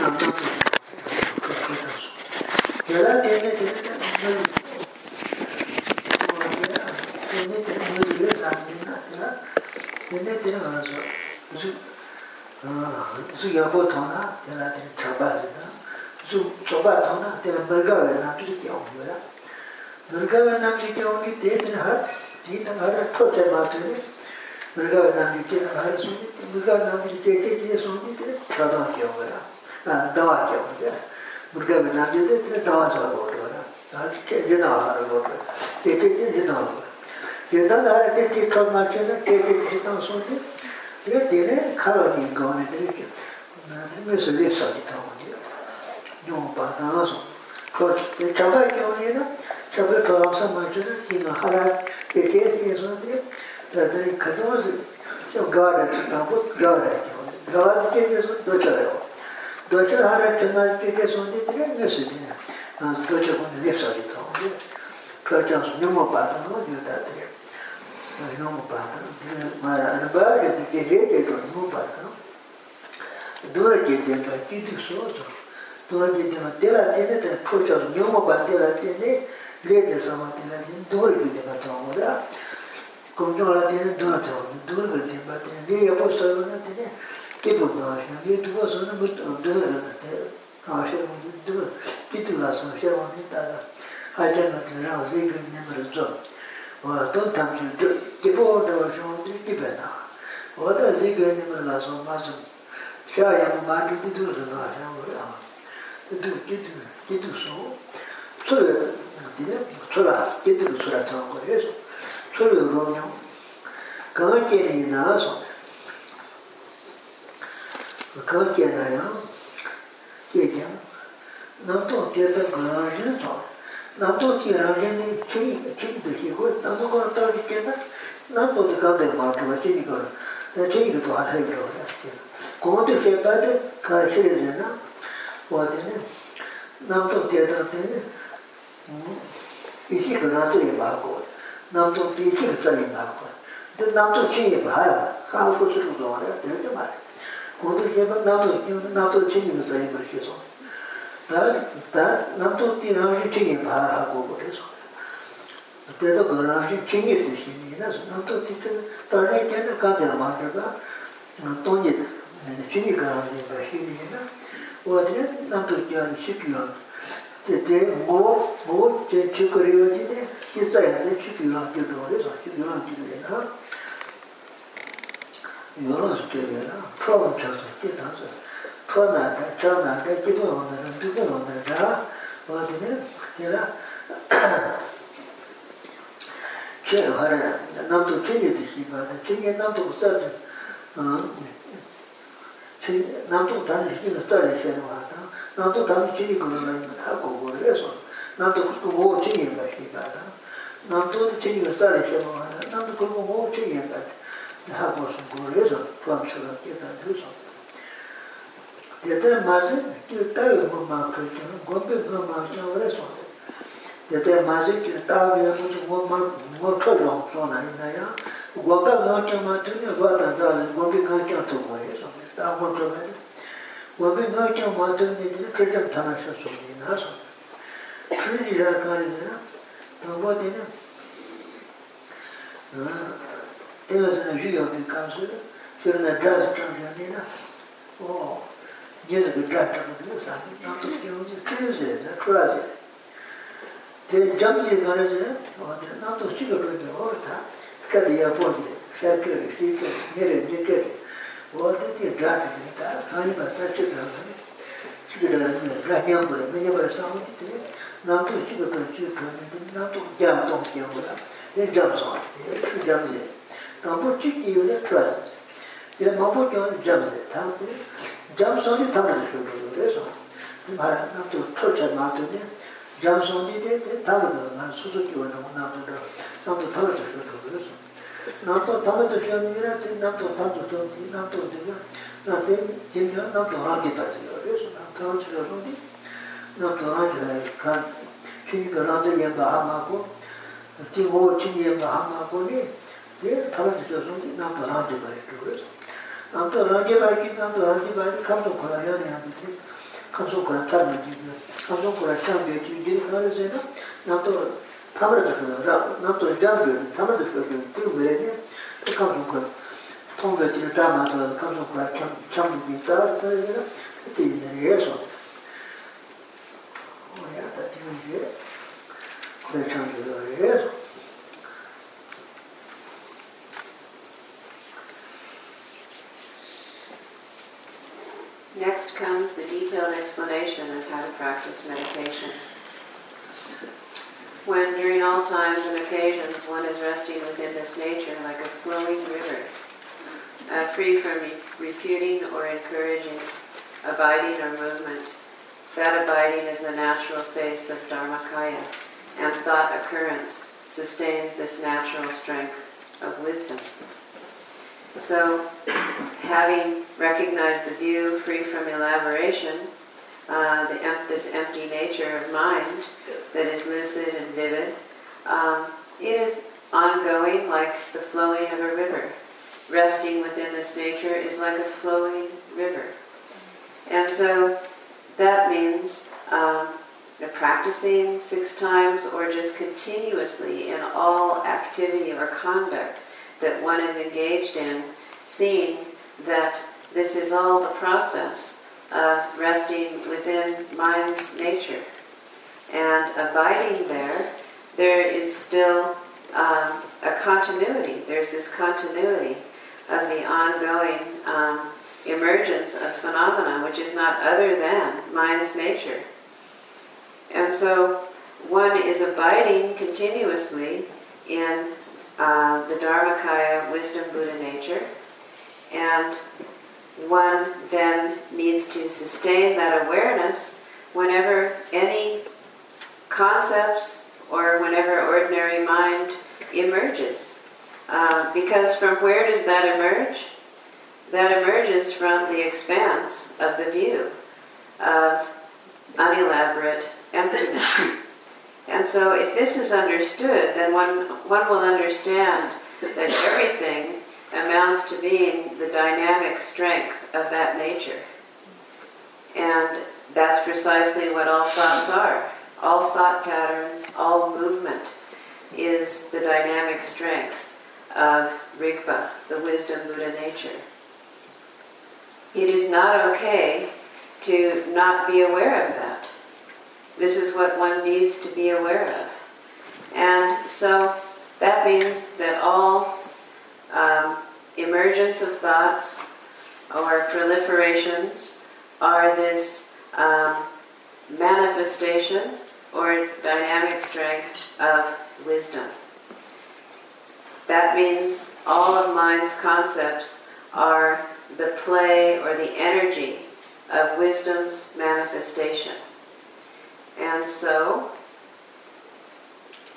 나무나 그렇다 내가 되네 되네 너 되네 되네 너 사진이나 되나 되네 되네 가서 무슨 아 무슨 여보 더나 내가 되네 잡아지나 su choba thona te merga ve na tu ki ong ya merga ve na ki ki ong ki te te ha ti ta har tho te ma te ni merga ve na ki te na har su ni te merga na ki te te te su ni te ta da ki ong ya a da wa ki dawa kya murga me na jide te dawa sa go to na ta ke jina ha go to te ke ke jina go ye da da te ti ka ma che na ke ke jina so te ye de ne ka ro ni go ne de ke na te me se le sa ni ta go ni yo pa ta na so ko te ka ba ke ni na cha be ka sa ma che na ti na ha la ke ke ni so te da de ka do se so ga ra ta go ga ra ga ra ke ni so do cha ra 도저 하라 정말 되게 손이 되게 내시네 아 도저 보는 게 소리 더 그렇죠 너무 받는 거 요다 되게 너무 받는 말 알바게 되게 되게 너무 받는 dōra kēdē mbā kītī sō sō dōra kēdē mbā tērā tēnē tērā pōchā sō nyō mō bā tērā tēnē lē tē sā mā tērā tēnē dōra kēdē mbā tō mō rā kōm chō rā tēnē dōra tō mō dōra kēdē mbā tēnē lē yā pō sō yō rā tēnē kitu kāshā, kitu kā sōna mūtā dhūvā rāna tē, kāshā mūtā dhūvā, kitu kā sōna shā mūtā tātā, hājā mūtā rā sī kī nima rā tsō, wā tō tam shū dhū, kipō dhā wā shū dhū kipē nā, wā tā sī kī nima rā sō mā sō, shā yā mū mā kī kitu rā kāshā mū rā, kitu, kitu, kitu sō, tsū rā, tīne, tsū rā, kitu sū rā tsō kō rē sō, tsū rā rō nyō, kāma kē rī nā sō, kāp kye nā yā, kye kya, nām tō kye tā gārā rīn tō, nām tō kye rā rīn nī chī, chī tō kī hui, nām tō kārā tā rī kye tā, nām tō kī kāp tā mā tō, chī kī kārā, tā chī kī tō hā yī rō rā kye, kō tō kye tā tē, kā shī rī nā, wā tē nē, nām tō kye tā tē nē, yī shī kā rā tō yī bā kō, nām tō kī shī kā tā yī bā kō, tē nām tō chī yī bā rā, kā hū sū rū tō rā, tē rī bā rā, 고도 제가 나도 나도 챙기는 사이 말해서. 다다 나도 뛰어나게 챙기 바라고 그래서. 그때도 그러나시 챙기 드시니 그래서 나도 뛰는 다른 게는 가들 말다가 돈이 챙기 가는 거 시비나 어디 나도 뛰는 시키요. 그때 뭐뭐 제축 그리워지네 기사에 대해 축이랑 기도를 해서 기도랑 기도를 해서 sū kīrā nā, chō mō chā sā, kī tā sā chō nā kā, chā nā kā, kī pā wā nā rā, dū kā wā nā rā wātini te rā chē wārā nāntu chīngi te shikā, chīngi nāntu ku sā 남도 다니 시키는 스타일이 되는 거 같아. 남도 다니 지리 그런 거 다, 고고 그래서 남도 그거 뭐 지리 거 싶다. 남도 지리 스타일이 되는 거 같아. 남도 그거 뭐 지리 거 같 yā gōsō gōrē sō, tuāṁ sōlā kētā yō sō. Tētē mā sē, kī tāyō gō mā kō kī, gōmbē gō mā kī wā rē sō tē. Tētē mā sē, kī tāyō yā gō gō mā gō kō rō sō nā yī nā yā, gō kā gō kī mā tū nī gō tā tā rē, gōmbē gō kī tō gō rē sō, tā gō tō mē rē. Gōmbē gō kī mā tū nī tī kī tam tā nā sō sō yī nā sō. Kī rī rā kā rī sē, tā gō tī nā, ewa zina yu yo ni kansu la, shiro na dra su chang ya ni na, o, nye zi ki dra chang ya sa, na tu ki yo zi, kiri zi re, za chua zi re. Te jam zi ka re zi re, o, te na tu chi ka chua zi, o ta, ka di ya po zi re, sha chua re, shi chua re, nye re, nye chua re, o, te ti dra ti ni ta, ha ni pa ta chi ka ka re, chi ka dra zi re, dra nyam bu re, me nyam bu re sa mu ti ti re, na tu chi ka chua zi, na tu jam tong jam bu re, te jam so, te, chu jam zi re, kāmbu chī kī yu lé chua yā tē māmbu kio jam lé tā tē jam sōng tī tā rā shū rū rē sō mā rā nā tū chō chā mā tū nē jam sōng tī tē tē tā rā rā mā sū sū kī wā nā mō nā tū rā nā tū tā rā chā shū rū rē sō nā tū tā rā chā mī rā tē nā tū tā tū tō tī nā tū tē rā nā tē tē rā nā tū rā kī pā chī rā rē sō nā tā rā chā rā rū tī nā tū rā chā kā chī kī rā chā yā bā hā mā kō tī wō chī yā bā hā mā kō nē 예 가만히 있어서는 나한테 라디 말이 그거죠. 나한테 라디 말이 나한테 라디 말이 감도 걸어야 되는데 감도 걸었다는 얘기야. 감도 걸었다는 얘기 이제 그러세요. 나도 담을 갖고 나도 담을 담을 갖고 그 외에 그 감도 걸 통배 뒤에 담아서 감도 걸었다. 참도 있다. 그래서 그때 내려서 뭐야 다 뒤에 그래 참도 그래서 Next comes the detailed explanation of how to practice meditation. When during all times and occasions one is resting within this nature like a flowing river, uh, free from re- refuting or encouraging abiding or movement, that abiding is the natural face of Dharmakaya, and thought occurrence sustains this natural strength of wisdom. So, having recognized the view free from elaboration, uh, the, this empty nature of mind that is lucid and vivid, um, it is ongoing like the flowing of a river. Resting within this nature is like a flowing river. And so that means um, practicing six times or just continuously in all activity or conduct that one is engaged in, seeing that this is all the process of resting within mind's nature. And abiding there, there is still um, a continuity. There's this continuity of the ongoing um, emergence of phenomena, which is not other than mind's nature. And so one is abiding continuously in uh, the Dharmakaya wisdom Buddha nature, and one then needs to sustain that awareness whenever any concepts or whenever ordinary mind emerges. Uh, because from where does that emerge? That emerges from the expanse of the view of unelaborate emptiness. and so if this is understood, then one, one will understand that everything amounts to being the dynamic strength of that nature. And that's precisely what all thoughts are. All thought patterns, all movement is the dynamic strength of Rigpa, the wisdom Buddha nature. It is not okay to not be aware of that. This is what one needs to be aware of. And so that means that all um, emergence of thoughts or proliferations are this um, manifestation or dynamic strength of wisdom. That means all of mind's concepts are the play or the energy of wisdom's manifestation. And so,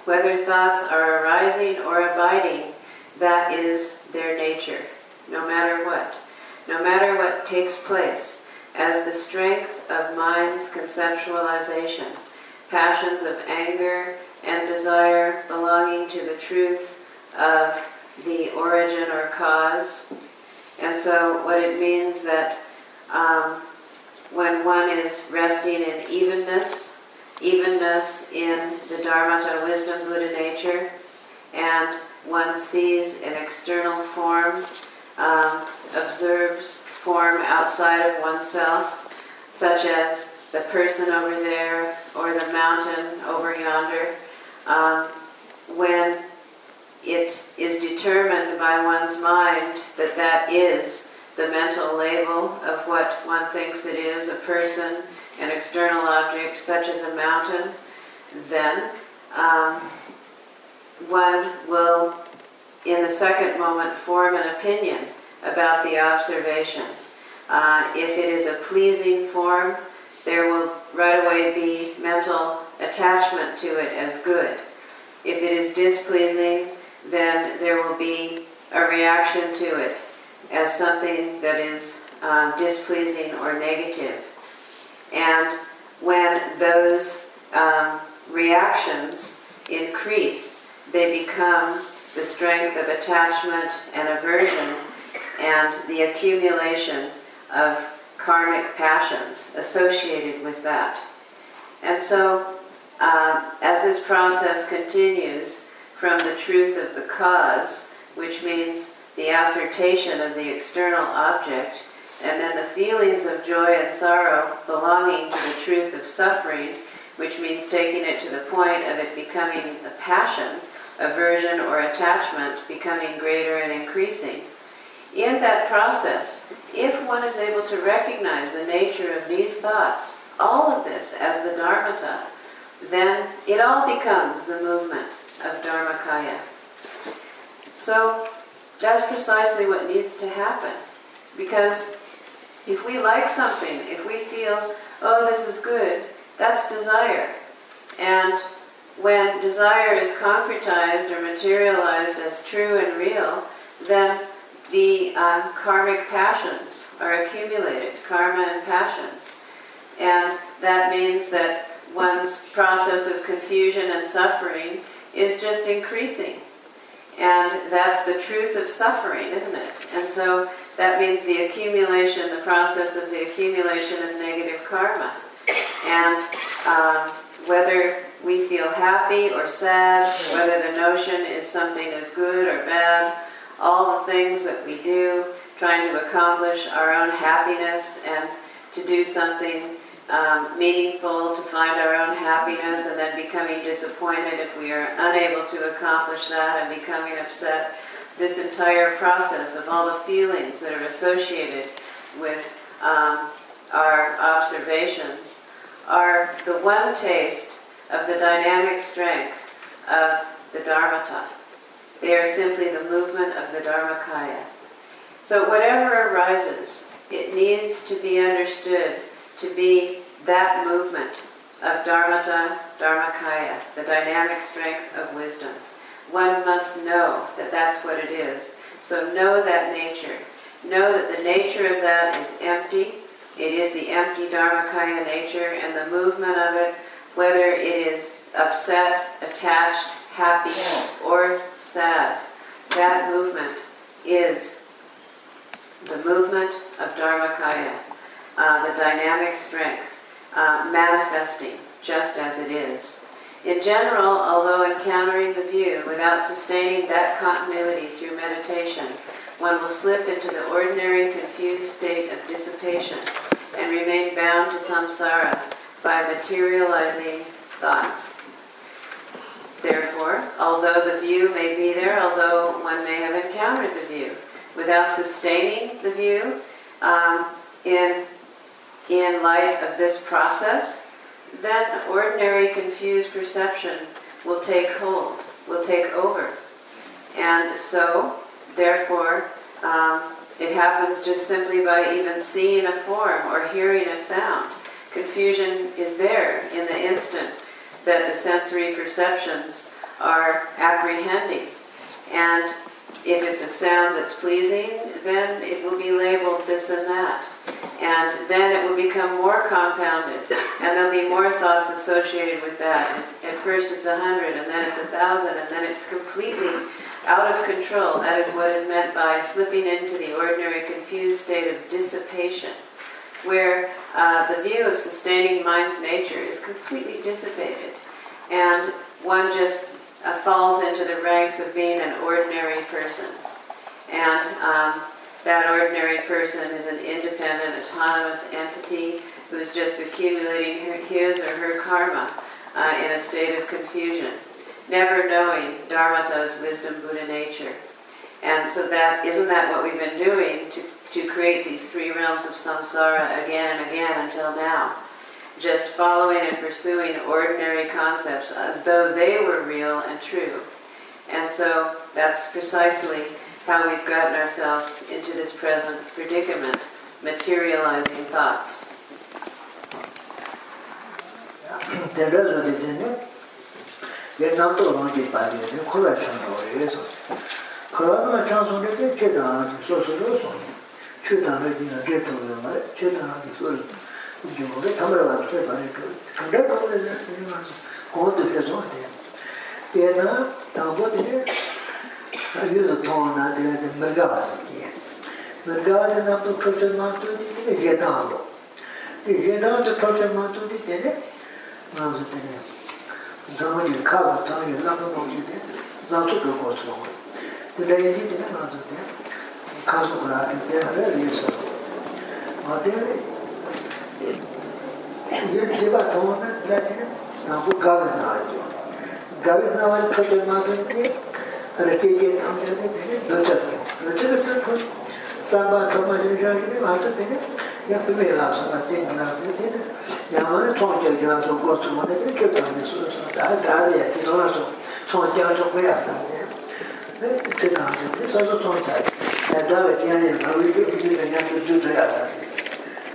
whether thoughts are arising or abiding, that is their nature, no matter what. No matter what takes place, as the strength of mind's conceptualization, passions of anger and desire belonging to the truth of the origin or cause. And so, what it means that um, when one is resting in evenness, evenness in the Dharmata wisdom Buddha nature, and one sees an external form, um, observes form outside of oneself, such as the person over there or the mountain over yonder, um, when it is determined by one's mind that that is the mental label of what one thinks it is, a person, an external object such as a mountain, then um, one will, in the second moment, form an opinion about the observation. Uh, if it is a pleasing form, there will right away be mental attachment to it as good. If it is displeasing, then there will be a reaction to it as something that is um, displeasing or negative. And when those um, reactions increase, they become the strength of attachment and aversion and the accumulation of karmic passions associated with that. And so, uh, as this process continues from the truth of the cause, which means the assertion of the external object, and then the feelings of joy and sorrow belonging to the truth of suffering, which means taking it to the point of it becoming a passion, aversion, or attachment becoming greater and increasing. In that process, if one is able to recognize the nature of these thoughts, all of this as the Dharmata, then it all becomes the movement of Dharmakaya. So that's precisely what needs to happen. Because if we like something, if we feel, oh, this is good, that's desire. And when desire is concretized or materialized as true and real, then the uh, karmic passions are accumulated, karma and passions. And that means that one's process of confusion and suffering is just increasing. And that's the truth of suffering, isn't it? And so that means the accumulation, the process of the accumulation of negative karma. And um, whether we feel happy or sad, whether the notion is something is good or bad, all the things that we do, trying to accomplish our own happiness and to do something um, meaningful, to find our own happiness, and then becoming disappointed if we are unable to accomplish that and becoming upset. This entire process of all the feelings that are associated with um, our observations are the one taste of the dynamic strength of the Dharmata. They are simply the movement of the Dharmakaya. So whatever arises, it needs to be understood to be that movement of Dharmata, Dharmakaya, the dynamic strength of wisdom. One must know that that's what it is. So know that nature. Know that the nature of that is empty. It is the empty Dharmakaya nature and the movement of it, whether it is upset, attached, happy, or sad. That movement is the movement of Dharmakaya, uh, the dynamic strength, uh, manifesting just as it is. In general, although encountering the view without sustaining that continuity through meditation, one will slip into the ordinary confused state of dissipation and remain bound to samsara by materializing thoughts. Therefore, although the view may be there, although one may have encountered the view, without sustaining the view um, in, in light of this process, then ordinary confused perception will take hold, will take over. And so, therefore, um, it happens just simply by even seeing a form or hearing a sound. Confusion is there in the instant that the sensory perceptions are apprehending. And if it's a sound that's pleasing, then it will be labeled this and that. And then it will become more compounded, and there'll be more thoughts associated with that. And at first it's a hundred, and then it's a thousand, and then it's completely out of control. That is what is meant by slipping into the ordinary confused state of dissipation, where uh, the view of sustaining mind's nature is completely dissipated, and one just uh, falls into the ranks of being an ordinary person. And um, that ordinary person is an independent, autonomous entity who's just accumulating her, his or her karma uh, in a state of confusion, never knowing Dharmata's wisdom Buddha nature. And so that isn't that what we've been doing to, to create these three realms of samsara again and again until now. Just following and pursuing ordinary concepts as though they were real and true. And so that's precisely how we've gotten ourselves into this present predicament, materializing thoughts. Tē yē nā 중국에 담으라고 때 말이 그 근데 그거는 내가 그것도 계속 돼. 얘나 담보들이 그래서 통나 되는데 뭔가 뭔가는 나도 그렇게 만들기 때문에 예나로. 이 예나도 그렇게 만들기 때문에 나도 되네. 저번에 가고 당에 나도 보기 돼. 나도 그거 없어. 근데 이제 내가 나도 돼. 가서 그러한테 내가 위해서. 어디 yun jiva tawa na latina nabu gavi na ajo gavi na wani kote magan ti rake ye namja ne dhine docha ne docha ne tun kun samba tama yin shaki ne macha dhine ya pime la sama ten na se dhine ya wani tongja gila so go su mone ne kyo dhane su su da da ya ki nora so tongja so go ya da ne ne ite na ajo ne sa so tongja ya dhawa ki ya ne dhawa ki ya ki ya ki ya ki ya ki ya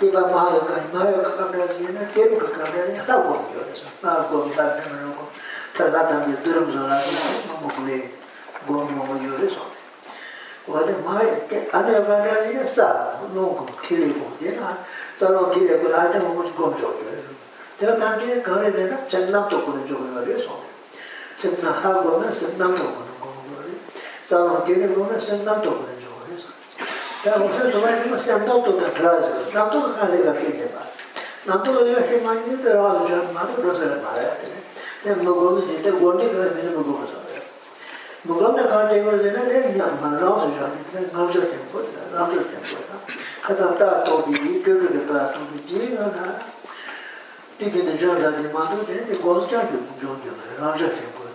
tiba mahayo kani mahayo kakabrazina tiru kakabrazina ta gom yodasa ma gom ta tamano gom ta ta tam de durum zola ma mukle gom mo yodasa wada mahayo ke ane kakabrazina sta no gom tili gom de na ta no tili gom la ta gom gom zo te ta de kare de na chenna to kun jo yodasa chenna ha gom na chenna to kun gom yodasa ta no tili gom na chenna to kun 제가 무슨 저번에 무슨 남도도 그러죠. 남도도 가리가 필요해 봐. 남도도 이렇게 많이 들어가서 저 나도 그러서 말아야 돼. 내가 먹어도 진짜 고ndi 그래 내가 먹어서. 먹으면 가게 걸리나 내가 그냥 말아서 저 가서 됐고 나도 됐고. 하다 다 도비 그거를 다 도비 지나가. 티비도 저다니 마도 되는데 고스타도 좀 좀. 나도 됐고.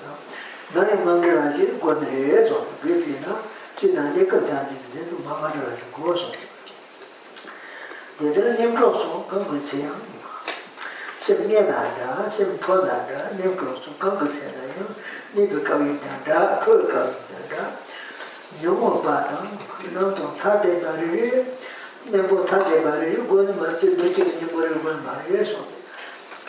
나는 만들어야지 고ndi 해서 비피나. chidang yekab chandi dhidu mama dhiva dhiva goso dhidhira nimcho su ganga tsiyang sim nye dhanda, sim po dhanda, nimcho su ganga tsiyang yung nipi kavi dhanda, puri kavi dhanda nyungo batang, nantong tate mariri nimbo tate mariri goni marchi dhiki nimbo rigon mariri so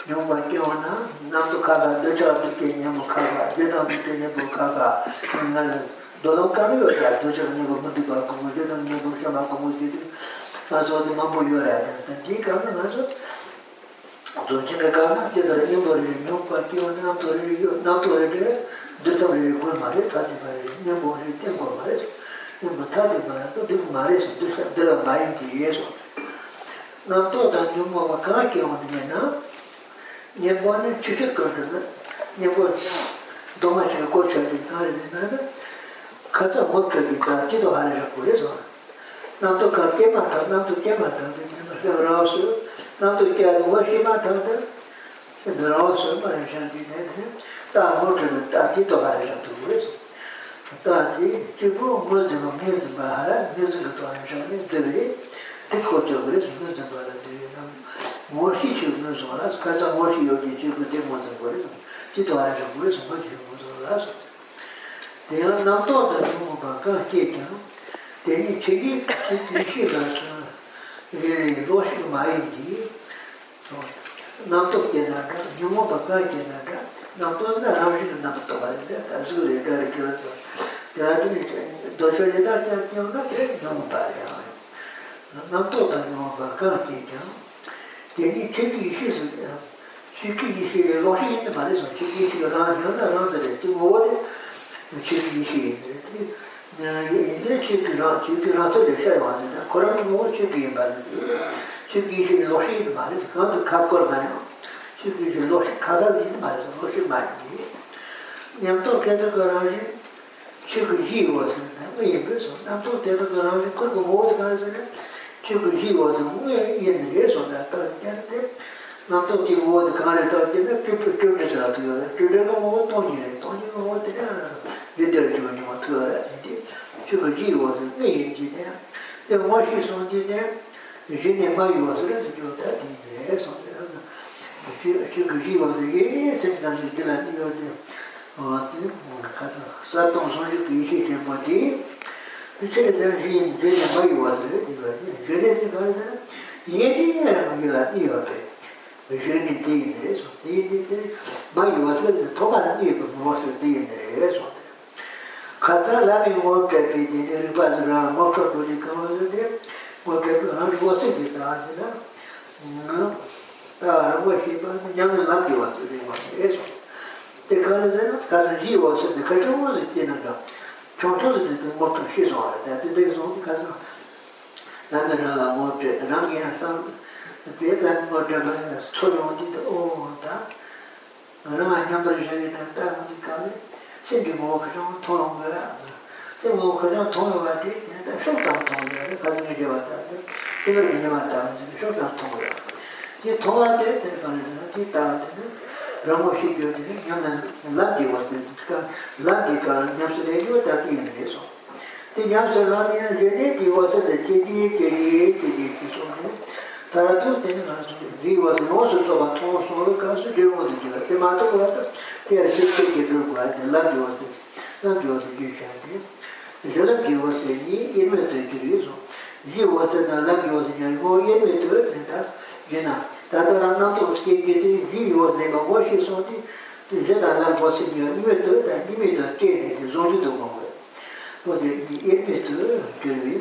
nyungwa nyona, nandu kaga, dhidhira dhiki nimbo kaga, dhidhira dhiki nimbo kaga, ngalala dōdō kāmi yō rā, dōchā kā nīgō mūtī kā kā mūtī, tā nīgō kia mā kā mūtī, tā sō tī mā mū yō rā, tā tī kā nā ngā sō, tō chī kā kā nā, tī tā rā yō rī, nyō pā tī yō, nā tō rī, nā tō rī rī, dō tā rī gui mā rī, tā tī mā rī, nyō pō rī, tī mō mā rī, nyō pō tā tī mā rī, tō tī mā rī sō, tī rā mā yō kī yē sō. Nā tō tā nyō mō mā kā kī yō nī nā, nyē pō nā chū chū kā rī nā, nyē pō dō mā chū kō chū rī nā rī nā rī, 가서 못 들으니까 기도 안 해서 그래서. 나도 그렇게 맞다 나도 그렇게 맞다 그래서. 라오스 나도 이렇게 워시 맞다 그래서 라오스 말하는데 다 모든 다 기도 안 해서 그래서. 다지 기도 모두 모두 봐 뮤직도 안 하는데 들이 듣고 저 그래서 무슨 말인데 워시 주면서 가서 워시 여기 지금 되고 그래서. 기도 안 해서 그래서 뭐지 무슨 알았어 내가 남도도 좀 바꿔 끼죠. 되니 책이 책이 가서 예 로시 마이기 남도 깨나가 유모 바꿔 깨나가 남도는 아무리 남도 봐야 다시 그래 가르쳐 대학이 도서에다 그냥 그래 너무 봐야 남도도 유모 바꿔 끼죠. 되니 책이 있어서 책이 있어요. 로시 있는 말에서 책이 있어요. 나는 나는 그래. 뭐 chīkī shīyī yīndē chīkī rā, chīkī rā sā rīkṣā yā wāni dā, Kurāṅ mō chīkī yīmbā rī, chīkī shīyī lōshī yīndē mā rī, kāntā kāp kōr mā yā, chīkī shīyī lōshī kātā yīndē mā rī, lōshī mā yī, nyam tō tētā kārā rī, chīkī shīyī wā sā, mā yīmbē sō, nyam tō tētā kārā rī, kurāṅ mō tā sā rī, chīkī shīyī wā sā, mō yīndē rī sō, nāntō tī wō tī kāne tō tī nā pī pī tū tī sā tī yō, tū tī nā wō tō nī rī, tō nī wō tī rā rā rā. yudhara jiwa nima tuwa ra dhiti jiwa jiwa sa nga yin ji dhaya dhe wa shi song ji dhaya yin ne ma yuwa sa ra sa jiwa ta di dhaya song dhaya jiwa jiwa sa ye sa jidam si dhila niyo dhaya kasa sa tong song yu ki ishi chen pa di chile dhaya yin yin ne ma yuwa sa ra dhiwa yin ne si dhaya sa yin ne ma yuwa niyo dhaya yin ne dhaya dhaya song dhaya dhaya ma yuwa sa ra thoba na niyo pa mo sa dhaya dhaya song khatra lami ngō pēpī di rīpa zirā ngō pēpū rī kāma yu di ngō pēpū hā rī wā sī ki tā hā sī na. Tā rā ngō shī pā ñam nā pī wā sī rī wā sī e sō te kā rī zirā kā sā jī wā sī di kā chō ngō sī tī na kā chō chō sī di ngō chō shī sō rā tā tī tī sō kā sā nā mē rā ngō pē rā ngī rā sā tī rā ngō pē rā sā chō yō tī tā o tā rā ngā ñam rā shā yī tā tā ngō tī kā rī sēn kī mō kāchō tō yō ngā rā, sēn mō kāchō tō yō wā tē, tā shō tā tō yō rā, kāsa ngā jī wā tā, tē kā rā yā wā tā, shō tā tō yō rā. 제 통화대 때 가는 게 다데 라모시 교대 냐면 라디 와데 그 라디가 냐스레 요 다티는 데서 때 냐스라디는 제데 디와서데 제디 제디 제디 기소네 타라투 때는 가서 디와서 노서 저가 통 tāratō tēne nā sō rīwa sō yō sō sō bā tō sō rō kā sō rīwa sō jīwa tē mā tō kua tō tē rā sō tē kē rō kua tē lā jīwa sō lā jīwa sō jī chā tē rā lā jīwa sō yī yē mē tō jī rī sō yī wā sō tā lā jīwa sō yā yō yē mē tō rē tā yē nā tā tā rā nā tō sō kē kē tē yī wā sō yā wā shī sō tē tē rā tā lā wā sō yā yī mē tō tā yī mē tō tē rē tē zō jī tō kua kua tō tē yī yē mē tō rē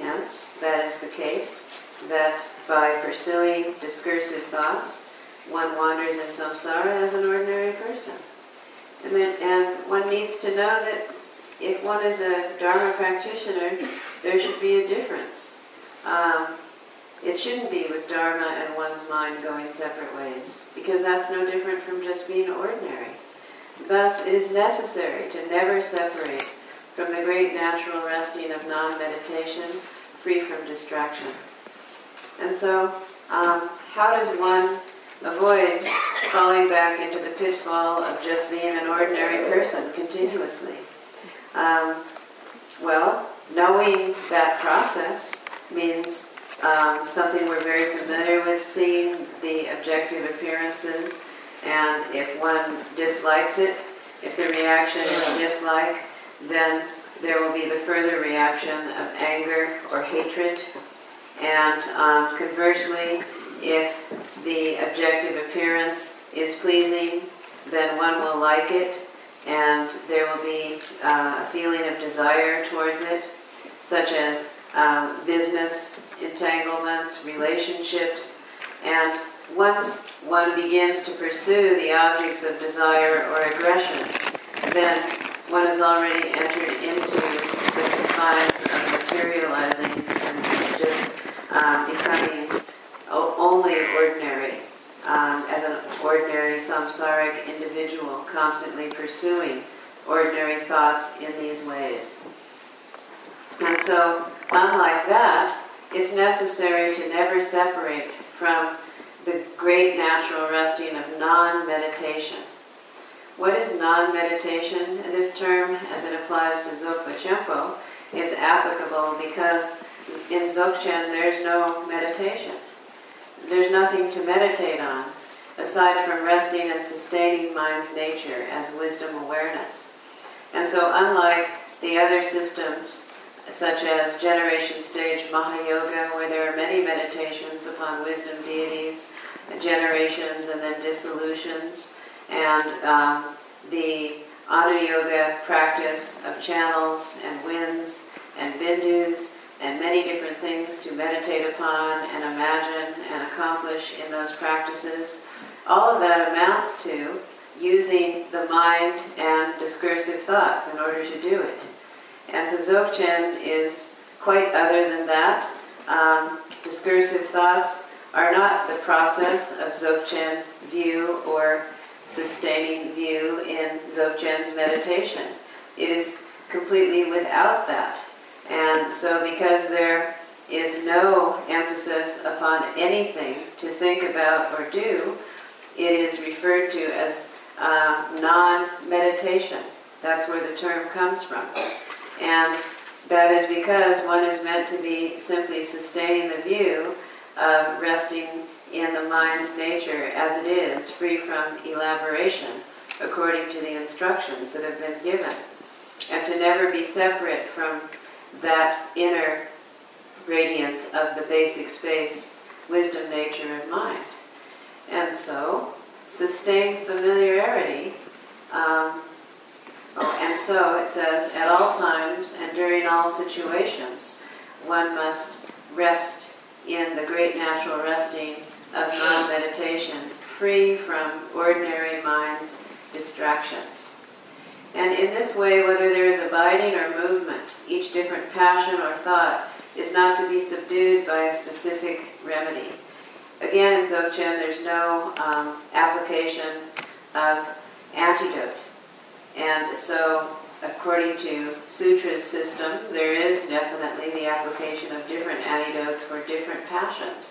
hence, that is the case, that by pursuing discursive thoughts, one wanders in samsara as an ordinary person. And, then, and one needs to know that if one is a Dharma practitioner, there should be a difference. Um, it shouldn't be with Dharma and one's mind going separate ways, because that's no different from just being ordinary. Thus, it is necessary to never separate from the great natural resting of non-meditation, free from distraction. And so, um, how does one avoid falling back into the pitfall of just being an ordinary person continuously? Um, well, knowing that process means um, something we're very familiar with, seeing the objective appearances, and if one dislikes it, if the reaction is dislike, then there will be the further reaction of anger or hatred. And um, conversely, if the objective appearance is pleasing, then one will like it, and there will be uh, a feeling of desire towards it, such as um, business entanglements, relationships, and once one begins to pursue the objects of desire or aggression, then one has already entered into the confines of materializing and just um, becoming only ordinary, um, as an ordinary samsaric individual, constantly pursuing ordinary thoughts in these ways. And so, unlike that, it's necessary to never separate from the great natural resting of non-meditation. What is non-meditation? This term, as it applies to Dzogpa Chenpo, is applicable because in Dzogchen there's no meditation. There's nothing to meditate on aside from resting and sustaining mind's nature as wisdom awareness. And so unlike the other systems such as generation stage Mahayoga, where there are many meditations upon wisdom deities, generations and then dissolutions, and um, the Anu Yoga practice of channels and winds and bindus and many different things to meditate upon and imagine and accomplish in those practices. All of that amounts to using the mind and discursive thoughts in order to do it. And so Dzogchen is quite other than that. Um, discursive thoughts are not the process of Dzogchen view or sustaining view in Dzogchen's meditation. It is completely without that. And so because there is no emphasis upon anything to think about or do, it is referred to as uh, non-meditation. That's where the term comes from. And that is because one is meant to be simply sustaining the view of resting in the mind's nature as it is, free from elaboration, according to the instructions that have been given. And to never be separate from that inner radiance of the basic space, wisdom, nature, and mind. And so, sustain familiarity, um, oh, and so it says, at all times and during all situations, one must rest in the great natural resting of non-meditation, free from ordinary mind's distractions. And in this way, whether there is abiding or movement, each different passion or thought is not to be subdued by a specific remedy. Again, in Dzogchen, there's no um, application of antidote. And so, according to Sutra's system, there is definitely the application of different antidotes for different passions.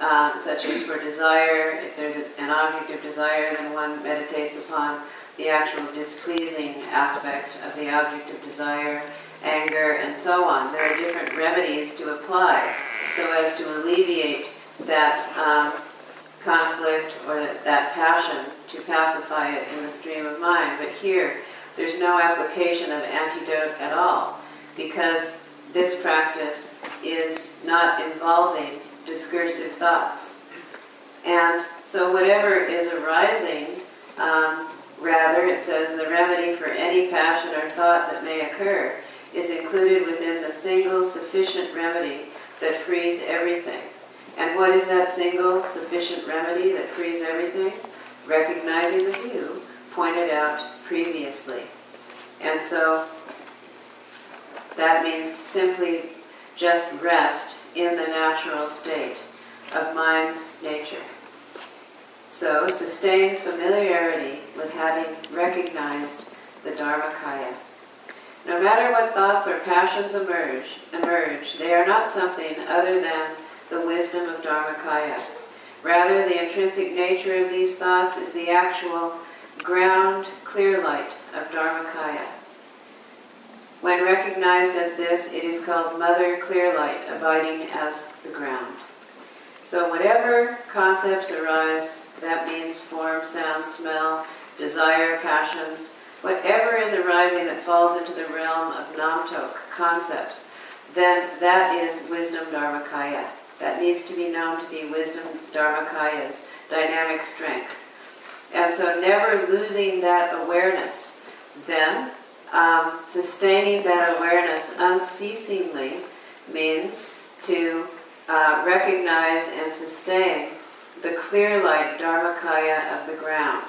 Uh, such as for desire, if there's an object of desire, then one meditates upon the actual displeasing aspect of the object of desire, anger, and so on. There are different remedies to apply so as to alleviate that um, conflict or that, that passion to pacify it in the stream of mind. But here, there's no application of antidote at all because this practice is not involving discursive thoughts. And so whatever is arising um, Rather, it says the remedy for any passion or thought that may occur is included within the single sufficient remedy that frees everything. And what is that single sufficient remedy that frees everything? Recognizing the view pointed out previously. And so that means simply just rest in the natural state of mind's nature. So, sustained familiarity with having recognized the Dharmakaya. No matter what thoughts or passions emerge, emerge, they are not something other than the wisdom of Dharmakaya. Rather, the intrinsic nature of these thoughts is the actual ground clear light of Dharmakaya. When recognized as this, it is called Mother Clear Light, abiding as the ground. So whatever concepts arise that means form, sound, smell, desire, passions, whatever is arising that falls into the realm of namtok, concepts, then that is wisdom dharmakaya. That needs to be known to be wisdom dharmakaya's dynamic strength. And so never losing that awareness, then um, sustaining that awareness unceasingly means to uh, recognize and sustain the clear light Dharmakaya of the ground.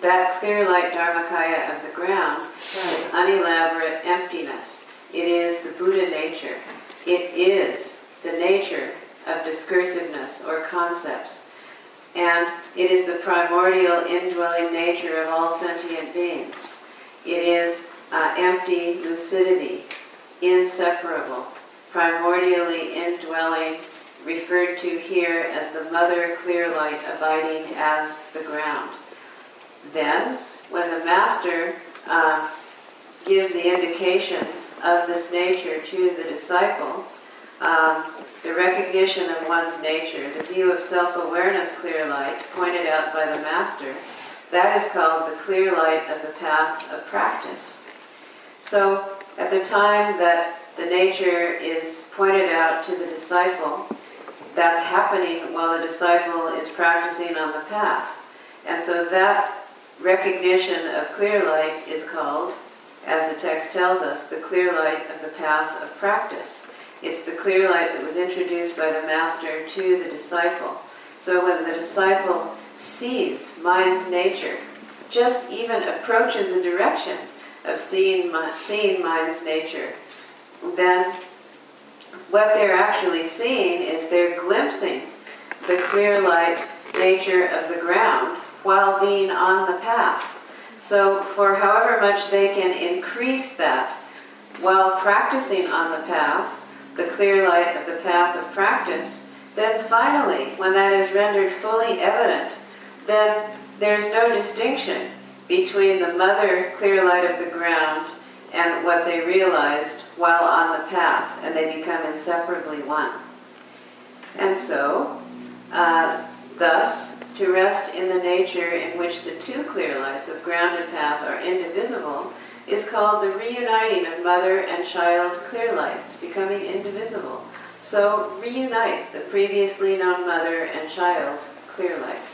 That clear light Dharmakaya of the ground is unelaborate emptiness. It is the Buddha nature. It is the nature of discursiveness or concepts. And it is the primordial indwelling nature of all sentient beings. It is uh, empty lucidity, inseparable, primordially indwelling referred to here as the mother clear light abiding as the ground. Then, when the master uh, gives the indication of this nature to the disciple, um, the recognition of one's nature, the view of self-awareness clear light pointed out by the master, that is called the clear light of the path of practice. So, at the time that the nature is pointed out to the disciple, that's happening while the disciple is practicing on the path. And so that recognition of clear light is called, as the text tells us, the clear light of the path of practice. It's the clear light that was introduced by the master to the disciple. So when the disciple sees mind's nature, just even approaches the direction of seeing, seeing mind's nature, then what they're actually seeing is they're glimpsing the clear light nature of the ground while being on the path. So, for however much they can increase that while practicing on the path, the clear light of the path of practice, then finally, when that is rendered fully evident, then there's no distinction between the mother clear light of the ground and what they realized while on the path, and they become inseparably one. And so, uh, thus, to rest in the nature in which the two clear lights of ground and path are indivisible is called the reuniting of mother and child clear lights, becoming indivisible. So reunite the previously known mother and child clear lights.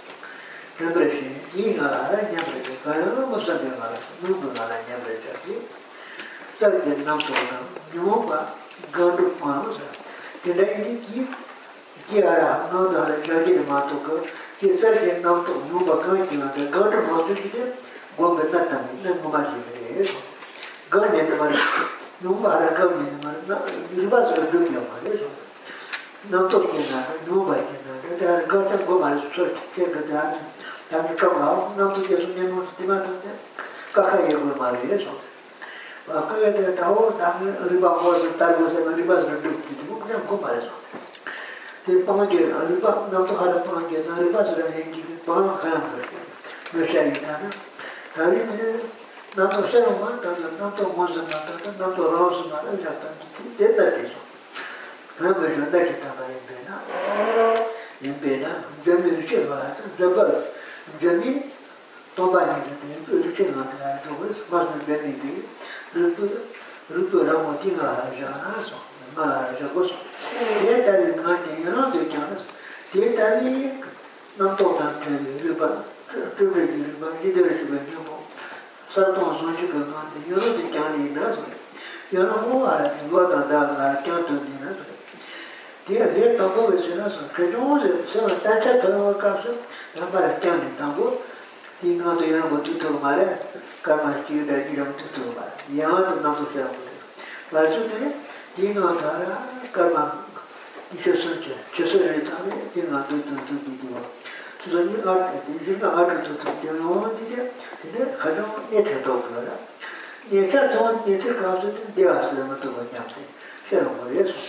nyambrashi, nyi nga la nyambrashi, kaya musa mi nga la, nubu nga la nyambrashi, tarke namto na, nyumo pa, gandu pano sa, tila indi ki, ki ara, nanda la jaji na mato ka, ki sarke namto, nyumo pa kanki nga la, gandu pano ki de, gombe tatami, na muma shi me, gande na mara, nyumo ara gambi na mara, riba suka dhubya mara, namto ki na, nyumo pa ki na, gata gata goma la suka, kia gata 담이 좀 나오고 나도 계속 내 모습 때문에 까까 얘기를 말이에요. 아까에 대다오 담이 리바고 있다고 해서 리바서 듣고 그냥 그 말이죠. 그 방에 리바 나도 가서 방에 리바서 얘기 방 가는 거예요. 몇이나 다리 나도 세우면 나도 나도 모자 나도 나도 로스 나도 잡다. 됐다 계속. 그러면 저한테 기타 말이야. 얘 배나 저는 이렇게 봐. 저거 jani toba ni rikhe nga nga togo smas na bhemi di rupu rupu ramo ti nga haraja nga so nga haraja go so tiye tari nga ti nga de kya nga so tiye tari nam to tang tu ni rupa tu me di rupa jidar tu me di mo sar tong son chi ka nga ti yono di kya ni na so yono mo ara ti gwa ka da nga kya tu ni na so tiye le tabo ve se na so kajong se se na tacha tanga ka so rāmbārā kyāni tāngu, tī ngā tu yāna gu tu tu mārē, kārmā chī yu dā yu yāma tu tu mārē, yāma tu nāma tu sā gu tu. Lā chū tu rē, tī ngā tu hārā, kārmā yishā sū chā, chā sū rē tā rē, tī ngā tu tu tu tu tu wā. Tu sā yu ār kā, tī yu ngā ār kā tu tu, tī ngā wā tī chā, tī rē khā chā wā nē tā tō kā rā. Nē chā tsā wā nē tā kā sū tī, tī wā sū rā mā tu wā ñā tī, shā rā wā rē sū.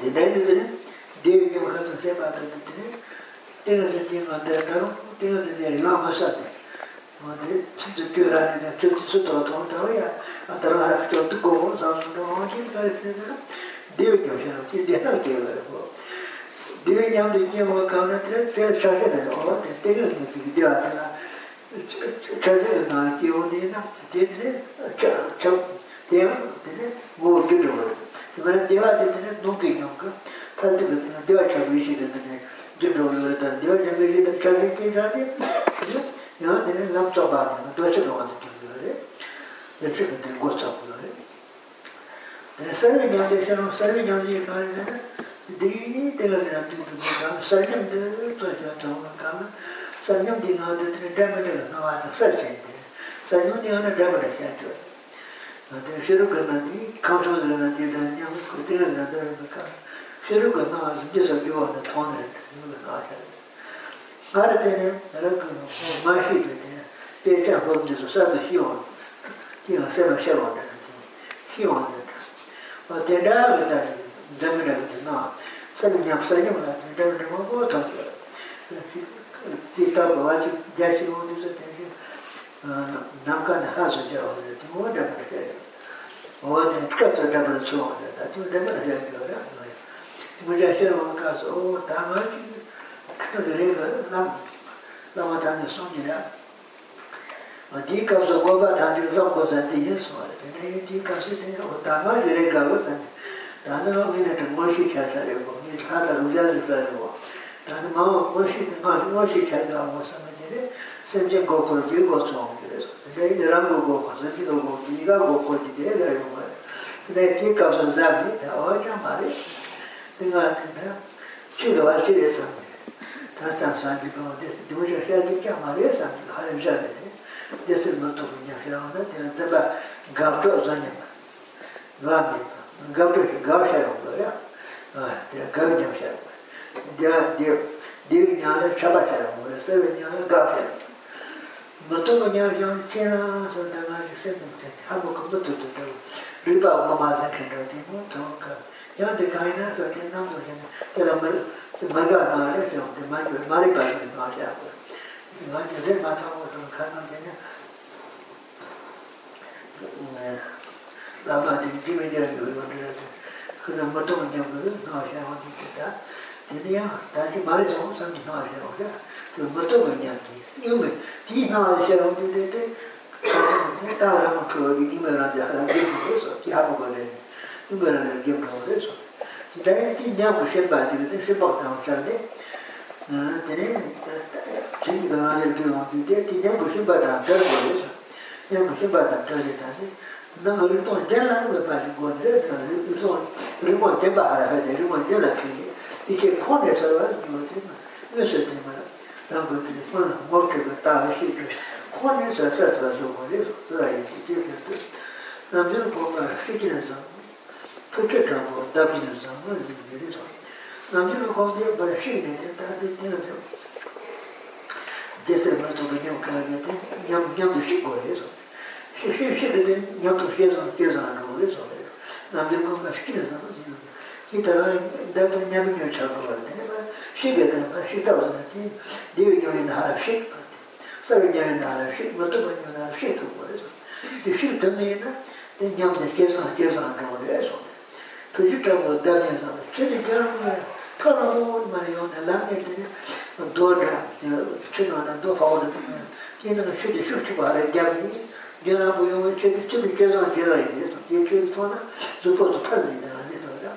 Tī nē tī rē, tī yu yāma khā sū shā bā tā tī rē, 내가 제대로 만들다로 내가 제대로 나가서 뭐지 진짜 교란에 저기 저도 돈다야 아따라 하라 저 두고 자서도 어디 가르치는 대외 교사로 제대로 되고 대외 양도 이제 뭐 가는데 제 자세는 어 대외 무슨 기대가 되나 저기 나 기온이나 대체 저저 대화 되네 뭐 들어 그래서 대화 되는 녹이 녹고 다들 그때 대화 잘 위치되는데 jibro lor dan diwa jami li dan kari ki jani yana dine nam tsaba dina duwa chi rwa dina yore ya chi ka dine go tsabu yore dine sarvi gandhi shanam sarvi gandhi kari dina dini dina zina dina dina kama sarnyam dina tsuwa shiwa tsawa kama sarnyam dina dina dhamma dina nawa dina sar chayi dina sarnyam dina dina dhamma dina chayi tuwa dina shiru gana di kamsa dina dina dina nyam dina dina dina kama shiru gana dina sabiwa dina tona dina nima nāsā āra tēne rāka nō māshī tu tēne pē chā hōm tē sō sātō hīwā tī ngā sēmā shēwā tā tā hīwā tā tā wā tē rā rā tā dāmi rā tā nā sāmi ñam sā ñam rā tā dāmi rā mā gō tā tī tā bā wā chī jā chī hō tī sā tēne nām kā nā hā sō jā hō tā tī ngō dāmi rā tā wā tē kā sā dāmi rā sō tā tī dāmi rā jā mōjā shērwa kāsō, o tā ngā chī kato dhī rī rā lāṅ, lāṅ tā ngā sō nirā. O tī kāsō gōgā tā tī lāṅ kō sā tī yī sō rā, tī nā tī kāsī tī o tā ngā chī rī kā gō tā nī, tā ngā mī nā tā ngōshī chā sā rī gō, mī tā tā rūjā sī sā rī gō, tā ngā mā ngōshī tā ngā ngōshī chā rā gō sā mā jī rī, sēm chī gō kō jī gō sō ngō jī rī sō, tā yī rā ngō gō kō sā jī gō gō, jī gā gō kō jī tē rā yō mā rī, tā tī kāsō zā bī tā o chā mā rī, 내가 근데 주로 주에서 다 잡사니까 됐어. 도저 해야지 말이야. 하는 자네. 됐어 너도 그냥 해라는데 내가 제가 갑도 전에 라비 갑도 갑셔요 그래요. 아, 내가 갑도 잡셔. 내가 내 내가 잡아셔요. 그래서 내가 갑셔. 너도 그냥 좀 지나서 내가 이제 좀 하고 그것도 또 리바 엄마 맞아 근데 뭐 yāng tē kāi nā sō tē nāṁ sō tē nā tē rā mā gā nā rē sō tē mā jō mā rē kāi sō mā tē āpō mā tē rē mā tā wō sō kā nā tē nā lā mā tē tī mē tē rā yō yō tē rā tē kā nā mā tō mā nyā mā rō nā shā wā tē tē tā tē nā yā tā tē mā rē sō sā tē nā shā wā shā tē mā tō mā nyā tē yō mē tī nā shā wā tē tē tē tā rā mā kā wā kī tī mē rā tē hā rā tē sō tī hā mā rē 이거는 이게 뭐래서 진짜 진짜 무슨 바지도 실박 당장데 나 드림 진짜 나를 기억하는데 진짜 무슨 바다 저거래서 진짜 무슨 바다 저거래다니 나 우리 또 젤라는 거 가지고 건데 그래서 그리고 제가 알아야 돼 그리고 제가 이게 코네서 뭐지 그래서 제가 나 그때 폰 먹게 다 하시고 코네서 사서 저거 그래서 그래 이제 남들 보면 시키는 사람 도쿄 가고 답이는 상관 이게 저 남들 거기에 벌시네 다들 들어서. 제세 말도 그냥 가는데 냠냠 쉬고 해서. 쉬쉬쉬는데 냠도 쉬어서 쉬어서 하고 그래서. 남들 거기가 쉬어서 기타 내가 냠냠 잡고 왔는데 쉬게 되는 쉬다 왔는데 뒤에 요리는 하나 쉬고 서로 냠이 나라 쉬고 또 뭐냐 쉬고 그래서. 쉬 때문에 냠도 쉬어서 쉬어서 하고 그래서. tuji tabu dhani sana, chidi gyarama kala mōn mani yōne, lāngi dhini dōdhā, chino na dō pāwona, tīna na chidi shūk chibā rā gyāmi, gyāma yōme chidi, chidi gyāma gyāma yōne, tī chidi tōna zūpo tu tāni dhā, nī tō dhā,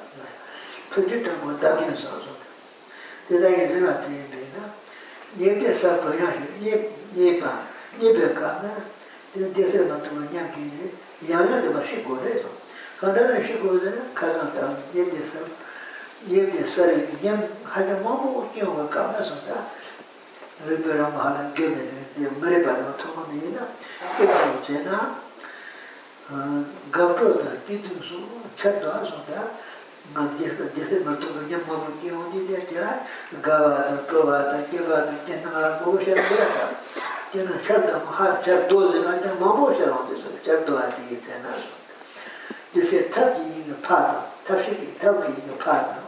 tuji tabu dhani sana sōka, tī dhāgi dhina tī bī na, nyebde sā pāyāshi, nyebā, nyebē kā na, tī dhēsē na tō nyāngi, yāngyā dhā bā shī gō rē sōka, 간다는 시고는 가능다 얘기해서 얘기해서 그냥 하다 뭐 웃기는 거 까면서다 그거랑 하는 게 이제 머리 바로 통하네요. 그거 제가 어 가프로다 기둥수 쳇도 하서다 만디서 제세 버도 그냥 뭐 이렇게 어디에 대라 가 또와다 개바다 개나라 보셔야 돼요. 제가 쳇도 하 쳇도 제가 뭐 보셔야 돼요. 쳇도 하지 있잖아. dēshē tāp yī yīnā pātā, tāp shē kī tāp yī yīnā pātā,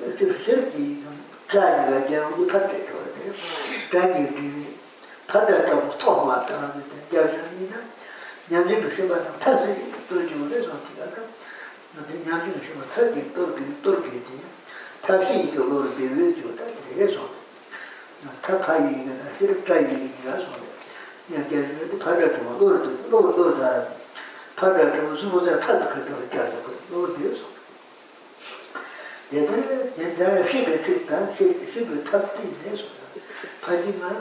dēshē shē kī yīnā trāyī gā jā wū tāp tē tō rē, trāyī kī yī pātā tā wū tō mā tā rā mē tā, jā shē yīnā, ñā jī rū shē bā tā, tā sē kī tō jī wū rē sō tī kā rā, ñā jī rū shē bā tā kī tō kī tō kī tī, tāp shē yī kio lō rē bē wē jī wū tā kī rē sō rē, tā kā yī yī gā, shē rā trāyī yī gā sō rē, ñā jā rū shē bā tā kā rā tō mā, lō rā tō, lō rā tō rā pāryā tō mā sūmō tā tā tā kā tō rā kia rā kō lōrī bēwē sō yā tā yā tā yā shī kā tī tā shī kā tā tī rē sō pājī ngā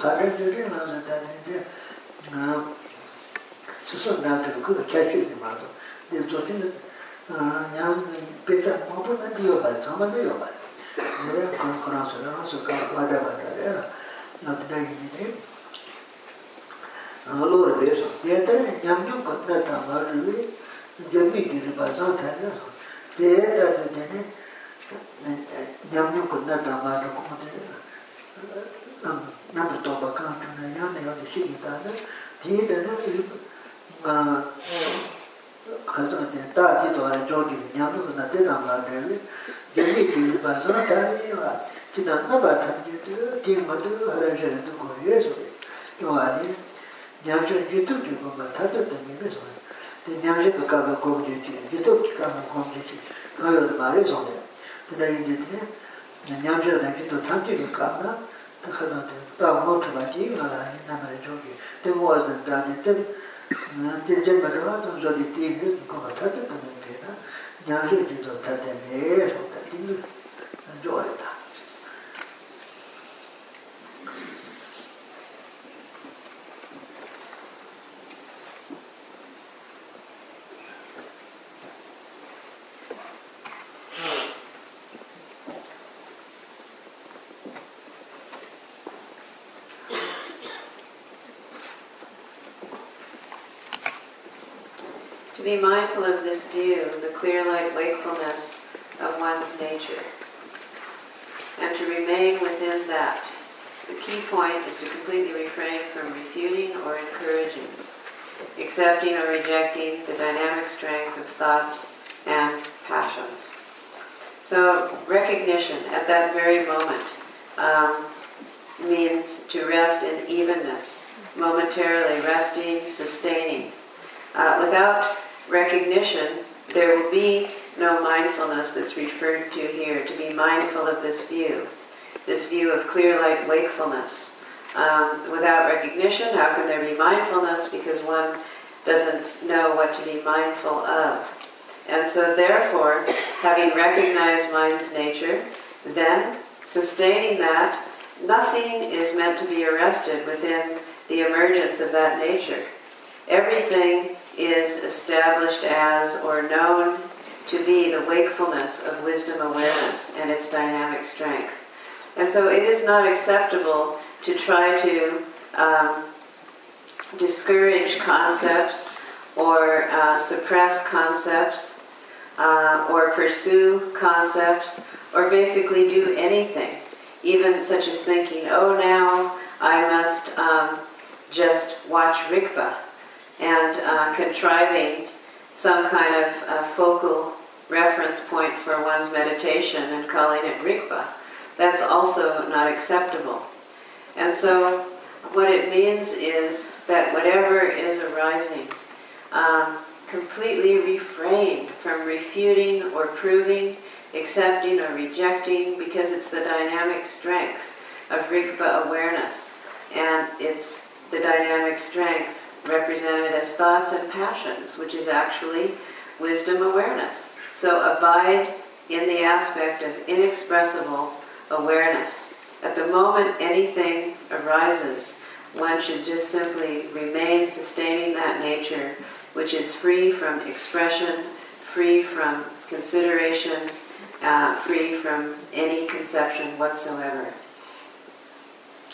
pāryā tō rī ngā sā tā tī ngā sūsō ngā tā kā kūrā kia shī tī mā tō dē tō tī ngā 냥 베타 뭐보다 디어가 정말 디어가 내가 컨퍼런스를 해서 가 와다 와다 나한테 이 alo ra re sa te ta ne nyam nyu ka ta ta ma ru re je mi di ri ba sa ta ne sa te ta ta te ne nyam nyu ka ta ta ma ru ko te nam ru to ba ka ta na ya ne ya de shi ni ta ne ti de no ti ma ka sa te ta ti to ra jo di nyam nyu ka ta ta ma ru re je mi di ri ba sa ta ne wa ti na na ba ta ni de ti ma de ha re je de ko ye so yo a ni 냠주 유튜브 주고 봐 다들 되는 거 좋아. 근데 냠주 그까가 거기 주지. 유튜브 그까가 거기 주지. 그걸 말해 줘. 근데 이제 네 냠주 단지 또 단지 그까가 그거는 다 못을 받지 말아. 나만 저기. 되고 와서 다니 때 나한테 좀 말아 좀 저기 뒤에 그거 다들 되는 거야. 냠주 주도 다 되네. 좋다. 좋아했다. Be mindful of this view, the clear light wakefulness of one's nature, and to remain within that. The key point is to completely refrain from refuting or encouraging, accepting or rejecting the dynamic strength of thoughts and passions. So, recognition at that very moment um, means to rest in evenness, momentarily resting, sustaining. Uh, without recognition, there will be no mindfulness that's referred to here, to be mindful of this view, this view of clear light wakefulness. Um, without recognition, how can there be mindfulness? Because one doesn't know what to be mindful of. And so, therefore, having recognized mind's nature, then sustaining that, nothing is meant to be arrested within the emergence of that nature. Everything is established as or known to be the wakefulness of wisdom awareness and its dynamic strength. And so it is not acceptable to try to um, discourage concepts or uh, suppress concepts uh, or pursue concepts or basically do anything, even such as thinking, oh, now I must um, just watch Rigpa and uh, contriving some kind of uh, focal reference point for one's meditation and calling it Rigpa. That's also not acceptable. And so, what it means is that whatever is arising, um, completely refrain from refuting or proving, accepting or rejecting, because it's the dynamic strength of Rigpa awareness. And it's the dynamic strength represented as thoughts and passions, which is actually wisdom awareness. So abide in the aspect of inexpressible awareness. At the moment anything arises, one should just simply remain sustaining that nature, which is free from expression, free from consideration, uh, free from any conception whatsoever.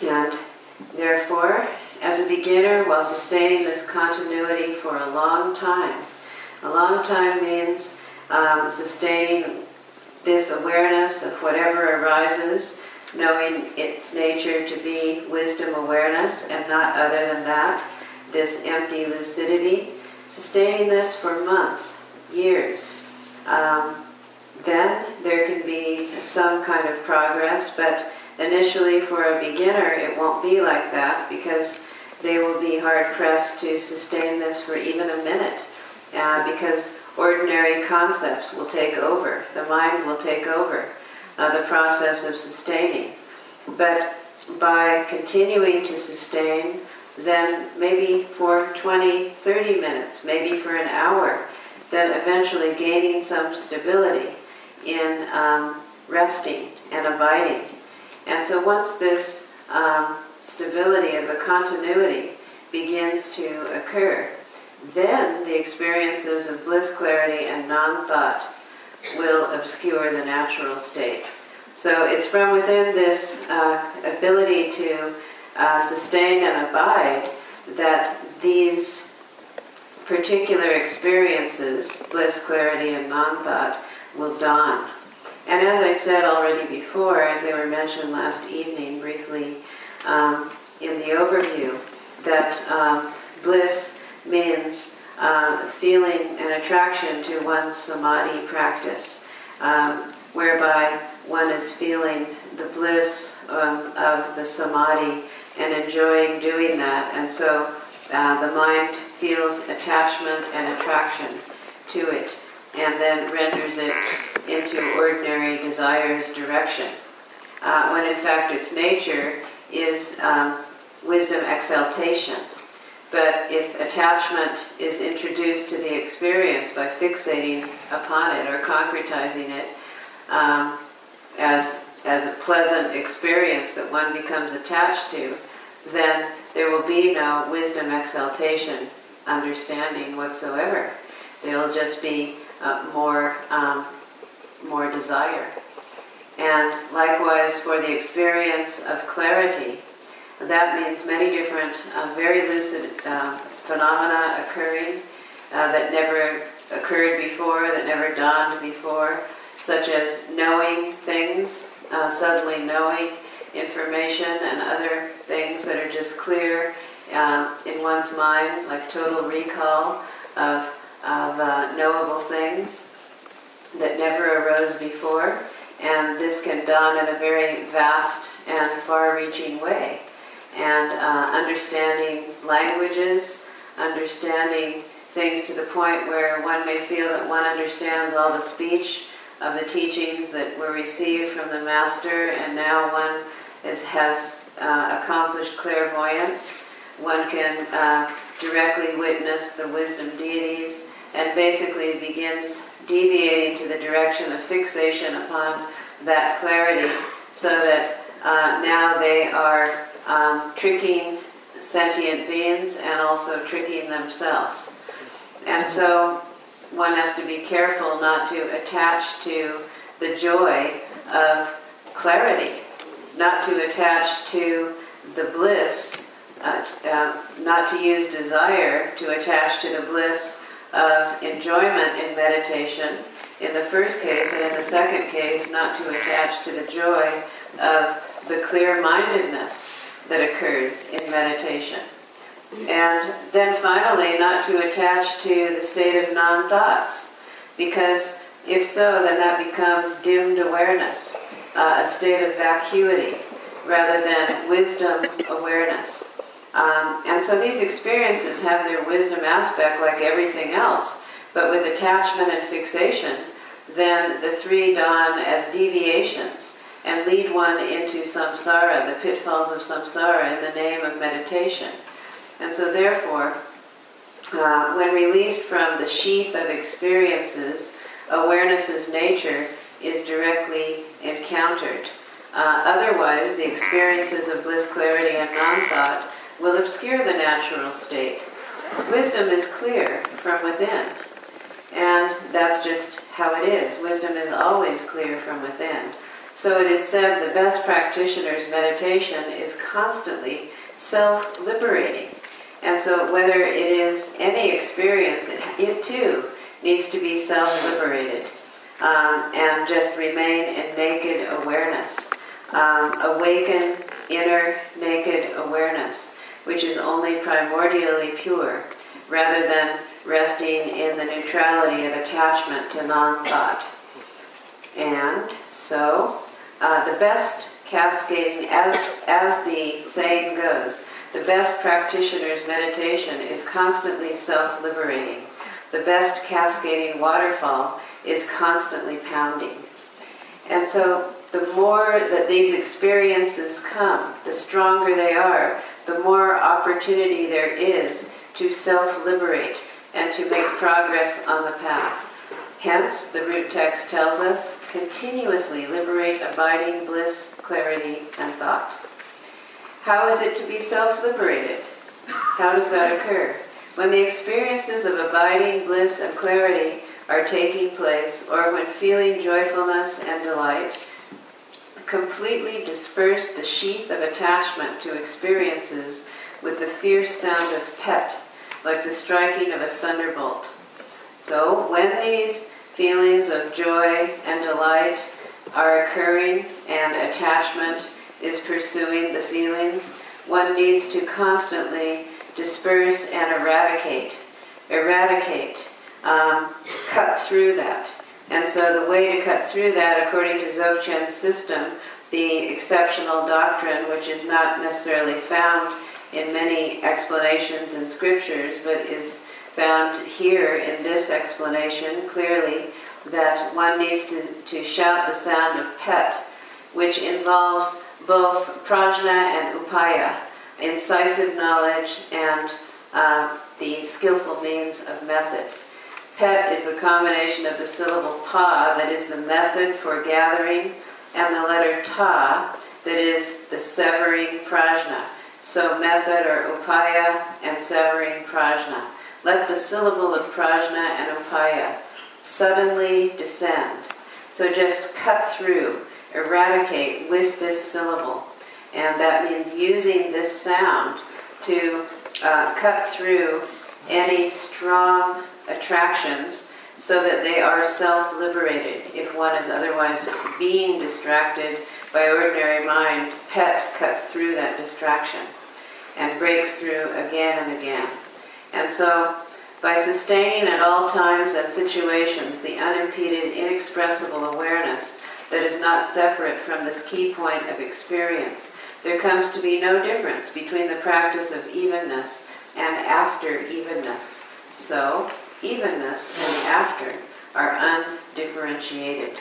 And therefore, as a beginner, while sustaining this continuity for a long time, a long time means um, sustaining this awareness of whatever arises, knowing its nature to be wisdom awareness and not other than that, this empty lucidity, sustaining this for months, years. Um, then there can be some kind of progress, but initially for a beginner it won't be like that because they will be hard pressed to sustain this for even a minute uh, because ordinary concepts will take over, the mind will take over uh, the process of sustaining. But by continuing to sustain, then maybe for 20, 30 minutes, maybe for an hour, then eventually gaining some stability in um, resting and abiding. And so once this um, stability of the continuity begins to occur, then the experiences of bliss, clarity, and non thought will obscure the natural state. So it's from within this uh, ability to uh, sustain and abide that these particular experiences, bliss, clarity, and non thought, will dawn. And as I said already before, as they were mentioned last evening briefly um, in the overview, that um, bliss means uh, feeling an attraction to one's samadhi practice, um, whereby one is feeling the bliss um, of the samadhi and enjoying doing that. And so uh, the mind feels attachment and attraction to it and then renders it into ordinary desires direction. Uh, when in fact its nature is um, wisdom exaltation. But if attachment is introduced to the experience by fixating upon it or concretizing it um, as, as a pleasant experience that one becomes attached to, then there will be no wisdom exaltation understanding whatsoever. There'll just be uh, more, um, more desire. And likewise for the experience of clarity, that means many different, uh, very lucid uh, phenomena occurring uh, that never occurred before, that never dawned before, such as knowing things, uh, suddenly knowing information and other things that are just clear um, in one's mind, like total recall of, of uh, knowable things that never arose before. And this can dawn in a very vast and far-reaching way and uh, understanding languages, understanding things to the point where one may feel that one understands all the speech of the teachings that were received from the Master, and now one is, has uh, accomplished clairvoyance. One can uh, directly witness the wisdom deities and basically begins deviating to the direction of fixation upon that clarity so that uh, now they are um, tricking sentient beings and also tricking themselves. And so one has to be careful not to attach to the joy of clarity, not to attach to the bliss, uh, uh, not to use desire to attach to the bliss of enjoyment in meditation in the first case, and in the second case, not to attach to the joy of the clear mindedness that occurs in meditation. And then finally, not to attach to the state of non thoughts, because if so, then that becomes dimmed awareness, uh, a state of vacuity, rather than wisdom awareness. Um, and so these experiences have their wisdom aspect like everything else, but with attachment and fixation, then the three dawn as deviations and lead one into samsara, the pitfalls of samsara, in the name of meditation. And so, therefore, uh, when released from the sheath of experiences, awareness's nature is directly encountered. Uh, otherwise, the experiences of bliss, clarity, and non thought will obscure the natural state. Wisdom is clear from within, and that's just how it is. Wisdom is always clear from within. So it is said the best practitioner's meditation is constantly self liberating. And so, whether it is any experience, it, it too needs to be self liberated um, and just remain in naked awareness. Um, awaken inner naked awareness, which is only primordially pure, rather than resting in the neutrality of attachment to non thought. And so, uh, the best cascading, as, as the saying goes, the best practitioner's meditation is constantly self liberating. The best cascading waterfall is constantly pounding. And so, the more that these experiences come, the stronger they are, the more opportunity there is to self liberate and to make progress on the path. Hence, the root text tells us continuously liberate abiding bliss, clarity, and thought. How is it to be self liberated? How does that occur? When the experiences of abiding bliss and clarity are taking place, or when feeling joyfulness and delight, completely disperse the sheath of attachment to experiences with the fierce sound of pet, like the striking of a thunderbolt. So, when these feelings of joy and delight are occurring and attachment is pursuing the feelings, one needs to constantly disperse and eradicate, eradicate, um, cut through that. And so the way to cut through that, according to Dzogchen's system, the exceptional doctrine, which is not necessarily found in many explanations and scriptures, but is found here in this explanation clearly that one needs to, to shout the sound of pet, which involves both prajna and upaya, incisive knowledge and uh, the skillful means of method. Pet is the combination of the syllable pa, that is the method for gathering, and the letter ta, that is the severing prajna. So method or upaya and severing prajna. Let the syllable of prajna and upaya suddenly descend. So just cut through, eradicate with this syllable. And that means using this sound to uh, cut through any strong attractions so that they are self-liberated. If one is otherwise being distracted by ordinary mind, pet cuts through that distraction and breaks through again and again. And so, by sustaining at all times and situations the unimpeded, inexpressible awareness that is not separate from this key point of experience, there comes to be no difference between the practice of evenness and after evenness. So, evenness and the after are undifferentiated.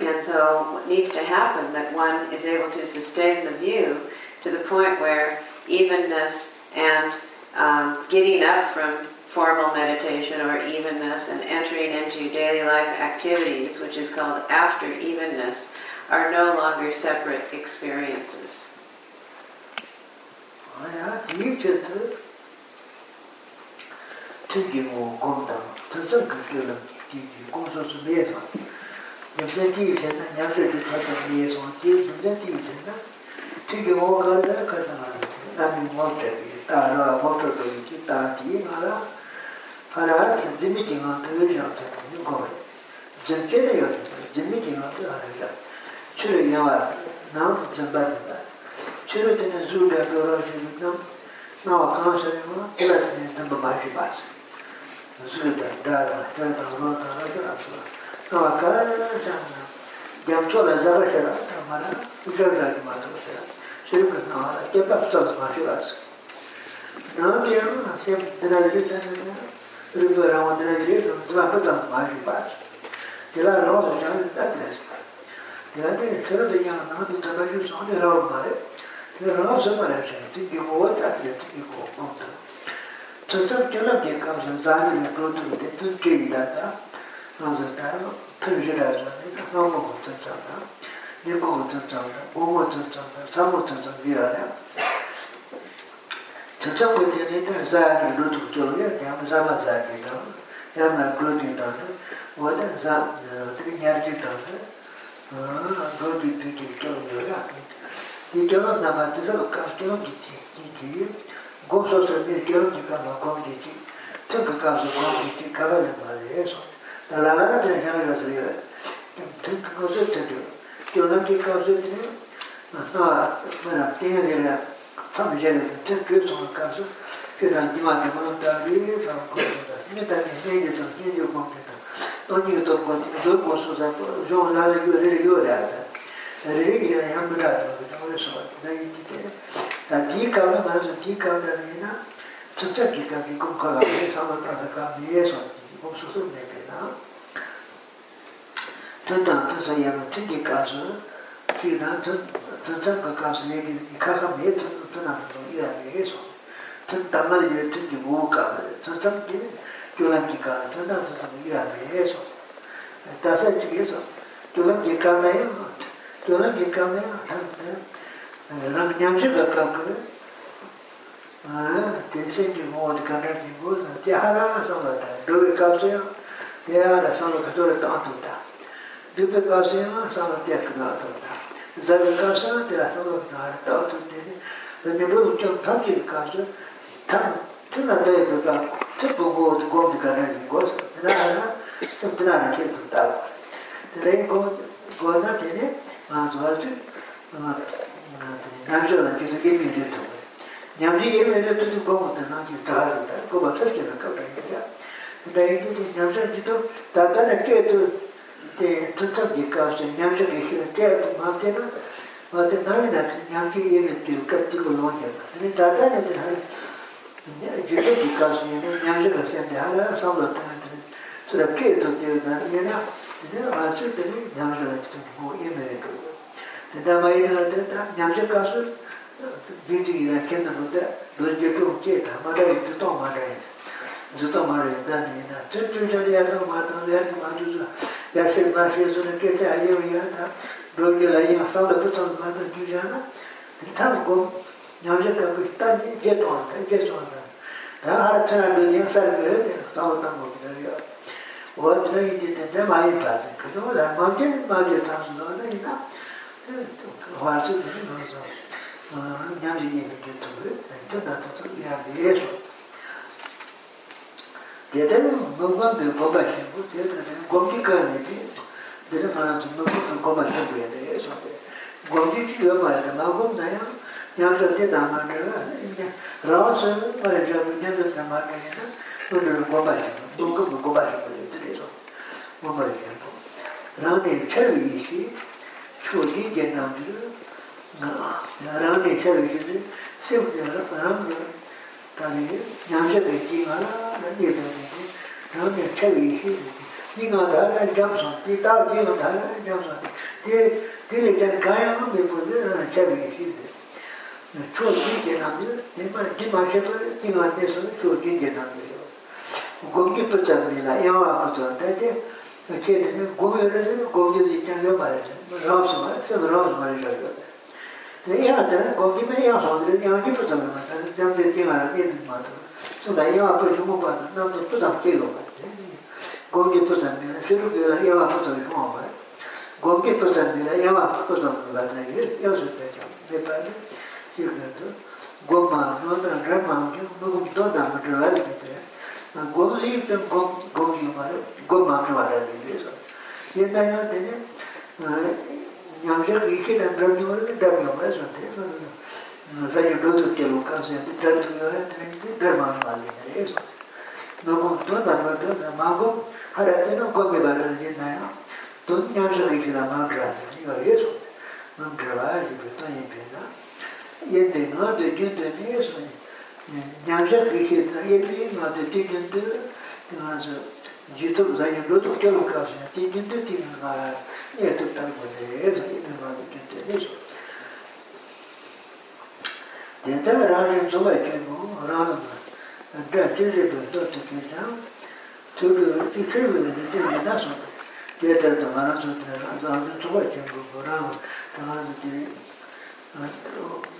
And so, what needs to happen that one is able to sustain the view to the point where evenness and um, getting up from formal meditation or evenness and entering into daily life activities, which is called after evenness, are no longer separate experiences. tūki mō gōm tāma, tiki ngu gom dang, tsang kakyo lam tiki gom so su miye swa. Nyamchan tiki shen na nyamchan tu tata miye swa, tiki nyamchan tiki shen na tiki ngu ka la ka sa nga la, nami ngom cha ki, ta ra ngom cha to ki, ta ti nga la, ka la ka zimi ki nga to yori shang ta ni go re. Jam che na yori, zimi ki nga to yori shang. Chiro yawa, naam tu jamba rinda. Chiro tene zu ya to ra shi nam, nawa kaa sa yawa, ila tene jamba ma shi ba sa. dāyā, tētā, rōtā, rākirā, sūrā. Tōwa kārā rāyā sāngā, gyamchō rā zāba shirā, tamā rā, uchā rā rā mā tō shirā, shirī kṛtnā mā rā, gyabā sūtā sūmā shirā sū. Nā tī rā rā, sēm dīrā virī sāngā rā, rīpa rā mā dīrā virī rā, dīrā pātā mā shī pā sū. Dīrā rā sū shāngā dā dīrā sū pā. Dīrā tī rā shirā dī yā nā tū tabā shū sāngā rā rā mā rā, dīrā rā sū mā rā shirā, tī gyamō wā tā dīrā tī gyamō wā mā tā. tsutsab gyulab ye kamshan zani me krutum de tu chegi dada nangzo dada tu yura zani nangmo go tsutsab da nimo go tsutsab da omo tsutsab da samo tsutsab yuwa ya tsutsab go tene dada zani krutum gyulab ye yam zama zani dada yam na krutum dada wada zani nyarji dada krutum tu tu gyulab yuwa ya di gyulab nama tsutsab kapshan gyulab di gōsō sōmi gyōrō jīpa mā gōm jīchī, tūka kāsō gōm jīchī kāpa jīpa rē sō. Tā lāgā rā tā yāng yā sō yā, tūka gōsō tā yō, gyōrō jī kāsō tā yō, nā mā rā tīngā yā rā, tsam yā rā, tūka gyō sō kāsō, gyō rā jīmā tā mā tā rē sā gōsō tā, mē tā yā sē yā sō, yā yō gōm tā tā, tō nī yō tō gōsō tā, yō gōsō tā, yō rā yō rā tā, rīgī yā yā mūrā rā rā rā sō rā yī tī tē tā tī kā rā mā rā sō tī kā rā rā yī na tsuk tsak kī kā kī kōm kā rā yī sā mā tā sā kā mī yē sō kī kōm sū sū mē pē na tā tā tā sā yā mā tī kī kā sō tī nā tsuk tsak kā kā sō yē kī yī kā kā mē tā tā nā sō yī rā yē sō tā tā mā yī tī kī wō kā rā tsuk tsak kī kio lā kī kā rā tā nā sō tā mī yī rā yē sō tā sā chī kī sō kio lā kī kā rā yī kyola ki kame, rang nyamshi ka kame, tense ki mod kame ki goza, te hara samba ta, dobe kapse ya, te hara samba katora ta anto ta, dobe kapse ya, samba te kuna anto ta, zabe kapse ya, te hara samba kuna hara ta anto te ne, zane lo kyo tamji kapse, tam, tina daya doka, tipu god, god kame ki goza, tina hara, tina hara ki tutawa, tina hara god, goda tene, nā rā sā tē nā rā kī tō tā tē rā gō gō nā tē nē mā sō rā 남자는 계속 게임이 됐다. 냠지 게임을 해도 거부터 나지 다하다. 그거 어떻게 할까 그러니까. 근데 이제 남자들도 다다는 깨도 때 tutto di cose 냠지 게임을 깨도 맞대는 wātā nāmi nātā ñāngchī yémi tīw kāt tīku lōngyā kā. Tani 아주 되게 양자를 뭐 예매도 근데 많이 하는데 양자 가서 비디기가 캔다는데 돈제도 없게 다 말아 있도 말아 저도 말해 다니다 저쪽에 야도 말도 야 말도 야실 마실에서 그때 아예요 다 그렇게 라이 마사도 붙어서 말도 주잖아 그렇다고 양자 가고 일단 이제 또 이제 또 다 알아차는 인사를 해. 다 왔다고 그래요. wā tō yī tē tē mā yī pā tē, kato wā tā mā tē mā tē tā sū nō rā yī nā, hwā sū tē shī nō sō, nyā rī yī tē tō rī, tē tā tō tō yā rī yē sō. Tē tē mō mō mā bē gō bā shī bū, tē tē tē gōm kī kā nē tē, tē tē mā rā tō mō gō bā shī bū yā tē yē sō tē, gōm kī kī yō mā yā tē mā gōm tā yā, nyā rī tē tā mā rā rā, rā sō mā rā rā mā rā tā mā rā yā, tō rī gō bā shī bū, tō gō bā shī bū wāmbara yāntō rāngdē chārvī yīshī chōjī jēnāndhī rāngdē chārvī yīshī sīv jāra rāngdē tāni ñāngshā kā jī ngā rā rāngdē tāni rāngdē chārvī yīshī jī ngā dhā rā jāṁ sā tī tā jī ngā dhā rā jāṁ sā tī tī rī jān kāyā ngā mē pō dhī rāngdē chārvī yīshī chōjī jēnāndhī tī mā jī mā shē pā jī ngā dhē sā chōjī jēnāndhī gōngyū pūcā mīlā yāwā pūcā tā tī 걔는 고면에서 고기도 있잖아요 말이죠. 라스 말이죠. 라스 말이죠. 내가 고기 배야 소들 내가 기도 좀 하다. 잠들 때만 얘는 봐도. 소다 이거 앞으로 좀 봐. 나도 또 잡게요. 고기 또 잡네. 새로 그 이거 앞으로 좀 봐. 고기 또 잡네. 이거 앞으로 좀 봐. 이거 요즘 되죠. 배발 지금도 고마 너들 그만 좀 누구 또 담아 들어야 돼. gom zhīv tam gom gom yu mara, gom māmi wāra dhīdhī sā. Yinā yā dhīdhī, nyamshak ikhi dhā dhram yu mara, dhram yu mara sā dhī, sā yu dhūtu kya lukā sā yadhī, dhram yu mara, dhram māmi wāra dhīdhī sā. Nōgōm tō dhā mā tō dhā mā gōm, hara dhī nō gom yu mara dhī nā yā, tō nyamshak ikhi dhā māmi wāra dhīdhī wāra yā sā, māmi wāra dhīdhī, tō yin pē nā, yadhī nō dhī dhī dhī dhī sā yā, nyamshak kikhi ta yebi nga te tingindu nga zo yitub zayin loduk kyolum kasi tingindu ting nga yetub tangwa de eza ina nga te tinte niso tinte rāngin tsubay kengu rāngin dra tirribu dotu kirja tubi ikirbi nini tingi daso tete tanga rāngin tsubay kengu rāngin tanga rāngin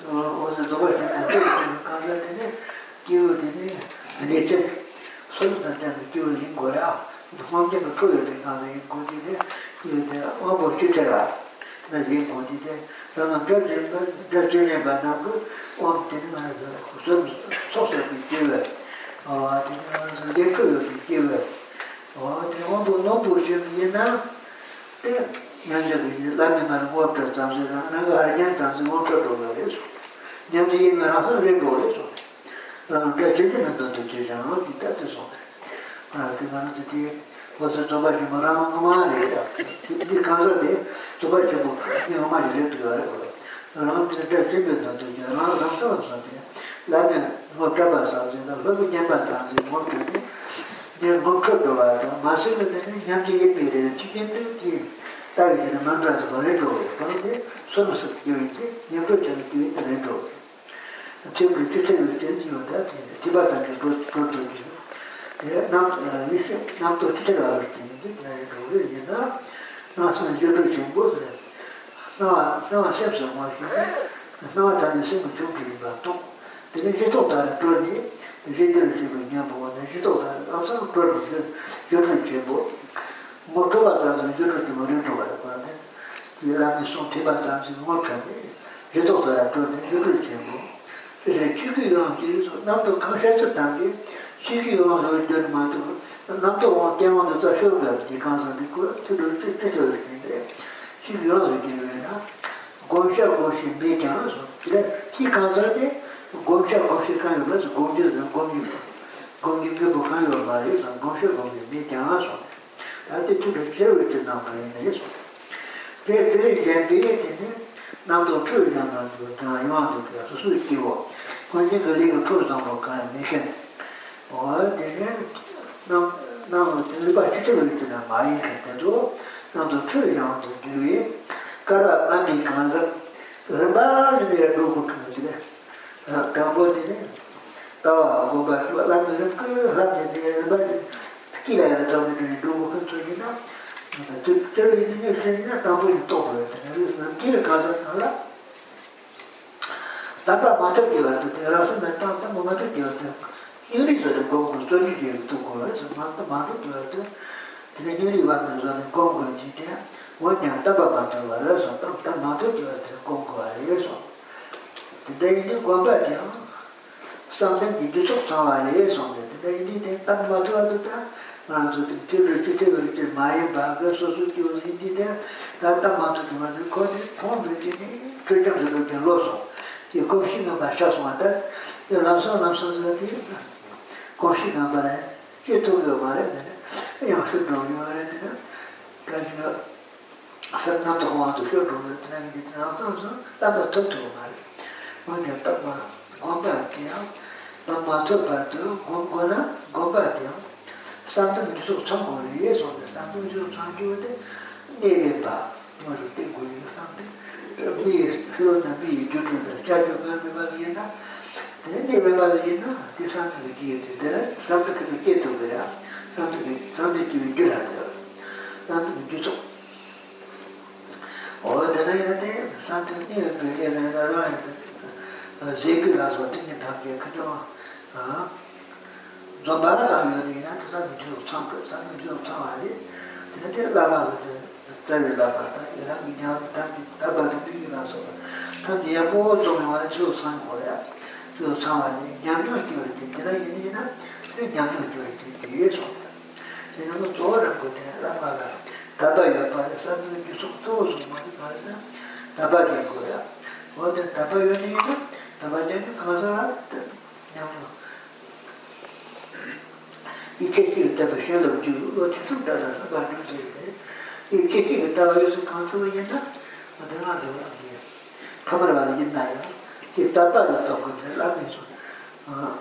do to ke ja tūrū tī chūrū nī tī nī dā sō tē tē tā mā rā sō tē rā dā rā tō bā chēng kō rā mō tā mā rā tī o sā tō bā chēng kō tē kō kā rā tē nē kī wā tē nē nē chē sō tō tā tē nē kī wā yīng kō rā tō hōng tē kō chō yō tē kā rā yīng kō tē tē kī wā tē wā bō chū chē rā nā yīng kō tē tē rā mā pē chē pē chē nē bā nā kō wā tē nē mā rā sō sō sō kī kī wā 아, 그래서 이제 그 기회. 어, 대원도 너도 좀 이나 때 양자들이 라면만 먹었다 잠시나 내가 알게 잠시 먹었다고 그래서 냠지 나서 레고래서 어, nyamzi yin na rāsa rīngi wāli sō gā chīngi na tō tō chī rāma tī tā tī sō tī kā na tō tī wāsā tōpa chī mō rāma ngā mā rī yā tī kāsā tī tōpa chī mō ngā mā rī rī tī kā rī kō rāma tī gā chīngi na tō chī rāma rāsa wā sā tī lā mi mō kā bā sā tī tā lō mi nyam bā sā tī mō kā tī nyam mō kā tō wā tā mā sī kā tī nyamzi yin pī rī chī kī tī tī tā kī na mā rā sā rī kō chimbu chuchen yujen jiyo da jiba zanji dhruv jiyo nam to chuchen wala jiyo dhruv jiyo da na san yujen chimbu nama sem sam wala jiyo nama tani sem chukki jiba tong dine jito da dhruv jiyo yujen jibo nyambo wala jito da amsang dhruv jiyo yujen chimbu mo dhruva zanji yujen jibo rindu wala wala jiyo rani son tiba zanji mo chani jito da dhruv jiyo yujen chimbu 나 다니 좀 좋게 봐도 되게 제도 다 그러니 제대로 지금 그냥 보고 제도 다 앞서 그러니 저를 제보 뭐 그거다 저를 좀 어려운 거 같아. 지라니 손 대바자 지금 뭐 그래. 제도 다 그러니 저를 제보 그래서 지금이랑 그래서 나도 컨셉트 단계 지금이랑 저를 마도 나도 뭐 때문에 저 쇼가 디칸서 듣고 저를 뜻대로 했는데 지금이랑 이렇게 gomsha gomshi me kyaan so, kira ki kaansa de gomsha gomshi kaan yo bas gomji zan gomji gomji me bu kaan yo bari san gomsha gomshi me kyaan so ati chuka chewe te nama ina ye so te tere jen de ye tene 남도 출연한 그 장영도 그 수수 기고 관계 거리가 풀어서 가야 되게 어 되게 남 남도 일반 주체를 있잖아 많이 했대도 남도 출연한 그 뒤에 가라 남이 간다 그러다는 두고 그러지 아 가보지네 또 뭐가 라면은 그 하는데 뭐 특히나 저기 두고 그러지 나 저 저기 있는 게 다음에 또 그래. 그래서 길 가서 살아. 다다 맞아 기가 들어서 내가 또 뭐 맞아 기가 유리서도 공부 저기 뒤에 또 그래서 맞다 맞아 기가 근데 유리 왔는 저는 공부 진짜 뭐냐 다바 맞아 그래서 또 맞아 기가 공부 알아서 근데 이제 공부하죠. 상대 비디오 상황에 근데 이제 딱 맞아 āntu tīru tīru tīru māyā bhāgā sōsū tīru hīndī tē tā tā māntu tī māntu kō tī tōng tū tī tī tūcham sū tū tī lō sō tī kōpshī ngā bā shā sō mā tā tī lām sō lām sō sō tī kōpshī ngā bā rē chī tū kio bā rē tē yāng shū tō kio rē tē kā chī ngā sā nā tō mā tū shū tō rē tē nā kī tī nā sō sō tā bā tō tō bā rē mā kia tā bā gōmbā kia bā mā tō bā tō gōmbā tī yāng sāntam dhūsuk chāngu yuye sōnda, sāntam dhūsuk chāngu yuwa nēne bā, nō rī tēngu yuwa sāntam, bī shiro na bī dhūtu na, chāyō kā mē bā yuye na, tēne nē mē bā yuye na, tē sāntam yuwa kiye tē, tēne sāntam kī kē tō bē rā, sāntam kī, sāntam kī yuwa gyurā tē, sāntam dhūsuk. Owa tēne yuwa tē, sāntam nē yuwa bē yuwa na rā yuwa, zē gyurā sō tēne tā kē kachō, zōmbāra kāmi yō nīyā, tā sā mīchū rō tsāṅ kā, sā mīchū rō tsāṅ ārī, tēnā tē lā rā rā tē, tā wē lā rā tā, yā rā mī nyā rā tā, tā bā tā tū yī rā sō rā, tā mī yā mō rō mī wā rā chī rō tsāṅ kō rā, chī rō tsāṅ ārī, nyā mī rō kī rā tē, tēnā yī nī na, tē nyā mī rō kī rā tē, tē yē sō rā, tēnā mō tsō rā kō tē, rā rā rā, tā bā yā pā rā, sā mī kī sō tsō sō mā rī pā rā, tā bā kī kō rā, wā tē tā bā yō nī na, tā bā yā nī kā sā rā, tā nyā mī rō, 이 계획이 때문에 쉬어도 주 어떻게 따라서 봐도 되는데 이 계획이 따라서 간소를 했나? 어디나 되는 게 카메라 많이 있나요? 이 따따리 또 그때 라면서 아,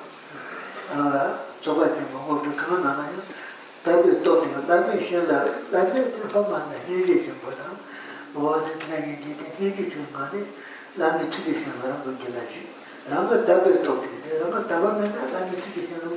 아, 저거 이제 뭐 어디 그런 나나요? 다들 또 내가 다들 쉬어라 다들 좀 만나 얘기 좀 보다 뭐 어디 그냥 얘기 얘기 좀 가네 라면 튀기 쉬어라 그게라지 라면 다들 또 되게 라면 다가면 라면 튀기 쉬어라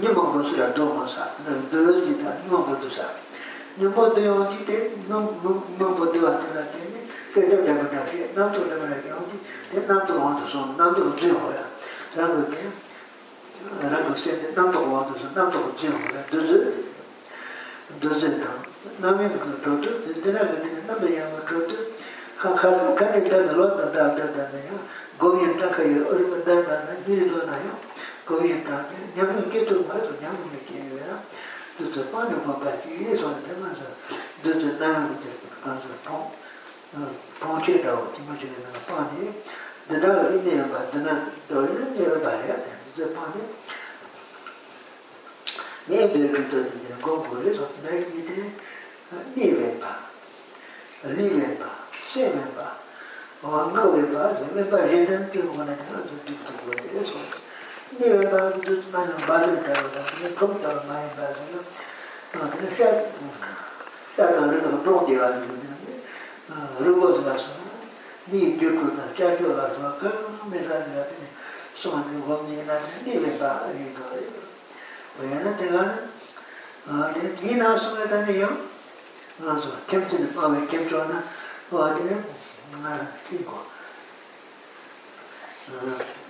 nyingpo kusu ya dōngwa sā, dōyō jī tā nyingpo kudu sā. Nyingpo dōyō jī tē, nyingpo dōyō tā tā tē, kē tō tā tā tē, nām tō tā tā tē, tē nām tō wā tō sō, nām tō jī hō ya. Rā kō tē, rā kō sē tē, nām tō wā tō sō, nām tō jī hō ya, dō zē, dō zē tā. Nām yī kō tō tō, tē rā kō tē, nām tō yā kō tō tō, kā kā sā, kā tē tā tā lō tā tā tā tā tā yā, gō yā tā kā yā, 기 있다게 냐면 깨도 봐도 냐면 깨야 그래서 빠져 봐봐지 예서 되면서 그래서 나는 이제 가서 통 통치라고 팀을 내가 빠니 내가 이제 봐 내가 너는 내가 봐야 돼 이제 빠니 내 배우도 이제 공부를 해서 내가 이제 니를 봐 니를 봐 세면 봐 어, 그걸 봐. 제가 봐. 얘는 좀 원하는 거 듣고 그래서 nīrā tā rū tū māyā bāyā tā rū tā, nī kōm tā rū māyā bāyā tā rū, nī shā, shā tā rū tā rū tōng tī wā rū tū, rū gō sī rā sō, nī jū kū tā, chā chū rā sō, kā rū mē sā rī rā tī, sō mā rū gōm nī rā tī, nī rā bā rī tō rī, wā yā rā tī gā rī, nī nā sō mē tā nī yō, nā sō, kiem tī nī pā mē, kiem chō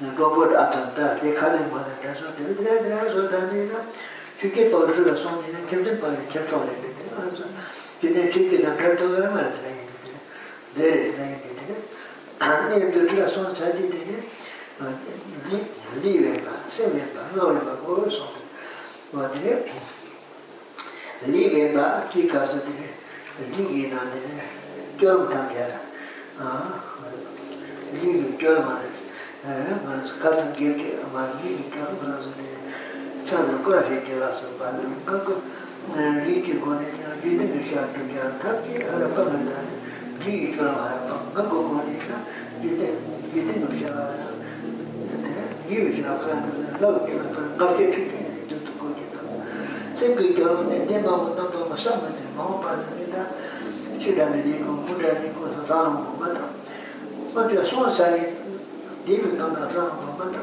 robot atanta te khale mo la ta so te dra dra so da ni na chu ke pa ru la so ni na kem de pa ni kem cho le de te je de chi ke na ka to ra ma de de de de ani de tu la so sa di de di li le ba se me ba no le ba ko so wa de li le ba ki ka sa de li ge na de jo ta ya ah li ge jo ma de kāna gyēdi māyī hītā rūrāsane chāna kura hītā rāsa pāna kāku rīti gōne chā jīdi mishā tujā tā kī hara pāna dā jī itura hara pāna kāku gōne chā jīdi jīdi mishā jī mishā kāna lāgu kī kāna pāna kāpchē chūtē jī tu kōchē kāna sē kī kia rūne dē mā wā nā tō mā sā mā tē mā wā pāna rī tā shirā mē dī kō mūrā dī kō sā sā mō mā tā mā tuyā sō sā yī 디비 간다 사 맞다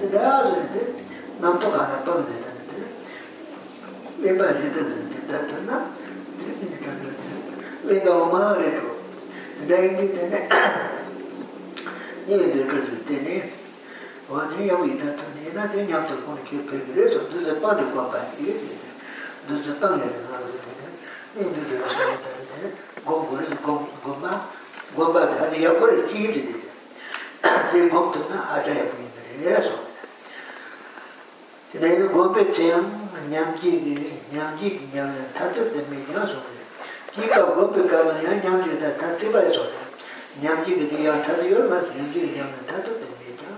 근데 남도 가라 또 내다 왜 빠지다 됐다나 내가 엄마를 내가 이제 내가 이제 그래서 되네 어디 여기 있다 내가 그냥 또 보니까 그래서 그래서 빠도 거가 이게 그래서 땅에 가서 되네 이제 그래서 되네 고고를 고고마 고바다 아니 옆을 끼리 제 법도는 아자야 부인들이에요. 근데 이거 고배 제한 냠기기 냠기기 냠을 다들 되면요. 기가 고배 가면 냠기다 다들 봐요. 냠기기 되야 다들 맞 냠기기 냠을 다들 되면요.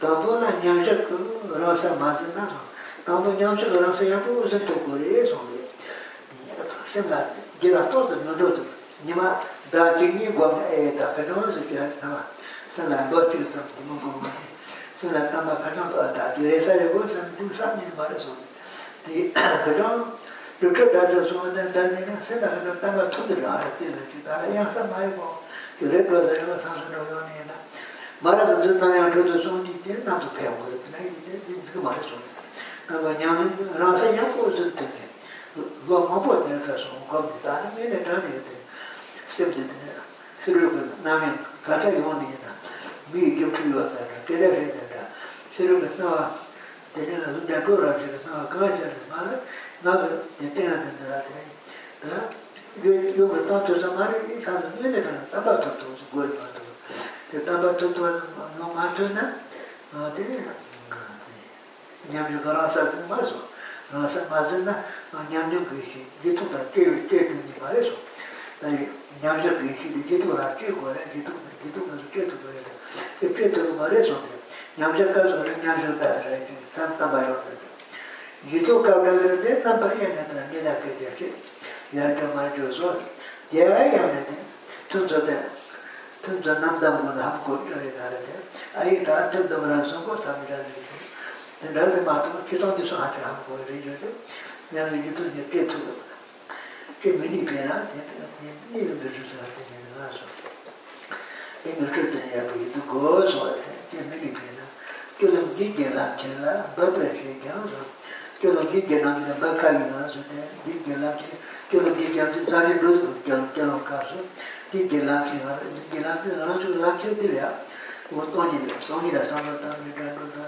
다도나 냠적 그 라사 맞나. 다도 냠적 라사 야부 무슨 또 그래요. 생각 제가 또 너도 니마 다지니 고배 에 다들 오는 게 나와. san la do chu san ku mo ko ma san la ta ma pa na do ta di re sa le go san tu sa ni ma re so. Di ka do du chu da zo so da da ni na se da na ta ma tu de la ti na chu da ya sa ma e yo ju re do ze ma sa so do yo ni na. Ma ra zo ta ya do do so ni de na to pe wo de na ni de de ma re so. Ka ba nya ra sa ya ko zo te lo ma po de ka so ko da ni ne da ni de se de de それを何年かかように 자 요원이다. 미 교육이었다. 그래 된다. 그리고 나 되는 순간 돌아가서 가자 말 나도 되는 된다. 다 이거 이거 또 저서 말이 사는 게 되는 답답도 그걸 봐도 te tamba tutu no matu na te nyamnyu ka rasa tu ma so rasa ma zi na nyamnyu ki shi jitu ta te te tu ni ma re so nyamnyu ki shi di jitu ra che go re jitu jitu ka su che tu 이 피도 말해서 남자가 남자가 단단 봐요. 유도 가면은데 담바에 내가 내가 그게 내가 말줘서 내가 야네 투저데 투저 남담을 하고 그래 가는데 아이 다 뜻도만 하고 삼이라는 게. 내가 마도 기도도 하지 않고 그래요. 내가 유도 이제 그 미니 배나 내가 이거 nukchur tanya bhi tu go so te mini bhi na kyo lam ki gelam che la ba pra she kyang so kyo lam ki gelam che ba ka yi na so te ki gelam che kyo lam ki gelam che zari bro tu gelam gelam ka so ki gelam che na gelam che na so lam che te ya wo to ni so ni la sa ma ta mi ka bro ta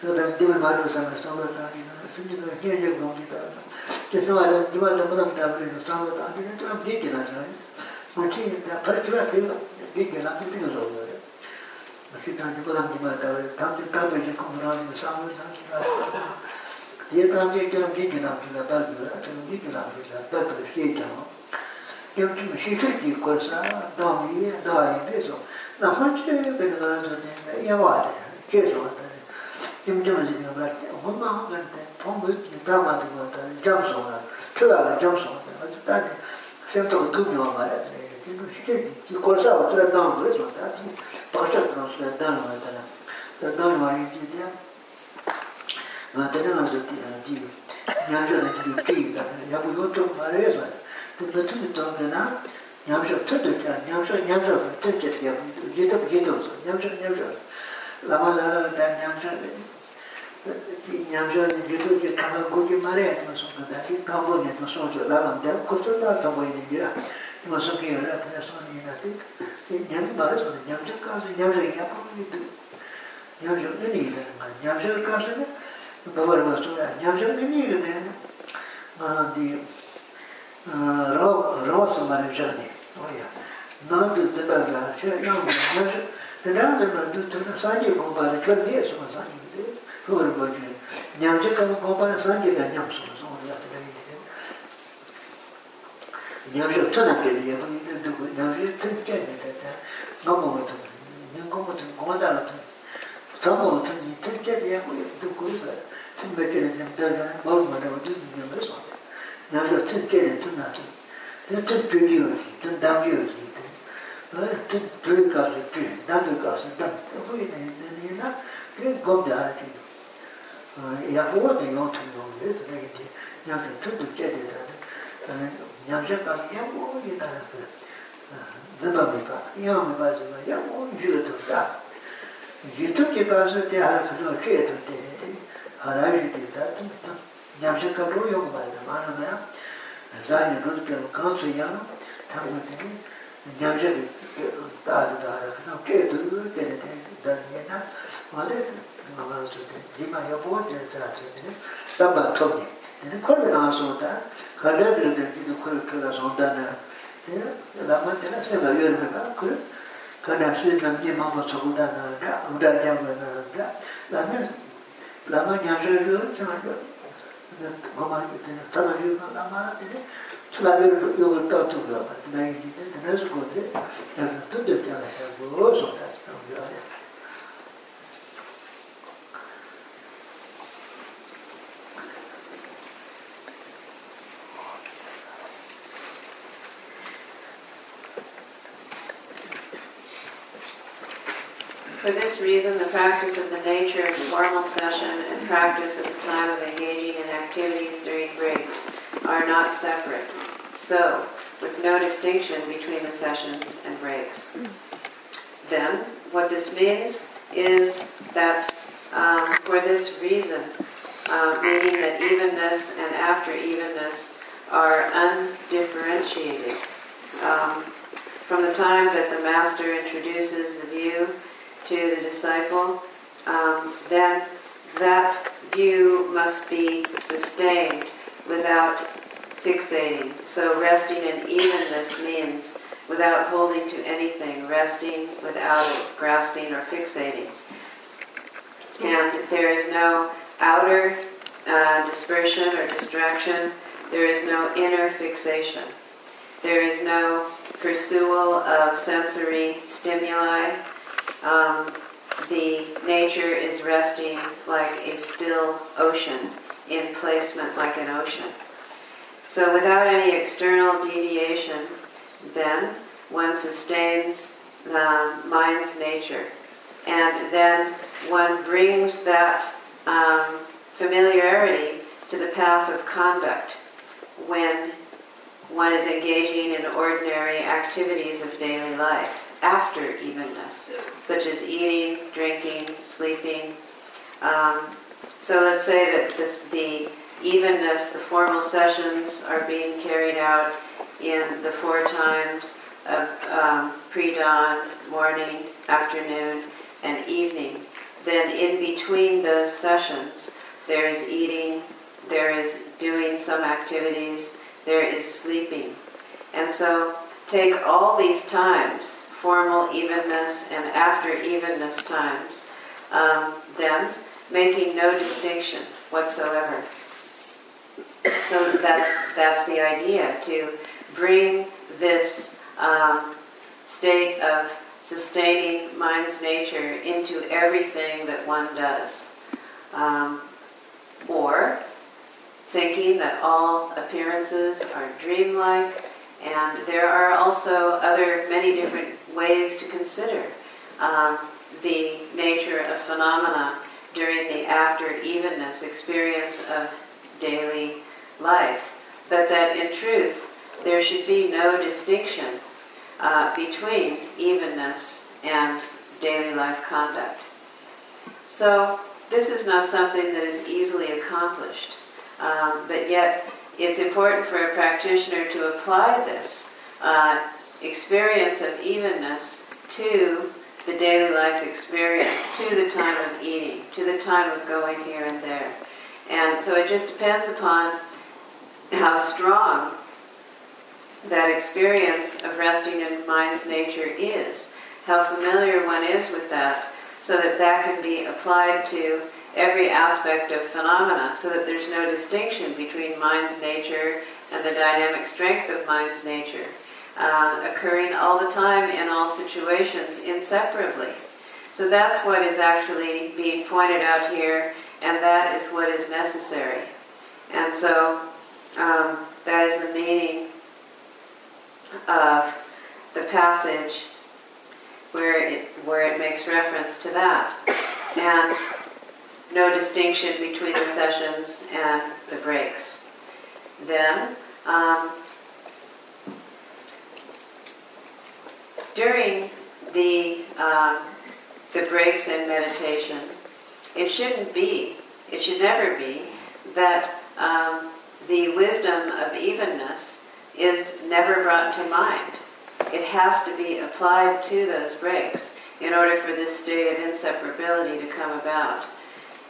so ta di ma ro sa ma sa ma ta ni na sin ni na ye ye gong ni ta che so ala di ma ta ma ta ni sa ma ta ni to lam ki gelam che ma chi ta par tu la te 이 변화 힘든 거 없어요. 무슨 단지 그런 거 말다. 단지 가도 이제 공부하는 거 상을 상기가. 뒤에 단지 그냥 비게 남기다 달고 좀 비게 남기다 달고 시작하고. 여기 시세기 거사 도미에 도에 돼서 나 혼자 배가 저기 야와래. 계속 김정은 지금 말 엄마 한테 통을 기타 맞은 거다. 잠소가. 그러다 잠소가. 아주 딱 생각 두고 말이야. 지 고사 어떻게 나온 거래 좋다. 박사 그러서 나는 거잖아. 나는 말이 되냐? 아 내가 가서 뒤에 야저 뒤에 야 그것도 말해서 그것도 또 되나? 냠셔 뜻도 자 냠셔 냠셔 뜻게 야 얘도 얘도 냠셔 냠셔 라마라 다 냠셔 지 냠셔 얘도 이제 가서 고기 말해 가서 가다 이 가고 이제 소저 라면 돼. 그것도 다 담고 있는 거야. 무슨 게 연락 그냥 소리 나한테 그냥 말해서 냠적 가서 냠적 약품이 냠적 늘이 되는 거 냠적 가서 그걸 무슨 냠적 늘이 되는 아디 어 로스 말이잖아요 뭐야 나도 제가 제가 냠적 대단한 것도 사지 공부하는 그게 무슨 사지 그걸 뭐지 냠적 공부하는 사지가 냠적 nyamshu tuna pili yabu nida dhugu, nyamshu tun kya nida dha, ngamu wadu, nyungu wadu, gomada wadu, zamu wadu, tun kya yabu dhugu yabu, tun mekele nyamdada, maru mara wadu, nyamshu sota, nyamshu tun kya nida tun nadu, tun dhuri wadu, tun dhamri wadu, tun dhuri kasu, dhuri, dhamri kasu, dham, yabu yina nina, tun gomda hati, yabu wadu yung tun yung, yabu tun kya nida dha, yamsha kāla yāmo yī tāla tā dhīnā mī kā, yāmo kā sī mā yāmo yū rū tā yū tūp jī kā sī tē hārā kā sō chē tū tē tē hārā yū tē tā tū tā yamsha kā rū yō mā yā mā rā mā yā zā yī rū tū kā sū yā mā tā mā tē yamsha tā tā hārā kā sō chē tū tē tē dā yā tā mā tē mā mā sū tē jī mā yā pō tē tā tē tā mā tō tē tē kō rā sō tā 가려야 되는데 그 그가 손다나 예 라마 때나 세가 열면 그 가나 수에 남기 마음을 저보다나 우다 잡으나 라마 라마 냐저로 저거 마마 때나 따라요 라마 때나 수라를 요걸 또 두고 내가 이제 내가 수고들 또 됐잖아. 그거 좋다. For this reason, the practice of the nature of formal session and practice at the time of engaging in activities during breaks are not separate. So, with no distinction between the sessions and breaks. Then, what this means is that um, for this reason, uh, meaning that evenness and after evenness are undifferentiated. Um, from the time that the master introduces the view to the disciple, um, then that view must be sustained without fixating. So resting in evenness means without holding to anything, resting without grasping or fixating. And there is no outer uh, dispersion or distraction. There is no inner fixation. There is no pursual of sensory stimuli. Um, the nature is resting like a still ocean, in placement like an ocean. So without any external deviation, then one sustains the mind's nature. And then one brings that um, familiarity to the path of conduct when one is engaging in ordinary activities of daily life after evenness, such as eating, drinking, sleeping. Um, so let's say that this, the evenness, the formal sessions are being carried out in the four times of um, pre-dawn, morning, afternoon, and evening. Then in between those sessions, there is eating, there is doing some activities, there is sleeping. And so take all these times, formal evenness and after evenness times, um, then making no distinction whatsoever. So that's, that's the idea, to bring this um, state of sustaining mind's nature into everything that one does. Um, or thinking that all appearances are dreamlike, and there are also other many different ways to consider um, the nature of phenomena during the after evenness experience of daily life, but that in truth there should be no distinction uh, between evenness and daily life conduct. So this is not something that is easily accomplished, um, but yet it's important for a practitioner to apply this uh, experience of evenness to the daily life experience, to the time of eating, to the time of going here and there. And so it just depends upon how strong that experience of resting in mind's nature is, how familiar one is with that, so that that can be applied to every aspect of phenomena, so that there's no distinction between mind's nature and the dynamic strength of mind's nature, uh, occurring all the time in all situations inseparably. So that's what is actually being pointed out here, and that is what is necessary. And so um, that is the meaning of the passage where it, where it makes reference to that. And no distinction between the sessions and the breaks. Then, um, during the, um, the breaks in meditation, it shouldn't be, it should never be, that um, the wisdom of evenness is never brought to mind. It has to be applied to those breaks in order for this state of inseparability to come about.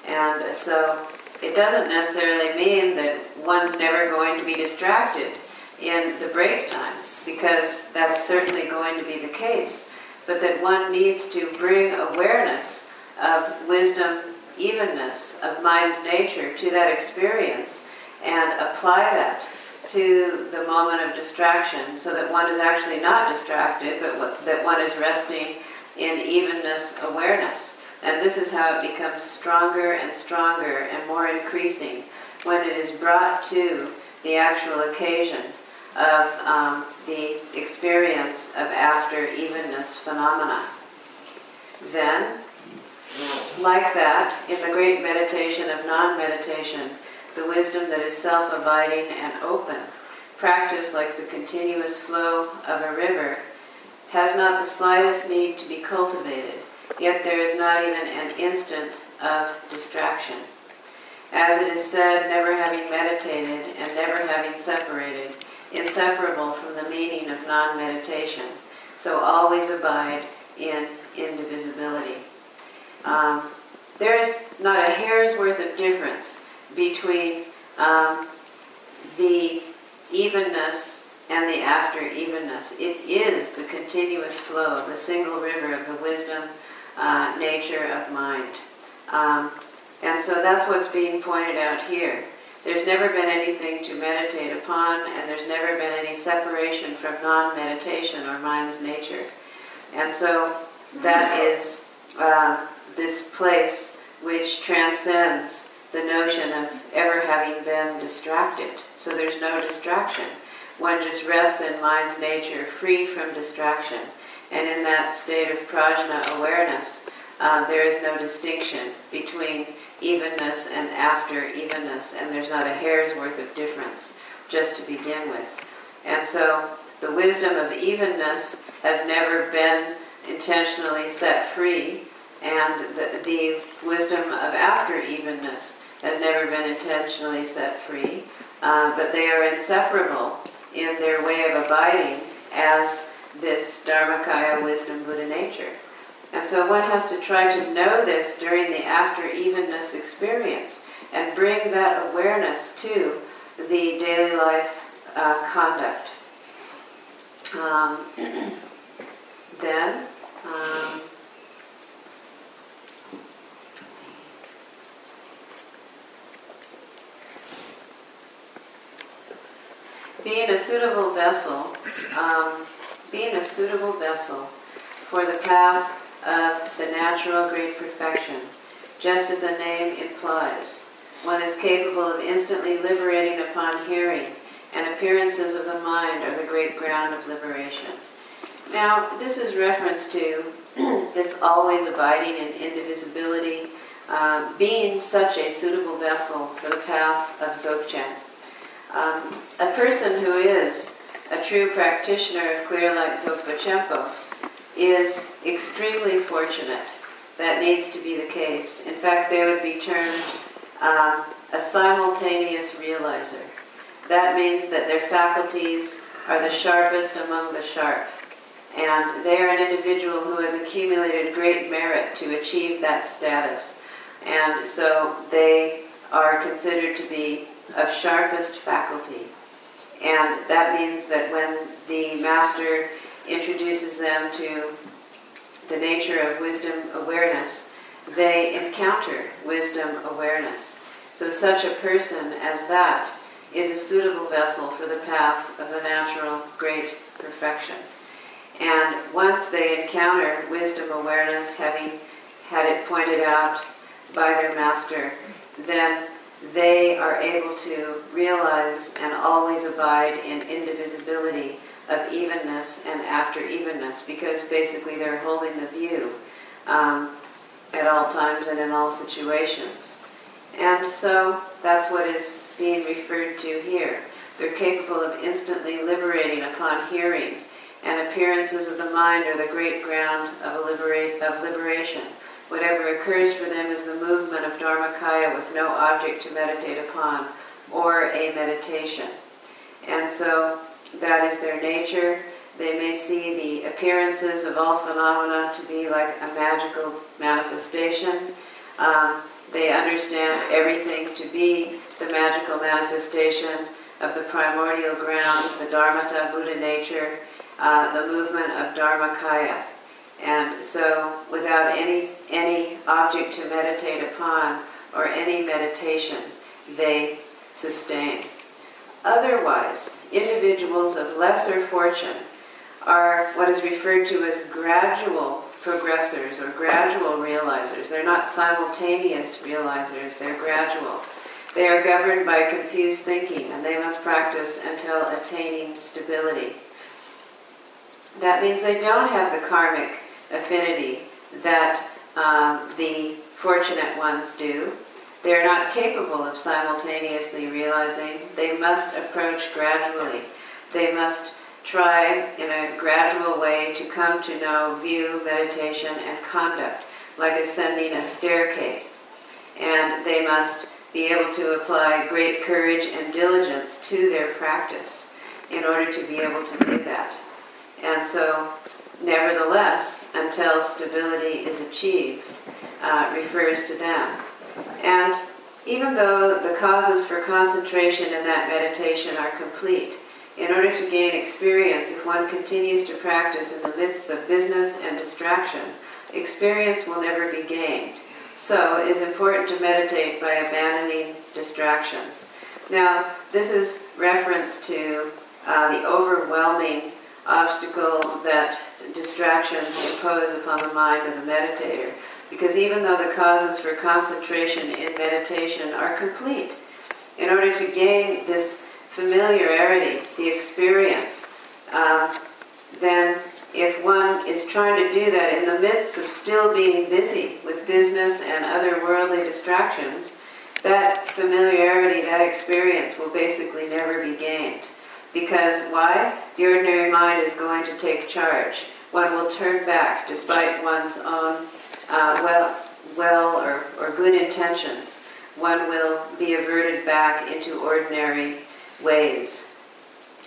And so it doesn't necessarily mean that one's never going to be distracted in the break times, because that's certainly going to be the case, but that one needs to bring awareness of wisdom, evenness, of mind's nature to that experience and apply that to the moment of distraction so that one is actually not distracted, but that one is resting in evenness awareness. And this is how it becomes stronger and stronger and more increasing when it is brought to the actual occasion of um, the experience of after evenness phenomena. Then, like that, in the great meditation of non meditation, the wisdom that is self abiding and open, practiced like the continuous flow of a river, has not the slightest need to be cultivated, yet there is not even an instant of distraction. As it is said, never having meditated and never having separated, inseparable from the meaning of non meditation, so always abide in indivisibility. Um, there is not a hair's worth of difference between um, the evenness and the after evenness. It is the continuous flow of the single river of the wisdom uh, nature of mind. Um, and so that's what's being pointed out here. There's never been anything to meditate upon, and there's never been any separation from non meditation or mind's nature. And so that is uh, this place which transcends the notion of ever having been distracted. So there's no distraction. One just rests in mind's nature, free from distraction. And in that state of prajna awareness, uh, there is no distinction between evenness and after evenness, and there's not a hair's worth of difference just to begin with. And so the wisdom of evenness has never been intentionally set free, and the, the wisdom of after evenness has never been intentionally set free, uh, but they are inseparable in their way of abiding as this Dharmakaya wisdom Buddha nature. And so one has to try to know this during the after evenness experience and bring that awareness to the daily life uh, conduct. Um, then, um, being a suitable vessel, um, being a suitable vessel for the path of the natural great perfection, just as the name implies. One is capable of instantly liberating upon hearing, and appearances of the mind are the great ground of liberation. Now, this is reference to this always abiding in indivisibility, uh, being such a suitable vessel for the path of Dzogchen. Um, a person who is a true practitioner of clear light Dzogpa Chenpo is extremely fortunate that needs to be the case. In fact, they would be termed um, a simultaneous realizer. That means that their faculties are the sharpest among the sharp. And they are an individual who has accumulated great merit to achieve that status. And so they are considered to be of sharpest faculty. And that means that when the master introduces them to the nature of wisdom awareness, they encounter wisdom awareness. So such a person as that is a suitable vessel for the path of the natural great perfection. And once they encounter wisdom awareness, having had it pointed out by their master, then they are able to realize and always abide in indivisibility of evenness and after evenness because basically they're holding the view um, at all times and in all situations. And so that's what is being referred to here. They're capable of instantly liberating upon hearing, and appearances of the mind are the great ground of, of liberation. Whatever occurs for them is the movement of Dharmakaya with no object to meditate upon, or a meditation. And so that is their nature. They may see the appearances of all phenomena to be like a magical manifestation. Um, they understand everything to be the magical manifestation of the primordial ground, the Dharmata, Buddha nature, uh, the movement of Dharmakaya. And so, without any, any object to meditate upon or any meditation, they sustain. Otherwise, individuals of lesser fortune are what is referred to as gradual progressors or gradual realizers. They're not simultaneous realizers, they're gradual. They are governed by confused thinking and they must practice until attaining stability. That means they don't have the karmic affinity that um, the fortunate ones do. They're not capable of simultaneously realizing. They must approach gradually. They must try in a gradual way to come to know view, meditation, and conduct, like ascending a staircase. And they must be able to apply great courage and diligence to their practice in order to be able to do that. And so, nevertheless, until stability is achieved, uh, refers to them. And even though the causes for concentration in that meditation are complete, in order to gain experience, if one continues to practice in the midst of business and distraction, experience will never be gained. So it is important to meditate by abandoning distractions. Now, this is reference to uh, the overwhelming obstacle that distractions impose upon the mind of the meditator. Because even though the causes for concentration in meditation are complete, in order to gain this familiarity, the experience, uh, then if one is trying to do that in the midst of still being busy with business and other worldly distractions, that familiarity, that experience will basically never be gained. Because why? The ordinary mind is going to take charge. One will turn back despite one's own uh, well, well or, or good intentions. One will be averted back into ordinary ways.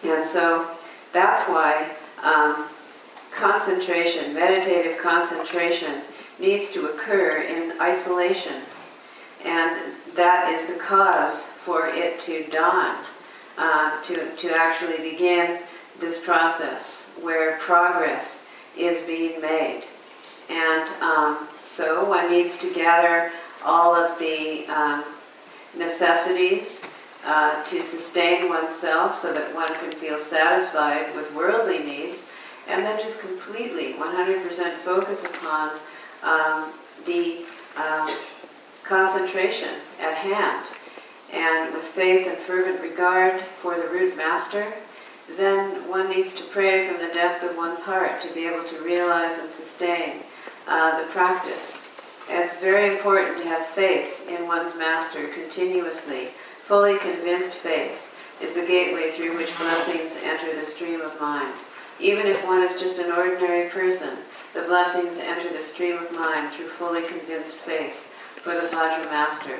And so that's why um, concentration, meditative concentration, needs to occur in isolation. And that is the cause for it to dawn, uh, to, to actually begin this process where progress is being made. And um, so one needs to gather all of the um, necessities uh, to sustain oneself so that one can feel satisfied with worldly needs, and then just completely, 100% focus upon um, the um, concentration at hand. And with faith and fervent regard for the root master, then one needs to pray from the depth of one's heart to be able to realize and sustain uh, the practice. It's very important to have faith in one's master continuously Fully convinced faith is the gateway through which blessings enter the stream of mind. Even if one is just an ordinary person, the blessings enter the stream of mind through fully convinced faith for the Vajra master.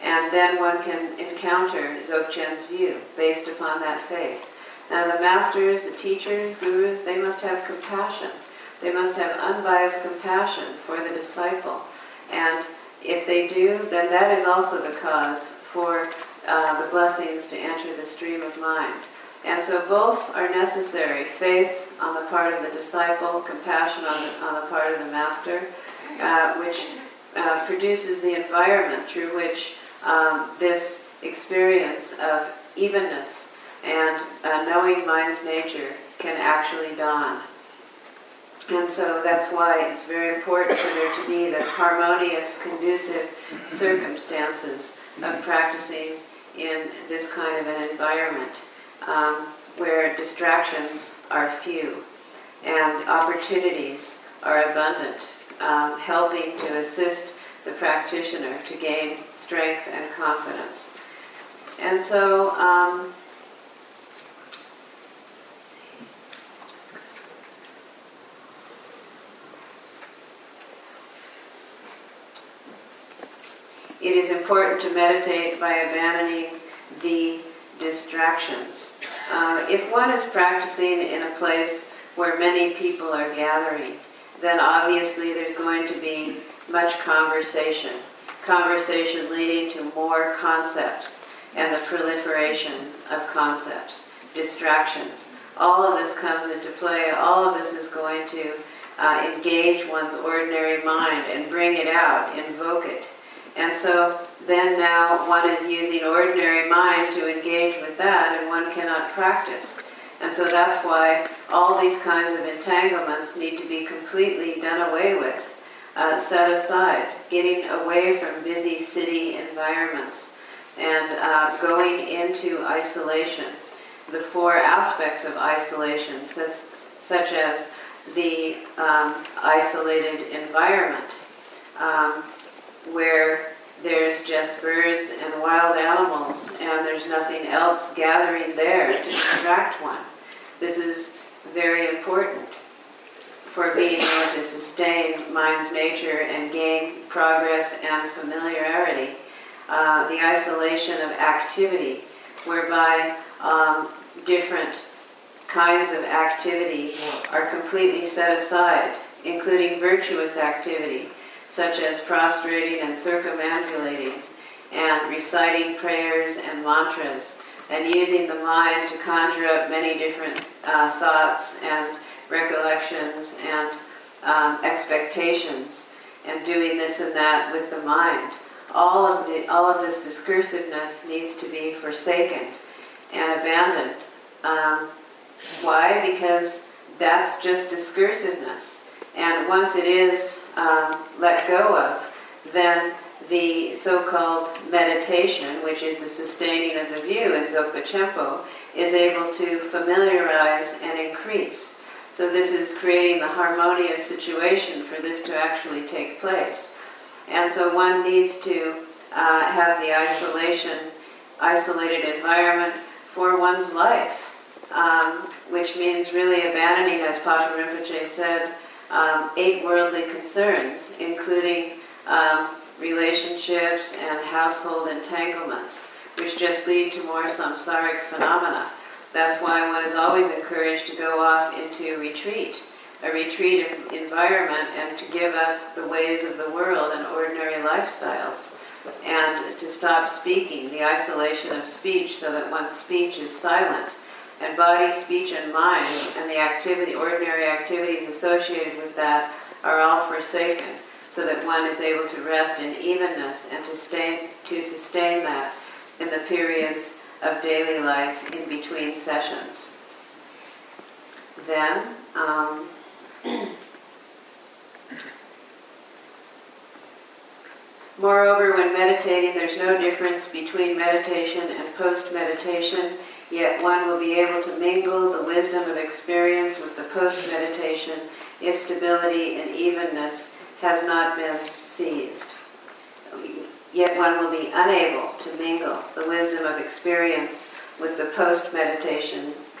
And then one can encounter Dzogchen's view based upon that faith. Now the masters, the teachers, gurus, they must have compassion. They must have unbiased compassion for the disciple. And if they do, then that is also the cause for uh, the blessings to enter the stream of mind. And so both are necessary, faith on the part of the disciple, compassion on the, on the part of the master, uh, which uh, produces the environment through which um, this experience of evenness and uh, knowing mind's nature can actually dawn. And so that's why it's very important for there to be the harmonious, conducive circumstances of practicing in this kind of an environment um, where distractions are few and opportunities are abundant, um, helping to assist the practitioner to gain strength and confidence. And so, um, it is important to meditate by abandoning the distractions. Uh, if one is practicing in a place where many people are gathering, then obviously there's going to be much conversation. Conversation leading to more concepts and the proliferation of concepts, distractions. All of this comes into play. All of this is going to uh, engage one's ordinary mind and bring it out, invoke it. And so then now one is using ordinary mind to engage with that and one cannot practice. And so that's why all these kinds of entanglements need to be completely done away with, uh, set aside, getting away from busy city environments and uh, going into isolation. The four aspects of isolation, such, as the um, isolated environment, um, where there's just birds and wild animals, and there's nothing else gathering there to distract one. This is very important for being able to sustain mind's nature and gain progress and familiarity. Uh, the isolation of activity, whereby um, different kinds of activity are completely set aside, including virtuous activity, such as prostrating and circumambulating, and reciting prayers and mantras, and using the mind to conjure up many different uh, thoughts and recollections and um, expectations, and doing this and that with the mind. All of the all of this discursiveness needs to be forsaken and abandoned. Um, why? Because that's just discursiveness, and once it is um, let go of, then the so-called meditation, which is the sustaining of the view in Dzogpa Chenpo, is able to familiarize and increase. So this is creating the harmonious situation for this to actually take place. And so one needs to uh, have the isolation, isolated environment for one's life, um, which means really abandoning, as Patrul Rinpoche said, um, eight worldly concerns, including um, relationships and household entanglements, which just lead to more samsaric phenomena. That's why one is always encouraged to go off into retreat, a retreat environment, and to give up the ways of the world and ordinary lifestyles, and to stop speaking, the isolation of speech, so that one's speech is silent and body, speech, and mind, and the activity, ordinary activities associated with that are all forsaken, so that one is able to rest in evenness and to, stay, to sustain that in the periods of daily life in between sessions. Then, um, moreover, when meditating, there's no difference between meditation and post meditation Yet one will be able to mingle the wisdom of experience with the post-meditation if stability and evenness has not been seized. Yet one will be unable to mingle the wisdom of experience with the post-meditation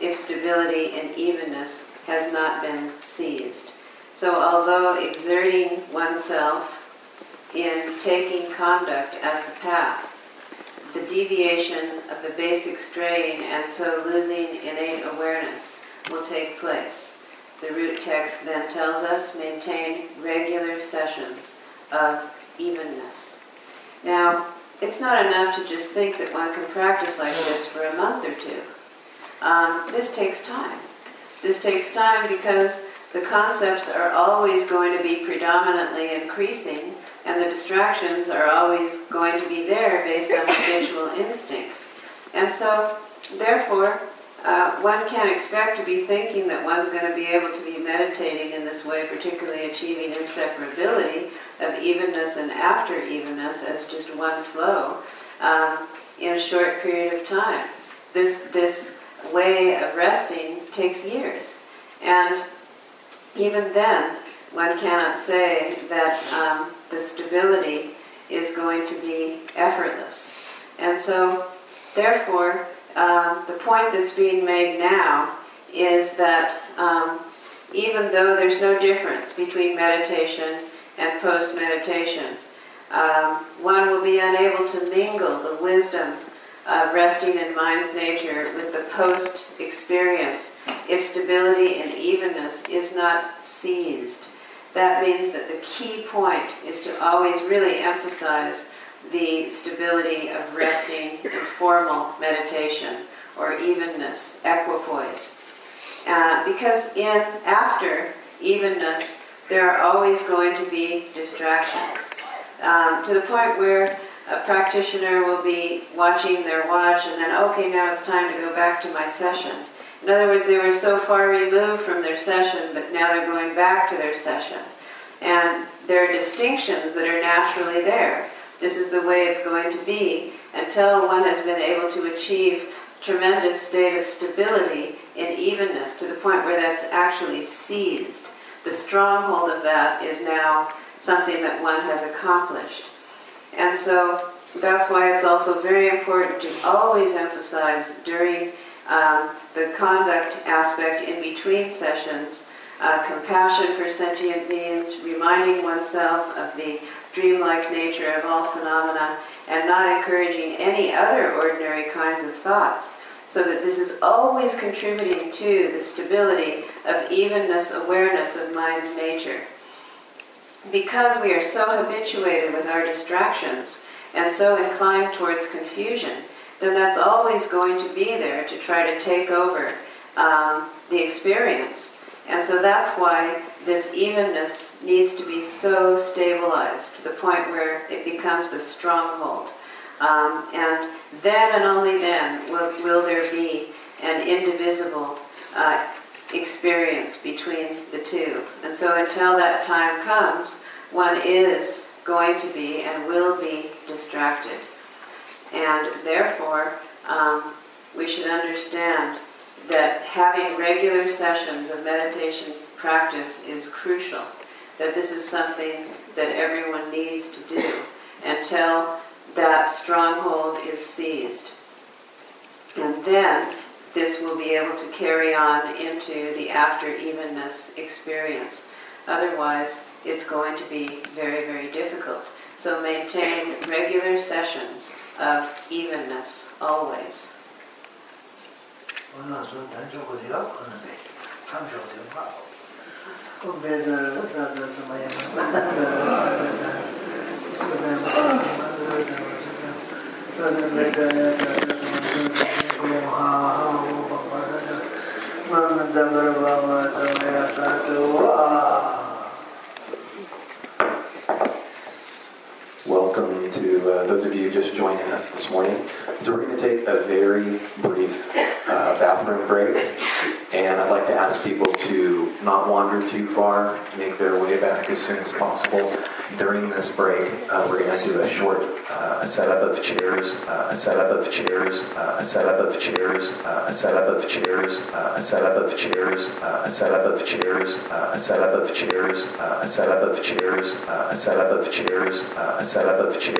if stability and evenness has not been seized. So although exerting oneself in taking conduct as the path, the deviation of the basic strain and so losing innate awareness will take place. The root text then tells us maintain regular sessions of evenness. Now, it's not enough to just think that one can practice like this for a month or two. Um, this takes time. This takes time because the concepts are always going to be predominantly increasing and the distractions are always going to be there based on habitual instincts. And so, therefore, uh, one can't expect to be thinking that one's going to be able to be meditating in this way, particularly achieving inseparability of evenness and after evenness as just one flow um, in a short period of time. This, this way of resting takes years. And even then, one cannot say that um, the stability is going to be effortless. And so, therefore, um, the point that's being made now is that um, even though there's no difference between meditation and post meditation, um, one will be unable to mingle the wisdom of resting in mind's nature with the post experience if stability and evenness is not seized that means that the key point is to always really emphasize the stability of resting in formal meditation or evenness, equipoise. Uh, because in after evenness, there are always going to be distractions. Um, to the point where a practitioner will be watching their watch and then, okay, now it's time to go back to my session. In other words, they were so far removed from their session, but now they're going back to their session. And there are distinctions that are naturally there. This is the way it's going to be until one has been able to achieve tremendous state of stability in evenness to the point where that's actually seized. The stronghold of that is now something that one has accomplished. And so that's why it's also very important to always emphasize during um, the conduct aspect in between sessions, uh, compassion for sentient beings, reminding oneself of the dreamlike nature of all phenomena, and not encouraging any other ordinary kinds of thoughts. So that this is always contributing to the stability of evenness awareness of mind's nature. Because we are so habituated with our distractions and so inclined towards confusion, then that's always going to be there to try to take over um, the experience. And so that's why this evenness needs to be so stabilized to the point where it becomes the stronghold. Um, and then and only then will, will there be an indivisible uh, experience between the two. And so until that time comes, one is going to be and will be distracted. And therefore, um, we should understand that having regular sessions of meditation practice is crucial. That this is something that everyone needs to do until that stronghold is seized. And then this will be able to carry on into the after evenness experience. Otherwise, it's going to be very, very difficult. So maintain regular sessions of evenness always. To uh, those of you just joining us this morning. So we're going to take a very brief uh, bathroom break, and I'd like to ask people to not wander too far, make their way back as soon as possible. During this break, uh, we're going to do a short uh, setup of chairs, uh, a setup of chairs, uh, a setup of chairs, uh, a setup of chairs, uh, a setup of chairs, uh, a setup of chairs, uh, a setup of chairs, uh, a setup of chairs, uh, a setup of chairs, uh, a setup of chairs,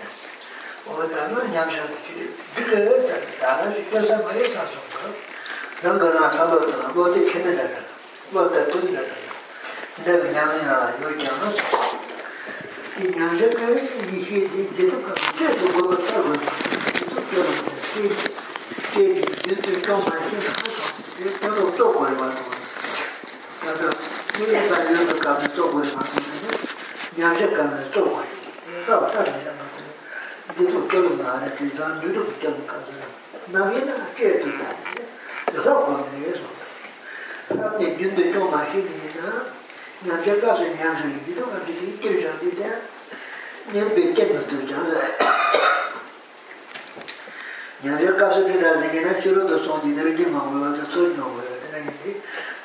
오다가 냐저도 그래서 나가 그래서 말이 사서가 너가 살아도 뭐지 캐내다 뭐다 tud다 내가 냐는 요청을 이 냐저가 이게 제도가 제도 뭐가 따로 제도 제 제도 좀 많이 하죠 제도 또 거의 와도 그래서 이게 가지고 가면 또 거의 와도 냐저가 또 거의 그래서 다른 dhidhū kyalu nāyā dhidhān dhidhū kyalu kāsā nāmi nā kye dhidhā dhidhā kōmi yé sō sāmi dhidhū kyalu mā shī mī nā nyā kya kāsā nyā sō yī dhidhā kā dhidhī kyalu shā dhidhā nyā bē kya nā dhidhū chā sā nyā kya kāsā dhidhā sā kya nā shirō dhā sō dhidhā rī kī mā wā dhā sō mā wā dhā nā yī dhī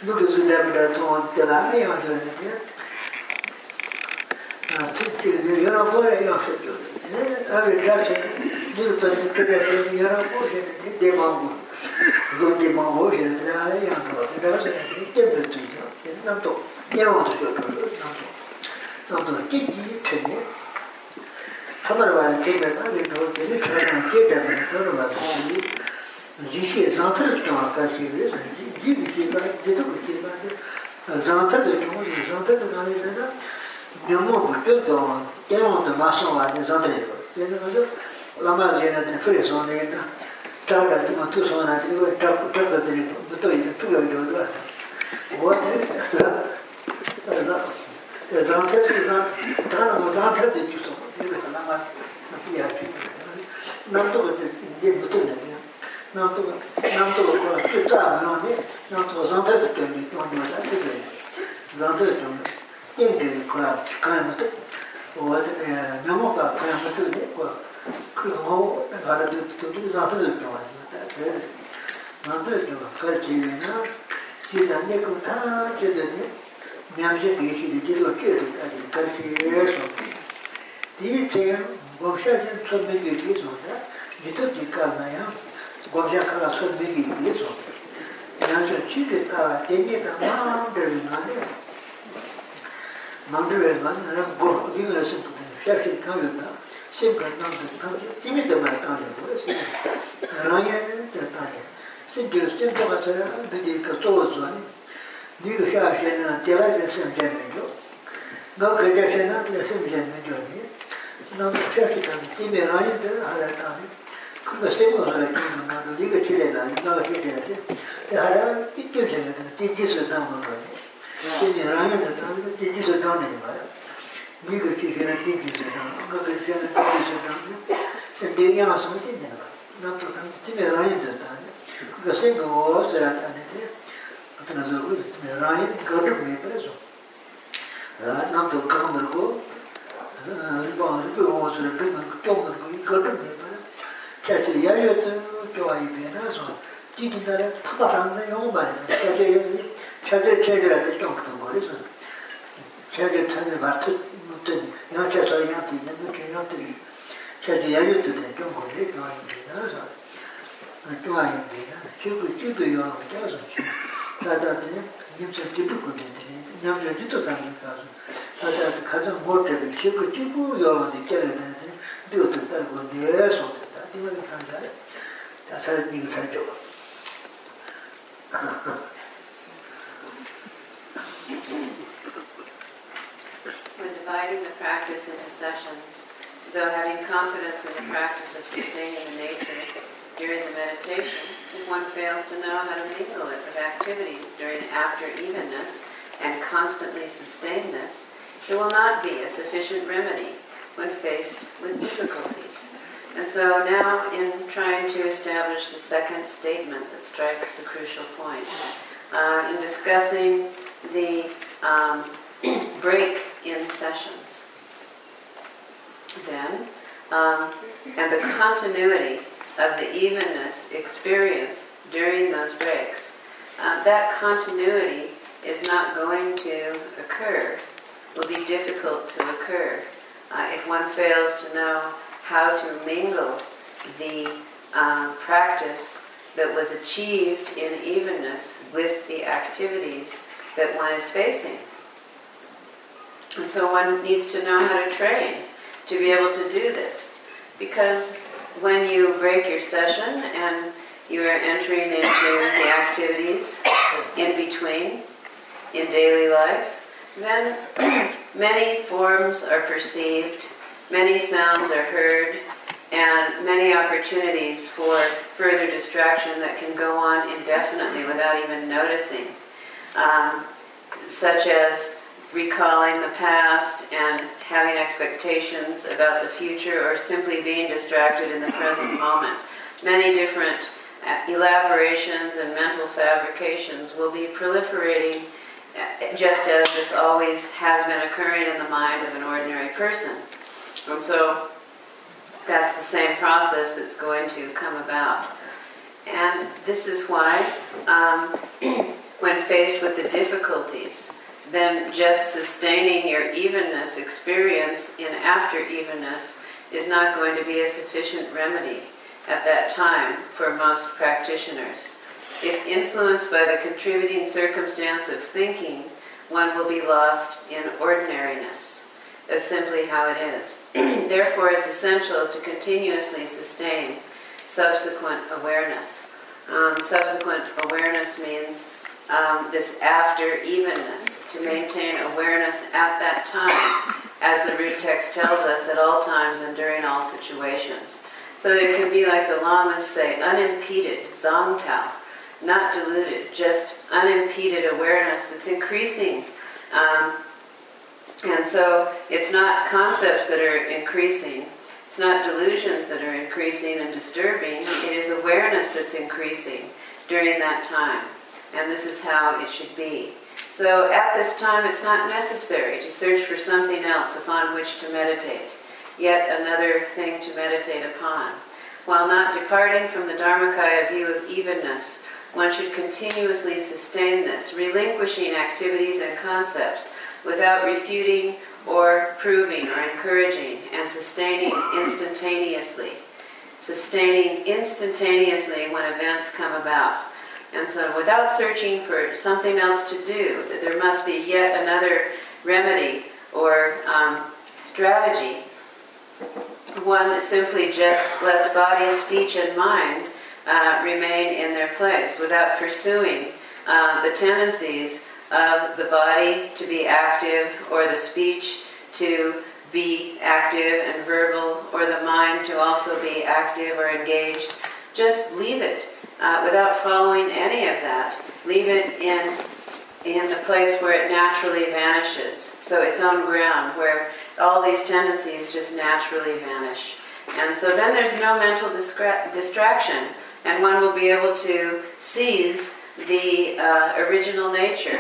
nū kā sū dhā bīdā sō dhā lā yā shā dhidhā あ、つって、やらぼややしょ。āvī dākṣi, dhīr tāsī kādhā kēmī yārā pōshē dhī dēmā mō, dhūm dēmā mō shē dhī ārā yā sō, dhī rā sē dhī kēm dhī chī yā, dhī nām tō, yā wā sō tō, nām tō, nām tō, jī jī chēnyē, tāmar wā yā kēmē tā rī tō, dhī rī chā rā kē dhā rī sō rā wā tō yī, jī shē zāntar rī tō wā kā shē rī sō, jī bī kē bā, dhī tō bī kē bā, zāntar rī tō wā shē, zāntar rī tō wā shē yōmō kū tō tō yōmō tō mā sō wā tō sā tō yō yō tō lā mā sē nā tō kūrē sō nā yō tā tā kā tō mā tō sō nā tō yō tā kū tā kā tō yō tō tō yō tō yō yō tō wā tō yō zāng tō sī zāng tā nā mō zāng tō tō yō sō yō tō nā mā nā pī yā tō nā tō kā tō dē mō tō nā tō nā tō nā tō kā tō tā mā nā tō nā tō zāng tō tō yō tō yō tā tō yō zāng tō tō buto ne ya nam to nam to ko tu ta no ne nam to zan ta de ni to ni da de de zan ta de yin de ko la ka ma to o de ne mo ka ka ma to de ko ku ho ga da de to de zan ta de to wa da de nam to de ka chi ne na chi da ne ko ta che de ne nyam je bi chi de de lo che de ka chi so 디 제가 고샤진 처음에 얘기해서다 이때 디카나야 고샤카가 처음에 얘기해서 나저 집에 가 대니까 마음대로 나네 nāngdhī vē mā nā bō dīng lā sīm tūk shāb shīr kāng yō tā sīm kā nāng tūk kāng yō tīmī tā mā kāng yō bō sīm rāng yā tā tā yā sīm tū sīm tā mā tsā yā tā kī kā tsō wā tsō nī dīng shāb shē nā tē lā yā sīm chā yā yō nā kā yā shē nā tā sīm chā yā yō nī nā kā shāb shī kāng tīmī rāng yā tā hā rā tā nī kā sīm wā rā yā nā tā dī kā chī lē nā yā nā kā chī lē yā tā hā rā 신이 라는 데 담도 지지서 담는 거야. 니가 지기나 지지서 담. 그거 지기나 지지서 담. 신이 야서 되는 거야. 나도 담도 지네 라는 데 담. 그거 생각어 살았다는데. 어떤 저 우리 라인 거기 왜 그래서. 아 남도 가물고 이거 이거 오늘 그 또는 그 거기 왜 그래. 자체 야여도 좋아이 되나서 지기나 타다라는 용어 말이야. 자체 mū tī yā chā sō yā tī yā mū chī yā tī chāchī yā yā tā tā tōng gō rī tōwā yī pē rā sō tōwā yī pē rā chī kū chī kū yō rā chā sō chī tā tā tī yīm sā tī tū kū tī tī nyam chā jī tō tā mī kā sō 아다 가서 못해 치고 치고 요한테 깨는데 뒤도 따고 내서 다 뒤만 간다 다 살기 살죠 sessions, though having confidence in the practice of sustaining the nature during the meditation, if one fails to know how to mingle it with activities during after evenness and constantly sustain this, it will not be a sufficient remedy when faced with difficulties. And so now in trying to establish the second statement that strikes the crucial point, uh, in discussing the um, break in sessions, then, um, and the continuity of the evenness experienced during those breaks, uh, that continuity is not going to occur will be difficult to occur uh, if one fails to know how to mingle the um, practice that was achieved in evenness with the activities that one is facing. And so one needs to know how to train to be able to do this. Because when you break your session and you are entering into the activities in between in daily life, then many forms are perceived, many sounds are heard, and many opportunities for further distraction that can go on indefinitely without even noticing, um, such as recalling the past and having expectations about the future or simply being distracted in the present moment. Many different uh, elaborations and mental fabrications will be proliferating uh, just as this always has been occurring in the mind of an ordinary person. And so that's the same process that's going to come about. And this is why, um, when faced with the difficulties, then just sustaining your evenness experience in after evenness is not going to be a sufficient remedy at that time for most practitioners. If influenced by the contributing circumstance of thinking, one will be lost in ordinariness. That's simply how it is. Therefore, it's essential to continuously sustain subsequent awareness. Um, subsequent awareness means um, this after evenness, to maintain awareness at that time, as the root text tells us, at all times and during all situations. So it can be like the lamas say, unimpeded, zongtao, not diluted, just unimpeded awareness that's increasing. Um, and so it's not concepts that are increasing, it's not delusions that are increasing and disturbing, it is awareness that's increasing during that time. And this is how it should be. So at this time, it's not necessary to search for something else upon which to meditate, yet another thing to meditate upon. While not departing from the Dharmakaya view of evenness, one should continuously sustain this, relinquishing activities and concepts without refuting or proving or encouraging, and sustaining instantaneously. Sustaining instantaneously when events come about. And so, without searching for something else to do, there must be yet another remedy or um, strategy. One that simply just lets body, speech, and mind uh, remain in their place without pursuing uh, the tendencies of the body to be active or the speech to be active and verbal or the mind to also be active or engaged. Just leave it uh, without following any of that. Leave it in, in a place where it naturally vanishes. So its own ground where all these tendencies just naturally vanish. And so then there's no mental distra- distraction and one will be able to seize the uh, original nature.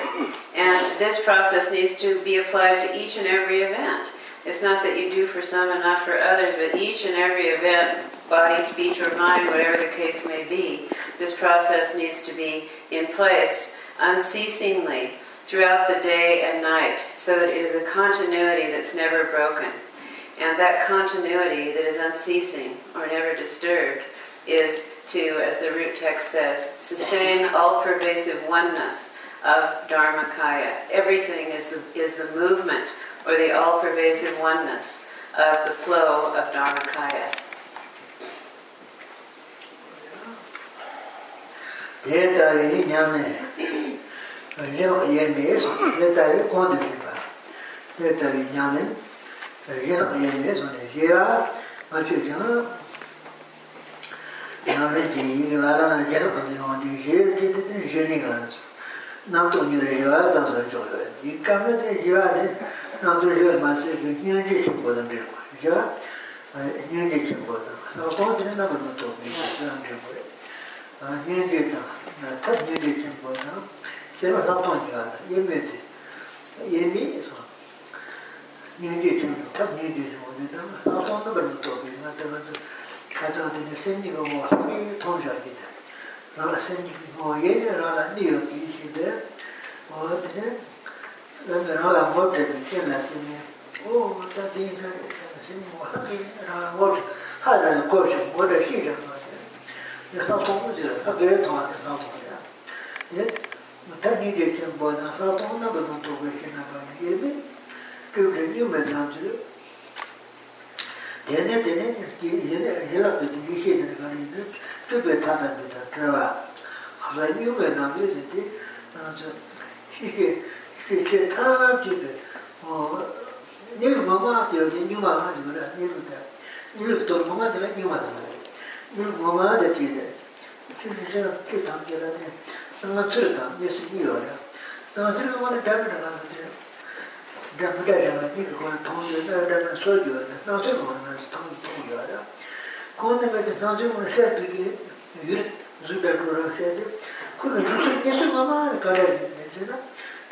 And this process needs to be applied to each and every event. It's not that you do for some and not for others, but each and every event, body, speech, or mind, whatever the case may be, this process needs to be in place unceasingly throughout the day and night so that it is a continuity that's never broken. And that continuity that is unceasing or never disturbed is to, as the root text says, sustain all pervasive oneness of Dharmakaya. Everything is the, is the movement or the all pervasive oneness of the flow of Dharmakaya. ye da ye nyane ye ye me ye da ye kon de ba ye da ye nyane ye ye me so ne ye a ma che jan na me ji ni la la na je ro ko ni on di ye ji de de je ni ga na to ni re ya za za jo le di ka na de ye a de na to je ma se ge ni je che ko da me ko ya ni je che ko da sa to de na ko to ni ja je ko あ、人間だ。tat nyeri jimbo na kero sabdong jwa yeme de yemi so nyeri jimbo tat nyeri jimbo ne na sabdong na barmi tobi na taga zo kachang dine senji ka mo hami tongsha ki de rala senji ki mo ye ne rala niyo ki ishi de mo dine nanda rala mo trebi ken la dine o ta dine sa senji mo hami rala mo trebi ha rala kosha mo re shi rama tā tōngu jirā, tā bēyā tōngā tā tā tōngu jirā. Yē, tā nī yé kēn bō nā, tā tōngu nā bā nō tō bē kēn nā bā nā, yē bē, kē kē nī mē tā jirā. Tēnē, tēnē, yē nē, yē lā bē tī yī kē nā kā rī, tū bē tā tā bē tā tā wā. Hā nī mē nā bē rī tī, shī kē, shī kē tā jī bē, nī rū mā mā tī yō tī, nī mā mā jī bē rā, nī rū tā, nī rū tō mā mā tī rā, nī mā tī rā. ngōmā dā tī dā, chū chū chā chū tāṁ kia dā tī, ngā tsūr tāṁ, yé sū yī yō rā, ngā tsūr ngā dā dāmi rā ngā tī, dāmi dā rā ngā tī kā kō rā tōng yō rā, dā rā sō yō rā, ngā tsūr ngā rā tōng tōng yō rā, kō nā kā tī ngā tsūr ngā shā tū kī, yū rā, zū dā tū rā shā tī, kō rā chū sū yé sū ngā mā rā kā rā yī rā tī rā,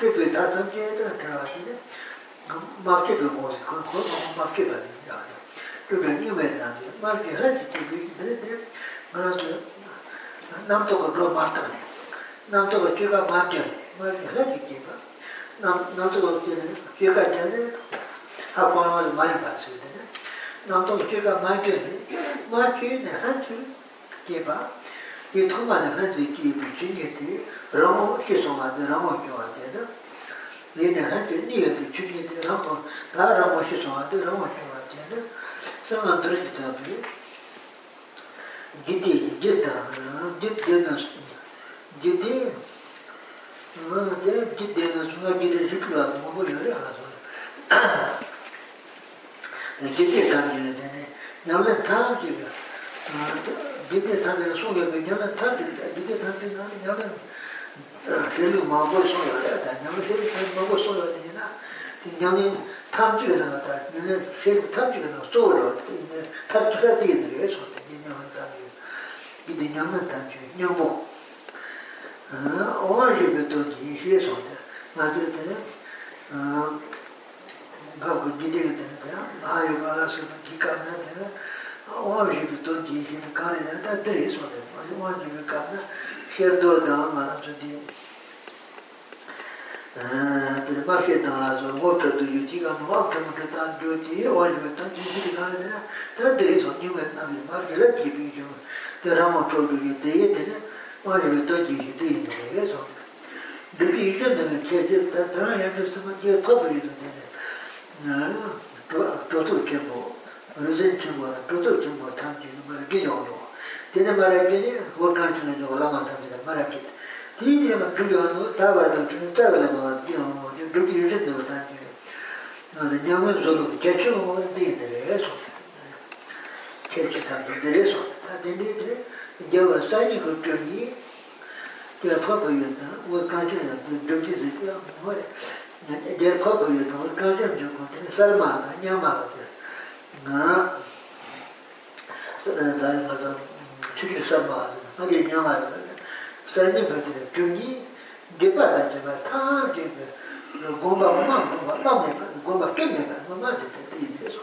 pē pē tā tāṁ kia dā rā tī rā, mā kē pē mō sī, kō mā kē pē tī rā rā. pē pē yū mē rā tī, mā kī hā tī tī kī, tī rā, ngā rā tī, nām tō kā rō mā tā nē. 남도가 제가 맞죠. 맞지 하지 제가. 남 남도가 제가 제가 전에 학원을 많이 봤어요. 남도 제가 맞죠. 맞지네 하지. 제가 이 통만의 한지 기비 중에도 너무 희소하다 너무 좋아하다. 얘는 한지 니에도 중에도 너무 다라고 희소하다 너무 좋아 sāma dhruti tāpari jiti jita jit dena suna jiti māma te jit dena suna jiti jitla suma kuri hori āla suna jiti tāpari dene nyāla tāpari jiti tāpari sūya ka nyāla tāpari jiti tāpari nyāla shiru māngu sūya ka nyāla shiru māngu sūya ka nyāla 탐주에 나갔다. 얘는 실 탐주에 나가 쏘러 이제 탐주가 되는 거예요. 저한테 민영한 탐주. 이제 냠만 탐주. 냠모. 아, 어제 또 이게 저한테 맞을 때는 아 가고 기대게 되는데요. 아이 가서 기가면 되는 어제 또 이게 가래다. 다 들이 저한테. 어제 가나 셔도 다 말아주디. ma she tanga so ngo tra tu yu chi ka ma tra ma tra ta du chi wa yu ta chi chi ka ne ta de ri so ni me na ni ma de la chi bi ju de ra ma tra du yu de ye de ne wa yu ta chi chi de ye ne ye so de ki ju de ne che che ta ta ya ju so ma chi ta bu yu de ne na to to to che bo ru zen che bo to to che bo ta chi ma ge yo yo de ne ma ra ge ne wo kan chi ne jo la ma ta de ma ra ge 디디나 불려는 다가는 진짜가는 이런 그렇게 유지도 못하지. 근데 냐면 저도 개초 어디들에서 개초 다들에서 다들이들 겨와 사이 그쪽이 그 퍼버였다. 뭐 가지는 그쪽이 있어요. 뭐 이제 퍼버였다. 가지는 저거 설마 냐마 나 나는 맞아. 특히 설마. 아니 냐마 sarne bhajire gyungi depa la jeba taa jeba gomba mama gomba mame ba gomba keme ba mama de te te ite so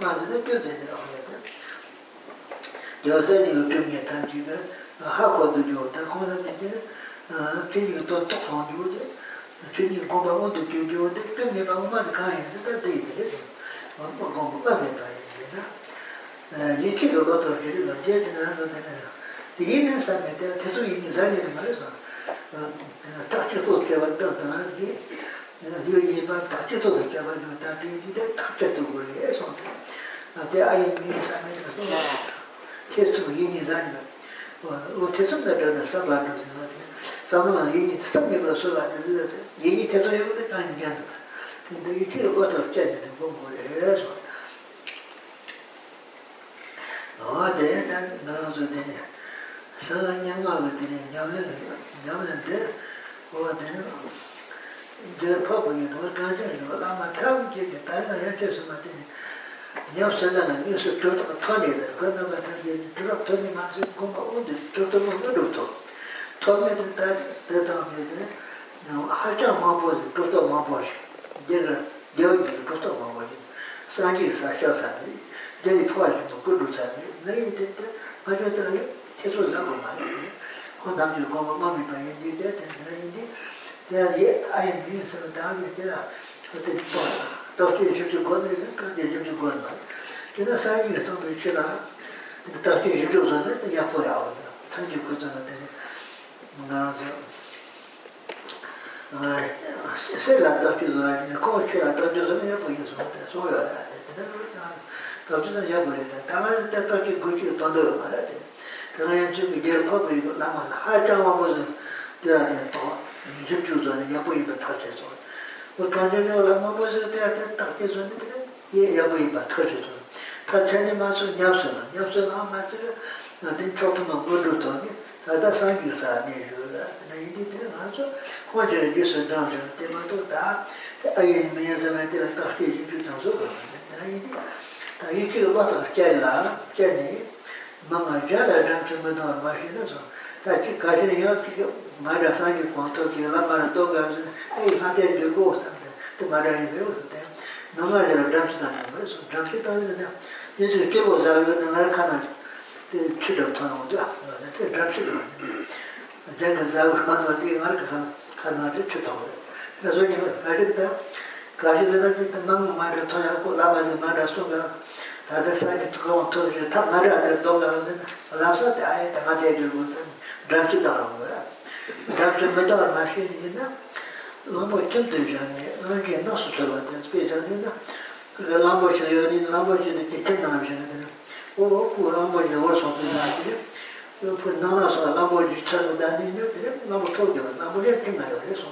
ma de de kyo de de ahaya de yo sarne yo gyungi tam jeba ha kwa du yo ta kwa na jeba tuni yo to to kwa du de tuni gomba o du kyo yo de keme ba mama de kaya de ta te ite de mama gomba mame ba ite na yichi lo lo to kiri lo je de na lo de na 되기는 사람에 대.해 계속 있는 자리에 말해서 딱 주소 개발 떠나지 내가 이 일반 딱 주소 개발 다 되기데 딱 주소 그래. 해서 나한테 아예 이 사람에 가서 계속 있는 자리에 어 계속 내가 사바는 사람은 이미 특성에 그래서 아주 얘기 계속 해보는 거 아니냐 근데 이게 어떻게 되는 거 그래.서 아, 네, 난 나와서 되냐. sāla ñāngāla tene ñāmlēne, ñāmlēne te, owa tene, jēla pāpa yu tōla tāñcā yu, āma tāma kīpki tāyā yā chē sāma tene, ñāw sāla na yu sā tōtaka tōni yu, kāna kā tāñcā yu, tōla tōni mā sī kōma undi, tōtaka mā rū tō, tōmi te tāñcā, te tāma yu tene, hāchā mā pō sī, tōtaka mā pō shī, jēla, jēla yu tōtaka mā pō shī, sāñcī sā shā sā, jēli pō shī tō kūrū sā, nā yu te, pāchā tā yu, tisu zangu ma yu, ko dhamyo goma mami pa yu di de, ten tena yu di, tena ye ayin di san dhamyo tena, ko te to, to chi yu chu gona yu, ka ye yu chu gona ma, tena sa yu san pe chi la, to chi yu chu zan de, ya po ya wa de, san chi ku zan de, nga zan, se la to chi zan, ko chi la to chi zan, ya po yu zan de, so yu la de, tena yu zan, to chi zan ya po le de, tama yu te to chi gu chi yu tondo yu ma la de, 그러면 지금 이제 법이 남아 하자고 무슨 대한테 또 집주 전에 야포 입에 타쳐서 그 간절히 올라가 보세요. 대한테 딱 해서 예 야포 입에 타쳐서 다 전에 마서 냐서는 냐서는 아마 그 나한테 조금만 물르더니 다다 상기사 내주다. 나 이제 아주 고제 기서 당저 때마다 다 아예 미에서는 때가 딱 해지 주장서 나 이제 다 이게 와 māngā jādā jāṃsā mādā māshī nā sō tā chī kāchī yā kī mā rā sāngi kuāntō kī lā mā rā tō kā rā ā yī hā tē rī gō sā tā tā mā rā yī gō sā tā nā mā rā jāṃsā tā nā mā rā sō jāṃsā tā rā tā yī sī kī bō sā yō nā mā rā kā nā chī rā tā nā tā tā jāṃsā tā jāṃsā sā yō kā nā tī mā rā kā nā tā chī tā wā tā sō yī mā rā tā kāchī tā tā mā mā rā tō yā kō lā mā rā sō kā 다들 사이에 들어온 토지 다 말아 돼 도가는 라서 아예 다 맞게 주고 드랍치 나온 거야 드랍치 메탈 마신이나 너무 좀 되잖아요 이게 나서 들어왔다 스페셜이나 그 람보치 요리 람보치 이렇게 끝나면 오 그람보치 월서 되나지 그 나나서 람보치 찾고 다니는데 너무 토죠 람보치 끝나요 그래서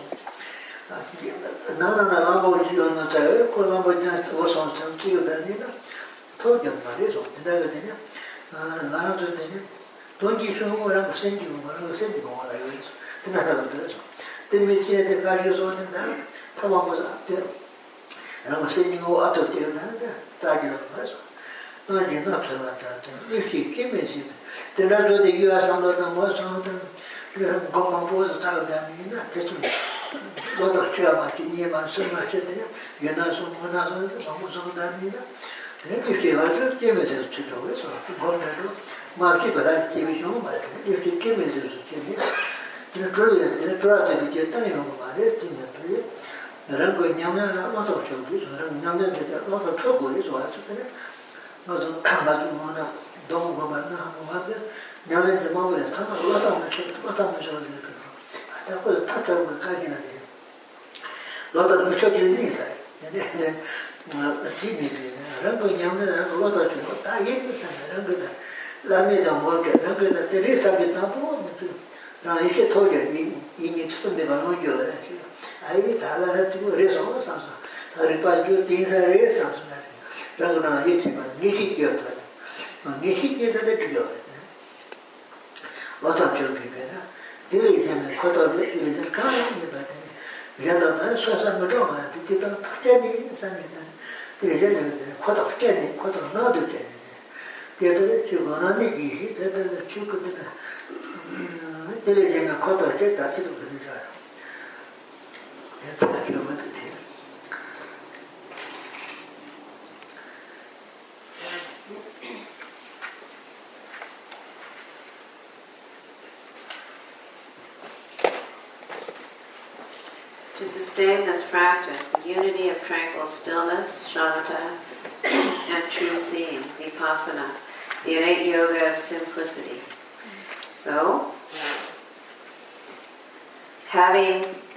나나나 람보지 오는 자에 그 람보지 오선 좀 뛰어다니나 tō kio nārē sō, tēnā kio tēnā, nā rā tō tēnā, tōn jī shō ngō rā mō sēn jī ngō rā, sēn jī ngō rā yō sō, tēnā rā tō sō, tē mē sī tē kā rī sō tēnā, tā wā mō sā, tē rā mō sēn jī ngō ā tō tē nā rā, tā jī rā mō rā sō, nā jī nā tō rā tā tē, rī shī kī mē sī tē, tēnā tō tē yō ā sā mō tā mō sō tā, gō mā mō sā tā kā nā, tē sō lō tā chūyā mā chī, nī mā sō mā chī tē, yō nā sō mō nā sō tā, sō mō sō tā nī nā, 문화서 너무 성다니다 이렇게 와서 깨면서 치고 그래서 그거를 마치 받아 깨미죠 말이야 이렇게 깨면서 치니 근데 그러야 돼 그러다 이제 땅에 오고 말이야 진짜 나랑 그 냐면 나도 저기 저랑 냐면 되다 나도 저거 이제 와서 그래 나도 가지고 뭐나 너무 고만나 하고 하면 냐면 좀 먹으래 참아 왔다 맞춰 왔다 맞춰 그래 다 그거 타자고 가지나 돼 너도 맞춰 주는 이상 근데 tīmīpi, rāngu ñāngu rāngu lōtā tīngu, tā yēngu sāmi rāngu dā, lāmi dā mōchā, rāngu dā tērē sāmi tā pō, rāngu īshē tōjā, īñi tsūtum bē bāngu jō rā shī, āyī tā lā rā tīngu rē sōng sā sā, tā rī pā jō tīng sā rē sā sā sā, rāngu rā yē tī mā, nīshī kio tā, nīshī kio tā rā kio rā, lōtā chō kī pē rā, tīrī yēngu kōtā bē, tīrī yēngu kā rā yē bā tī, yēngu tā sō sā mō rā, tī tī tā tā chā nī sā nī tā, 되게 코다 깨네 코다 나도 깨네 되게 지금 얘기 되게 지금 되게 되게 내가 코다 깨다 지도 그러잖아 내가 그러면 돼 sustain this practice, the unity of tranquil stillness, shamatha, and true seeing, vipassana, the innate yoga of simplicity. So, having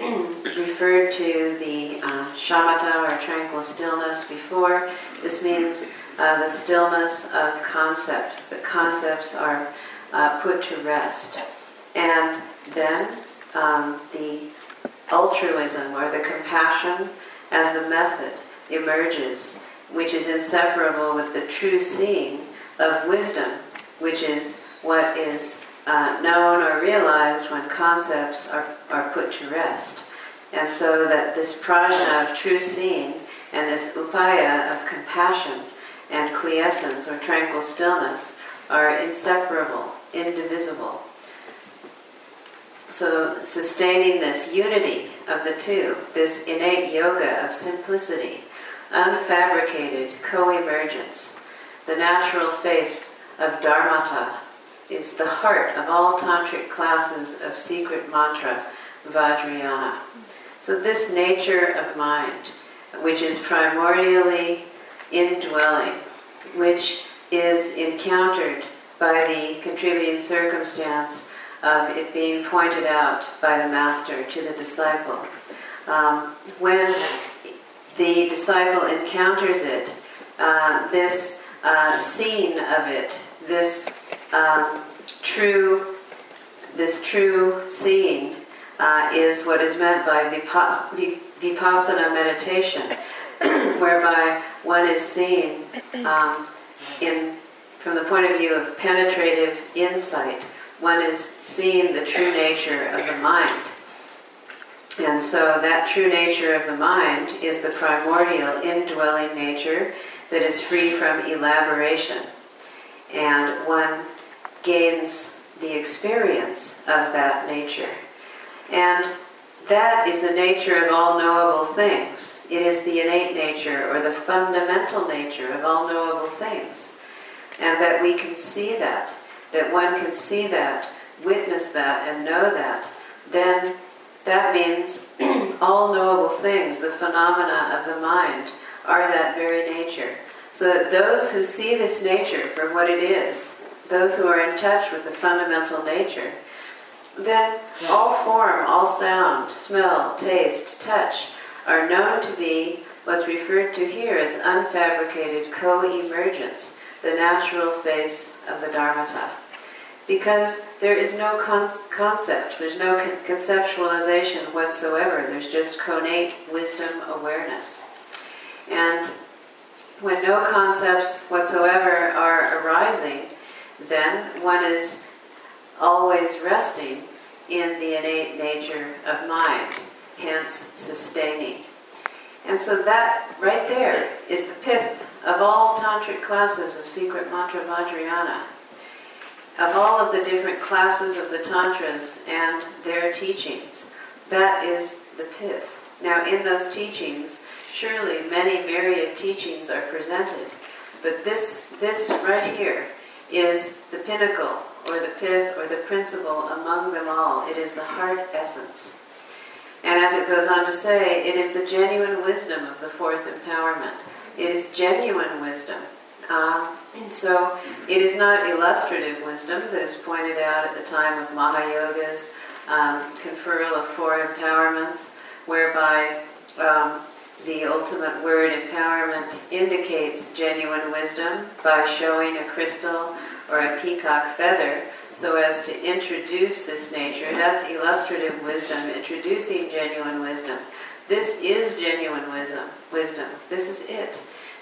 referred to the uh, shamatha or tranquil stillness before, this means uh, the stillness of concepts. The concepts are uh, put to rest. And then um, the altruism or the compassion as the method emerges, which is inseparable with the true seeing of wisdom, which is what is uh, known or realized when concepts are, are put to rest. And so that this prajna of true seeing and this upaya of compassion and quiescence or tranquil stillness are inseparable, indivisible. So, sustaining this unity of the two, this innate yoga of simplicity, unfabricated co emergence, the natural face of Dharmata, is the heart of all tantric classes of secret mantra, Vajrayana. So, this nature of mind, which is primordially indwelling, which is encountered by the contributing circumstance of it being pointed out by the master to the disciple. Um, when the disciple encounters it, uh, this uh, scene of it, this um, true, this true seeing, uh, is what is meant by vipassana meditation, whereby one is seeing um, in from the point of view of penetrative insight, one is seeing the true nature of the mind. And so that true nature of the mind is the primordial indwelling nature that is free from elaboration. And one gains the experience of that nature. And that is the nature of all knowable things. It is the innate nature or the fundamental nature of all knowable things. And that we can see that, that one can see that, witness that, and know that, then that means all knowable things, the phenomena of the mind, are that very nature. So that those who see this nature for what it is, those who are in touch with the fundamental nature, then all form, all sound, smell, taste, touch are known to be what's referred to here as unfabricated co-emergence, the natural face of the Dharmata because there is no con- concept, there's no con- conceptualization whatsoever, there's just connate wisdom awareness. And when no concepts whatsoever are arising, then one is always resting in the innate nature of mind, hence sustaining. And so that right there is the pith of all tantric classes of secret mantra Vajrayana of all of the different classes of the Tantras and their teachings. That is the pith. Now, in those teachings, surely many myriad teachings are presented, but this, this right here is the pinnacle, or the pith, or the principle among them all. It is the heart essence. And as it goes on to say, it is the genuine wisdom of the fourth empowerment. It is genuine wisdom. Um, so it is not illustrative wisdom that is pointed out at the time of Mahayoga's um, conferral of four empowerments, whereby um, the ultimate word empowerment indicates genuine wisdom by showing a crystal or a peacock feather so as to introduce this nature. That's illustrative wisdom, introducing genuine wisdom. This is genuine wisdom. Wisdom. This is it.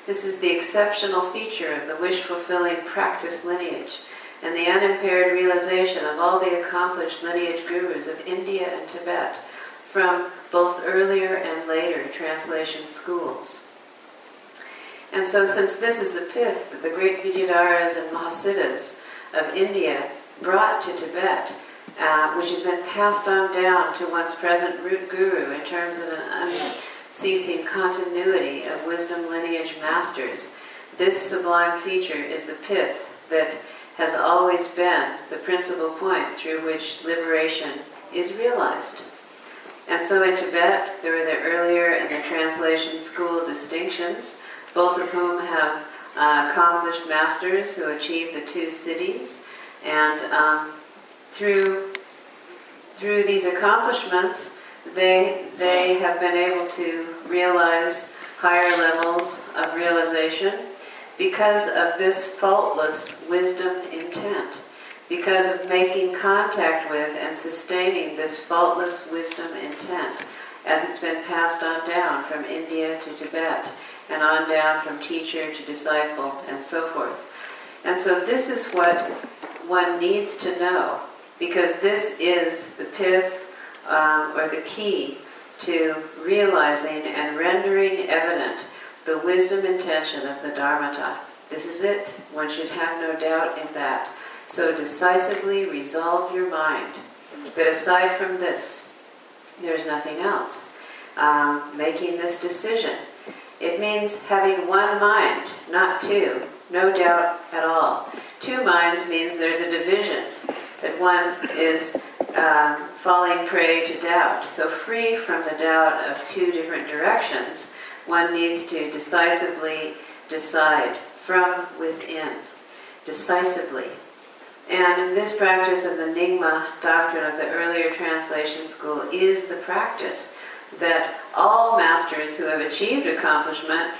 This is the exceptional feature of the wish-fulfilling practice lineage and the unimpaired realization of all the accomplished lineage gurus of India and Tibet from both earlier and later translation schools. And so since this is the pith that the great Vidyadharas and Mahasiddhas of India brought to Tibet, uh, which has been passed on down to one's present root guru in terms of an ceasing continuity of wisdom lineage masters, this sublime feature is the pith that has always been the principal point through which liberation is realized. And so in Tibet, there were the earlier and the translation school distinctions, both of whom have uh, accomplished masters who achieved the two siddhis. And um, through, through these accomplishments, they, they have been able to realize higher levels of realization because of this faultless wisdom intent, because of making contact with and sustaining this faultless wisdom intent as it's been passed on down from India to Tibet and on down from teacher to disciple and so forth. And so this is what one needs to know because this is the pith um, or the key to realizing and rendering evident the wisdom intention of the Dharmata. This is it. One should have no doubt in that. So decisively resolve your mind. But aside from this, there's nothing else. Um, making this decision. It means having one mind, not two. No doubt at all. Two minds means there's a division, that one is um, falling prey to doubt. So free from the doubt of two different directions, one needs to decisively decide from within, decisively. And in this practice of the Nyingma doctrine of the earlier translation school is the practice that all masters who have achieved accomplishment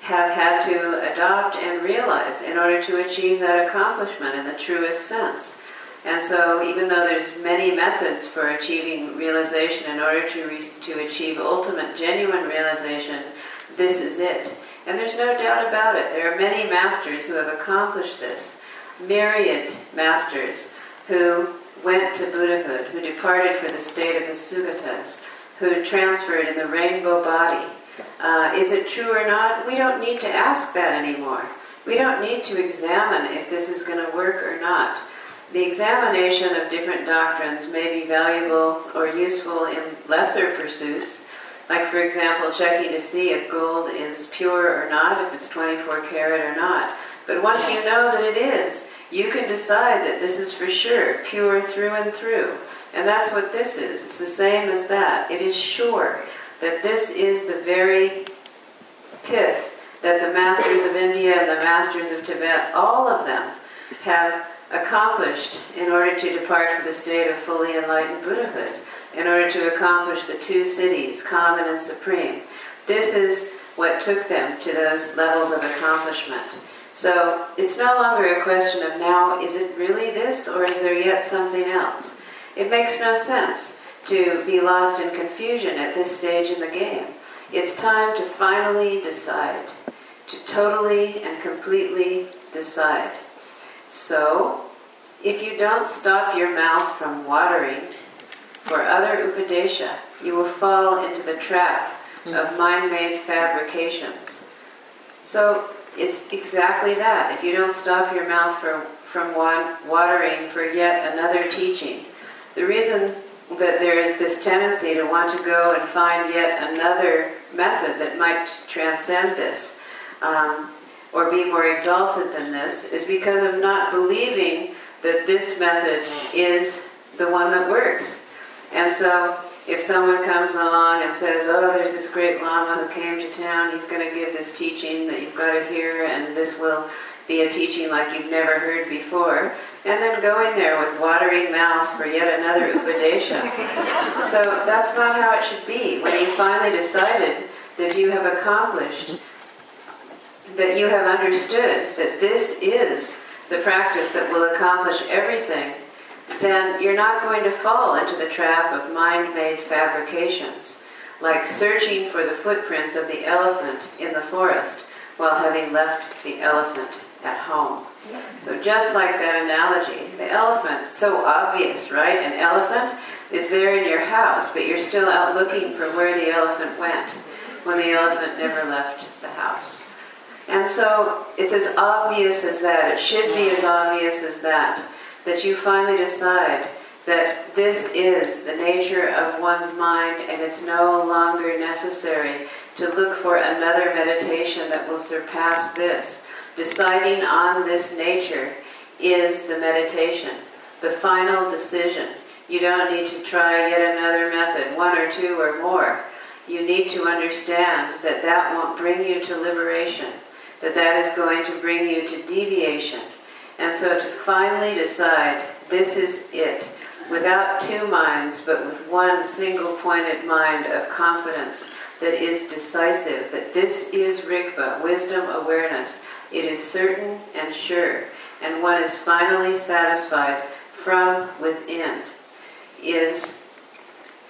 have had to adopt and realize in order to achieve that accomplishment in the truest sense. And so, even though there's many methods for achieving realization in order to, re- to achieve ultimate, genuine realization, this is it. And there's no doubt about it. There are many masters who have accomplished this. Myriad masters who went to Buddhahood, who departed for the state of the Sugatas, who transferred in the rainbow body. Uh, is it true or not? We don't need to ask that anymore. We don't need to examine if this is going to work or not. The examination of different doctrines may be valuable or useful in lesser pursuits, like, for example, checking to see if gold is pure or not, if it's 24 karat or not. But once you know that it is, you can decide that this is for sure, pure through and through. And that's what this is. It's the same as that. It is sure that this is the very pith that the masters of India and the masters of Tibet, all of them, have accomplished in order to depart for the state of fully enlightened Buddhahood, in order to accomplish the two siddhis, common and supreme. This is what took them to those levels of accomplishment. So it's no longer a question of now, is it really this or is there yet something else? It makes no sense to be lost in confusion at this stage in the game. It's time to finally decide, to totally and completely decide. So, if you don't stop your mouth from watering for other upadesha, you will fall into the trap of mind-made fabrications. So, it's exactly that. If you don't stop your mouth from, from watering for yet another teaching, the reason that there is this tendency to want to go and find yet another method that might transcend this um, or be more exalted than this is because of not believing that this method is the one that works. And so if someone comes along and says, oh, there's this great Lama who came to town, he's going to give this teaching that you've got to hear, and this will be a teaching like you've never heard before, and then going there with watering mouth for yet another upadesha. so that's not how it should be. When you finally decided that you have accomplished, that you have understood that this is the practice that will accomplish everything, then you're not going to fall into the trap of mind-made fabrications, like searching for the footprints of the elephant in the forest while having left the elephant at home. So just like that analogy, the elephant, so obvious, right? An elephant is there in your house, but you're still out looking for where the elephant went when the elephant never left the house. And so it's as obvious as that, it should be as obvious as that, that you finally decide that this is the nature of one's mind and it's no longer necessary to look for another meditation that will surpass this Deciding on this nature is the meditation, the final decision. You don't need to try yet another method, one or two or more. You need to understand that that won't bring you to liberation, that that is going to bring you to deviation. And so to finally decide, this is it, without two minds, but with one single pointed mind of confidence that is decisive, that this is Rigpa, wisdom awareness, it is certain and sure, and one is finally satisfied from within, is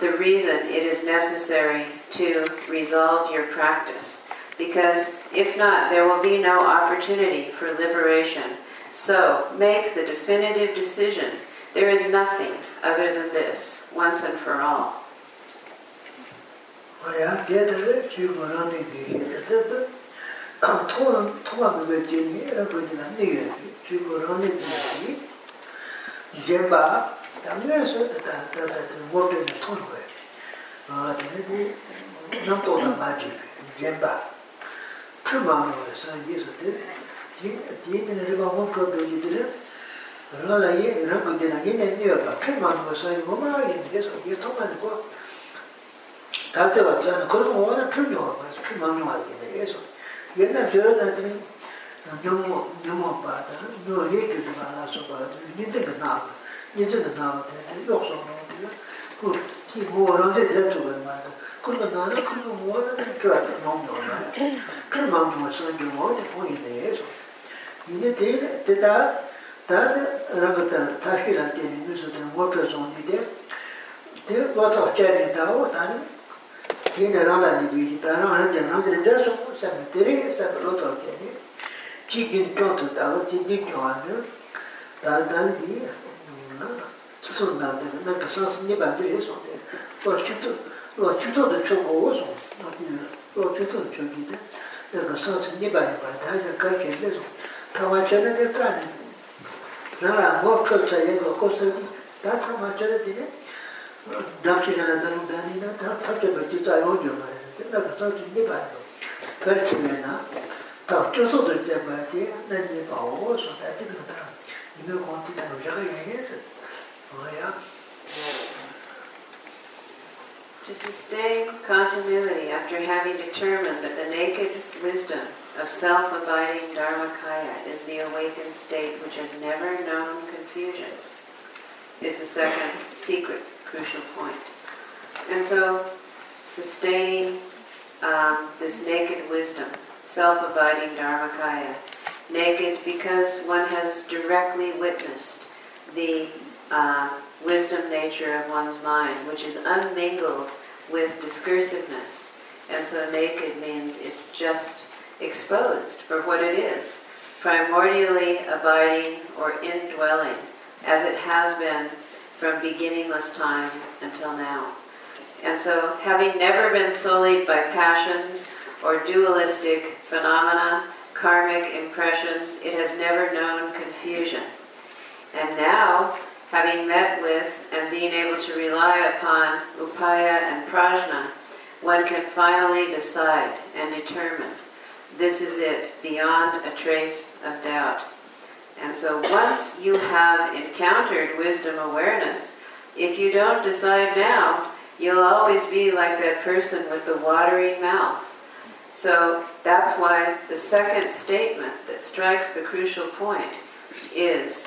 the reason it is necessary to resolve your practice Because if not, there will be no opportunity for liberation. So make the definitive decision. There is nothing other than this, once and for all. 통화 통화 그 제니 에버디나 네게 주고 런네 디 제바 담내서 다다다 모든 통화에 아 되게 남도나 맞지 제바 프마노에서 이제도 chūmā rāwa sāng yī sō tē, jī tēne rīpa ngō chō tō jī tē, rā lā yī rā mū tē nā yī nē nē bā, chūmā rāwa sāng yī ngō mā rā yī tē sō, yī tō mā tē kō, tā tē wā tsā nā, kō tō ngō nā chū nyō wā, chūmā nyō wā yī tē yī sō, yī nā tē rā nā tē nyō mō, nyō mō bā tā, nyō yī kī tō bā nā sō bā tē, yī tē kā nā wā, yī tē kā nā wā tē, yō sō mō tē, kō tī ngō rā tē tē tsō bā mā tō, 그거 나는 그거 뭐는 좋아 너무 좋아. 그 마음으로 쓰는 뭐 보이네. 이제 되 되다 다들 라고다 다시라 때문에 무슨 뭐 저zon이데 대 와서 짜린다고 다른 generala di vita no anche non del adesso sempre tere sempre lo tocchi ci che tutto da ci 어 주도도 주고 오소 어디는 어 주도 주기다 내가 사서 니바이 바다를 가게 해서 가만 전에 될까네 내가 뭐 그렇자 이거 고스디 다 가만 전에 되네. 담시가나 담다니나 다 탑제가 진짜 오죠 말이야. 내가 사서 니바이 그렇게나? 다 주소도 제바디 내가 바오 소다지 그러다. 이거 어디다 놓자가 얘기했어 뭐야? To sustain continuity after having determined that the naked wisdom of self-abiding Dharmakaya is the awakened state which has never known confusion, is the second secret crucial point. And so, sustaining um, this naked wisdom, self-abiding Dharmakaya, naked because one has directly witnessed the uh, wisdom nature of one's mind, which is unmingled with discursiveness. And so naked means it's just exposed for what it is, primordially abiding or indwelling, as it has been from beginningless time until now. And so, having never been sullied by passions or dualistic phenomena, karmic impressions, it has never known confusion. And now, having met with and being able to rely upon upaya and prajna, one can finally decide and determine this is it, beyond a trace of doubt. And so once you have encountered wisdom awareness, if you don't decide now, you'll always be like that person with the watery mouth. So that's why the second statement that strikes the crucial point is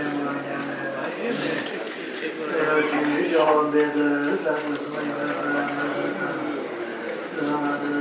Thank you.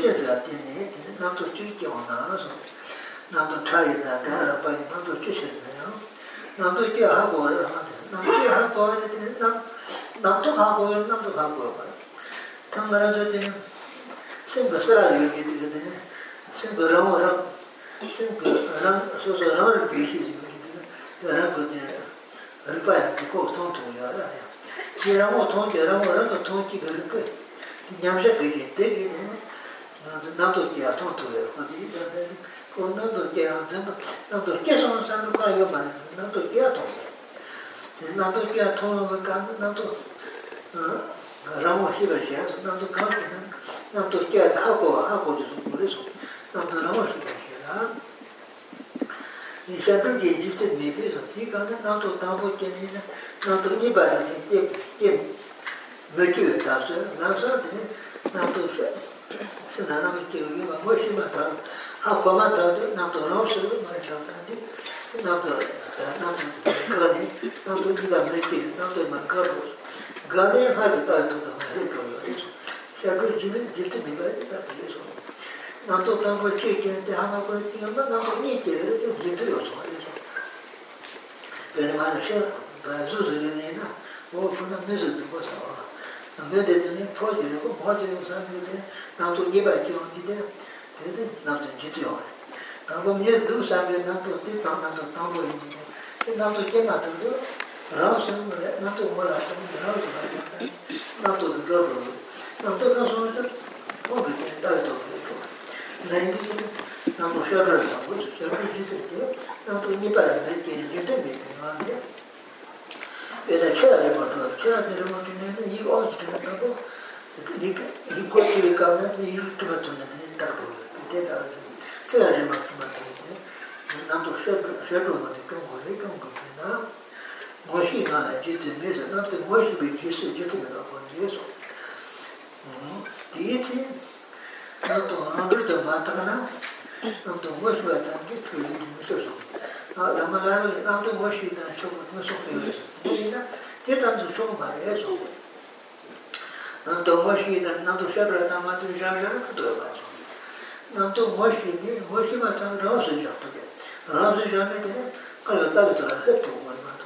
제제 자티니 나도 주기오나 소 나도 차이나 가라 빠이 나도 주셔네요 나도 게 하고 나도 게 하고 하는데 나 나도 하고 나도 하고 당가라 저기 생각 살아 얘기되거든 생각으로 생각으로 소소로 비시지 그러나 그때 얼빠야 그거 통통이야 이라고 통제라고 그렇게 통지 그럴 거야 냠셔 그게 되게 되네 나도 깨야 통통해. 근데 이제 그 나도 깨야 된다. 나도 깨서 사는 거 요만 나도 깨야 통. 나도 깨야 통하고 가는 나도 어 라고 싫어 싫어 나도 가고 나도 깨야 하고 하고 좀 그래서 나도 라고 싫어 싫어. 이 샤프게 집체 네비서 티가는 나도 다보 깨는 나도 이바라 깨깨 뭐지 다서 나서 나도 sīnā nāmi tīgu yuwa mō shīma tāng, hā kōma tāng tū nām tō rōng shī rū mā chāng tāng tī, tī nām tō, nām tō gā nī, nām tō jīgā mē tīgu, nām tō mā gā rō, gā nī hā rī tā tō tā mā rī rō yō rī sō, shā rū jīgā jī tī mī bā rī tā tī rī sō, nām tō tāng kō chī kī tī hā nā kō tī yō mā nām tō nī tī rī tī jī tī yō sō rī sō, bē rī mā rī shā, bā rū rī rī nī na, mō pū na mē rī tū kō sā wā, 남대 대대는 토지라고 뭐지라고 사는데 나도 예발 기억인데 대대 남자 기도요. 나도 이제 두 사람이 나도 뜻방 나도 나도 이제 나도 깨나도 라선 그래 나도 몰라 나도 나도 그거 나도 가서 이제 뭐 다도 나인데 나도 쉬어라 나도 쉬어라 이제 나도 이제 나도 이제 나도 이제 얘네 쳐야 뭐또 쳐야 되는 거는 이거 어떻게 하고 이 이거 어떻게 가면 이 유튜브 통해서 딱 보여. 이게 다 쳐야 되는 거 같은데. 나도 셔 셔도 뭐좀 거기 좀 그러나 뭐시 나 이제 내서 나도 뭐시 비치 이제 되는 거 같은데. 음. 이게 나도 아무래도 많다나 나도 뭐시 왔다 이제 틀린 게 아, 아마가로 나도 뭐시 나 저거 좀 속여서 그 러니까 대단히 좋은 말이에요. 나도 멋있는 나도 셔를 담아도 잘하는 것도 봐서. 나도 멋있는 멋있는 사람 로스 잡게. 로스 잡게 그걸 따로 따라 했고 말도.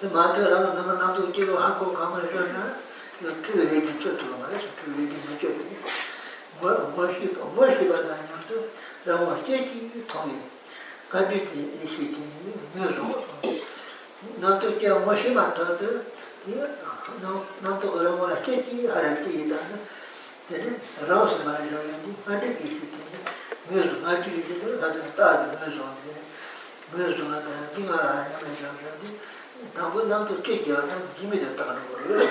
그 마트라는 놈은 나도 지금 하고 가면 저나 그 얘기 좀 말해서 그 얘기 좀 뭐, 멋이, 멋이 받아야 또, 라고 제기 통해. 가지고 이 시티니, 묘소. 나도 저 멋이 많다도, 나도 그런 거라 제기 하라티 이다는, 되네, 라오스 말이라는데, 아직 이 시티니, 묘소, 가지고 이제 가서 따도 묘소인데, 묘소가 띵하라 하면 저런데, 나도 나도 제기야, 난 김이 됐다는 거를.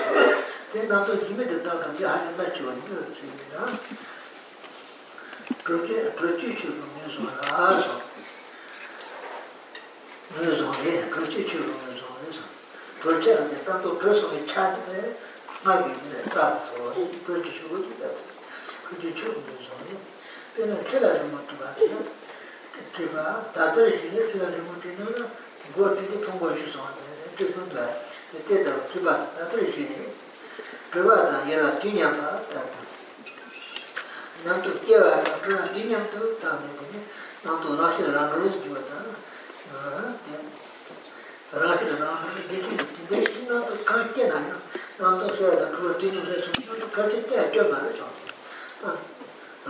근데 나도 김이 됐다는 게 하는 말 좋은 거였습니다. 그렇게 그렇게 치료하면서 알아서 yu zhōng rē, kruchī chū rō yu zhōng rē sōng. Kruchī rā nē, tāntō kruchī rō chā tī rē, mā bī nē, tā tī sō rē, kruchī chū rō tī tā rē, kruchī chū rō yu zhōng rē. Pē nā, chī rā rī mō tū bā tī rā, tī bā, tā tā rī shī rē, chī rā rī mō tī nā rā, gō tī tī tōng gō shī sōng rē, tī tōng tā, tī tā rō, tī bā, tā tā rī shī rē, pē bā tā, yā rā tī nyā bā, tā tā. Nā tō, yā bā, tā rā tī nyā tō, tā rā tī nyā, nā tō rā shī rā rō yu jī bā tā rā, rāshīrā nāmbārī dīkī tīndē kī nā tō kāntyē nā yā nā tō sōyā dā kūrō tīndū sē sō sō tō kārchī tē yā kyō mā rā chō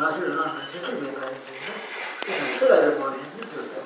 rāshīrā nāmbārī dīkī mē bā yā sō yā sō rā yā bō yā nī tō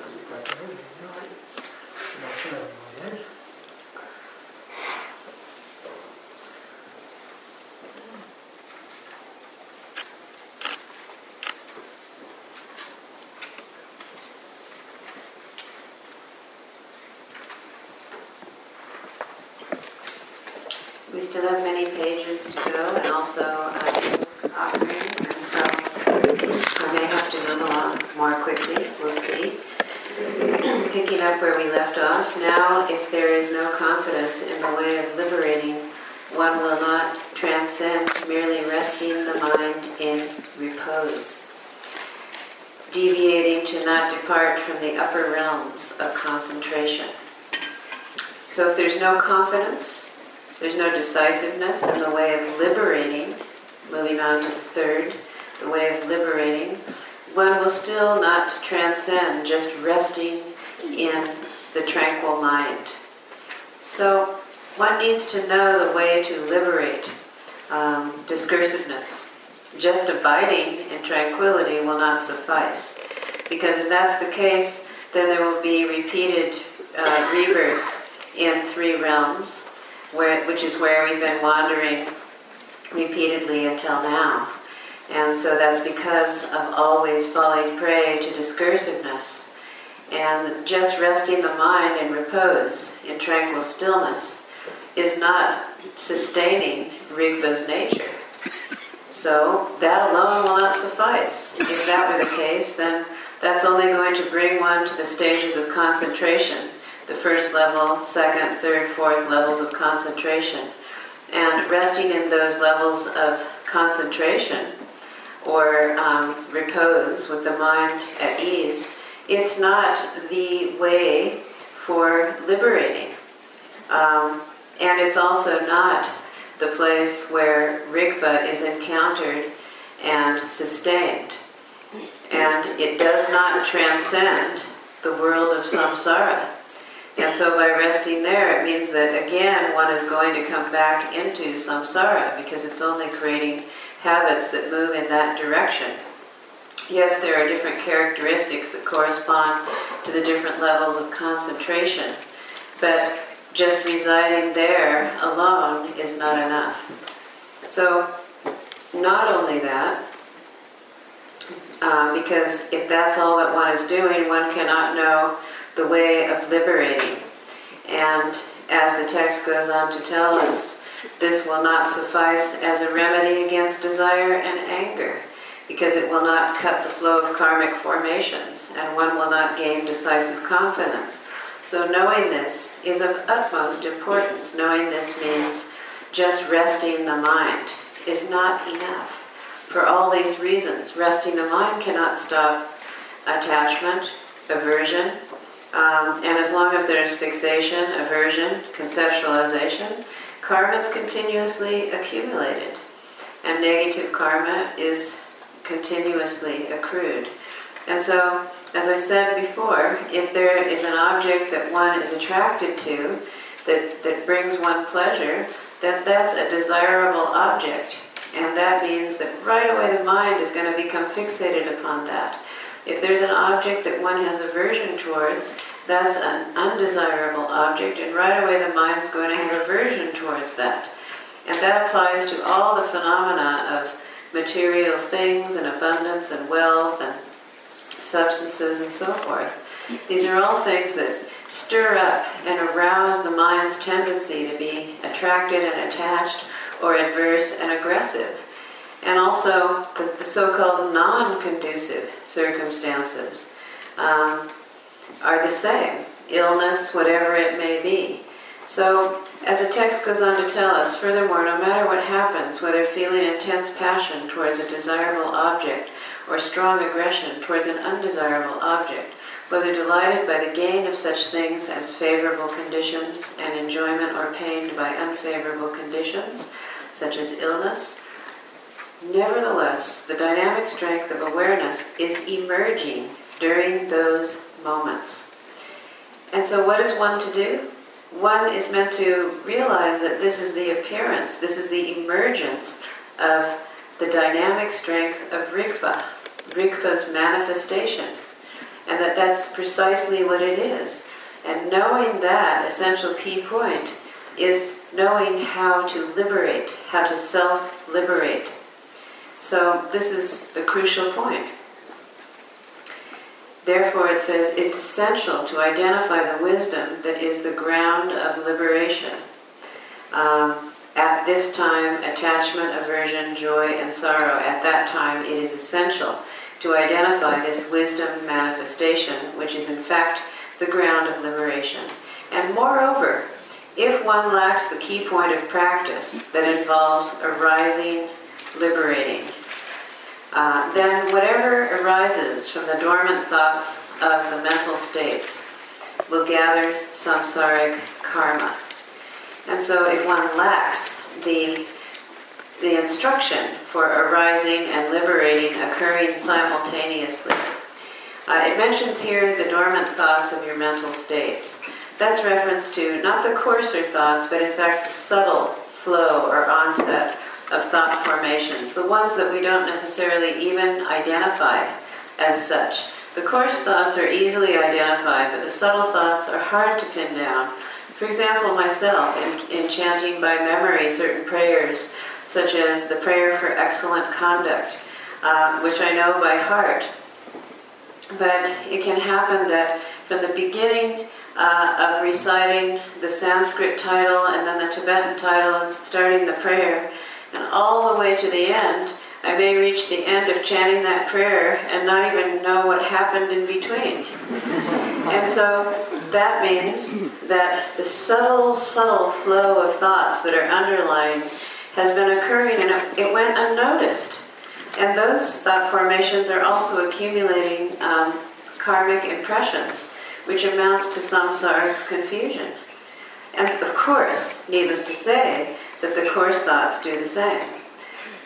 suffice. Because if that's the case, then there will be repeated uh, rebirth in three realms where, which is where we've been wandering repeatedly until now. And so that's because of always falling prey to discursiveness. And just resting the mind in repose, in tranquil stillness, is not sustaining Rigpa's nature. So that alone will not suffice. If that were the case, then that's only going to bring one to the stages of concentration the first level, second, third, fourth levels of concentration. And resting in those levels of concentration or um, repose with the mind at ease, it's not the way for liberating. Um, and it's also not the place where Rigpa is encountered and sustained. and it does not transcend the world of samsara. And so by resting there, it means that again one is going to come back into samsara because it's only creating habits that move in that direction. Yes, there are different characteristics that correspond to the different levels of concentration, but just residing there alone is not enough. So, not only that, uh, because if that's all that one is doing, one cannot know the way of liberating. And as the text goes on to tell us, this will not suffice as a remedy against desire and anger, because it will not cut the flow of karmic formations, and one will not gain decisive confidence. So, knowing this is of utmost importance. Knowing this means just resting the mind is not enough. For all these reasons, resting the mind cannot stop attachment, aversion, um, and as long as there's fixation, aversion, conceptualization, karma is continuously accumulated, and negative karma is continuously accrued. And so, as I said before, if there is an object that one is attracted to that, that brings one pleasure, then that's a desirable object. And that means that right away the mind is going to become fixated upon that. If there's an object that one has aversion towards, that's an undesirable object, and right away the mind's going to have aversion towards that. And that applies to all the phenomena of material things and abundance and wealth and substances and so forth. These are all things that stir up and arouse the mind's tendency to be attracted and attached or adverse and aggressive. And also the, the so called non conducive circumstances um, are the same illness, whatever it may be. So, as the text goes on to tell us, furthermore, no matter what happens, whether feeling intense passion towards a desirable object or strong aggression towards an undesirable object, whether delighted by the gain of such things as favorable conditions and enjoyment or pained by unfavorable conditions, such as illness, nevertheless, the dynamic strength of awareness is emerging during those moments. And so, what is one to do? One is meant to realize that this is the appearance, this is the emergence of the dynamic strength of Rigpa, Rigpa's manifestation, and that that's precisely what it is. And knowing that essential key point is knowing how to liberate, how to self liberate. So, this is the crucial point. Therefore, it says it's essential to identify the wisdom that is the ground of liberation. Um, at this time, attachment, aversion, joy, and sorrow, at that time, it is essential to identify this wisdom manifestation, which is in fact the ground of liberation. And moreover, if one lacks the key point of practice that involves arising, liberating, uh, then whatever arises from the dormant thoughts of the mental states will gather samsaric karma. And so if one lacks the, the instruction for arising and liberating occurring simultaneously, uh, it mentions here the dormant thoughts of your mental states. That's reference to not the coarser thoughts, but in fact the subtle flow or onset of thought formations, the ones that we don't necessarily even identify as such. The coarse thoughts are easily identified, but the subtle thoughts are hard to pin down. For example, myself, in, in chanting by memory certain prayers, such as the prayer for excellent conduct, um, which I know by heart. But it can happen that from the beginning uh, of reciting the Sanskrit title and then the Tibetan title and starting the prayer, and all the way to the end, I may reach the end of chanting that prayer and not even know what happened in between. and so that means that the subtle, subtle flow of thoughts that are underlying has been occurring and it, went unnoticed. And those thought formations are also accumulating um, karmic impressions, which amounts to samsara's confusion. And of course, needless to say, that the coarse thoughts do the same.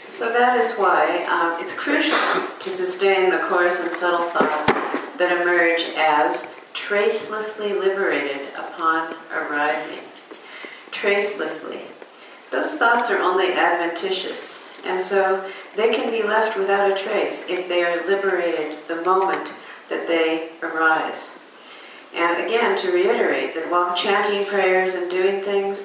So that is why um, it's crucial to sustain the coarse and subtle thoughts that emerge as tracelessly liberated upon arising. Tracelessly. Those thoughts are only adventitious, and so they can be left without a trace if they are liberated the moment that they arise. And again, to reiterate that while chanting prayers and doing things,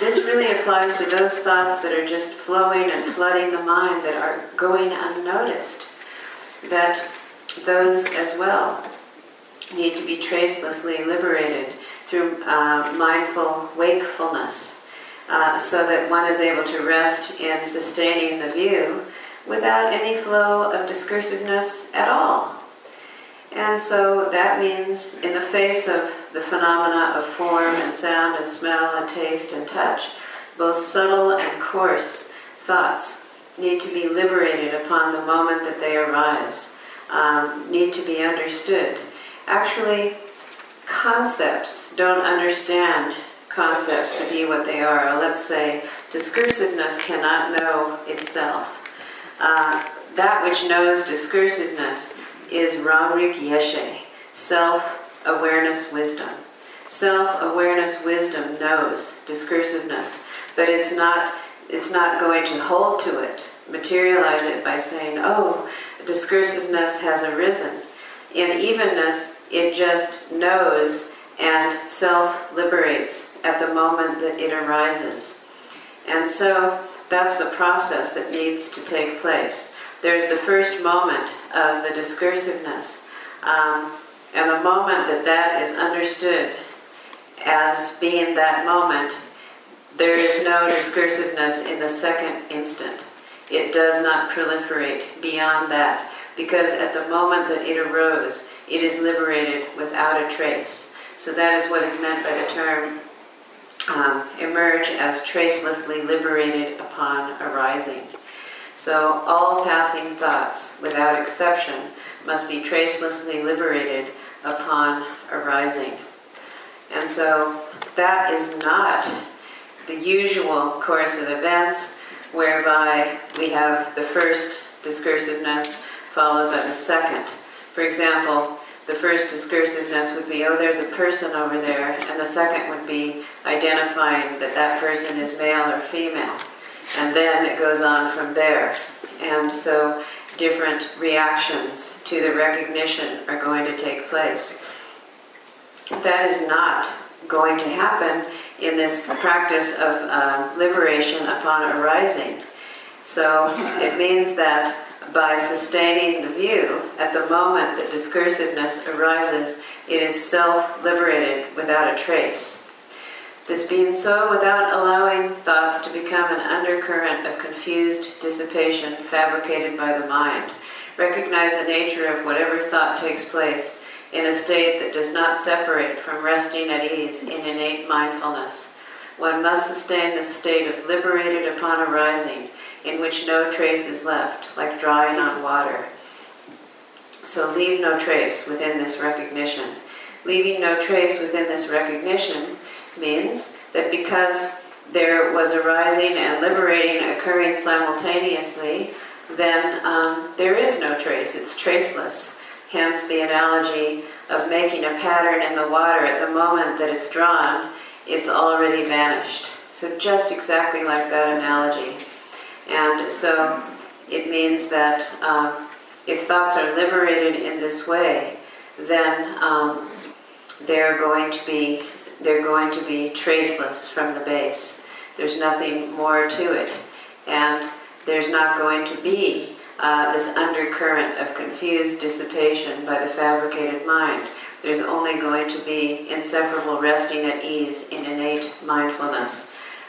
this really applies to those thoughts that are just flowing and flooding the mind that are going unnoticed. That those as well need to be tracelessly liberated through uh, mindful wakefulness uh, so that one is able to rest in sustaining the view without any flow of discursiveness at all. And so that means, in the face of the phenomena of form and sound and smell and taste and touch, both subtle and coarse thoughts need to be liberated upon the moment that they arise, um, need to be understood. Actually, concepts don't understand concepts to be what they are. Let's say discursiveness cannot know itself. Uh, that which knows discursiveness is Rangrig Yeshe, self awareness wisdom. Self awareness wisdom knows discursiveness, but it's not, it's not going to hold to it, materialize it by saying, oh, discursiveness has arisen. In evenness, it just knows and self liberates at the moment that it arises. And so that's the process that needs to take place. There's the first moment of the discursiveness. Um, and the moment that that is understood as being that moment, there is no discursiveness in the second instant. It does not proliferate beyond that, because at the moment that it arose, it is liberated without a trace. So that is what is meant by the term um, emerge as tracelessly liberated upon arising. So all passing thoughts, without exception, must be tracelessly liberated upon arising. And so that is not the usual course of events whereby we have the first discursiveness followed by the second. For example, the first discursiveness would be, oh, there's a person over there, and the second would be identifying that that person is male or female. And then it goes on from there. And so different reactions to the recognition are going to take place. That is not going to happen in this practice of uh, liberation upon arising. So it means that by sustaining the view, at the moment that discursiveness arises, it is self liberated without a trace. This being so, without allowing thoughts to become an undercurrent of confused dissipation fabricated by the mind, recognize the nature of whatever thought takes place in a state that does not separate from resting at ease in innate mindfulness. One must sustain the state of liberated upon arising, in which no trace is left, like drawing on water. So leave no trace within this recognition. Leaving no trace within this recognition means that because there was arising and liberating occurring simultaneously, then um, there is no trace. It's traceless. Hence the analogy of making a pattern in the water at the moment that it's drawn, it's already vanished. So just exactly like that analogy. And so it means that um, if thoughts are liberated in this way, then um, they're going to be they're going to be traceless from the base. There's nothing more to it. And there's not going to be uh, this undercurrent of confused dissipation by the fabricated mind. There's only going to be inseparable resting at ease in innate mindfulness,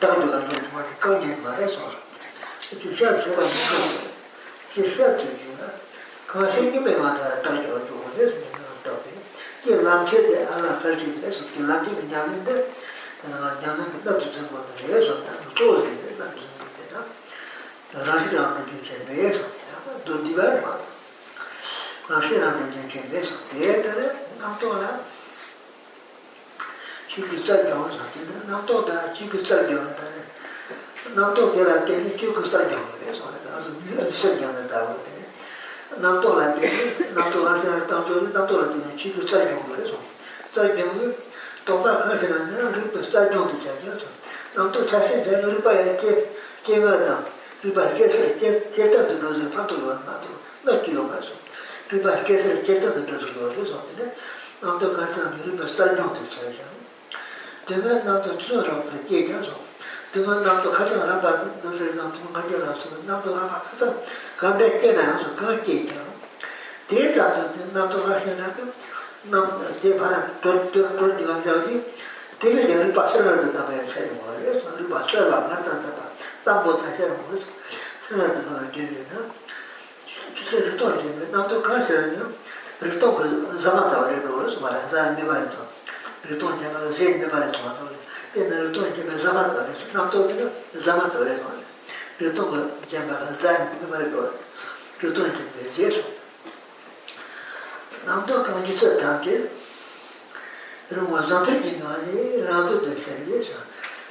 当着那个我的钢琴拿来上，就像这样子，就像这样子，可是你没把它当着就我那是那个当的，这南京的阿拉这里的是这南京的娘们的，呃，娘们那就是我的也说的，做的那就是的，那让是让的就前面也说的，都地方嘛，让是让的就前面说的，但是俺多了。chūki sār gyāwa sāti, nāntō tā chūki sār gyāwa tā, nāntō tērā tēni chūki sār gyāwa tā, sōni tā, āsū sār gyāwa tā wā tā, nāntō rā tēni, nāntō rā tēni tā chō, nāntō rā tēni chūki sār gyāwa tā, sōni, sār gyāwa, tōmbā kā shirā nā, rūpa sār gyāwa tā chā, sōni, nāntō chā shī tā, rūpa yā kē, kē mā tā, rūpa kē sā, kē tā tā rō sā, pā tō rō nā tō, nā kī rō mā sō, rūpa kē sā, kē tā tā rō sō, nāntō kā tā, rūpa sār gyāwa tā chā, 대변 나도 줄어라 얘기해서 대변 나도 가져가 나봐 너를 나도 가져가서 나도 나봐 그래서 감배 깨나서 그렇게 얘기해요 대자도 나도 가셔나고 남 대바라 돌돌돌 네가 저기 되게 내가 빠져라 된다 봐야 차이 뭐래 우리 빠져라 안 간다 봐 담보 다시 하고 그래서 그래도 나 되려나 진짜 또 되면 나도 가져요 그리고 또 자마다 그래서 말하자 안 되면 또 rito nye na zen nye bari tuwa tuwa pe na rito nye me zama tuwa re nam tuwa nye zama tuwa re tuwa rito nye me zan nye bari tuwa rito nye me zen tuwa nam tuwa kama nye tsuwa tangi rungo zantri nye nga ye randu tuwa xe ye tuwa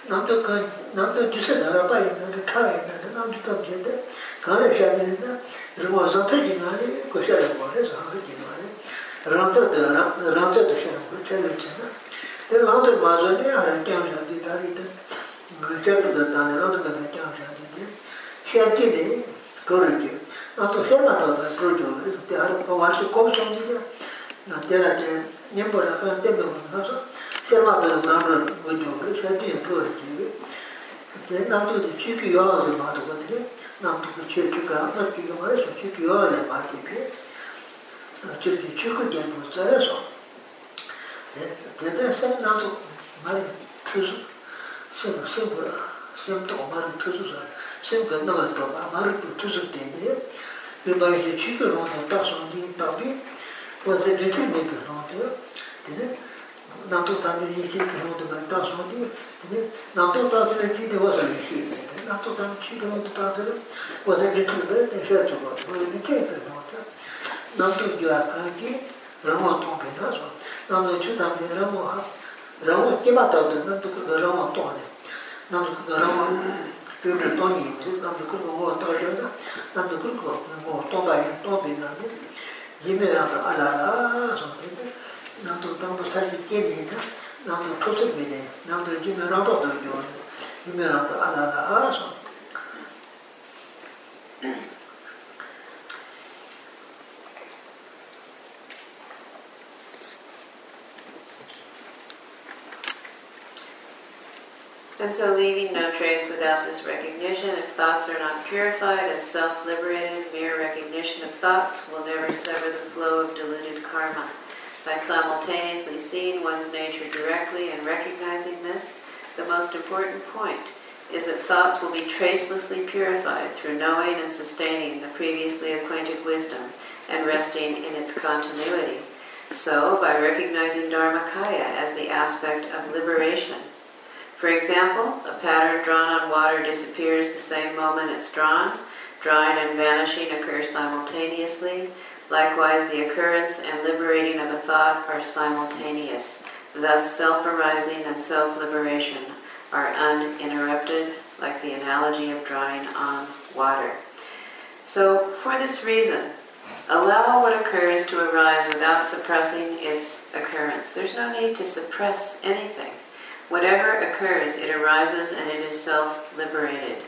nam tuwa kama nam tuwa jisa dara pa ye nga ka ye nga nam tuwa kama nye de ka re xa nye nga rungo zantri nye nga ye kusha rungo re zantri nye nga ye rāntā dā rāntā dā shirā gu tēnā tēnā Te langdar mazwa ne haya kyang shadi dhari te gulchadu dhattane langdar dhari kyang shadi te shati ne kuru ki. Nato shena tata kuru jo wari, te hara kawarshi kob shomdi ya. Na tera te nyembo raka tenbe wani kaso, shena tata langdar wajo wari, shati ne kuru ki. Te nato de chiki yola se mato katri, nato ku che chika, nato chika wari so chiki yola le mati pi. Chirki chiku jenpo tsare so. 대대 쌤 나도 많이 추수 쌤 쌤거라 쌤도 많이 추수서 쌤 건너가 또 많이 추수 되네 그다음에 지금 오늘 다소니 답이 그래서 이렇게 내고 나한테 근데 나도 담이 이렇게 그러도 다소니 근데 나도 다들 이렇게 되어서 이렇게 나도 담 지금 다들 그래서 이렇게 되셔 저거 이렇게 되는 거 나도 좋아하기 너무 또 배워서 rāngu chū tāmbi rāngu hā rāngu kīmā tāndu nā tu kū rāngu tōne nā tu kū rāngu pīmri tōni tu nā tu kū ngō tāyō nā nā tu kū ngō tōmbā yu tōmbi nā ni yīmē rāngu ārā rā sō nā tu tāmbu sārī tēni nā nā tu chū tū bī nē nā tu yīmē rāngu tō yō yīmē rāngu ārā rā sō And so leaving no trace without this recognition, if thoughts are not purified as self-liberated, mere recognition of thoughts will never sever the flow of diluted karma. By simultaneously seeing one's nature directly and recognizing this, the most important point is that thoughts will be tracelessly purified through knowing and sustaining the previously acquainted wisdom and resting in its continuity. So, by recognizing Dharmakaya as the aspect of liberation, for example, a pattern drawn on water disappears the same moment it's drawn. Drawing and vanishing occur simultaneously. Likewise, the occurrence and liberating of a thought are simultaneous. Thus, self-arising and self-liberation are uninterrupted, like the analogy of drawing on water. So, for this reason, allow what occurs to arise without suppressing its occurrence. There's no need to suppress anything. Whatever occurs, it arises and it is self liberated,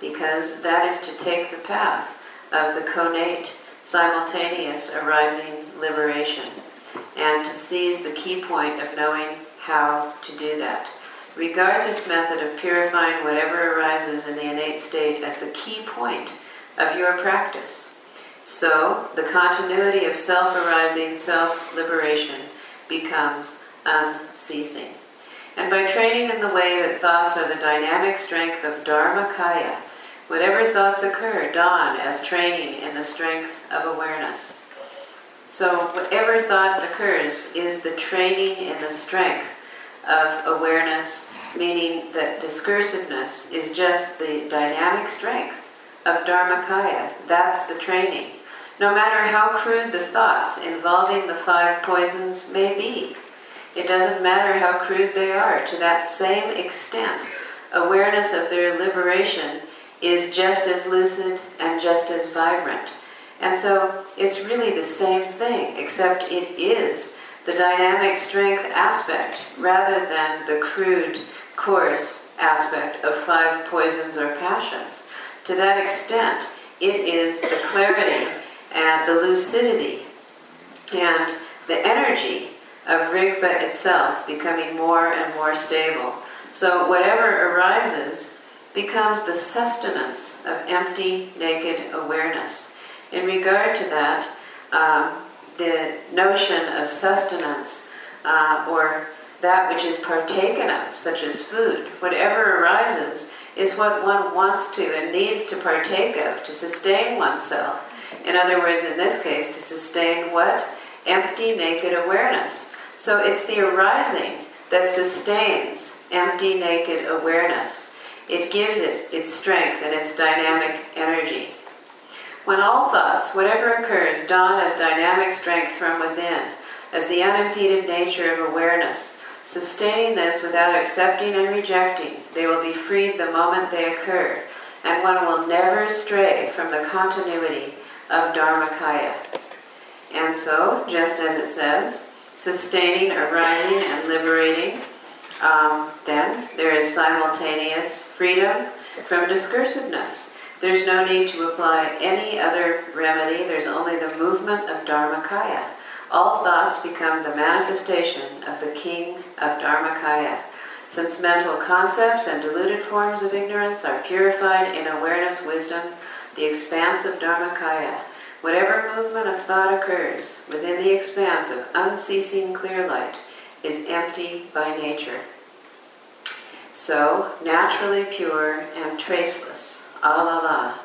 because that is to take the path of the connate, simultaneous arising liberation, and to seize the key point of knowing how to do that. Regard this method of purifying whatever arises in the innate state as the key point of your practice. So, the continuity of self arising, self liberation becomes unceasing. And by training in the way that thoughts are the dynamic strength of Dharmakaya, Whatever thoughts occur dawn as training in the strength of awareness. So, whatever thought occurs is the training in the strength of awareness, meaning that discursiveness is just the dynamic strength of Dharmakaya. That's the training. No matter how crude the thoughts involving the five poisons may be, it doesn't matter how crude they are, to that same extent, awareness of their liberation is just as lucid and just as vibrant. And so it's really the same thing, except it is the dynamic strength aspect rather than the crude, coarse aspect of five poisons or passions. To that extent, it is the clarity and the lucidity and the energy of Rigpa itself becoming more and more stable. So whatever arises becomes the sustenance of empty, naked awareness. In regard to that, um, the notion of sustenance uh, or that which is partaken of, such as food, whatever arises, is what one wants to and needs to partake of to sustain oneself. In other words, in this case, to sustain what? Empty, naked awareness. So it's the arising that sustains empty, naked awareness. It gives it its strength and its dynamic energy. When all thoughts, whatever occurs, dawn as dynamic strength from within, as the unimpeded nature of awareness, sustaining this without accepting and rejecting, they will be freed the moment they occur, and one will never stray from the continuity of Dharmakaya. And so, just as it says, sustaining, arising, and liberating, um, then there is simultaneous freedom from discursiveness. There's no need to apply any other remedy, there's only the movement of Dharmakaya. All thoughts become the manifestation of the king of Dharmakaya. Since mental concepts and deluded forms of ignorance are purified in awareness wisdom, the expanse of Dharmakaya, whatever movement of thought occurs within the expanse of unceasing clear light is empty by nature. So, naturally pure and traceless, alala.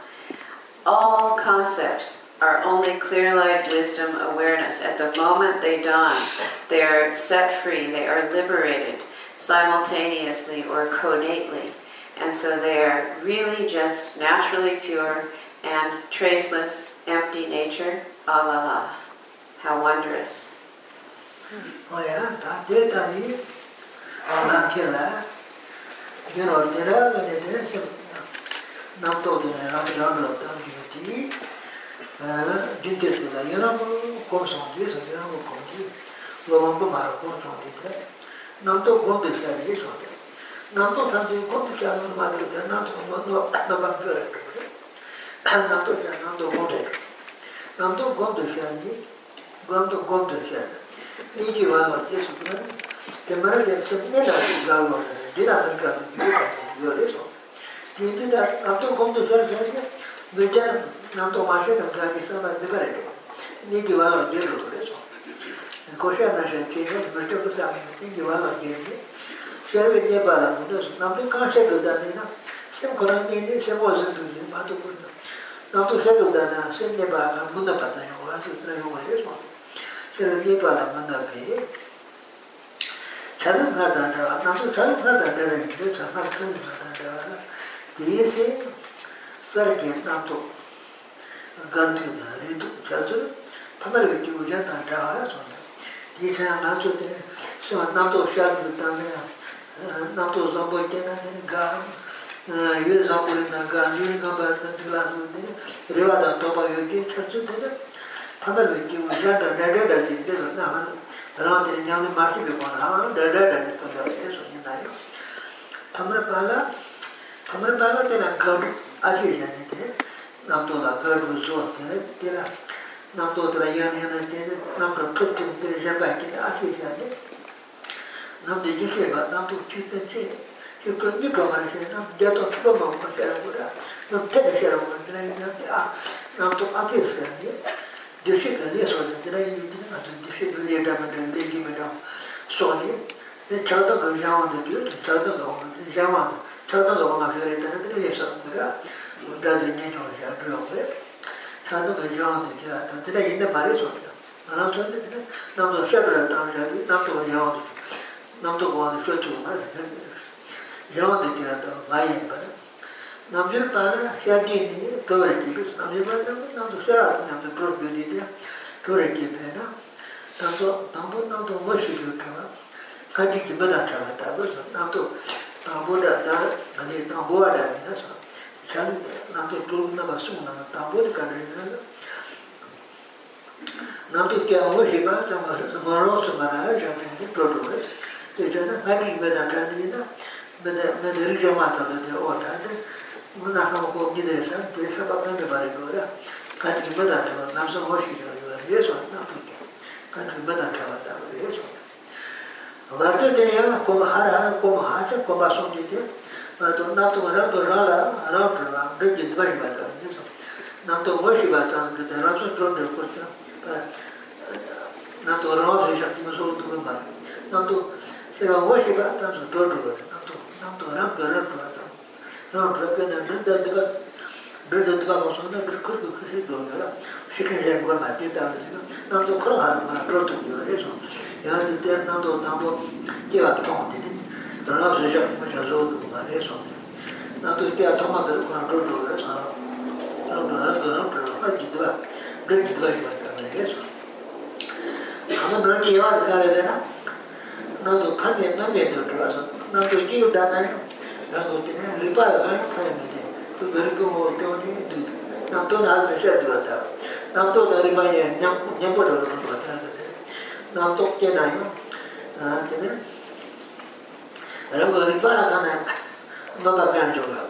All concepts are only clear light wisdom awareness. At the moment they dawn, they are set free, they are liberated simultaneously or connately. And so they are really just naturally pure and traceless, empty nature. Alala. How wondrous. Oh yeah, that did that you. Oh, not kill. You know, I when it is some not to the not the other of them you uh did it to the know course on this you know come to lo mando ma course on this non to go to the this one non to tanto go to the ma de non to no no no va per non nāntō kia nāntō gōntō nāntō gōntō kia nī gōntō gōntō kia nī jī wā nō jē sū kia nī tē mā rā kia sē nē nā jī gā yō rē dī nā rā kia nī yō rē sō tī tī tā nāntō gōntō kia rā kia nū jā nāntō mā shē tā kia kī sā nā nī bā rē rō nī jī wā nō jē rō rē sō kō shē nā shē kī rē mā shē kū sā mī nī jī wā nō jē rē shē rē nē bā rā mū tō sō nāntō kā shē rō dā nī nā sēm kō rā nī nī sēm wā sē tū jī mā tō kū 나도 셔도 다나 셈 내봐라 문다 받아요 와서 그래요 그래서 그래서 예봐라 문다 배 차는 가다가 나도 차는 가다가 이제 차는 가다가 뒤에서 서게 나도 간티다 리도 차죠 타마르 기우자 나타와 손 뒤에 나도 때 서, 나도 샤도 다네 나도 잡고 때는 가 yu zangpuri nanga, yu namba nangla zangde, rewa dan toba yu ki chachu dada, tanda lu ki u janda dada dada jinde zangda hana, rang dili nyangli mahi bi kona hana, dada dada tanda se so yin dayo. Tamar pala, tamar pala tena gadu, aji yane te, namto la gadu zo tena, tena, namto tena yane yane tena, namto tup tena tena yamba tena, aji yane, namto yikeba, namto kyuten tena, 그 미국 안에서 저도 처음 본 거라. 너 때문에 제가 본 거라. 아, 나도 같이 했어요. 디시가 예서도 들어야 되는 거 같은 디시가 예다면 되기면 소리. 내 저도 그 양원도 줘. 저도 그 양원. 저도 그 양원 그래 되는 게 예서 그래. dāzi nīño yā dhruya kwe, chāndu mē yāng dhī yā, tā tīrā yīndā mārī sō yā, mā rā sō yā, nām tō shā dhruya tāng yā dhī, nām tō yāng dhī, nām tō kuwa dhī shō chū mā rā, yāng dhī yā tā mā yīn pā rā, nām yawa de kya da ma yin ba nam je pa la kya ji ni to re ki su nam je ba da na do sha ra na do pro bi de to re ki pe na. Ta so ta bo na do wo shi ju ka ka ji ki ba da ka ta bo so na do ta bo da da na ni ta bo da ni na so ka na do to na ba su na ta bo de ka re na nam tu kya wo shi ba ta ma ro so ma na ja ni to do re te ja na ka ji ba da ka ni na. 매들이 좀 왔다는데 어다데 누나 하고 기대서 대서 밥는데 말이고라 같이 받아서 남서 호시죠 그래서 나쁘게 같이 받아서 왔다 그래서 와르데 대야 고하라 고하자 고바송지데 또 나도 나도 라라 라라 그게 드바이 받아 그래서 나도 호시 받아 그때 라서 좀들 거죠 나도 라서 이제 무슨 또 나도 제가 호시 받아서 들어 tam to rab to rab to tam no rab ke na rab da da rab da da mo so na rab kur kur shi do na shikhe je go ma te da si na to kur ha ma pro to yo re so ya de te na to tam bo ke wa to te ni na na je je ma ja zo do ma re so na to ke to ma da ko na pro to re so na to rab to rab to ha ji da de ji da ji ma re so ᱟᱢ brand ᱤᱭᱟᱹ ᱟᱠᱟᱨᱮ ᱫᱮᱱᱟ ᱱᱚᱣᱟ ᱫᱚ ᱠᱷᱟᱱᱮ ᱱᱟᱢᱮ ᱫᱚ ᱛᱨᱟᱥᱟ 나도 이거 다다요 나도 때문에 리바가 하는데 그 그리고 뭐 저기 뒤 나도 나도 셔도 왔다 나도 나리마에 냠 냠버로 왔다 나도 깨나요 아 근데 여러분 리바가 가나 너가 그냥 좀 봐.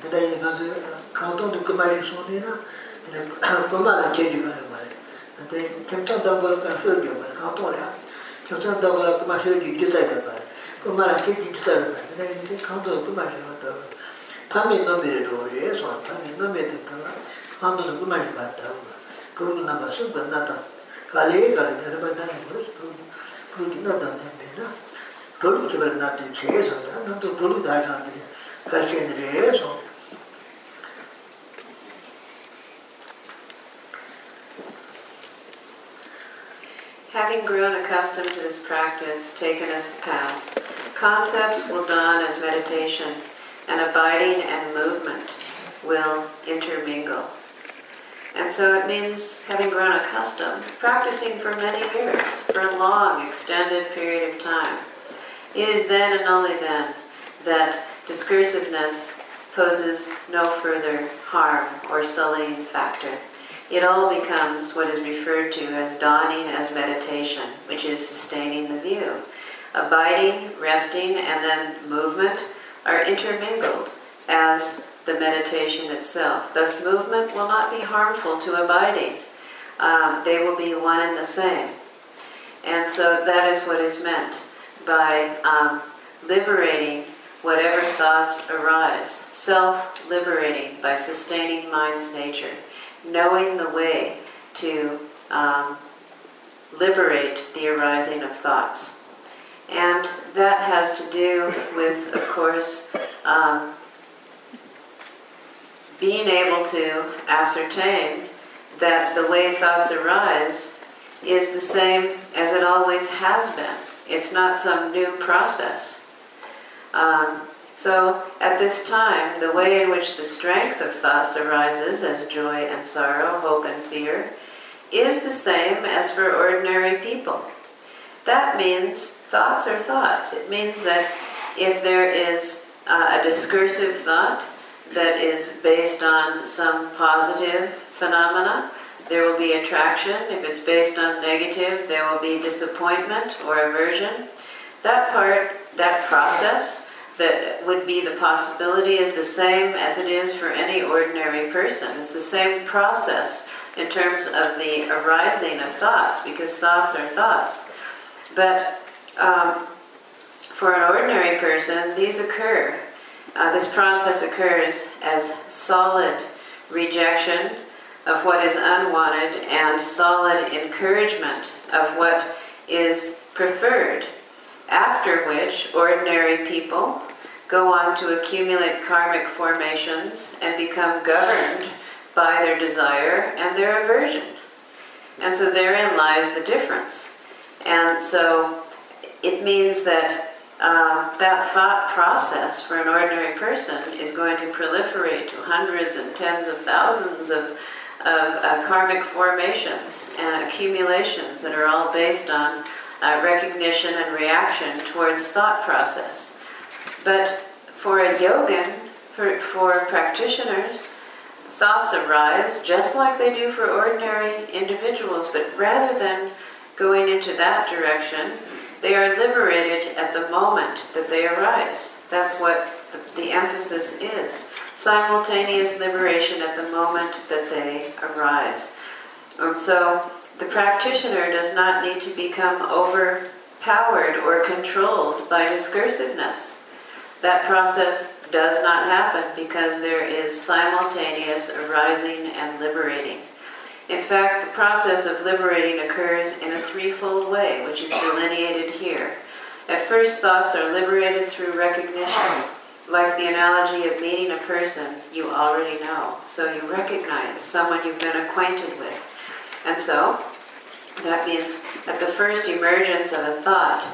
근데 이제 가서 카운터도 그 말이 소리나 그마가 제주가 말이야. 근데 캠창 담고 가서 줘 봐. 카운터야. 캠창 담고 가서 줘 주자 봐. Tu kumārī sōni nā, kumārā kēchī kāyā bāi. Tē kēmchān dāmbā kā shōr kio bāi, kāntō rā, kēmchān dāmbā kumā shōr kī jītā yā bāi, kumārā kēchī jītā yā bāi. Tētā yī kāntō tu kumārī wā tā bāi. Pāmi nōmi rī rō rī, sō, pāmi nōmi tī kā, kāntō tu kumārī bāi tā bāi. Kūrū nā bā sū bā nā tā, kāli kāli tā rā bāi tā rī kūrū, kūrū nā tā tā bāi nā. dōlū chibar nāti chē sō, nā tō dōlū dāi tānti kārshē nirē sō. Having grown accustomed to this practice, taken as the path, concepts will dawn as meditation, and abiding and movement will intermingle. And so it means having grown accustomed, practicing for many years, for a long, extended period of time. It is then and only then that discursiveness poses no further harm or sullying factor. It all becomes what is referred to as dawning as meditation, which is sustaining the view. Abiding, resting, and then movement are intermingled as the meditation itself. Thus, movement will not be harmful to abiding. Um, they will be one and the same. And so that is what is meant by um, liberating whatever thoughts arise, self liberating by sustaining mind's nature, knowing the way to um, liberate the arising of thoughts. And that has to do with, of course, um, being able to ascertain that the way thoughts arise is the same as it always has been. It's not some new process. Um, so at this time, the way in which the strength of thoughts arises as joy and sorrow, hope and fear, is the same as for ordinary people. That means thoughts are thoughts. It means that if there is uh, a discursive thought that is based on some positive phenomena, there will be attraction. If it's based on negative, there will be disappointment or aversion. That part, that process that would be the possibility is the same as it is for any ordinary person. It's the same process in terms of the arising of thoughts, because thoughts are thoughts. But um, for an ordinary person, these occur. Uh, this process occurs as solid rejection of what is unwanted and solid encouragement of what is preferred. After which, ordinary people go on to accumulate karmic formations and become governed by their desire and their aversion. And so therein lies the difference. And so it means that uh, that thought process for an ordinary person is going to proliferate to hundreds and tens of thousands of, of uh, karmic formations and accumulations that are all based on uh, recognition and reaction towards thought process. But for a yogin, for, for practitioners, thoughts arise just like they do for ordinary individuals, but rather than going into that direction, they are liberated at the moment that they arise. That's what the, emphasis is. Simultaneous liberation at the moment that they arise. And so the practitioner does not need to become overpowered or controlled by discursiveness. That process does not happen because there is simultaneous arising and liberating. In fact, the process of liberating occurs in a threefold way, which is delineated here. At first, thoughts are liberated through recognition. Like the analogy of meeting a person you already know. So you recognize someone you've been acquainted with. And so, that means at the first emergence of a thought,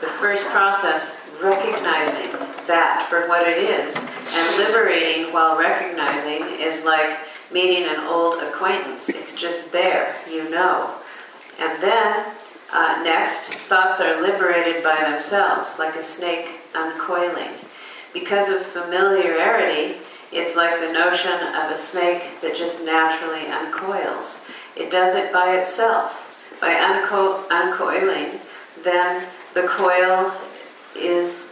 the first process, recognizing that for what it is, and liberating while recognizing is like meeting an old acquaintance. It's just there, you know. And then, uh, next, thoughts are liberated by themselves, like a snake uncoiling. Because of familiarity, it's like the notion of a snake that just naturally uncoils. It does it by itself. By unco- uncoiling, then the coil is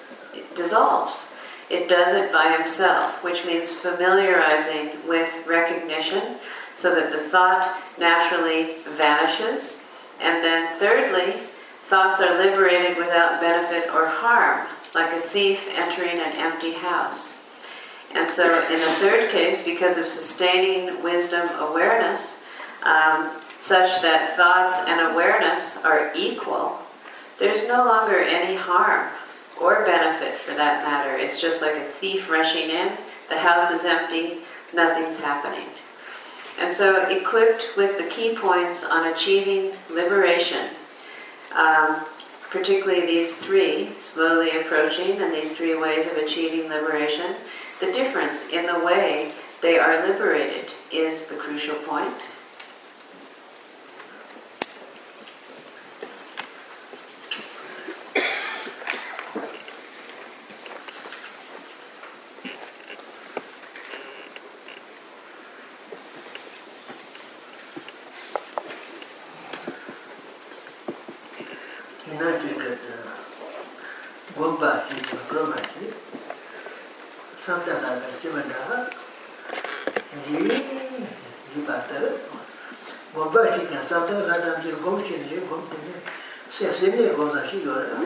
dissolves. It does it by himself, which means familiarizing with recognition so that the thought naturally vanishes. And then, thirdly, thoughts are liberated without benefit or harm, like a thief entering an empty house. And so, in the third case, because of sustaining wisdom awareness, um, such that thoughts and awareness are equal, there's no longer any harm or benefit for that matter. It's just like a thief rushing in, the house is empty, nothing's happening. And so, equipped with the key points on achieving liberation, um, particularly these three, slowly approaching, and these three ways of achieving liberation, the difference in the way they are liberated is the crucial point. samdhā nāgā chibandhā rī rī bātā gōmbā shī kya samdhā gādhām chir gōm shī rī gōm tēne sē sēmyē gōzā shī yō rā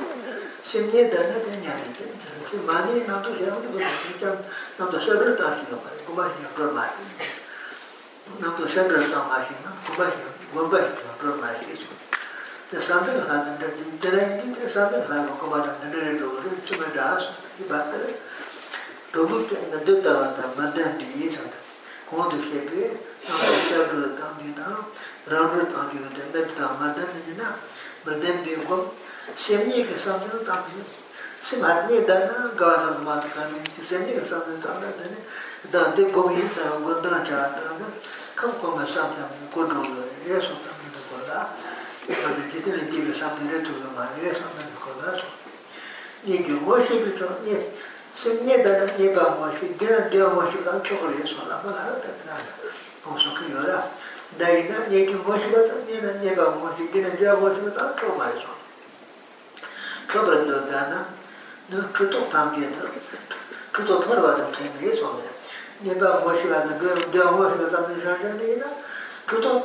sēmyē dāna tē nyā rī tē sē māni nā tō shē rā tō shī kya nā tō shē rā tā shī yō rā gōmbā shī yō prā mā shī nā tō shē rā tā mā shī nā gōmbā shī gōmbā shī yō prā mā shī shī tē sāmbhā gādhām tē tē rā yī tē sāmbhā gādhām gōmbā tē rā rī tō rī chibandhā sī bātā rī dhūpū tu nā dhūp tāwā tā mārdhān tī yī sā tā kōng tu xē pē tāng tu xā pū tāng tu tā rāng pū tāng tu tā nā tu tā mārdhān tī nā mārdhān tī kō sēm nī kā sā tā tāng tu sē mā nī tā nā gā sā sā mā tā kā nī tī sēm nī kā sā tā tā nā tā nī tā tī kō yī sā kō tā chā tā nā kāng kō mā sā tā kō rō rō yē sō tā mī tā kō rā tā tī tī tī kā sā tā rē tū rā mā yē sā tā kō rā sō nī kī wā xē pī chō nī shen nye dana nye ba ma shi, dena dewa ma shi dana chokho le so la ma la ta ta po so ki yo la da yi na nye ki mo shi ba ta nye na nye ba mo shi, dena dewa ma shi dana chokho ma le so chokho le do ga na do chuto tam je da chuto thar ba ta ten ye so le nye ba mo shi ba na dewa mo shi ba ta ni sha sha ni na chuto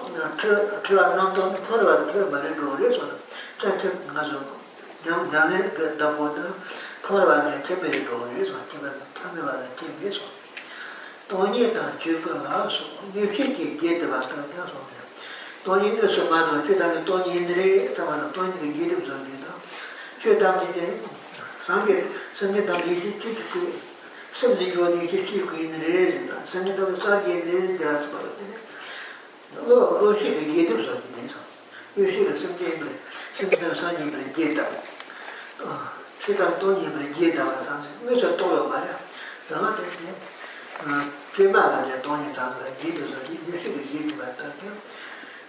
chuwa nam to thar ba ta thar ba le do le so la cha cha nga so nyam nyam le da po da 다 그것도 털어봐도 되는 소리 내가 뭐시가 그 내가 뭐시가 담는 사람이나 그것도 그 그런 남도 털어봐도 그 말을 그러려 소리 자체 가서 남 남의 그 담보다 털어봐도 개별이 그러려 소리 개별 탐해봐도 개별이 소리 tōnyi tāng chūpa ngā sō, nī chī kī gē tā bā sā tā sō tā. Tōnyi nī sō mā tō, chū tāng tōnyi nī rē, tā mā tā tōnyi kī gē 시간 또 예불이 기다가 산지 왜저 또요 말이야 내가 되게 제마가 이제 돈이 잡아 기도서 기도를 기도 받다죠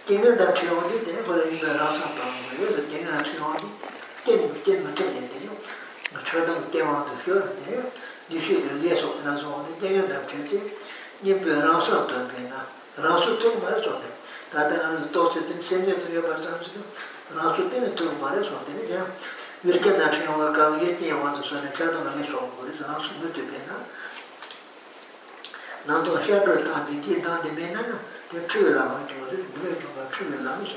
걔는 다 키워지 돼 벌어 이거 라서 받는 거예요 그래서 걔는 다 키워지 걔는 걔는 걔는 돼요 저도 걔와도 쉬어야 돼요 디시를 위해서 그래서 걔는 다 키워지 예불 라서 받는다 라서 좀 말아서 돼 다들 또 어쨌든 생겨서 해봐서 라서 때문에 또 말아서 되냐 이렇게 나중에 가게 때 와서 전에 저도 많이 쇼고 그래서 나 숨도 되나 나도 샤도 다 비티 다데 베나나 그 추라 맞죠 그래 저가 추는 남서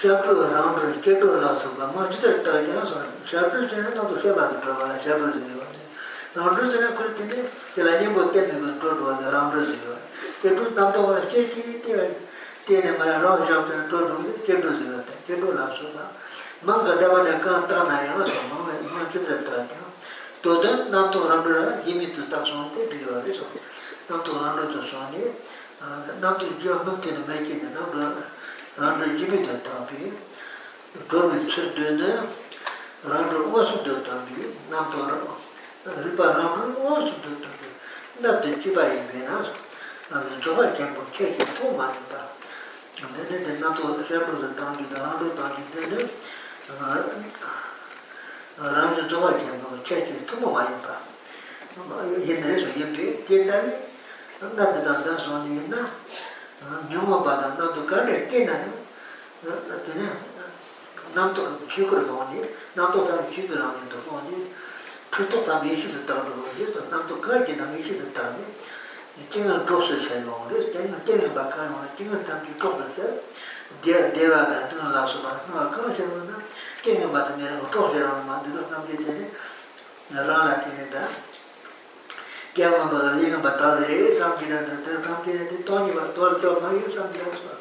샤도 라운드 제도 나서 봐 맞죠 따라서 샤도 전에 나도 샤바도 들어와 샤도 되요 라운드 전에 그랬더니 제라니 못 때문에 그러고 라운드 되요 그래도 나도 제기 때 때에 말아 라운드 전에 또 제도 되요 제도 나서 봐 망가 다바나 까타나 야.마 마마 이마 쯧다. 도든 남도 람라 이미도 딱송데 비요레죠 남도 람라도 송니 남도 지어먹테는 매기는 남라 람라 이미도 딱비 도면 쯧드네 람라 오스도 딱비. 남도 람라 리바 람라 오스도 딱비. 남도 지바이 메나 남도 저거 캠보 체크 또 많다 근데 남도 쯧브르도 당기다 남도 당기다 rāngi dzōwa kiambu chēchī tōmō wā yōpa yendrē sō yepi tētāni nā tētāntā sōni yendā nyōma bātā nā tō kārē tēnā yō tēnā nām tō chīkura tōni nām tō tāmi chīkura rāngi tō tōni chūtō tāmi yēshī tō tāmi rō yē tō nām tō kārē tēnā yēshī tō tāmi tēnā tōsō chā yō rē tēnā tēnā bā kārē wā tēnā tāmi tōsō chā yō dewa ka tino la su pa, nwa kawa che rwa na, ke nyo bata me rwa, chok che rwa ma, dhido nam je che ne, rang la che ne da, kya nga pa la, li nga pa ta zi re, sam ki ra, tino tam ki ra, tino to nyi pa, to chok ma, yu sam ki ra su pa,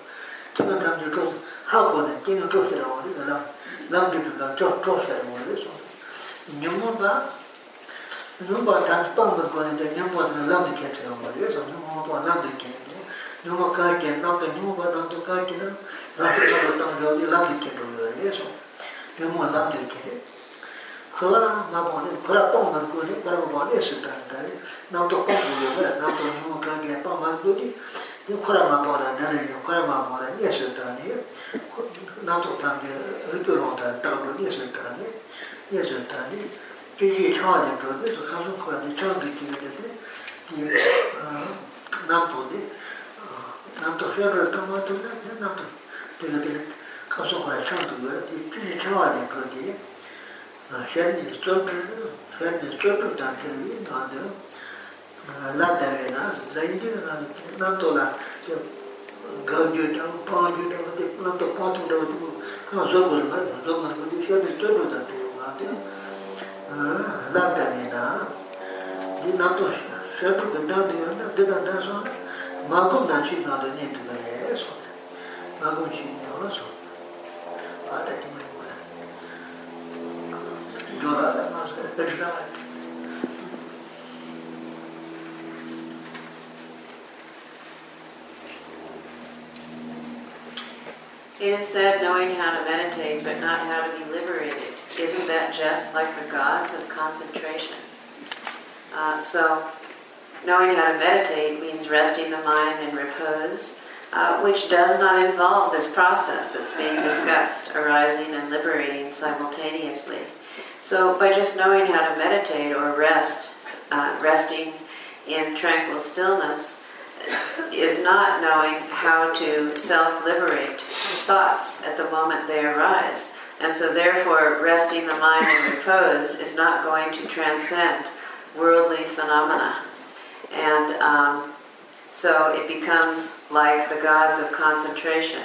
kino tam je chok, ha ko ne, kino chok che rwa re, lam, lam di tu ka, chok, chok che rwa re, so, nyumo pa, nyumo pa tam pa ma ko ne, nyumo pa lam di ke che rwa re, so, nyumo pa lam di ke ne, nyumo ka ke, nam to nyumo pa, nam to ka ke, nam, 라고 저도 또 여기 라고 이렇게 그래서 너무 라고 이렇게 그러나 나 보니 그라 또 만고니 그라 보니 수단다 나도 공부를 그래 나도 너무 가게 또 만고니 이 코라마 보라 나를 코라마 보라 예수다니 나도 당게 의도로다 따로 예수다니 예수다니 뒤에 차원이 그래도 가서 코라니 저기 기는데 이 나도디 나도 회를 담아도 나도 내가 되게 가서 가야 참고요. 이 뒤에 차와야 그런데 아 셴이 쏘르 셴이 쏘르 단계는 나도 라다레나 자이드나 나토라 저 가우주도 파주도 그때 나토 파토도 그거 저거 말고 저거 말고 셴이 쏘르 단계는 나도 아 라다레나 이 나토 셴도 근다도 연다 대단다서 마고 나치 나도 네 그래서 sō, ātā tī mā Llorada más, es verdad. It is said knowing how to meditate but not how to be liberated. Isn't that just like the gods of concentration? Uh, so, knowing how to meditate means resting the mind in repose, uh, which does not involve this process that's being discussed, arising and liberating simultaneously. So, by just knowing how to meditate or rest, uh, resting in tranquil stillness, is not knowing how to self liberate thoughts at the moment they arise. And so, therefore, resting the mind in repose is not going to transcend worldly phenomena. And um, so it becomes like the gods of concentration.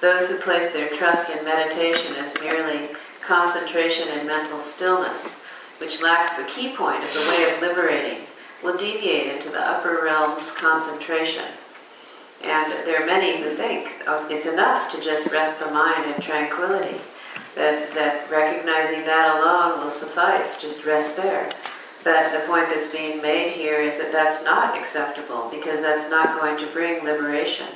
Those who place their trust in meditation as merely concentration and mental stillness, which lacks the key point of the way of liberating, will deviate into the upper realms concentration. And there are many who think oh, it's enough to just rest the mind in tranquility. that, that recognizing that alone will suffice, just rest there. But the point that's being made here is that that's not acceptable because that's not going to bring liberation.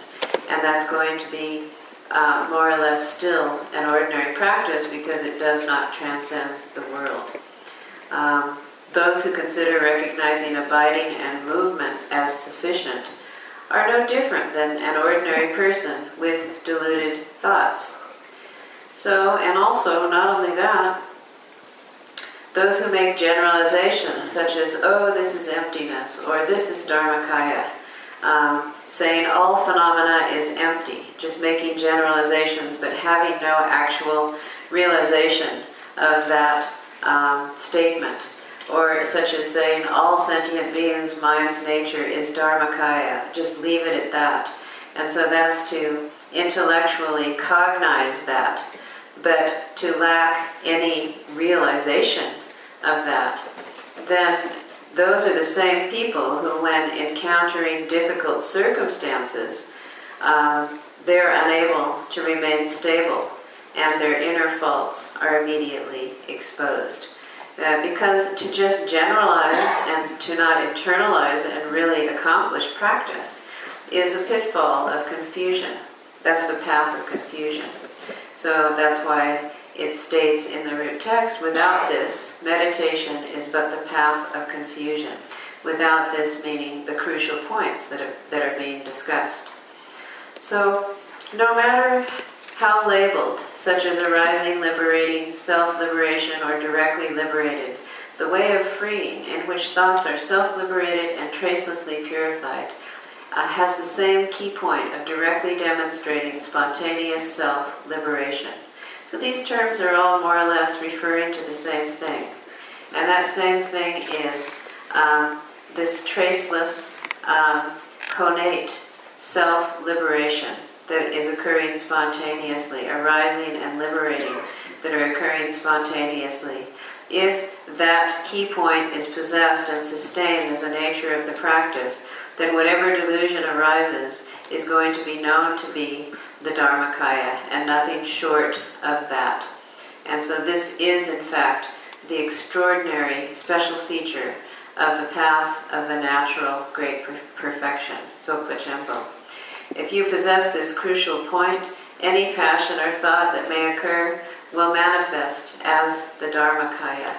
And that's going to be uh, more or less still an ordinary practice because it does not transcend the world. Um, those who consider recognizing abiding and movement as sufficient are no different than an ordinary person with deluded thoughts. So, and also, not only that, those who make generalizations such as, oh, this is emptiness, or this is Dharmakaya, um, saying all phenomena is empty, just making generalizations but having no actual realization of that um, statement. Or such as saying all sentient beings, mind's nature is Dharmakaya, just leave it at that. And so that's to intellectually cognize that, but to lack any realization of that, then those are the same people who, when encountering difficult circumstances, um, they're unable to remain stable and their inner faults are immediately exposed. Uh, because to just generalize and to not internalize and really accomplish practice is a pitfall of confusion. That's the path of confusion. So that's why it states in the root text, without this, meditation is but the path of confusion. Without this meaning the crucial points that are, that are being discussed. So, no matter how labeled, such as arising, liberating, self-liberation, or directly liberated, the way of freeing, in which thoughts are self-liberated and tracelessly purified, uh, has the same key point of directly demonstrating spontaneous self-liberation. So these terms are all more or less referring to the same thing. And that same thing is um, this traceless, um, connate self-liberation that is occurring spontaneously, arising and liberating that are occurring spontaneously. If that key point is possessed and sustained as the nature of the practice, then whatever delusion arises is going to be known to be the Dharmakaya and nothing short of that. And so this is, in fact, the extraordinary special feature of the path of the natural great perfection, Dzogpa Chenpo. If you possess this crucial point, any passion or thought that may occur will manifest as the Dharmakaya.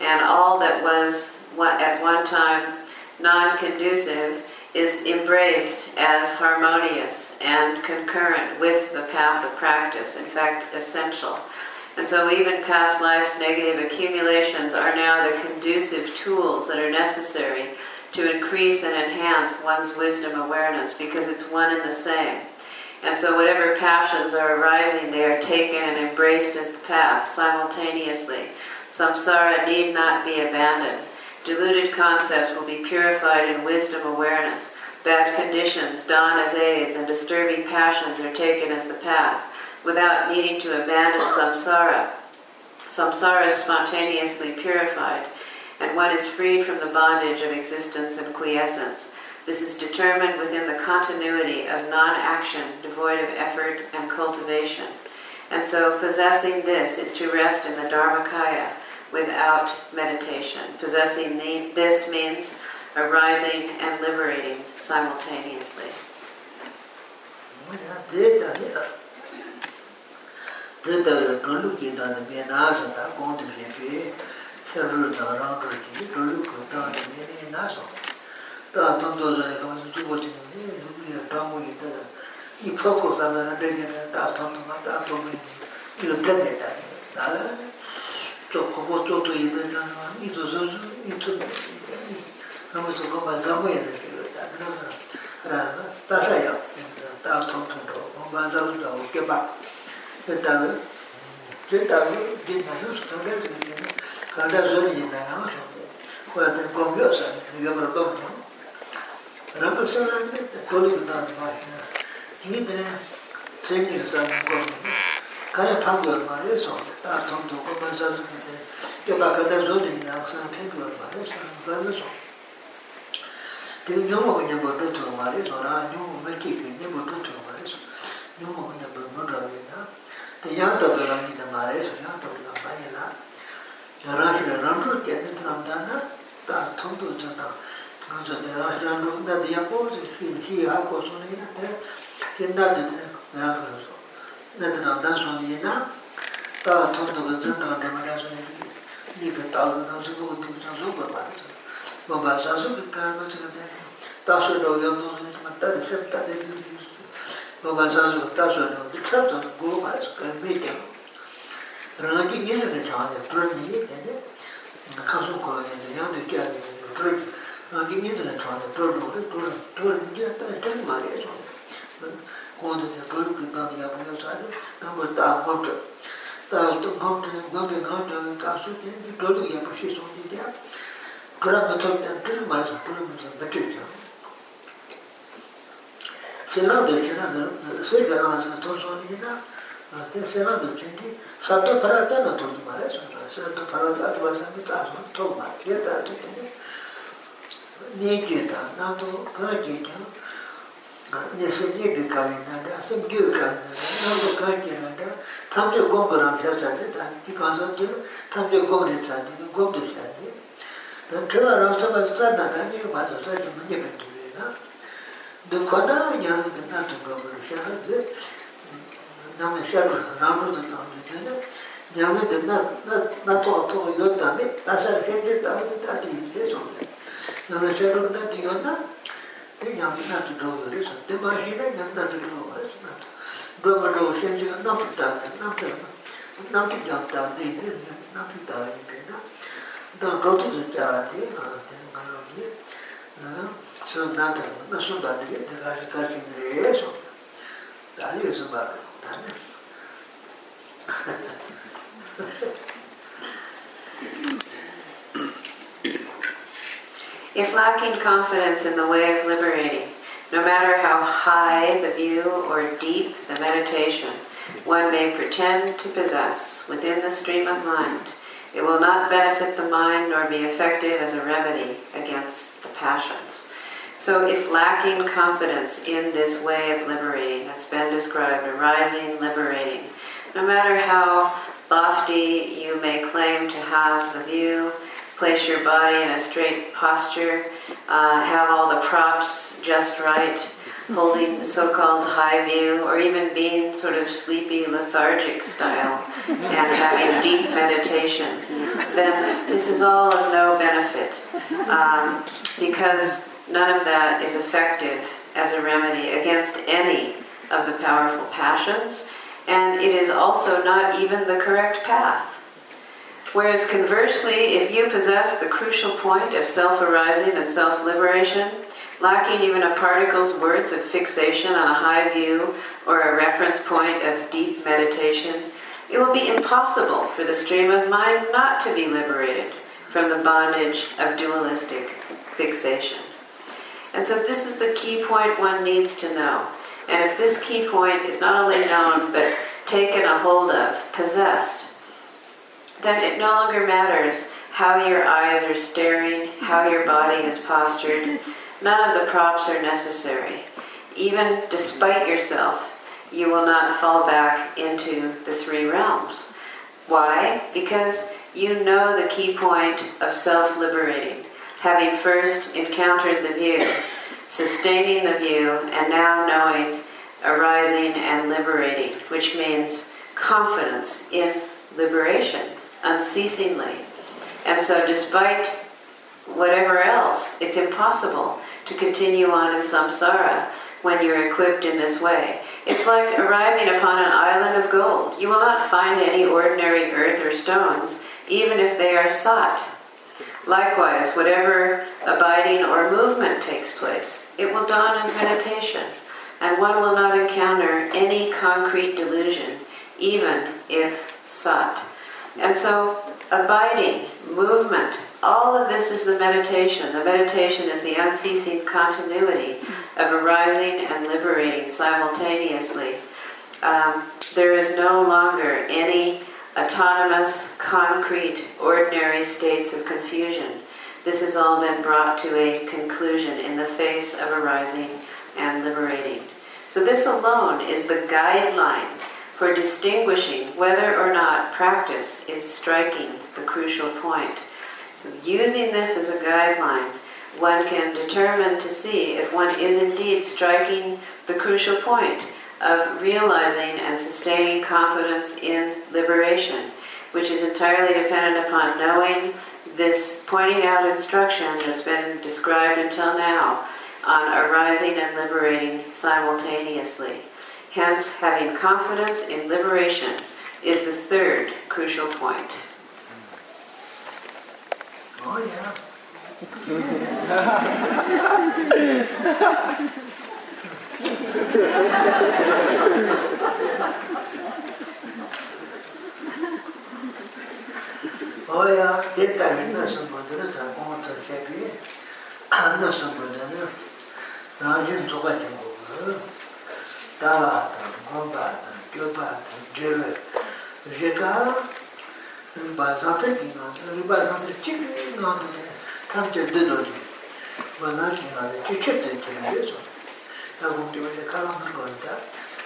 And all that was at one time non conducive is embraced as harmonious and concurrent with the path of practice, in fact, essential. And so, even past life's negative accumulations are now the conducive tools that are necessary to increase and enhance one's wisdom awareness because it's one and the same. And so, whatever passions are arising, they are taken and embraced as the path simultaneously. Samsara need not be abandoned. Deluded concepts will be purified in wisdom awareness. Bad conditions, dawn as aids, and disturbing passions are taken as the path without needing to abandon samsara. Samsara is spontaneously purified, and one is freed from the bondage of existence and quiescence. This is determined within the continuity of non action, devoid of effort and cultivation. And so, possessing this is to rest in the Dharmakaya without meditation. Possessing this means arising and liberating simultaneously. 저 보고 저도 이거잖아 이도 저도 이도 아무도 그거 잡아야 돼 그러다 그러다 다셔야 다 통통도 뭔가 잡을다 오게 봐 일단은 일단은 진짜로 스토리를 듣는 간다 소리 있나요 그거는 공부여서 이거 그거 그럼 저는 그때 거기도 다 봐요 이게 제 생각상 공부 tā rā sō rī yā, sā rā kē kū yā mā rā sō, kā rā sō, 되게 너무 그냥 뭐 또도 말이 저라 너무 몇개 근데 뭐 또도 말이 저 너무 그냥 뭐 뭐라 그러나 대양도 그러는데 말이 저 rāmbu kēni tāṁ tāna, tā tōntu chāntā, ngānsā tē rā rāmbu nādi yāpo, hī hāpo sōni yā tē, hī nādi tē rāmbu sō, nādi nātā nāndā sōni yinā tā tōntō kā dzān tā nāma nā sōni nī pē tā lō nā sō kō tī pē tā sō bā bā rā bā bā sā sō pē kā nā sō kā tā tā sō rā yā mō sōni mā tā tā sē tā tā tī tī sō bā bā sā sō tā sō rā tī kā tā gō bā sō kā mē kia rā kī nī sā kā chā nā pē rā nī tā nē kā sō kō yā tā yā tā kia nī pē rā kī nī sā kā chā nā pē rā nī tā tā tā mā rā sō kodo de kodo ki gangi ya puyo sayo, gango da goto. Da to goto, gangi goto, kaso de di kodo ya pushi so di ya. Kura mato dan kiri ma sa, kura mato mato ya. Sera de chena, se gara ma sa to so ni na, te sera de chenti, sato para ta na to ni ma re so, sato para ta to ma sa mi ta so, to ma, ye da to te ne. Nye je da, na to, kura je da, nye semjibi kawi nanda, semjibi kawi nanda, nanda kanji nanda, tamze gombo ram sha sate, di kansa tu tamze gombo ri sate, gombo sate. Dan tila ram saba sa nanda, nye wasa sa jima nye benduwe na. Dan kona yang nanda gombo ri sha sate, nama sha ru, ramu tu tamze tene, nyanga de na, na, na to to yo tame, na sa shenje tame, na ti ye sonde. Nama sha ru na ti yo na, te nyam na tu do yo re sa te ma shi na nyam na tu do yo re sa do ma do shen ji na pu ta na ta na tu ja ta de de na tu ta ye pe na do do tu tu ja de ma de ma lo de na so na ta na so da de de ga ka ji de so da ye so ba da ne Thank you. If lacking confidence in the way of liberating, no matter how high the view or deep the meditation one may pretend to possess within the stream of mind, it will not benefit the mind nor be effective as a remedy against the passions. So, if lacking confidence in this way of liberating, that's been described, arising, liberating, no matter how lofty you may claim to have the view, place your body in a straight posture, uh, have all the props just right, holding so-called high view, or even being sort of sleepy, lethargic style, and having deep meditation, then this is all of no benefit, um, because none of that is effective as a remedy against any of the powerful passions, and it is also not even the correct path. Whereas conversely, if you possess the crucial point of self arising and self liberation, lacking even a particle's worth of fixation on a high view or a reference point of deep meditation, it will be impossible for the stream of mind not to be liberated from the bondage of dualistic fixation. And so, this is the key point one needs to know. And if this key point is not only known but taken a hold of, possessed, then it no longer matters how your eyes are staring, how your body is postured. None of the props are necessary. Even despite yourself, you will not fall back into the three realms. Why? Because you know the key point of self liberating, having first encountered the view, sustaining the view, and now knowing arising and liberating, which means confidence in liberation unceasingly. And so, despite whatever else, it's impossible to continue on in samsara when you're equipped in this way. It's like arriving upon an island of gold. You will not find any ordinary earth or stones, even if they are sought. Likewise, whatever abiding or movement takes place, it will dawn as meditation, and one will not encounter any concrete delusion, even if sought. And so, abiding, movement, all of this is the meditation. The meditation is the unceasing continuity of arising and liberating simultaneously. Um, there is no longer any autonomous, concrete, ordinary states of confusion. This has all been brought to a conclusion in the face of arising and liberating. So, this alone is the guideline for distinguishing whether or not practice is striking the crucial point. So using this as a guideline, one can determine to see if one is indeed striking the crucial point of realizing and sustaining confidence in liberation, which is entirely dependent upon knowing this pointing out instruction that's been described until now on arising and liberating simultaneously. Hence, having confidence in liberation is the third crucial point. Oh, yeah. oh, yeah. Did that in the summer, there is a point to check it. And the then, Rajin to tāvā tāṁ, gōmbā tāṁ, gyōbā tāṁ, dhyōvā rīkā rīpa sāntar kī nāntā, rīpa sāntar chīk nāntā tāṁ chā dhidhō dhī rīpa nāntā kī nāntā chī chit tā chī rī sō tā gōmbī vajā kālā nā gō rī tā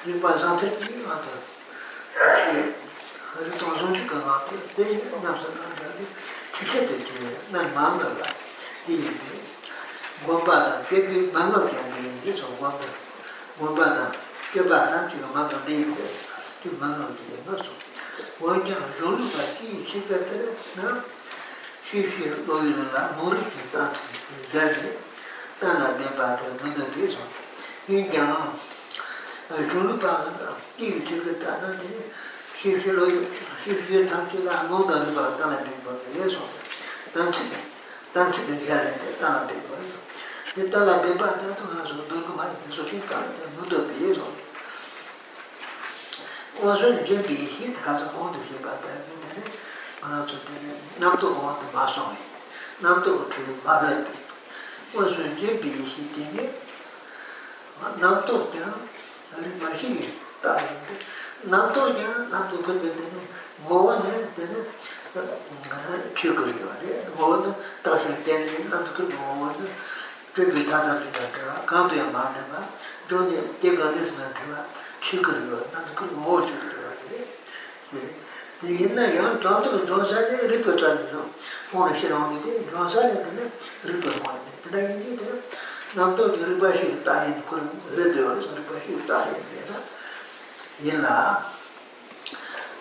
rīpa sāntar kī nāntā chī rī sō sō chī kā nāntā tē nā sā nāntā chī chit tā chī rī nā māngā rā tī yī bī gōmbā tāṁ, gyōbī māngā kī nāntā yī sō gōmbā tāṁ gyōpa rāng chīka mā kāng dēyā kō, tī mā kāng dēyā mā sō. Wā jāng rōlu kā tī chī kā tā rā, nā, shī shī rō yī rā lā, mō rī chī tā dā rī, tā rā mē bā tā mā dā bē sō. Yī jāng, rōlu kā tī chī kā tā rā, shī shī rō yī, shī shī rā chī kā ngō dā rī bā tā rā bē bā tā rā sō. Tā rā chī kā tā rā bē bā 이따라 배바 따도 가서 놀고 많이 그래서 진짜 눈도 비해서 어서 이제 비히 가서 온도 좀 받다 근데 아 저때는 남도 공한테 봐서 남도 그 받아 어서 이제 비히 되게 남도 그냥 마시기 다 남도 그냥 남도 그 때는 뭐는 때는 ཁྱི ཕྱད མམ གསྲ pepe tata pita tawa, kanto ya maana ma, dhoni teka desna tawa, chikariwa, nanda kuru ngo chikariwa. Yinna yang tantaku dhonsa de ripa tali zho, pona shirangi de, dhonsa de tene ripa mwani. Tena yinji tena, namto ki ripa shiru tayi ni kuru, rede wala san ripa shiru tayi ni tena. Yinna,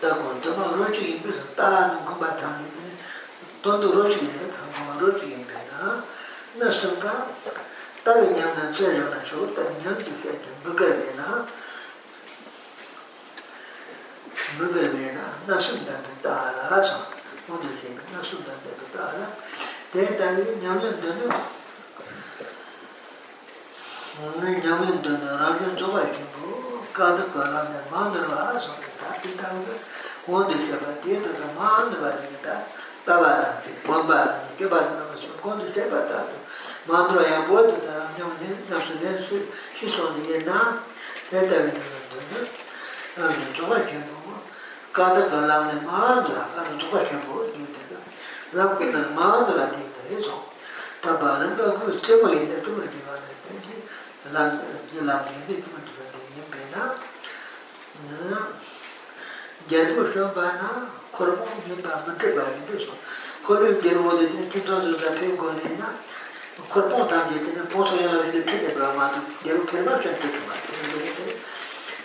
takun tama rochi yinpe san, taa nang kumbha tangi tene, tonto rochi yinpe, rochi yinpe na, 那是吧？到了娘的这样的时候，到娘底下就不给你了，不给你了，那是咱们大了啥？我就觉得那是咱们大了，但但是娘们的呢？我们娘们的呢，那就做外地不，搞得搞了的，忙的吧，说的打地当的，我的什么爹的他忙的吧，这个打，打完了，管吧，给把那个什么，管的这把打的。māndrō yā bō tu tā nyōng jīn tā sū jīn sū shī sō nī yé nā tē tā yé nā rā tu nā rā tu chokā kēmbō mō kā tā kā lām nē māndrō rā kā tā chokā kēmbō tī tā kā lām kī tā māndrō rā tī tā yé sō tā bā rā mbā kū tē mō yé tā tu mā tī wā rā tē tī lām tī lām tī tī tu mā tī wā tī yé mbē nā gyā tu shō bā nā kōr mō yé bā mā tē bā yé tū sō kōr mō yé bā yé tū sō 골포 단계는 보소연을 이제 되게 봐도 내가 결말 좀 되게 봐.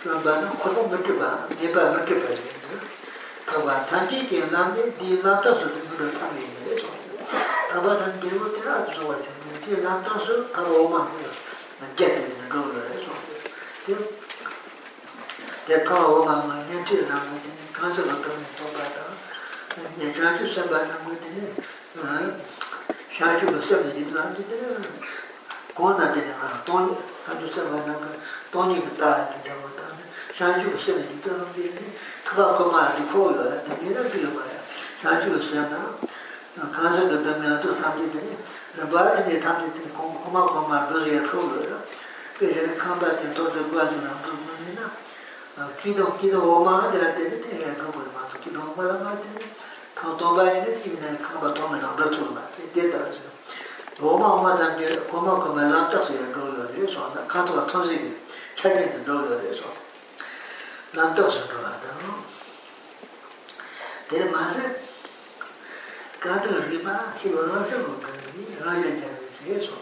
그럼 나는 골포 못 봐. 내가 못 봐. 그봐 단계 개념이 디나타서 되는 단계인데. 그봐 단계로 들어 좋아. 디나타서 가로마. get go to so. They call my native language, council of the Tobata. They try to send by language. shāngshū bā sāpa dhī dhā dhī dhā kō nā dhī dhā tōnyi kāntū sāpa nā kā tōnyi bā tā dhī dhā bā tā shāngshū bā sāpa dhī dhā dhī dhī kāpā kā mā dhī kō yō rā dhī dhī rā pī yō mā yā shāngshū bā sāpa nā kānsā kā dhā mē rā tō tam dhī dhī rā bā rā dhī tam dhī dhī kō mā kō mā dhā rā kō yō rā pē rā kā bā dhī tō dhā guā sā nā tō mā dhī nā kī dhō kī dhō wā mā dhī rā dhī dhī dhī rā kō mā tō kī dhō mā rā mā dhī dhī kā tōgā yīne tīmi nāni kāmbā tōmi rāmbā tsūrmā, tē tē tā rāsī. Rōma ōma tāngi kōma kōma lāntā sī yā rō yō rī sō, nā kā tōgā tōsī kī chāmi tā rō yō rī sō. Lāntā sī rō yā tā rō. Tē mā sē, kā tōgā rī mā hī rō rō sī rō kā rī, rā yā jā rī sī yā sō.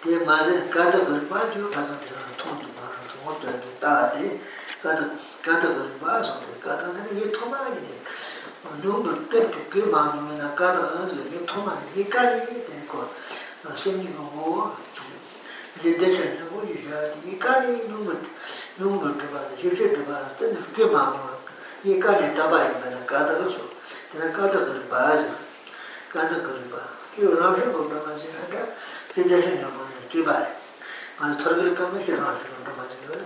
Tē mā sē, kā tōgā rī mā jō kā sā tī rā tōng tū mā rō, tōng tō yā tō tā tē, kā tōgā rī mā sō tē, kā tōgā rī yī tō mā yī 운동도 뜻도 그 마음이 나가다 이게 통하는 이까지 될거 생기고 뭐 이제 대체 뭐 이제 이까지 누군 누군 그 봐. 이제 그 봐. 뜻도 그 마음이 이까지 답아야 되는 가다로서 내가 가다를 봐야지 가다를 봐. 그 라면 보다 가지 하다 이제 생각 뭐 뒤봐. 안 터를 가면 싫어 싫어 가지고.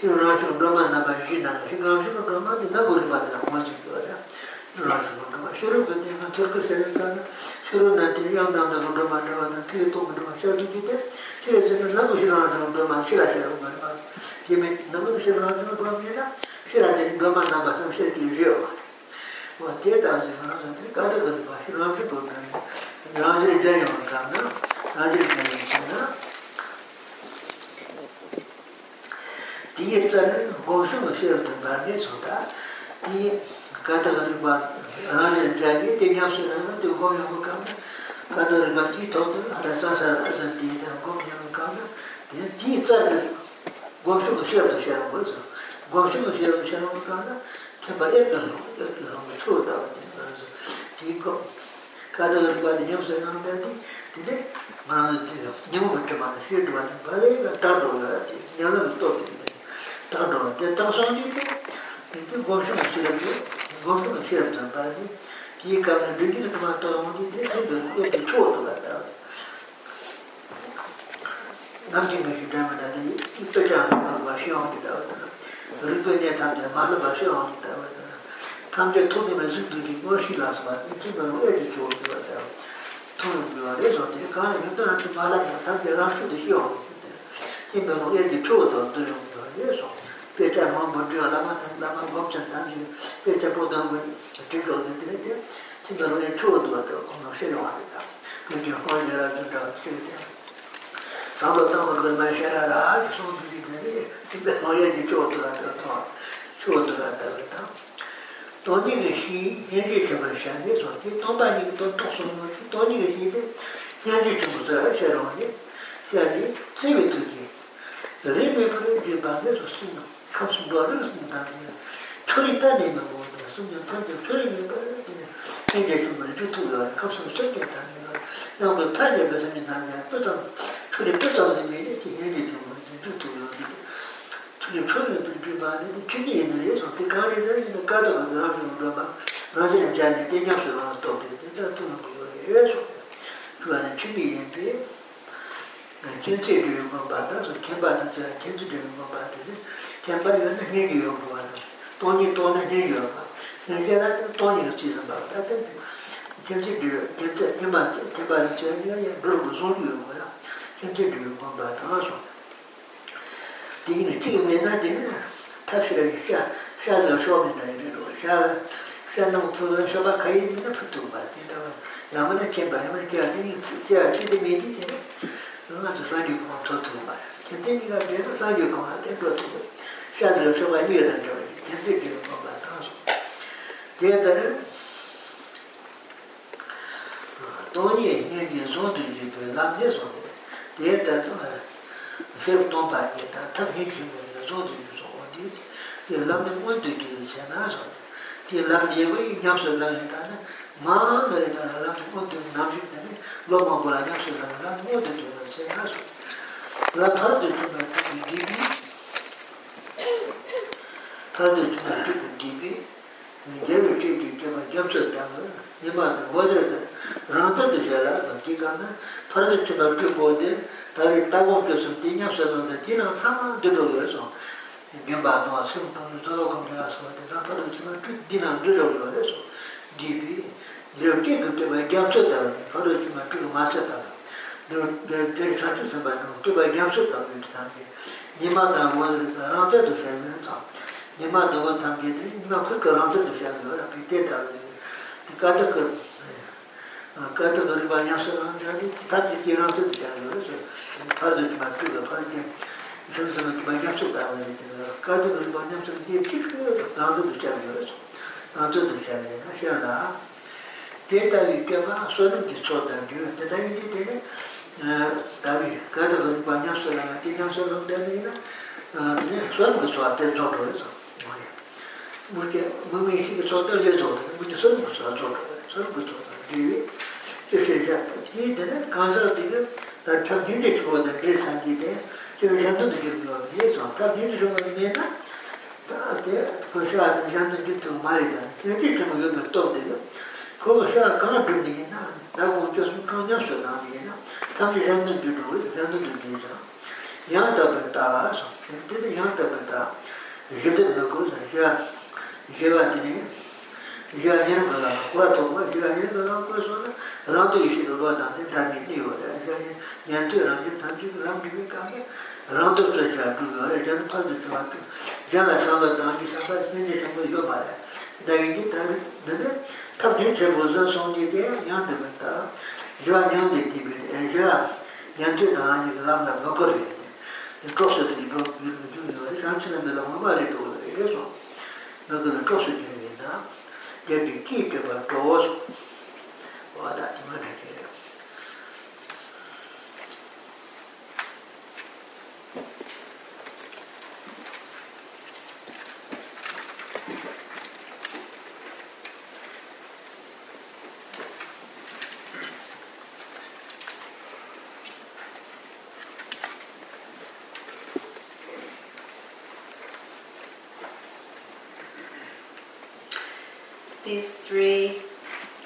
싫어 싫어 가면 나 가지나. 싫어 싫어 가면 나 버리 받아 가지고. rāja gōndamā, shirū gāndhī mā tsarka shirū gāna, shirū nāti yāng dāndā gōndamā rāwa nā, tī tō gōndamā shirū jītē, shirū jītē nāmu shirū rāja gōndamā, shirā shirū gāna, jīmē nāmu shirū rāja gōndamā mīrā, shirā jītē gāma nāma sāṁ shirā jī rīyō gāna. wā tē tā sī mā rāja tē gātā gāndamā, shirū rāja gōndamā, rāja jītē gāna, rāja jītē gāna, tī yé tsā rī gōshū mā shirū tāmbā rī sōtā, tī kātā kā rīpa ānā rāngi te kya sū rāma te kōm yō kā mā kātā rīpa tī tō tō ārā sā sā rā tī tā kōm yō kā mā tī tī tsā rā gōm shū kā shē rā shē rā gō sā gōm shū kā shē rā shē rā kā mā kia pa yā tā rō yā tā rō mā tō tā rā tī rā sā tī kō kātā rīpa tī nyam sā rā mā tī tī tī mā rā tī rā nyam mā tā mā tā shē tā mā tā pā rā tā rō rā tī nyam rā tō tī tā rō tī tā sā tī tī tī gōm shū kā shē rā gōmdō ka shēr tān pārā tī, tī kā kā rīgī rī kumā tā rōng tī tē tē bēr kē tī chō tō kā tā wā. Nām tī mē shī tā mā tā tī, tī tō chā sā mā bā shī hōng tī tā wā tā, rī tō nyē tāng tē mā lā bā shī hōng tī tā wā tā, tāng tē tō tī mē zhū tū tī ngō shī lā sā bā tī, tī mē rō ē tī chō tō kā tā wā, tō mē bī wā rē sō tē, kā yō tā nā tī mā lā tā tāng tē rā shū tī shī hōng tī tā, tī mē rō ē tī chō tō tō yō tō rē sō. pēchā mā mūdhiyā lāma lāma gōpchā tāngshī pēchā pōdāngu tīkā wā tīkā tīkā tīkā wā yā chūwa duwa tā kōngā shirā wā tā pēchā kōngā rā jūtā wā tīkā tā sāmbā tāngā rā mā shirā rā ā sō tīkā tā tīkā tīkā wā yā jī chūwa duwa tā tā chūwa duwa tā wā tā tōni rā shī yā jī chūwa shā nī sō tī tōmbā nī tō tōk sō mō tī tōni rā shī tī yā jī chūwa duwa shirā wā nī yā jī tsī wī tū jī rī mē pū rī jī bā nī sō sī nō 값이 뭐를 쓴다. 처리 때문에 뭐 숨겨 던져 처리는 거 이게 좀 이렇게 두고 값을 쓸겠다. 내가 뭐 타려 가서 내가 또 처리 또 저기 이렇게 얘기 좀 두고 근데 처음에 비바는 주니 있는데 저한테 가리자 이제 가다가 나는 거가 나중에 이제 대장 수가 또 되다 또 그거예요. 그래서 그거는 주니 있는데 나 진짜 되는 거 받아서 개발자 개발자 되는 거 받는데 khyambar yuwa nir yuwa kuwa, toni toni nir yuwa kuwa, nir yuwa na toni yuwa chisa ba, tata kimchi dhiyo, kimchi nima, kimba yuwa yuwa ya dhrubu zon yuwa kuwa, kimchi dhiyo kuwa ba, tama so. Dikini, dikini mena dikini, tashira yuwa, sha zang sho mena yuwa, sha, sha nang tuwa, sha ba kayi nina putu ba, dikini, yamana khyambar, yamana kya, dikini, kya, dikini meni dikini, nga tu sanyu kuwa tuwa tuwa ba, dikini ka dhiyo sanyu kuwa, dikini tuwa tuwa. 下次有什么越南这位，也对这个我们告诉。第二呢，多年年年说的就不让你说的，第二呢，这个非多半年，他特别听我们说的就说我的，第二呢，我对这个钱拿说的，第二呢，因为要是让人家呢，忙的人家让我对拿去的呢，老忙过来要是让让我对这个钱拿说的，那他对这个给给。tātā chūpa chūpa dīpi, jēpa chūki chūpa jōpsa tāngā, nīmā tā gōchā tā, rāntā tā shērā sāṁ tī kāna, tātā chūpa chūpa wādē, tātā tāgōṁ tā sāṁ tī ñāpsa tāngā, tī nā tāngā dūpa gā sō, nyōmbā tāngā sāṁ tāngā tātā kāṁ tā sō, tātā chūpa chūpa tī nā dūpa gā sō, dīpi, jēpa chūki chūpa jōpsa tāngā, tātā chūpa chūpa māsā tāngā, dēr nima da mo rāngzhā tu shāyā mē tsā nima da wā tāng kē tē nima khu kā rāngzhā tu shāyā mē rā pī tē tā rā tē kātā kā kātā kā rīpa ñā sā rāngzhā tē tā tē tē rāngzhā tu shāyā mē rā sā pār tu kima tū kā pār tē shā sā rā kima ñā sū tā rā tē kātā kā rīpa ñā sā tē pī kā rāngzhā tu shāyā mē rā sā rāngzhā tu shāyā mē rā shā rā tē tā yu kia mā sō rā kī tsō tā rā tē tā yu tē tē 면서 비때다 그러니까 그 kato dori ba nyamsa rang jani, tati ti rang tsu jani yore, so pardo ki ma tuga, pardo ki shansa ma ki ba nyamsa tawa yore, kato dori ba nyamsa ki tiye chik rang tsu jani yore, so rang tsu jani yore, xia la, Te tawi kyaba sorum ki sotan diyo, te tawi di tene, tawi kata kari panya solam, te kyan solam tene ina, sorum ki sotan ten zoto e so. Muke, mumi ki sotan le zoto, muke sorum ki sotan zoto, sorum ki sotan diyo. Te she jata, ti tene, kansa tiga, ta chak jinti 그거 제가 강한 분이나 나고 좀 강력서 나니나 담지 랜드 주도 랜드 주도자 양다.부터 근데 양다.부터 이제 그거 제가 제가 되니? 이제 얘는 뭐라 그것도 뭐 이제 얘는 뭐라 그래서 라도 이시로 받는데 담이 되어요 이제 얘한테랑 좀 담지 그럼 비비 가게. 라도 저자 그거. 이제 터도 좀 제가 상도 담지 상도 이제 좀 이거 봐요 나 이제 담는데 tab yin che bu zo song di de yang de ba ta yuwa yang de di bi de yuwa yang de da ni la la no ko de. Ni ko so di bo ni du yo ran che la me la ma ri do de ye so no de ko so di ni da ye di ki ke ba do so wa da ti ma de three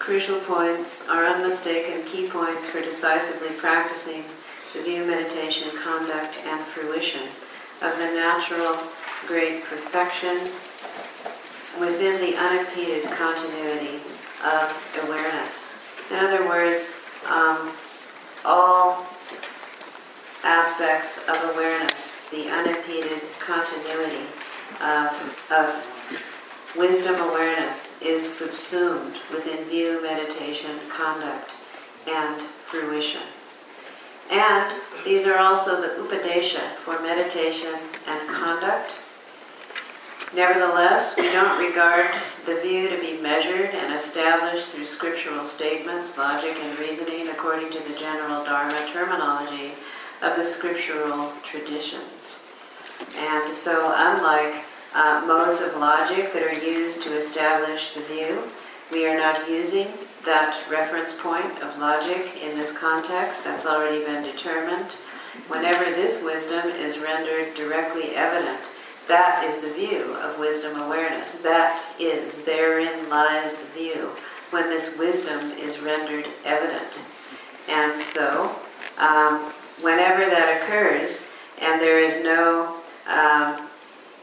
crucial points are unmistaken key points for decisively practicing the view, meditation, conduct, and fruition of the natural great perfection within the unimpeded continuity of awareness. In other words, um, all aspects of awareness, the unimpeded continuity of, of wisdom awareness is subsumed within view, meditation, conduct, and fruition. And these are also the upadesha for meditation and conduct. Nevertheless, we don't regard the view to be measured and established through scriptural statements, logic, and reasoning according to the general Dharma terminology of the scriptural traditions. And so, unlike uh, modes of logic that are used to establish the view. We are not using that reference point of logic in this context. That's already been determined. Whenever this wisdom is rendered directly evident, that is the view of wisdom awareness. That is, therein lies the view, when this wisdom is rendered evident. And so, um, whenever that occurs, and there is no um,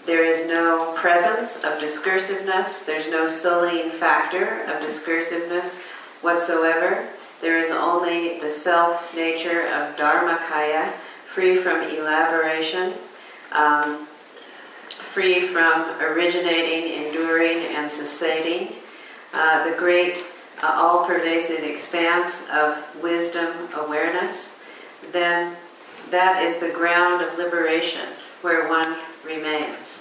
there is no presence of discursiveness. There's no sullying factor of discursiveness whatsoever. There is only the self nature of Dharmakaya, free from elaboration, um, free from originating, enduring, and cessating. Uh, the great, uh, all pervasive expanse of wisdom awareness, then that is the ground of liberation where one remains.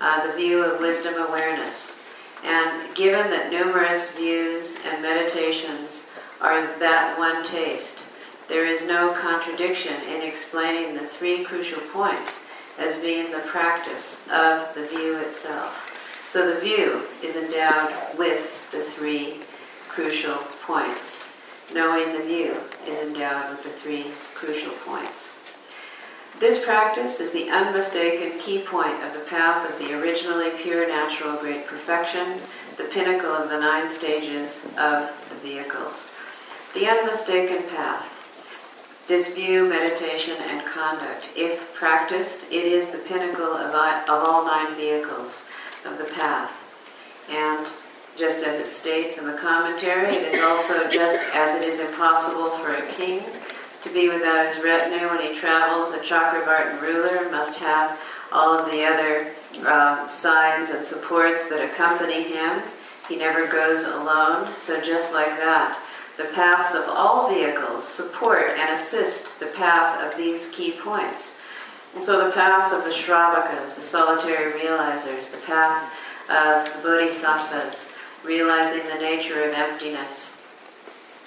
Uh, the view of wisdom awareness. And given that numerous views and meditations are that one taste, there is no contradiction in explaining the three crucial points as being the practice of the view itself. So the view is endowed with the three crucial points. Knowing the view is endowed with the three crucial points. This practice is the unmistaken key point of the path of the originally pure natural great perfection, the pinnacle of the nine stages of the vehicles. The unmistaken path. This view, meditation, and conduct, if practiced, it is the pinnacle of, of all nine vehicles of the path. And just as it states in the commentary, it is also just as it is impossible for a king to be without his retinue when he travels. A Chakravartin ruler must have all of the other uh, signs and supports that accompany him. He never goes alone. So just like that, the paths of all vehicles support and assist the path of these key points. And so the paths of the Shravakas, the solitary realizers, the path of the Bodhisattvas, realizing the nature of emptiness,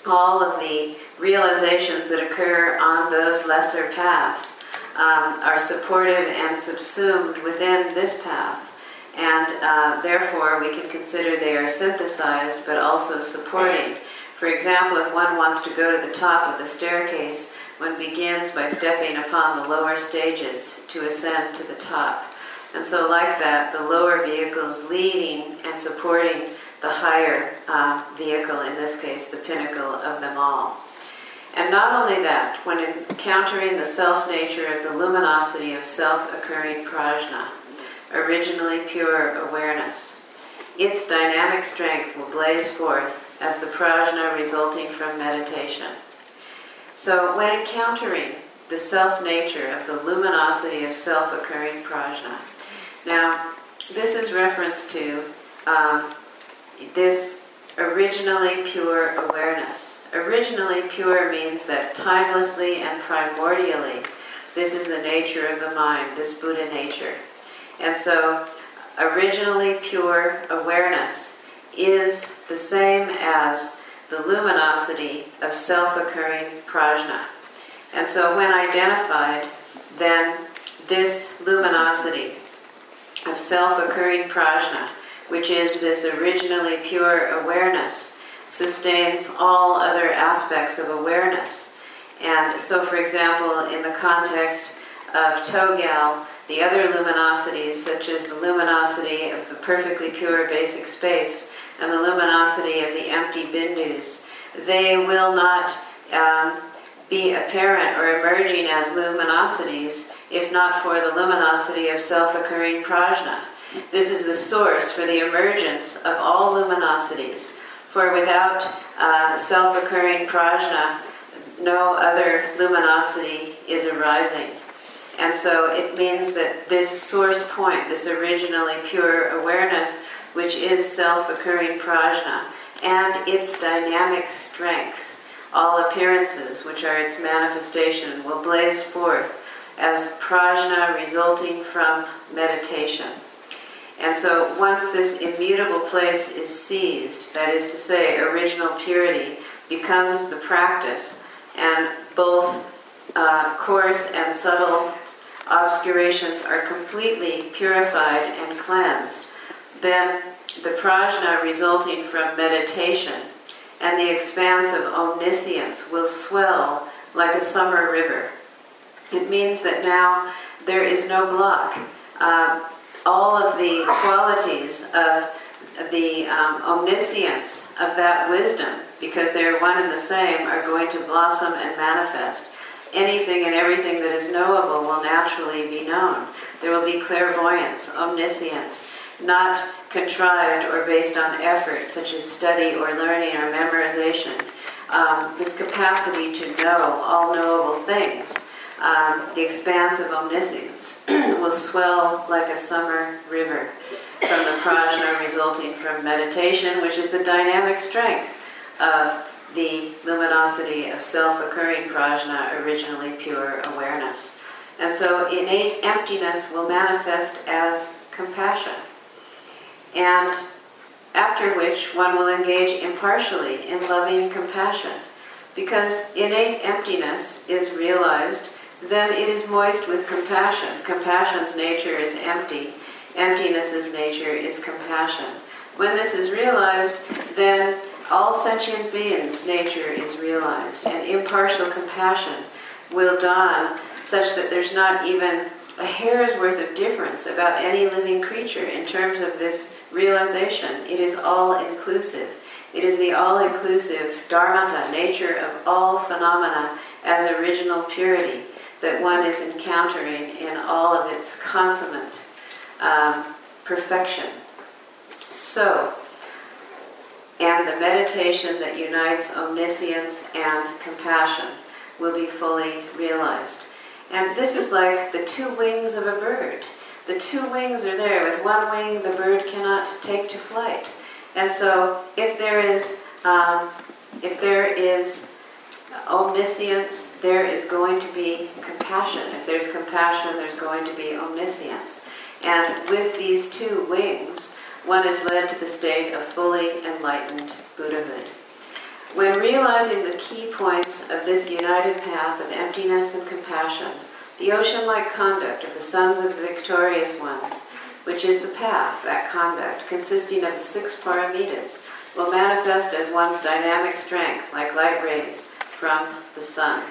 all of the realizations that occur on those lesser paths um, are supportive and subsumed within this path. And uh, therefore, we can consider they are synthesized but also supporting. For example, if one wants to go to the top of the staircase, one begins by stepping upon the lower stages to ascend to the top. And so, like that, the lower vehicles leading and supporting the higher uh, vehicle, in this case, the pinnacle of them all. And not only that, when encountering the self nature of the luminosity of self occurring prajna, originally pure awareness, its dynamic strength will blaze forth as the prajna resulting from meditation. So, when encountering the self nature of the luminosity of self occurring prajna, now this is reference to um, this originally pure awareness. Originally pure means that timelessly and primordially, this is the nature of the mind, this Buddha nature. And so, originally pure awareness is the same as the luminosity of self occurring prajna. And so, when identified, then this luminosity of self occurring prajna which is this originally pure awareness, sustains all other aspects of awareness. And so, for example, in the context of Togyal, the other luminosities, such as the luminosity of the perfectly pure basic space and the luminosity of the empty bindus, they will not um, be apparent or emerging as luminosities if not for the luminosity of self occurring prajna. This is the source for the emergence of all luminosities. For without uh, self occurring prajna, no other luminosity is arising. And so it means that this source point, this originally pure awareness, which is self occurring prajna, and its dynamic strength, all appearances, which are its manifestation, will blaze forth as prajna resulting from meditation. And so once this immutable place is seized, that is to say, original purity becomes the practice, and both uh, coarse and subtle obscurations are completely purified and cleansed, then the prajna resulting from meditation and the expanse of omniscience will swell like a summer river. It means that now there is no block. Uh, all of the qualities of the um, omniscience of that wisdom, because they're one and the same, are going to blossom and manifest. Anything and everything that is knowable will naturally be known. There will be clairvoyance, omniscience, not contrived or based on effort, such as study or learning or memorization. Um, this capacity to know all knowable things, um, the expanse of omniscience will swell like a summer river from the prajna resulting from meditation, which is the dynamic strength of the luminosity of self-occurring prajna, originally pure awareness. And so innate emptiness will manifest as compassion. And after which one will engage impartially in loving compassion. Because innate emptiness is realized then it is moist with compassion. Compassion's nature is empty. Emptiness's nature is compassion. When this is realized, then all sentient beings' nature is realized, and impartial compassion will dawn such that there's not even a hair's worth of difference about any living creature in terms of this realization. It is all inclusive. It is the all inclusive dharmata, nature of all phenomena, as original purity that one is encountering in all of its consummate um, perfection. So, and the meditation that unites omniscience and compassion will be fully realized. And this is like the two wings of a bird. The two wings are there. With one wing, the bird cannot take to flight. And so, if there is, um, if there is omniscience, there is going to be compassion. If there's compassion, there's going to be omniscience. And with these two wings, one is led to the state of fully enlightened Buddhahood. When realizing the key points of this united path of emptiness and compassion, the ocean-like conduct of the sons of the victorious ones, which is the path, that conduct, consisting of the six paramitas, will manifest as one's dynamic strength, like light rays from the sun.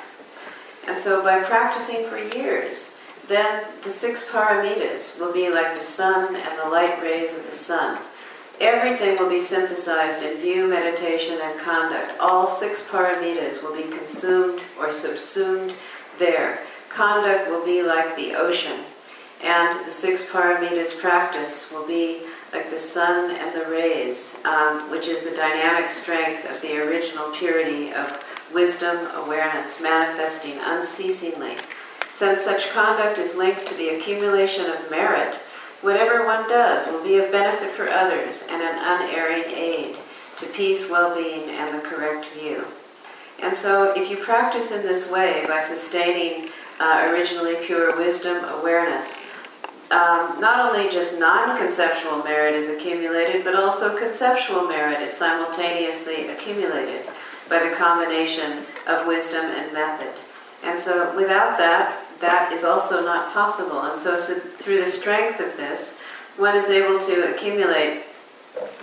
And so by practicing for years, then the six paramitas will be like the sun and the light rays of the sun. Everything will be synthesized in view, meditation, and conduct. All six paramitas will be consumed or subsumed there. Conduct will be like the ocean, and the six paramitas practice will be like the sun and the rays, um, which is the dynamic strength of the original purity of wisdom, awareness, manifesting unceasingly. Since such conduct is linked to the accumulation of merit, whatever one does will be of benefit for others and an unerring aid to peace, well-being, and the correct view. And so if you practice in this way by sustaining uh, originally pure wisdom, awareness, um, not only just non-conceptual merit is accumulated, but also conceptual merit is simultaneously accumulated by the combination of wisdom and method. And so without that, that is also not possible. And so, so through the strength of this, one is able to accumulate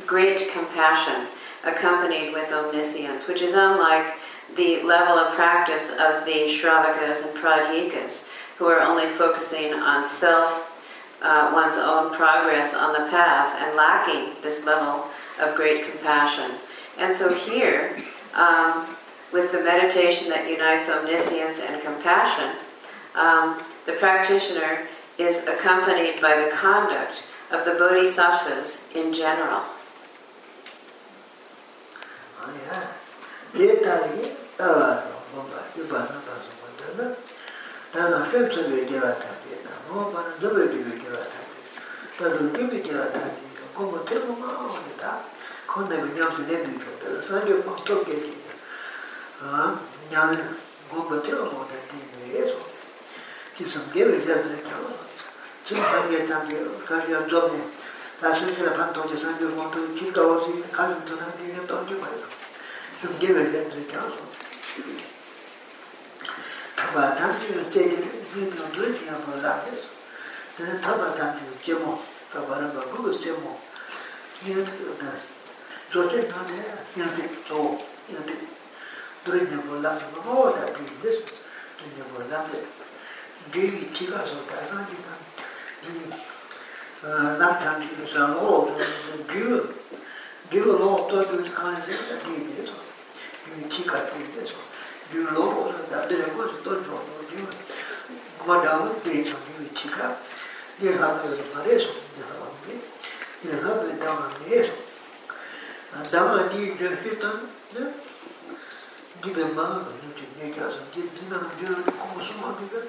great compassion accompanied with omniscience, which is unlike the level of practice of the Shravakas and Pratyekas, who are only focusing on self, uh, one's own progress on the path, and lacking this level of great compassion. And so here, um, with the meditation that unites omniscience and compassion, um, the practitioner is accompanied by the conduct of the bodhisattvas in general. kōnda mi ñam su lēmi kio tā, sā rīo pāng tō kio ki, ñam gō pa tēla kō tā tī nō yé sō, ki sō mgē wē yā tā kia wā, tsī tā mgē tā mgē, kā rīo dzō mē, tā sī rīo pāng tō tē sā rīo pāng tō, ki tō wā sī, kā sī tō nā tī rīo tō kio wā yā, sō mgē wē yā tā kia wā sō, tā bā tā mgē rīo tsē tē rīo nō tō rīo yā pō rā pē sō, tā tā bā tā mgē rīo jē mō, tā bā rā bā gu gu jē mō, rīo tā 조제 간에 이렇게 또 이렇게 드르네 몰라 뭐다 되는데 드르네 몰라 데이 티가서 다산이다 이 남탄이 그래서 그 그로 또 간에서 되는데 이 티가 되는데 그로 다들 거기서 또 저도 지금 고마다고 되죠 이 티가. 내가 그래서 말해서 내가 이래서 내가 말해서 dāma dī jōhī tāng, dī bē mā gā nyō tī nyō kia sā, dī dī nā dī rō dī kōng sū mā bī gā,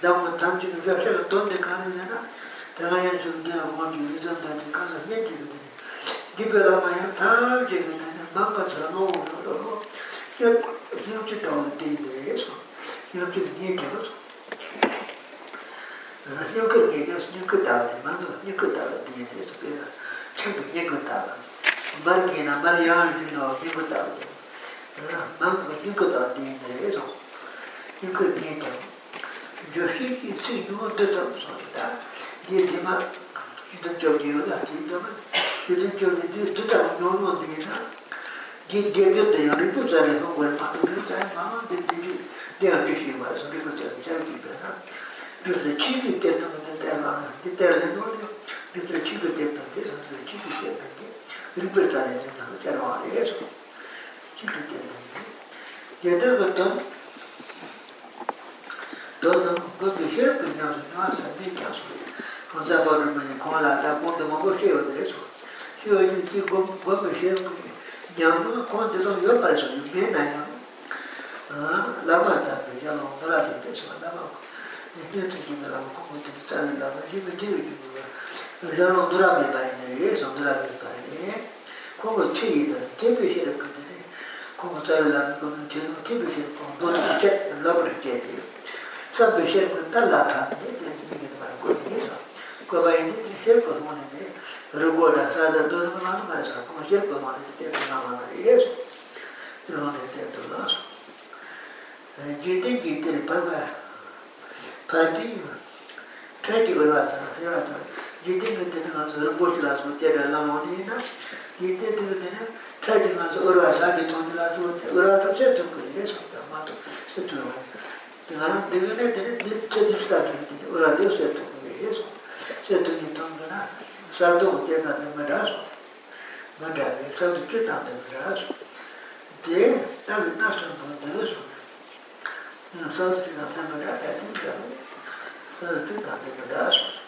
dāma tāng jī nyō shē gā tōng dī kā rī yā na, dā rā yā chō dī rā mō dī rī zāng dā dī kā sā nyē dī rī dī, dī bē rā mā yā tāng jī gā dā mā gā chā nō wō rō rō, yā yō chī dā wā dī dī yā sā, yō chī nyē kia sā, yō kā nyē kia sā, nyē kā dā wā dī mā gā, nyē kā dā wā dī yā dī sā bē rā, chā bē nyē kā dā wā. bar ke na bar ya ju no ki ko ta ma ko ki ko ta de de so ki ko de ta jo shi ki se jo de ta so ta de de ma ki ta jo de da ki ta ma ki ta jo de de de ta no no de ta de de de de yo ri pu za le ko wa pa pu za ma ma de de ju de a ki shi ma so ki ko ta ja ki ba na jo se chi ki te ta ma de ta ma de ta le no de jo se chi ko te ta de so se chi ki te ta rīpil tāne jīnā kā jāna wā rē sō jīnā tēnā jēdā kā tā tō tā kō tō shēr pī nyā sō nyā sā mī kia sō kō sā pā rū mā nyā kō lā tā kō tā mā kō shē wā rē sō shē wā jī tī kō kō pī shēr pī nyā mā kō tē sō yō pā rē sō yō mē nā yā lā mā tā pī yā lō tā rā tō tē sō lā mā kō nyā tō jī mā lā mā kō tō tā rā lā mā jī mā jī wā jī lōrō ndurā mē pārī nē rē, sō ndurā mē pārī nē, kōngō tē yī tā, tē pē shē rā kā tā rē, kōngō tā rā lā mē kō mē tē rō, tē pē shē rā kōngō dō rā chē, lō pē rā chē tē yō, sā pē shē rā kō tā lā kā nē, tē tē tē kē tā pā rā kō nē sō, kō bā yī tē tē shē rā kō mō nē nē, rō gō rā sā rā dō rā mā rā mā rā sā, kōngō shē rā kō mā rā tē tē nā mā rā rē sō, tē rō nē tē tō rā sō, jī tē jī tē rā pā pā, pā tē yō, tē tē kō rā sā, tē rā tō rā, yudhi yudhi nga zo rinpoche la zo tebe la wani yina, yudhi yudhi nga tadi nga zo urwa saki toni la zo, urwa tab se tungu ye sakta mato se tungu. Nga rang divi ne tene che dhishta tungu tene, urwa diyo se tungu ye sakta, se tungu tungu na sardo u tena de mada so, mada ye sardo che tanda mada so. De, tabi nasra mada so, sardo che tanda mada, tati nga, sardo che tanda mada so.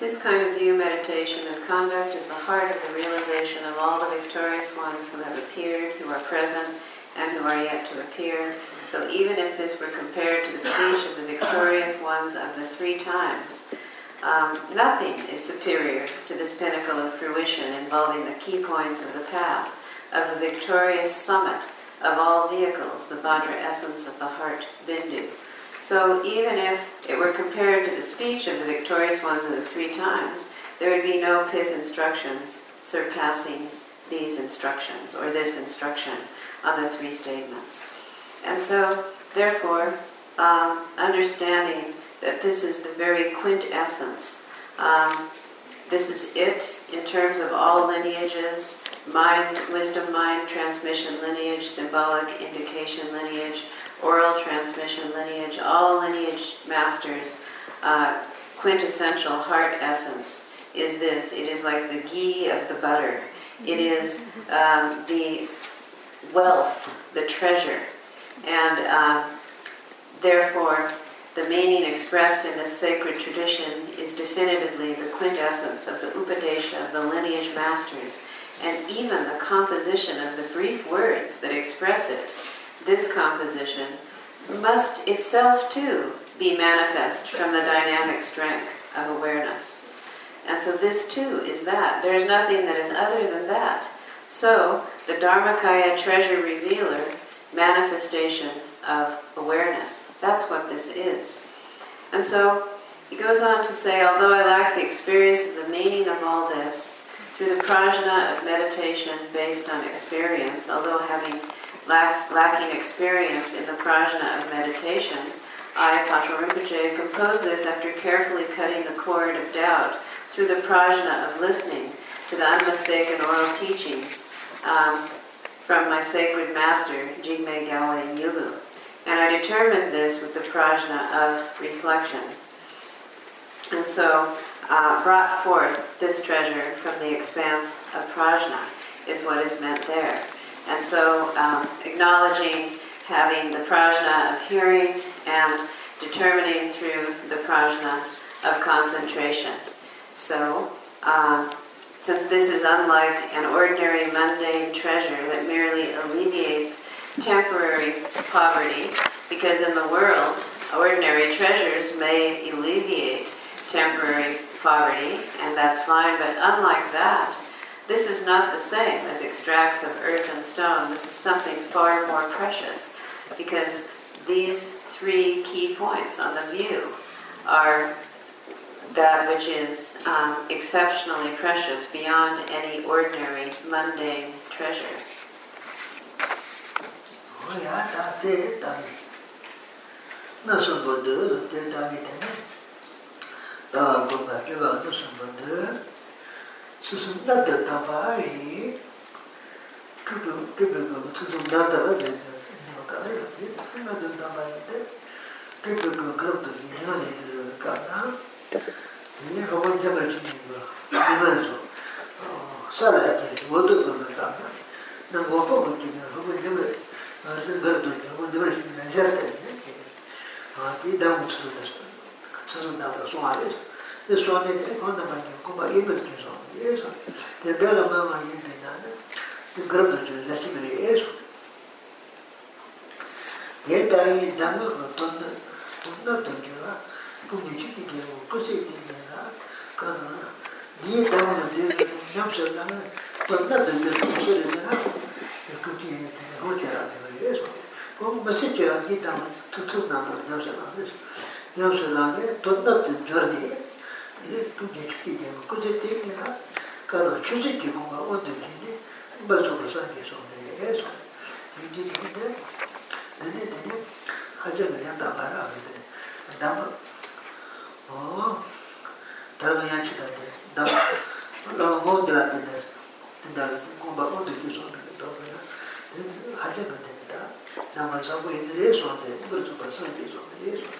This kind of view, meditation, and conduct is the heart of the realization of all the victorious ones who have appeared, who are present, and who are yet to appear. So even if this were compared to the speech of the victorious ones of the three times, um, nothing is superior to this pinnacle of fruition involving the key points of the path, of the victorious summit of all vehicles, the Vajra essence of the heart, Bindu. So even if it were compared to the speech of the victorious ones of the three times, there would be no pith instructions surpassing these instructions or this instruction on the three statements. And so, therefore, um, understanding that this is the very quintessence. Um, this is it in terms of all lineages mind, wisdom mind transmission lineage, symbolic indication lineage, oral transmission lineage, all lineage masters, uh, quintessential heart essence is this. It is like the ghee of the butter. It is um, the wealth, the treasure. And uh, therefore, the meaning expressed in this sacred tradition is definitively the quintessence of the Upadesha of the lineage masters, and even the composition of the brief words that express it. This composition must itself too be manifest from the dynamic strength of awareness. And so this too is that. There is nothing that is other than that. So the Dharmakaya treasure revealer manifestation of awareness that's what this is. And so he goes on to say, although I lack the experience of the meaning of all this, through the prajna of meditation based on experience, although having lack, lacking experience in the prajna of meditation, I, Patrul Rinpoche, composed this after carefully cutting the cord of doubt through the prajna of listening to the unmistaken oral teachings um, from my sacred master, Jigme Gyalwai Nyugu. And I determined this with the prajna of reflection. And so uh, brought forth this treasure from the expanse of prajna is what is meant there. And so um, acknowledging having the prajna of hearing and determining through the prajna of concentration. So, um, since this is unlike an ordinary mundane treasure that merely alleviates temporary poverty, because in the world, ordinary treasures may alleviate temporary poverty, and that's fine, but unlike that, this is not the same as extracts of earth and stone. This is something far more precious, because these three key points on the view are that which is um, exceptionally precious beyond any ordinary mundane treasure. 수수 나다 다바리 그도 그도 수수 나다 바제 내가 가야지 나다 다바리데 그도 그도 이거 내들 가다 이게 로봇 잡을 수 있는 거 이거죠 어 살아야 돼 모두 그거다 나 뭐고 그게 로봇 잡을 아주 그래도 로봇 잡을 수 있는 자한테 아 뒤다 못 쓰다 수수 나다 송아래 그 수안에 건다 말이야 그거 이거 좀 eso. De ver la mamá y en nada. De grado de la sibre eso. De dar y dar no tonda tonda tonda. Como yo que quiero, pues sí tiene nada. Cuando ni tan de no se da tonda de no se le da. Es que tiene que rotar de eso. Como me se queda aquí tan tutus nada, no se va. No se la, tonda de Jordi. 두개 치게 그제 때문에 가서 추지 기분가 어떻게 벌써 산게 손에 해서 이제 이제 내내 내내 하자면 한다 말아 근데 남 어, 다른 양치다데 남 너무 못들한테 근데 공부 어떻게 손에 더버려 하자면 된다 남을 잡고 있는 손에 벌써 벌써 이제 손에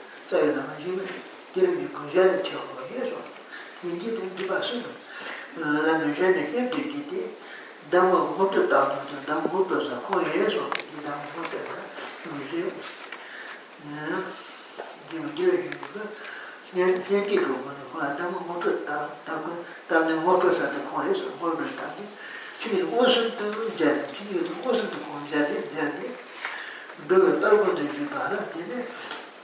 zāyā nāma yīmē yīrī mī gōngyā dā chā wā yē sō yīngi dā yī bā sō nō lā mī rā nā yē tū yī tī dā wā ngō tū dā tū tū dā ngō tū sā kō yē sō yī dā ngō tū sā yō yī nā yī wā yī wā yī wā yē yē kī kō wā nā kō dā wā ngō tū dā dā kō dā nā ngō tū sā dā kō yē sō ngō rū dā kī chī yī ngō sū tū jā chī yī ngō sū tū kō jā yē jā yē bē wā dā wā tū yī bā rā tē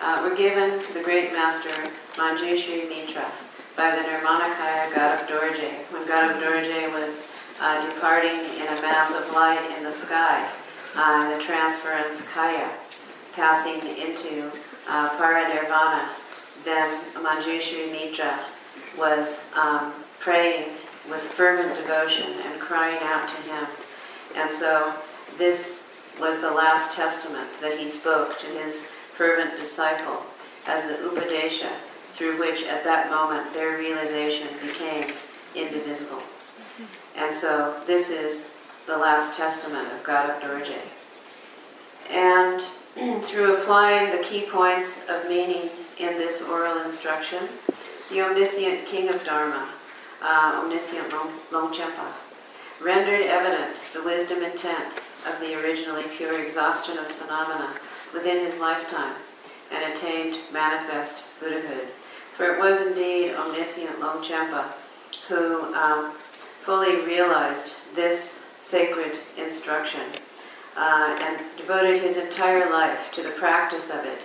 uh, were given to the great master Manjushri Mitra by the Nirmanakaya Garab Dorje, when Garab Dorje was uh, departing in a mass of light in the sky, uh, the transference Kaya, passing into uh, Parinirvana, then Manjushri Mitra was um, praying with fervent devotion and crying out to him. And so this was the last testament that he spoke to his fervent disciple as the Upadesha through which at that moment their realization became indivisible. And so this is the last testament of Garab Dorje. And through applying the key points of meaning in this oral instruction, the omniscient king of Dharma, uh, omniscient Longchenpa, rendered evident the wisdom intent of the originally pure exhaustion of phenomena within his lifetime and attained manifest Buddhahood. For it was indeed omniscient Longchenpa who um, fully realized this sacred instruction uh, and devoted his entire life to the practice of it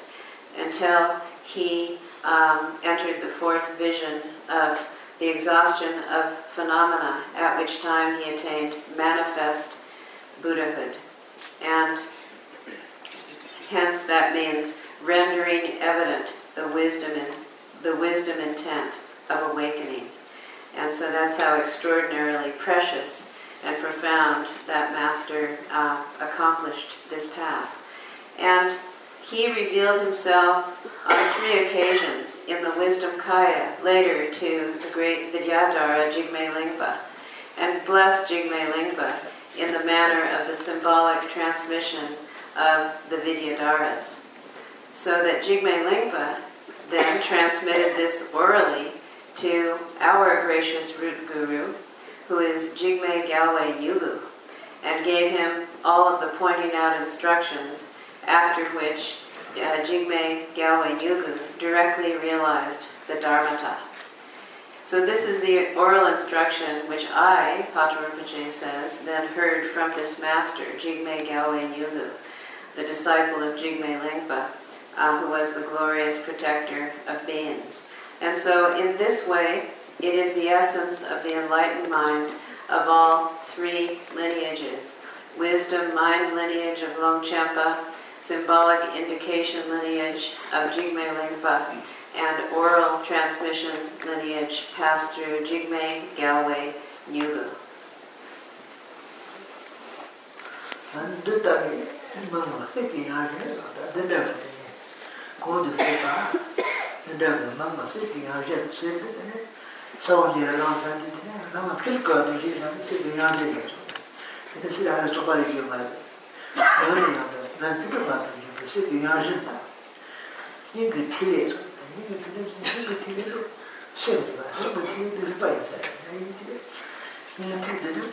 until he um, entered the fourth vision of the exhaustion of phenomena, at which time he attained manifest Buddhahood. And hence that means rendering evident the wisdom and the wisdom intent of awakening. And so that's how extraordinarily precious and profound that master uh, accomplished this path. And he revealed himself on three occasions in the Wisdom Kaya, later to the great Vidyadhara Jigme Lingpa, and blessed Jigme Lingpa in the manner of the symbolic transmission of the Vidyadharas. So that Jigme Lingpa then transmitted this orally to our gracious root guru, who is Jigme Gyalwai Nyugu, and gave him all of the pointing out instructions, after which uh, Jigme Gyalwai Nyugu directly realized the Dharmata. So this is the oral instruction which I, Patrul Rinpoche says, then heard from this master, Jigme Gyalwai Nyugu, the disciple of Jigme Lingpa, uh, who was the glorious protector of beings. And so, in this way, it is the essence of the enlightened mind of all three lineages wisdom mind lineage of Longchenpa, symbolic indication lineage of Jigme Lingpa, and oral transmission lineage passed through Jigme Gyalwai Nyugu. māngā sīkī yāngē rātā dēdēm dēne kōdō sīkā dēdēm māngā sīkī yāngē sīkī dēne sāwa jīrā rāng sāntī dēne rāngā pīrkā dēshī rāng sīkī yāngē yāsō dēne sīkā yāngē sōpā rī kī mārā yāngē yāngē nā pītā pā rī kī sīkī yāngē tā yīngi tīlē sō yīngi tīlē sō yīngi tīlē sō sīkī bā sīkī tīlē dē rīpā yā sā yīngi tīlē yīngi tīlē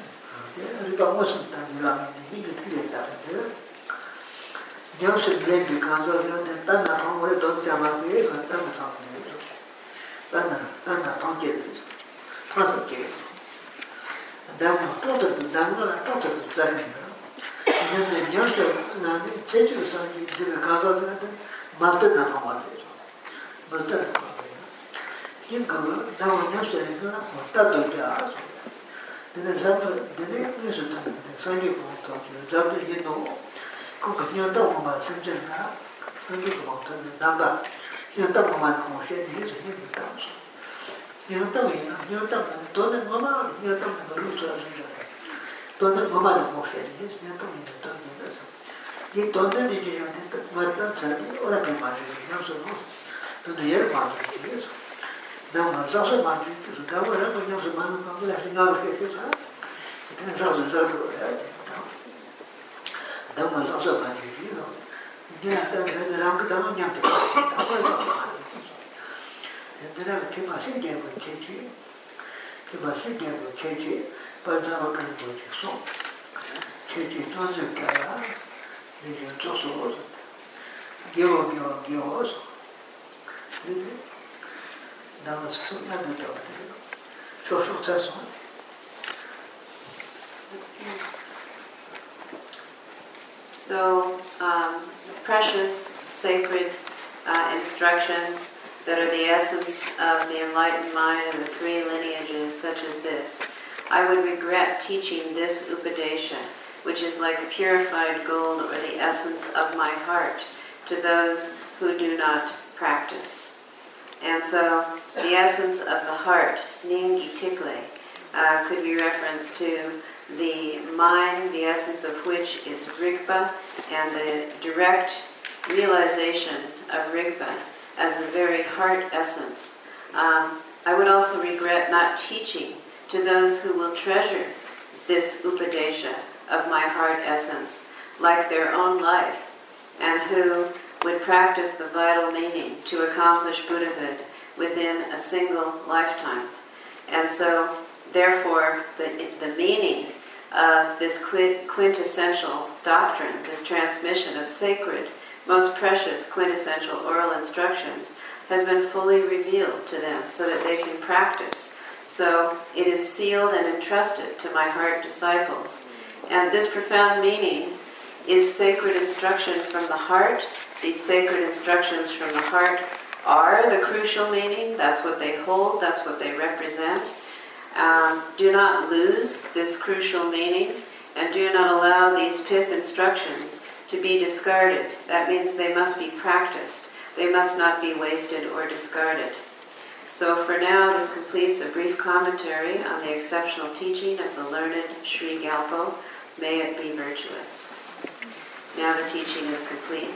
dē rīpā wā sō tā nī lā mī dē yīngi tīlē tā dē nyam shir dhyan ki kanso dhyan dhyan tan na thang wale dhok dhyan ma kuye khan tan na thang dhyan dhyan tan na tan na thang kye dhyan thang sa kye dhyan ma to to to dhyan ma to to to dhyan dhyan dhyan nyam shir na chen chur san ki dhyan kanso dhyan dhyan ma to na thang wale dhyan ma to na thang wale dhyan kama dhyan ma nyam shir dhyan na ma ta to dhyan a dhyan dhyan dhyan dhyan dhyan dhyan dhyan dhyan dhyan dhyan dhyan dhyan dhyan dhyan dhyan dhyan 그런데 맞다 나가 맞아 맞다 나가 지금 나무 여기서 이거는 맞다 또 알아서 근데 잡을 근데 그래서 산지 공부도 잡을 이도 그거 그냥 또 뭐만 생겼나 산지 공부도 나가 그냥 또 뭐만 공부해 해서 힘이 나서 그냥 또 이나 그냥 또 돈은 뭐만 그냥 또 뭐로 써서 돈은 뭐만 공부해 해서 그냥 또 이나 또 이나서 이 돈은 이제 또 맞다 자기 오라게 말이 그냥서 돈은 예를 봐서 그래서 내가 자서 말이 그래서 가버려 그냥 좀 많은 거 그냥 생각을 해서 그냥 자서 저도 해야 돼 너무 자서 dāng mā sāsā bā jī jī rō nyā dāng kā dā rāng kā dā mā nyam tā dā mā sā bā dā rā kī mā sī gyā bā chē chī kī mā sī gyā bā chē chī bā dā mā kā bā chī sō chē chī tō sī kā rā rī rī tsō sō rō sō gyō gyō gyō sō dā mā sā sō nyā dā dā bā dā rī sō sō tsā sō Thank you. So, um, precious, sacred uh, instructions that are the essence of the enlightened mind and the three lineages, such as this. I would regret teaching this Upadesha, which is like purified gold or the essence of my heart, to those who do not practice. And so, the essence of the heart, Ningi Tikle, uh, could be referenced to the mind, the essence of which is Rigpa, and the direct realization of Rigpa as the very heart essence. Um, I would also regret not teaching to those who will treasure this Upadesha of my heart essence like their own life, and who would practice the vital meaning to accomplish Buddhahood within a single lifetime. And so, therefore, the, the meaning of this quintessential doctrine, this transmission of sacred, most precious quintessential oral instructions, has been fully revealed to them so that they can practice. So it is sealed and entrusted to my heart disciples. And this profound meaning is sacred instruction from the heart. These sacred instructions from the heart are the crucial meaning. That's what they hold, that's what they represent. Um, do not lose this crucial meaning and do not allow these pith instructions to be discarded. That means they must be practiced. They must not be wasted or discarded. So for now, this completes a brief commentary on the exceptional teaching of the learned Sri Gyalpo. May it be virtuous. Now the teaching is complete.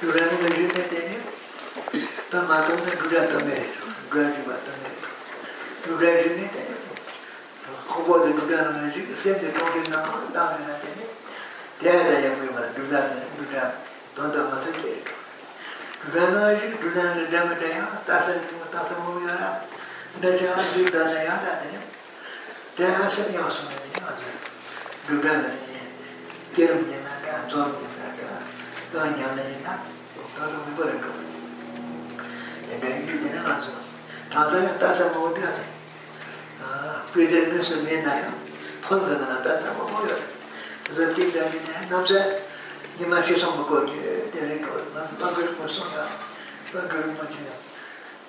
gyurāni ka yume teni, tā mātā na gyurā tome, gyurā jīvā tome, gyurā jīne teni, khobō tā gyurā na jī, sēnti tōngi nā, dāmi na teni, tēyā tā yā kuyamā, gyurā na, gyurā, tōntā mātā teni, gyurā na jī, gyurā na dāmi tā yā, tā sā tūma tā tā mō yā rā, dā jā jī tā na yā tā teni, tēyā sā yā sū na teni, gyurā na teni, gyurā na teni, gyurā na teni, kyo nyana yina toro mipo ra kyo yada yinki dina kanzo tanzo ya tasa mo odi kare pide miso nina yo pon kata na tata mo mo yo zo tingda yina namza nima shi sombo ko dere ko nanzo bangir ko songa bangir mo jina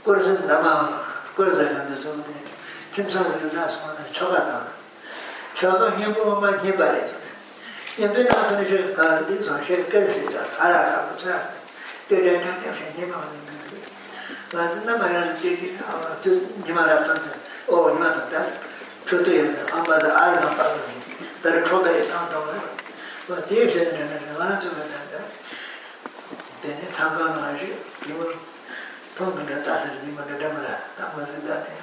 korzin nama korzin nanda zo mo dina kimsa zina zonga choga tanga choga nyingu ma nyinba rezo yinpe naa tani shi di zang shi gen shi ya kaya ka bu tsaya de gen na gen shi nima wa nima wa zi nama ya zi ji tu nima ra tani o nima ta ta chu tu yin na amba za ari ma pa wa dari chu da yi tang tang wa wa di yi shi nina nina wa na zu ma ta ta deni tang ka na shi nima tong ka na ta sa nima ka dama ra ta ma zi da ni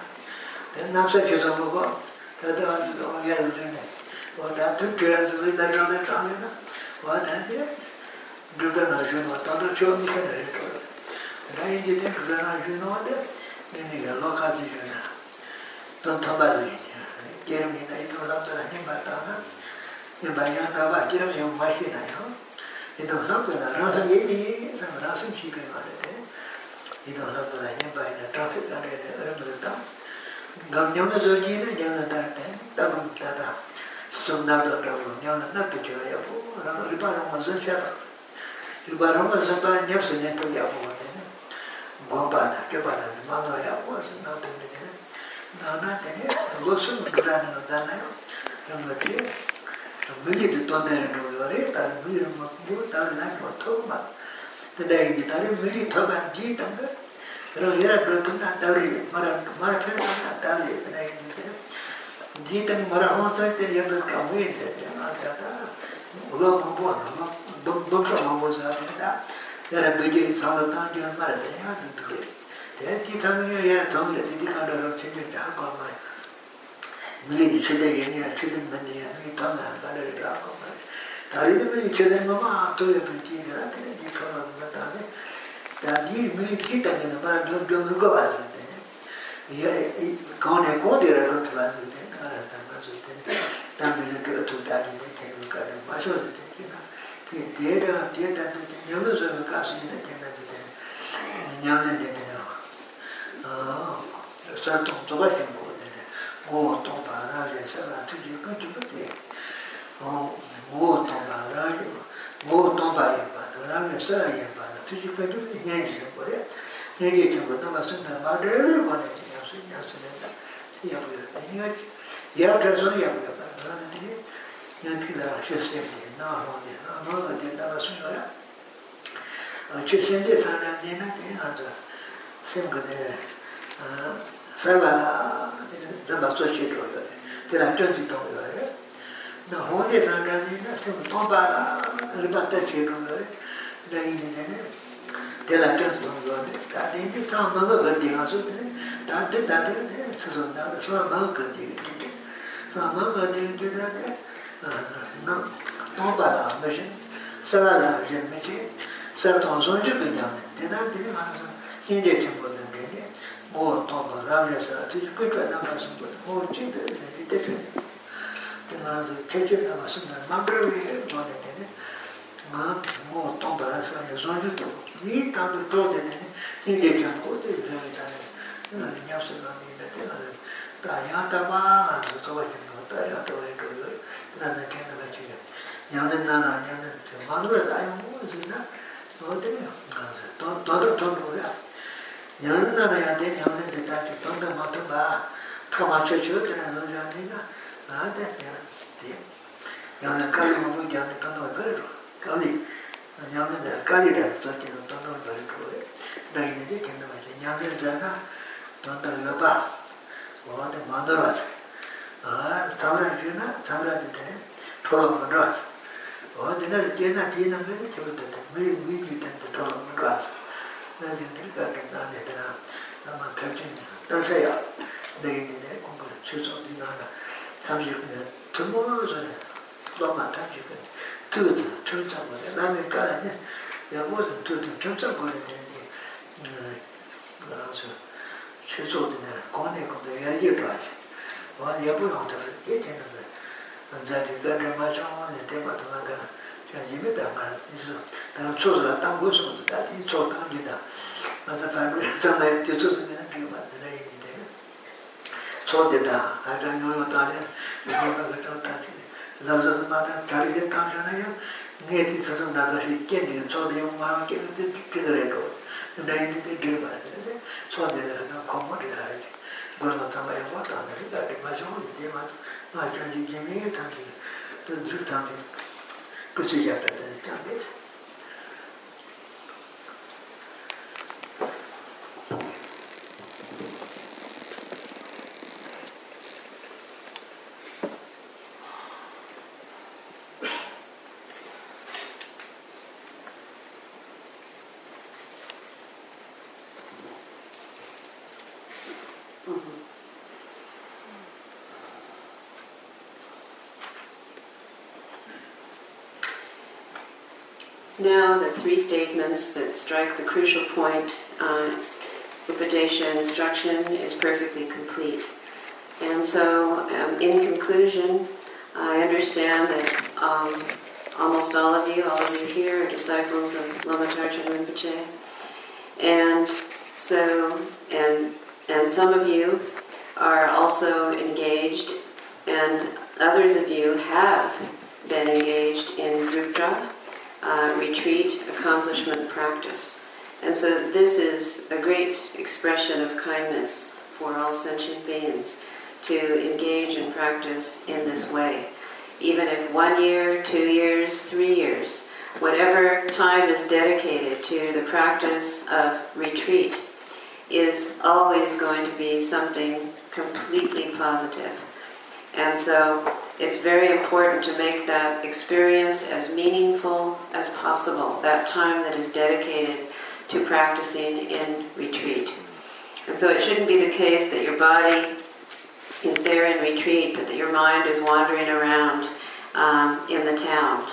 deni nam sa ki zang ma ko ta ta wa zi da wa ya zi zi ni wātā tu kīrān sūsī dārī rādā chāni na wātā tī dhūtā nā shūnā tātā chō mīkā nā rī tō rā yī jī tī dhūtā nā shūnā wātā nī nī kā lō kā sī shūnā tō tō bā sī kīrān mī nā yī tō sā tō nā nī bā tā na nī bā yā tā bā kīrān sī mā shī nā yō yī tō sā tō nā rā sā yī rī sā rā sā chī pī mā rī tē yī tō sā tō nā nī bā yī nā tā sī nā rī tē rā bā tā gāng nyam nā sō jī nā yā nā tā rī tē tā bā tā tā sondando la reunión, andate yo ya non riparo ma se c'era. Riparò ma se pa ne se ne to ya po. Buon padre, che padre, ma no ya po, se no te ne. Na na te ne, lo so grano non dana yo. Non lo che. Non mi dite to ne no yo re, ta mi ro ma bu ta la ko to ma. Te dai di tare mi ri to ma ji ta. Pero era pronto na ta ri, mara mara pe na ta ri, te. di tani mara hong sai tani yada kamu yi tani yana tata ula kumbu anama doksa mambu saa tata yara bhajiri tsala tangi yana mara tani yana tukuri tani ti tangi yana yara tangi yana titi kanda rab chenye jaha kwa mara mili di chile yeni yana chile mani yana yi tangi yana kanda rab jaha kwa mara tari di mili chile mama ato ya bhaji yana tani di kanda rab tangi tani mili ti tangi yana mara dhom dhom ruka vazi tani yara kone kondi yana rab tangi 담비는 그 어떻다니 되는 거를 마셔도 되기나 그 대라 대다 녀면서 가서 있는 게 나도 돼 녀면 되는 어 살통 저거 좀 ngō tōngpa rā rē sā rā tū jī kā tū pati ngō tōngpa rā rē ngō tōngpa yé pa rā rē sā rā yé pa rā tū jī kā tū pati nyē jī sā kō rē nyē jī kī kō tā mā sūntā mā rē rē kō rē jī yā sū yā sū rē tā yā pū yā tā yā jī yā kā sō yā kāsō yā kā pā rā nā tī yā tī lā shē sēn tī nā hō tī nā mā rā tī nā rā sū yā rā chē sēn tī sā rā tī nā tī nā rā sēn kā tī sā rā dā mā sō shē kio yō tī rā chō tī tōng yō rā nā hō tī sā rā tī nā sēn tōng bā rā rī bā tā shē kio yō rā yī tī tī tī rā chō tī tōng yō rā tā tī tī tā mā rā rā tī ngā sū tī tā tī tā tī tī sū sū nā rā sā rā mā rā tī sāma ngā tīn tū tā tē, ngā tōng bā rā mē shē, sā rā rā rē mē shē, sā rā tōng sōng chū pē jā mē, tē tā tē ngā sā hīn jē chīm bō tē mē nē, mō tōng bā rā rē sā rā tē chū pē chua tā mā sōng bō tē, mō chī tē rē rē tē chū nē, tē ngā sā chē chū tā mā sōng tā mā pē rē rē mō nē tē nē, ngā mō tōng bā rā sā rē sōng chū tē bō, yī tā tō chō tē tē nē, hīn jē chīm bō tē rē rē tā nē, ngā rē nyā sō tā mē tē ngā rē tā yā tā mā ngā sō tō wā chī dāyā dāyā dāyā nāna kēnā bā chīyā ñāni nāna ñāni chīyā mānduwa dāyā mūgā sī na nō tēmī ngā sī tōndā tōndā wā ñāni nāna yā tē ñāni tē tā chī tōndā mā tō bā tō mā chō chō tē nā yā nī na ngā tē tē tē ñāni kāli mā mūgā ñāni tōndā wā bārī rō kāli ñāni dā kāli dā sō chī nō tōndā wā bārī rō dā yī nī tē kēnā bā chī ñāni dā na tōndā wā bā wā tē mānduwa sī tāmrā yūna, tāmrā dhītāne, tōla mūndrās. o dhīnā dhīnā dhīnā mēdā kibu dhītā, mī mī dhītā dhī tōla mūndrās. nā dhīnā kā kā nā nē dhīnā, nā mā tāpchīn dhīnā, tāsā yā, nā yī dhīnā, kōngā chū tsō dhīnā nā, tāmchī kūnyā, tūmū rō lō mā tāmchī kūnyā, tū dhī, chū tsā kūnyā, nā mē kā nē, yā wō dhī, tū dhī, chū tsā kūnyā dhīnā, chū tsō dhīnā, kōng nē kōng dhī, yā yī dhī wā yabu yōng tabar, kē kē nā tā dzā tī kā rē mā chōng wā nē tē mā tā mā kā rā chā yīmē tā mā rā yī sō tā rā tsō sō rā tā ngō sō tā tā tī tsō tā rī tā mā tā tā rī tā nā yī tī tsō sō nē rā pī mā tā rā yī tī tē tsō tē tā ā tā yō yō tā rē yō yō kā tā tā tī lā sō sō mā tā tā rī tē kā shā nā yō ngē tī tsō sō nā tā rī kē tī tsō tē yō mā kē tī pī rē kō nā yī tī tē rī mā tē tsō tē rā kā kō mō rī tā rī gorwa tangwa ya kwa tangwa ri dhari ma chungu ni dhima ma kyunji gyemi ya tangwa tu dhru tangwa tu chi ya tangwa tangwa esi the three statements that strike the crucial point uh, Upadesha instruction is perfectly complete. And so, um, in conclusion, I understand that um, almost all of you, all of you here, are disciples of Lama Rinpoche. And so, and, and some of you are also engaged, and others of you have been engaged in group Drupja uh, retreat, accomplishment, practice. And so this is a great expression of kindness for all sentient beings to engage and practice in this way. Even if one year, two years, three years, whatever time is dedicated to the practice of retreat is always going to be something completely positive. And so it's very important to make that experience as meaningful as possible, that time that is dedicated to practicing in retreat. And so it shouldn't be the case that your body is there in retreat, but that your mind is wandering around um, in the town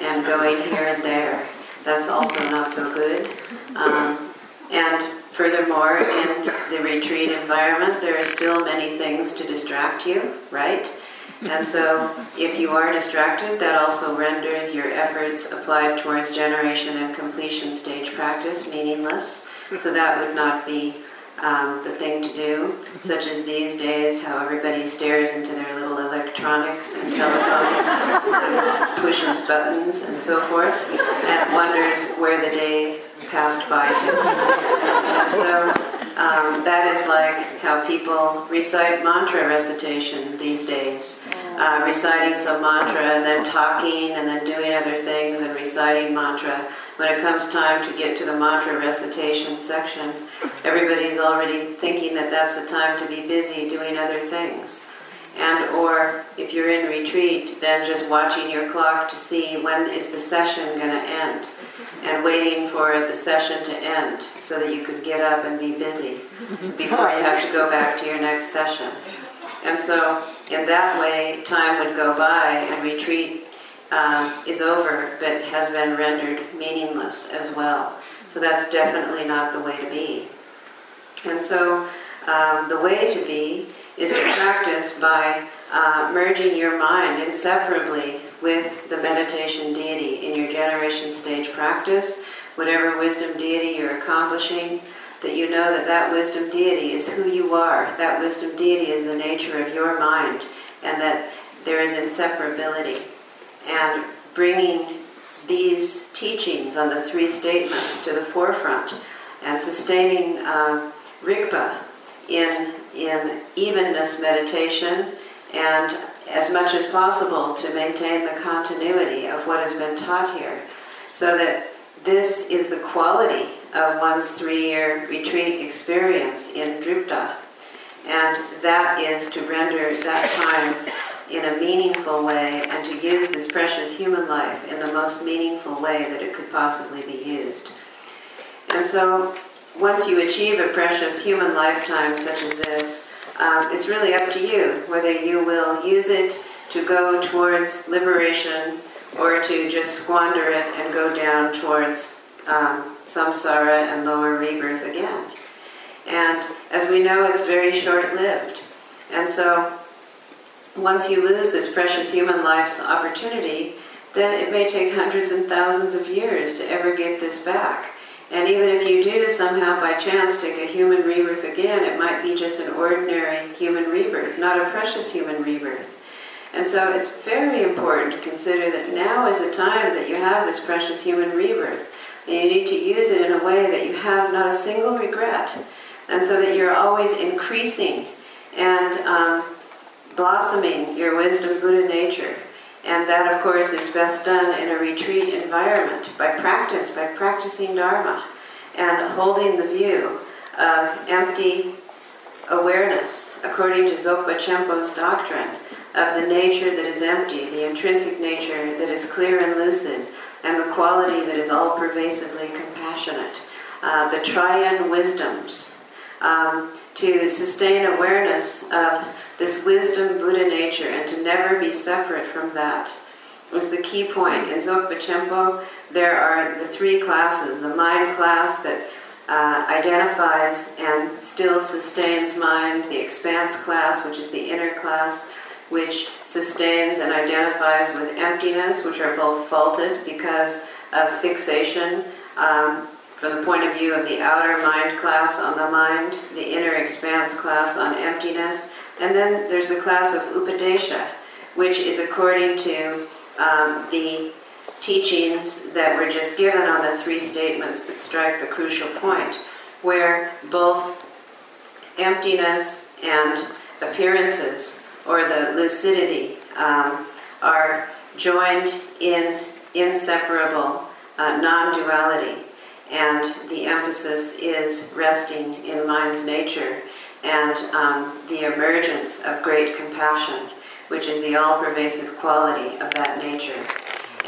and going here and there. That's also not so good. Um, and furthermore, in the retreat environment, there are still many things to distract you, right? And so, if you are distracted, that also renders your efforts applied towards generation and completion stage practice meaningless. So, that would not be um, the thing to do, such as these days, how everybody stares into their little electronics and telephones, and pushes buttons and so forth, and wonders where the day passed by to. So um, that is like how people recite mantra recitation these days. Uh, reciting some mantra and then talking and then doing other things and reciting mantra. When it comes time to get to the mantra recitation section, everybody's already thinking that that's the time to be busy doing other things. And or if you're in retreat, then just watching your clock to see when is the session going to end and waiting for the session to end so that you could get up and be busy before you have to go back to your next session. And so, in that way, time would go by and retreat uh, is over, but has been rendered meaningless as well. So, that's definitely not the way to be. And so, um, the way to be is to practice by uh, merging your mind inseparably with the meditation deity in your generation stage practice, whatever wisdom deity you're accomplishing, that you know that that wisdom deity is who you are. That wisdom deity is the nature of your mind, and that there is inseparability. And bringing these teachings on the three statements to the forefront and sustaining uh, Rigpa in, in evenness meditation and as much as possible to maintain the continuity of what has been taught here so that this is the quality of one's three-year retreat experience in Drupta. And that is to render that time in a meaningful way and to use this precious human life in the most meaningful way that it could possibly be used. And so once you achieve a precious human lifetime such as this, um, it's really up to you whether you will use it to go towards liberation or to just squander it and go down towards um, samsara and lower rebirth again. And as we know, it's very short lived. And so once you lose this precious human life's opportunity, then it may take hundreds and thousands of years to ever get this back. And even if you do somehow by chance take a human rebirth again, it might be just an ordinary human rebirth, not a precious human rebirth. And so it's very important to consider that now is the time that you have this precious human rebirth. And you need to use it in a way that you have not a single regret. And so that you're always increasing and um, blossoming your wisdom Buddha nature. And that, of course, is best done in a retreat environment by practice, by practicing Dharma and holding the view of empty awareness, according to Dzogpa Chenpo's doctrine, of the nature that is empty, the intrinsic nature that is clear and lucid, and the quality that is all pervasively compassionate. Uh, the triune wisdoms. Um, to sustain awareness of this wisdom Buddha nature and to never be separate from that was the key point. In Dzogpa Chenpo, there are the three classes the mind class that uh, identifies and still sustains mind, the expanse class, which is the inner class, which sustains and identifies with emptiness, which are both faulted because of fixation. Um, from the point of view of the outer mind class on the mind, the inner expanse class on emptiness, and then there's the class of Upadesha, which is according to um, the teachings that were just given on the three statements that strike the crucial point, where both emptiness and appearances, or the lucidity, um, are joined in inseparable uh, non duality. And the emphasis is resting in mind's nature and um, the emergence of great compassion, which is the all pervasive quality of that nature.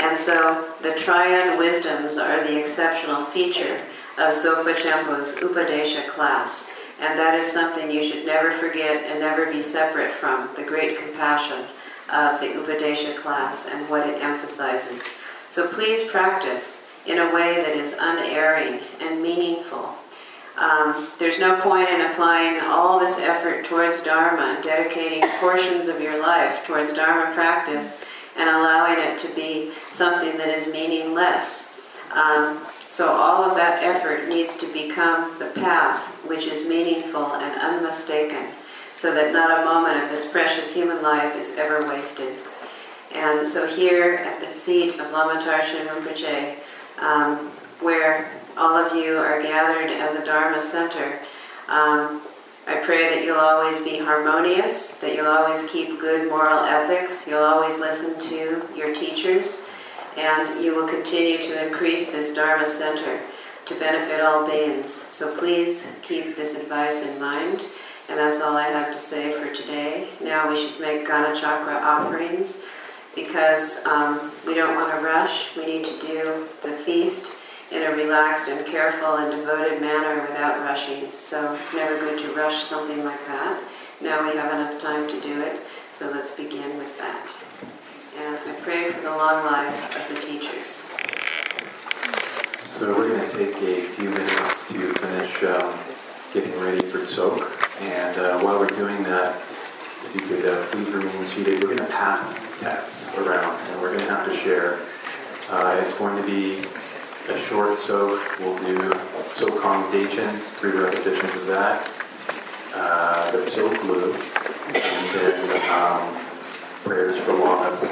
And so the triune wisdoms are the exceptional feature of Dzogpa Chenpo's Upadesha class. And that is something you should never forget and never be separate from the great compassion of the Upadesha class and what it emphasizes. So please practice in a way that is unerring and meaningful. Um, there's no point in applying all this effort towards Dharma dedicating portions of your life towards Dharma practice and allowing it to be something that is meaningless. Um, so all of that effort needs to become the path which is meaningful and unmistaken, so that not a moment of this precious human life is ever wasted. And so here at the seat of Lama Tharchin Rinpoche, um, where all of you are gathered as a Dharma center, um, I pray that you'll always be harmonious, that you'll always keep good moral ethics, you'll always listen to your teachers, and you will continue to increase this Dharma center to benefit all beings. So please keep this advice in mind. And that's all I have to say for today. Now we should make Gana Chakra offerings because um, we don't want to rush. We need to do the feast in a relaxed and careful and devoted manner without rushing. So it's never good to rush something like that. Now we have enough time to do it, so let's begin with that. And I pray for the long life of the teachers. So we're going to take a few minutes to finish um, getting ready for tsok. And uh, while we're doing that, if you could uh, please remain seated, we're going to pass texts around and we're going to have to share. Uh, it's going to be a short tsok. We'll do tsok commendation, three repetitions of that. Uh, the tsok glue, and then um, prayers for lamas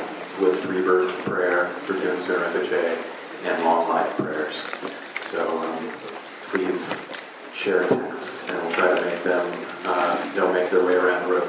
with rebirth prayer for Junsu Rinpoche and long life prayers. So um, please share texts and we'll try to make them, uh, they'll make their way around the room.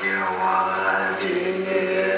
You want to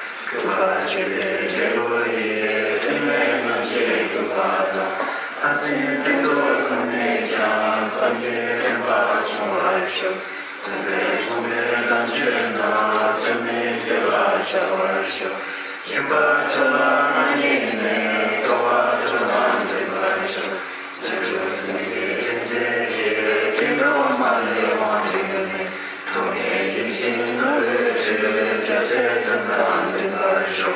Just しょう。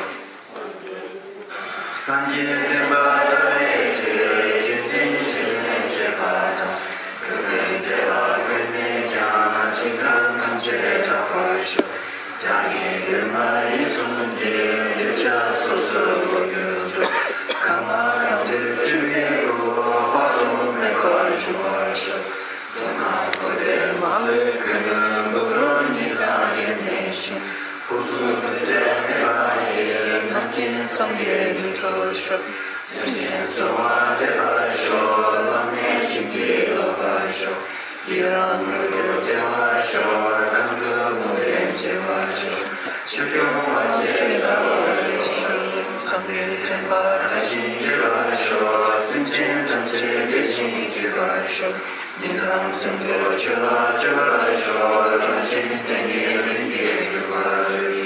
说，世间所爱的白说，那面心的老白说，一让我就叫白说，当着我面叫白说，就叫我白介绍白说，上帝真把他心的白说，世间真切的心的白说，你让生的就白就白说，真心的你的白说。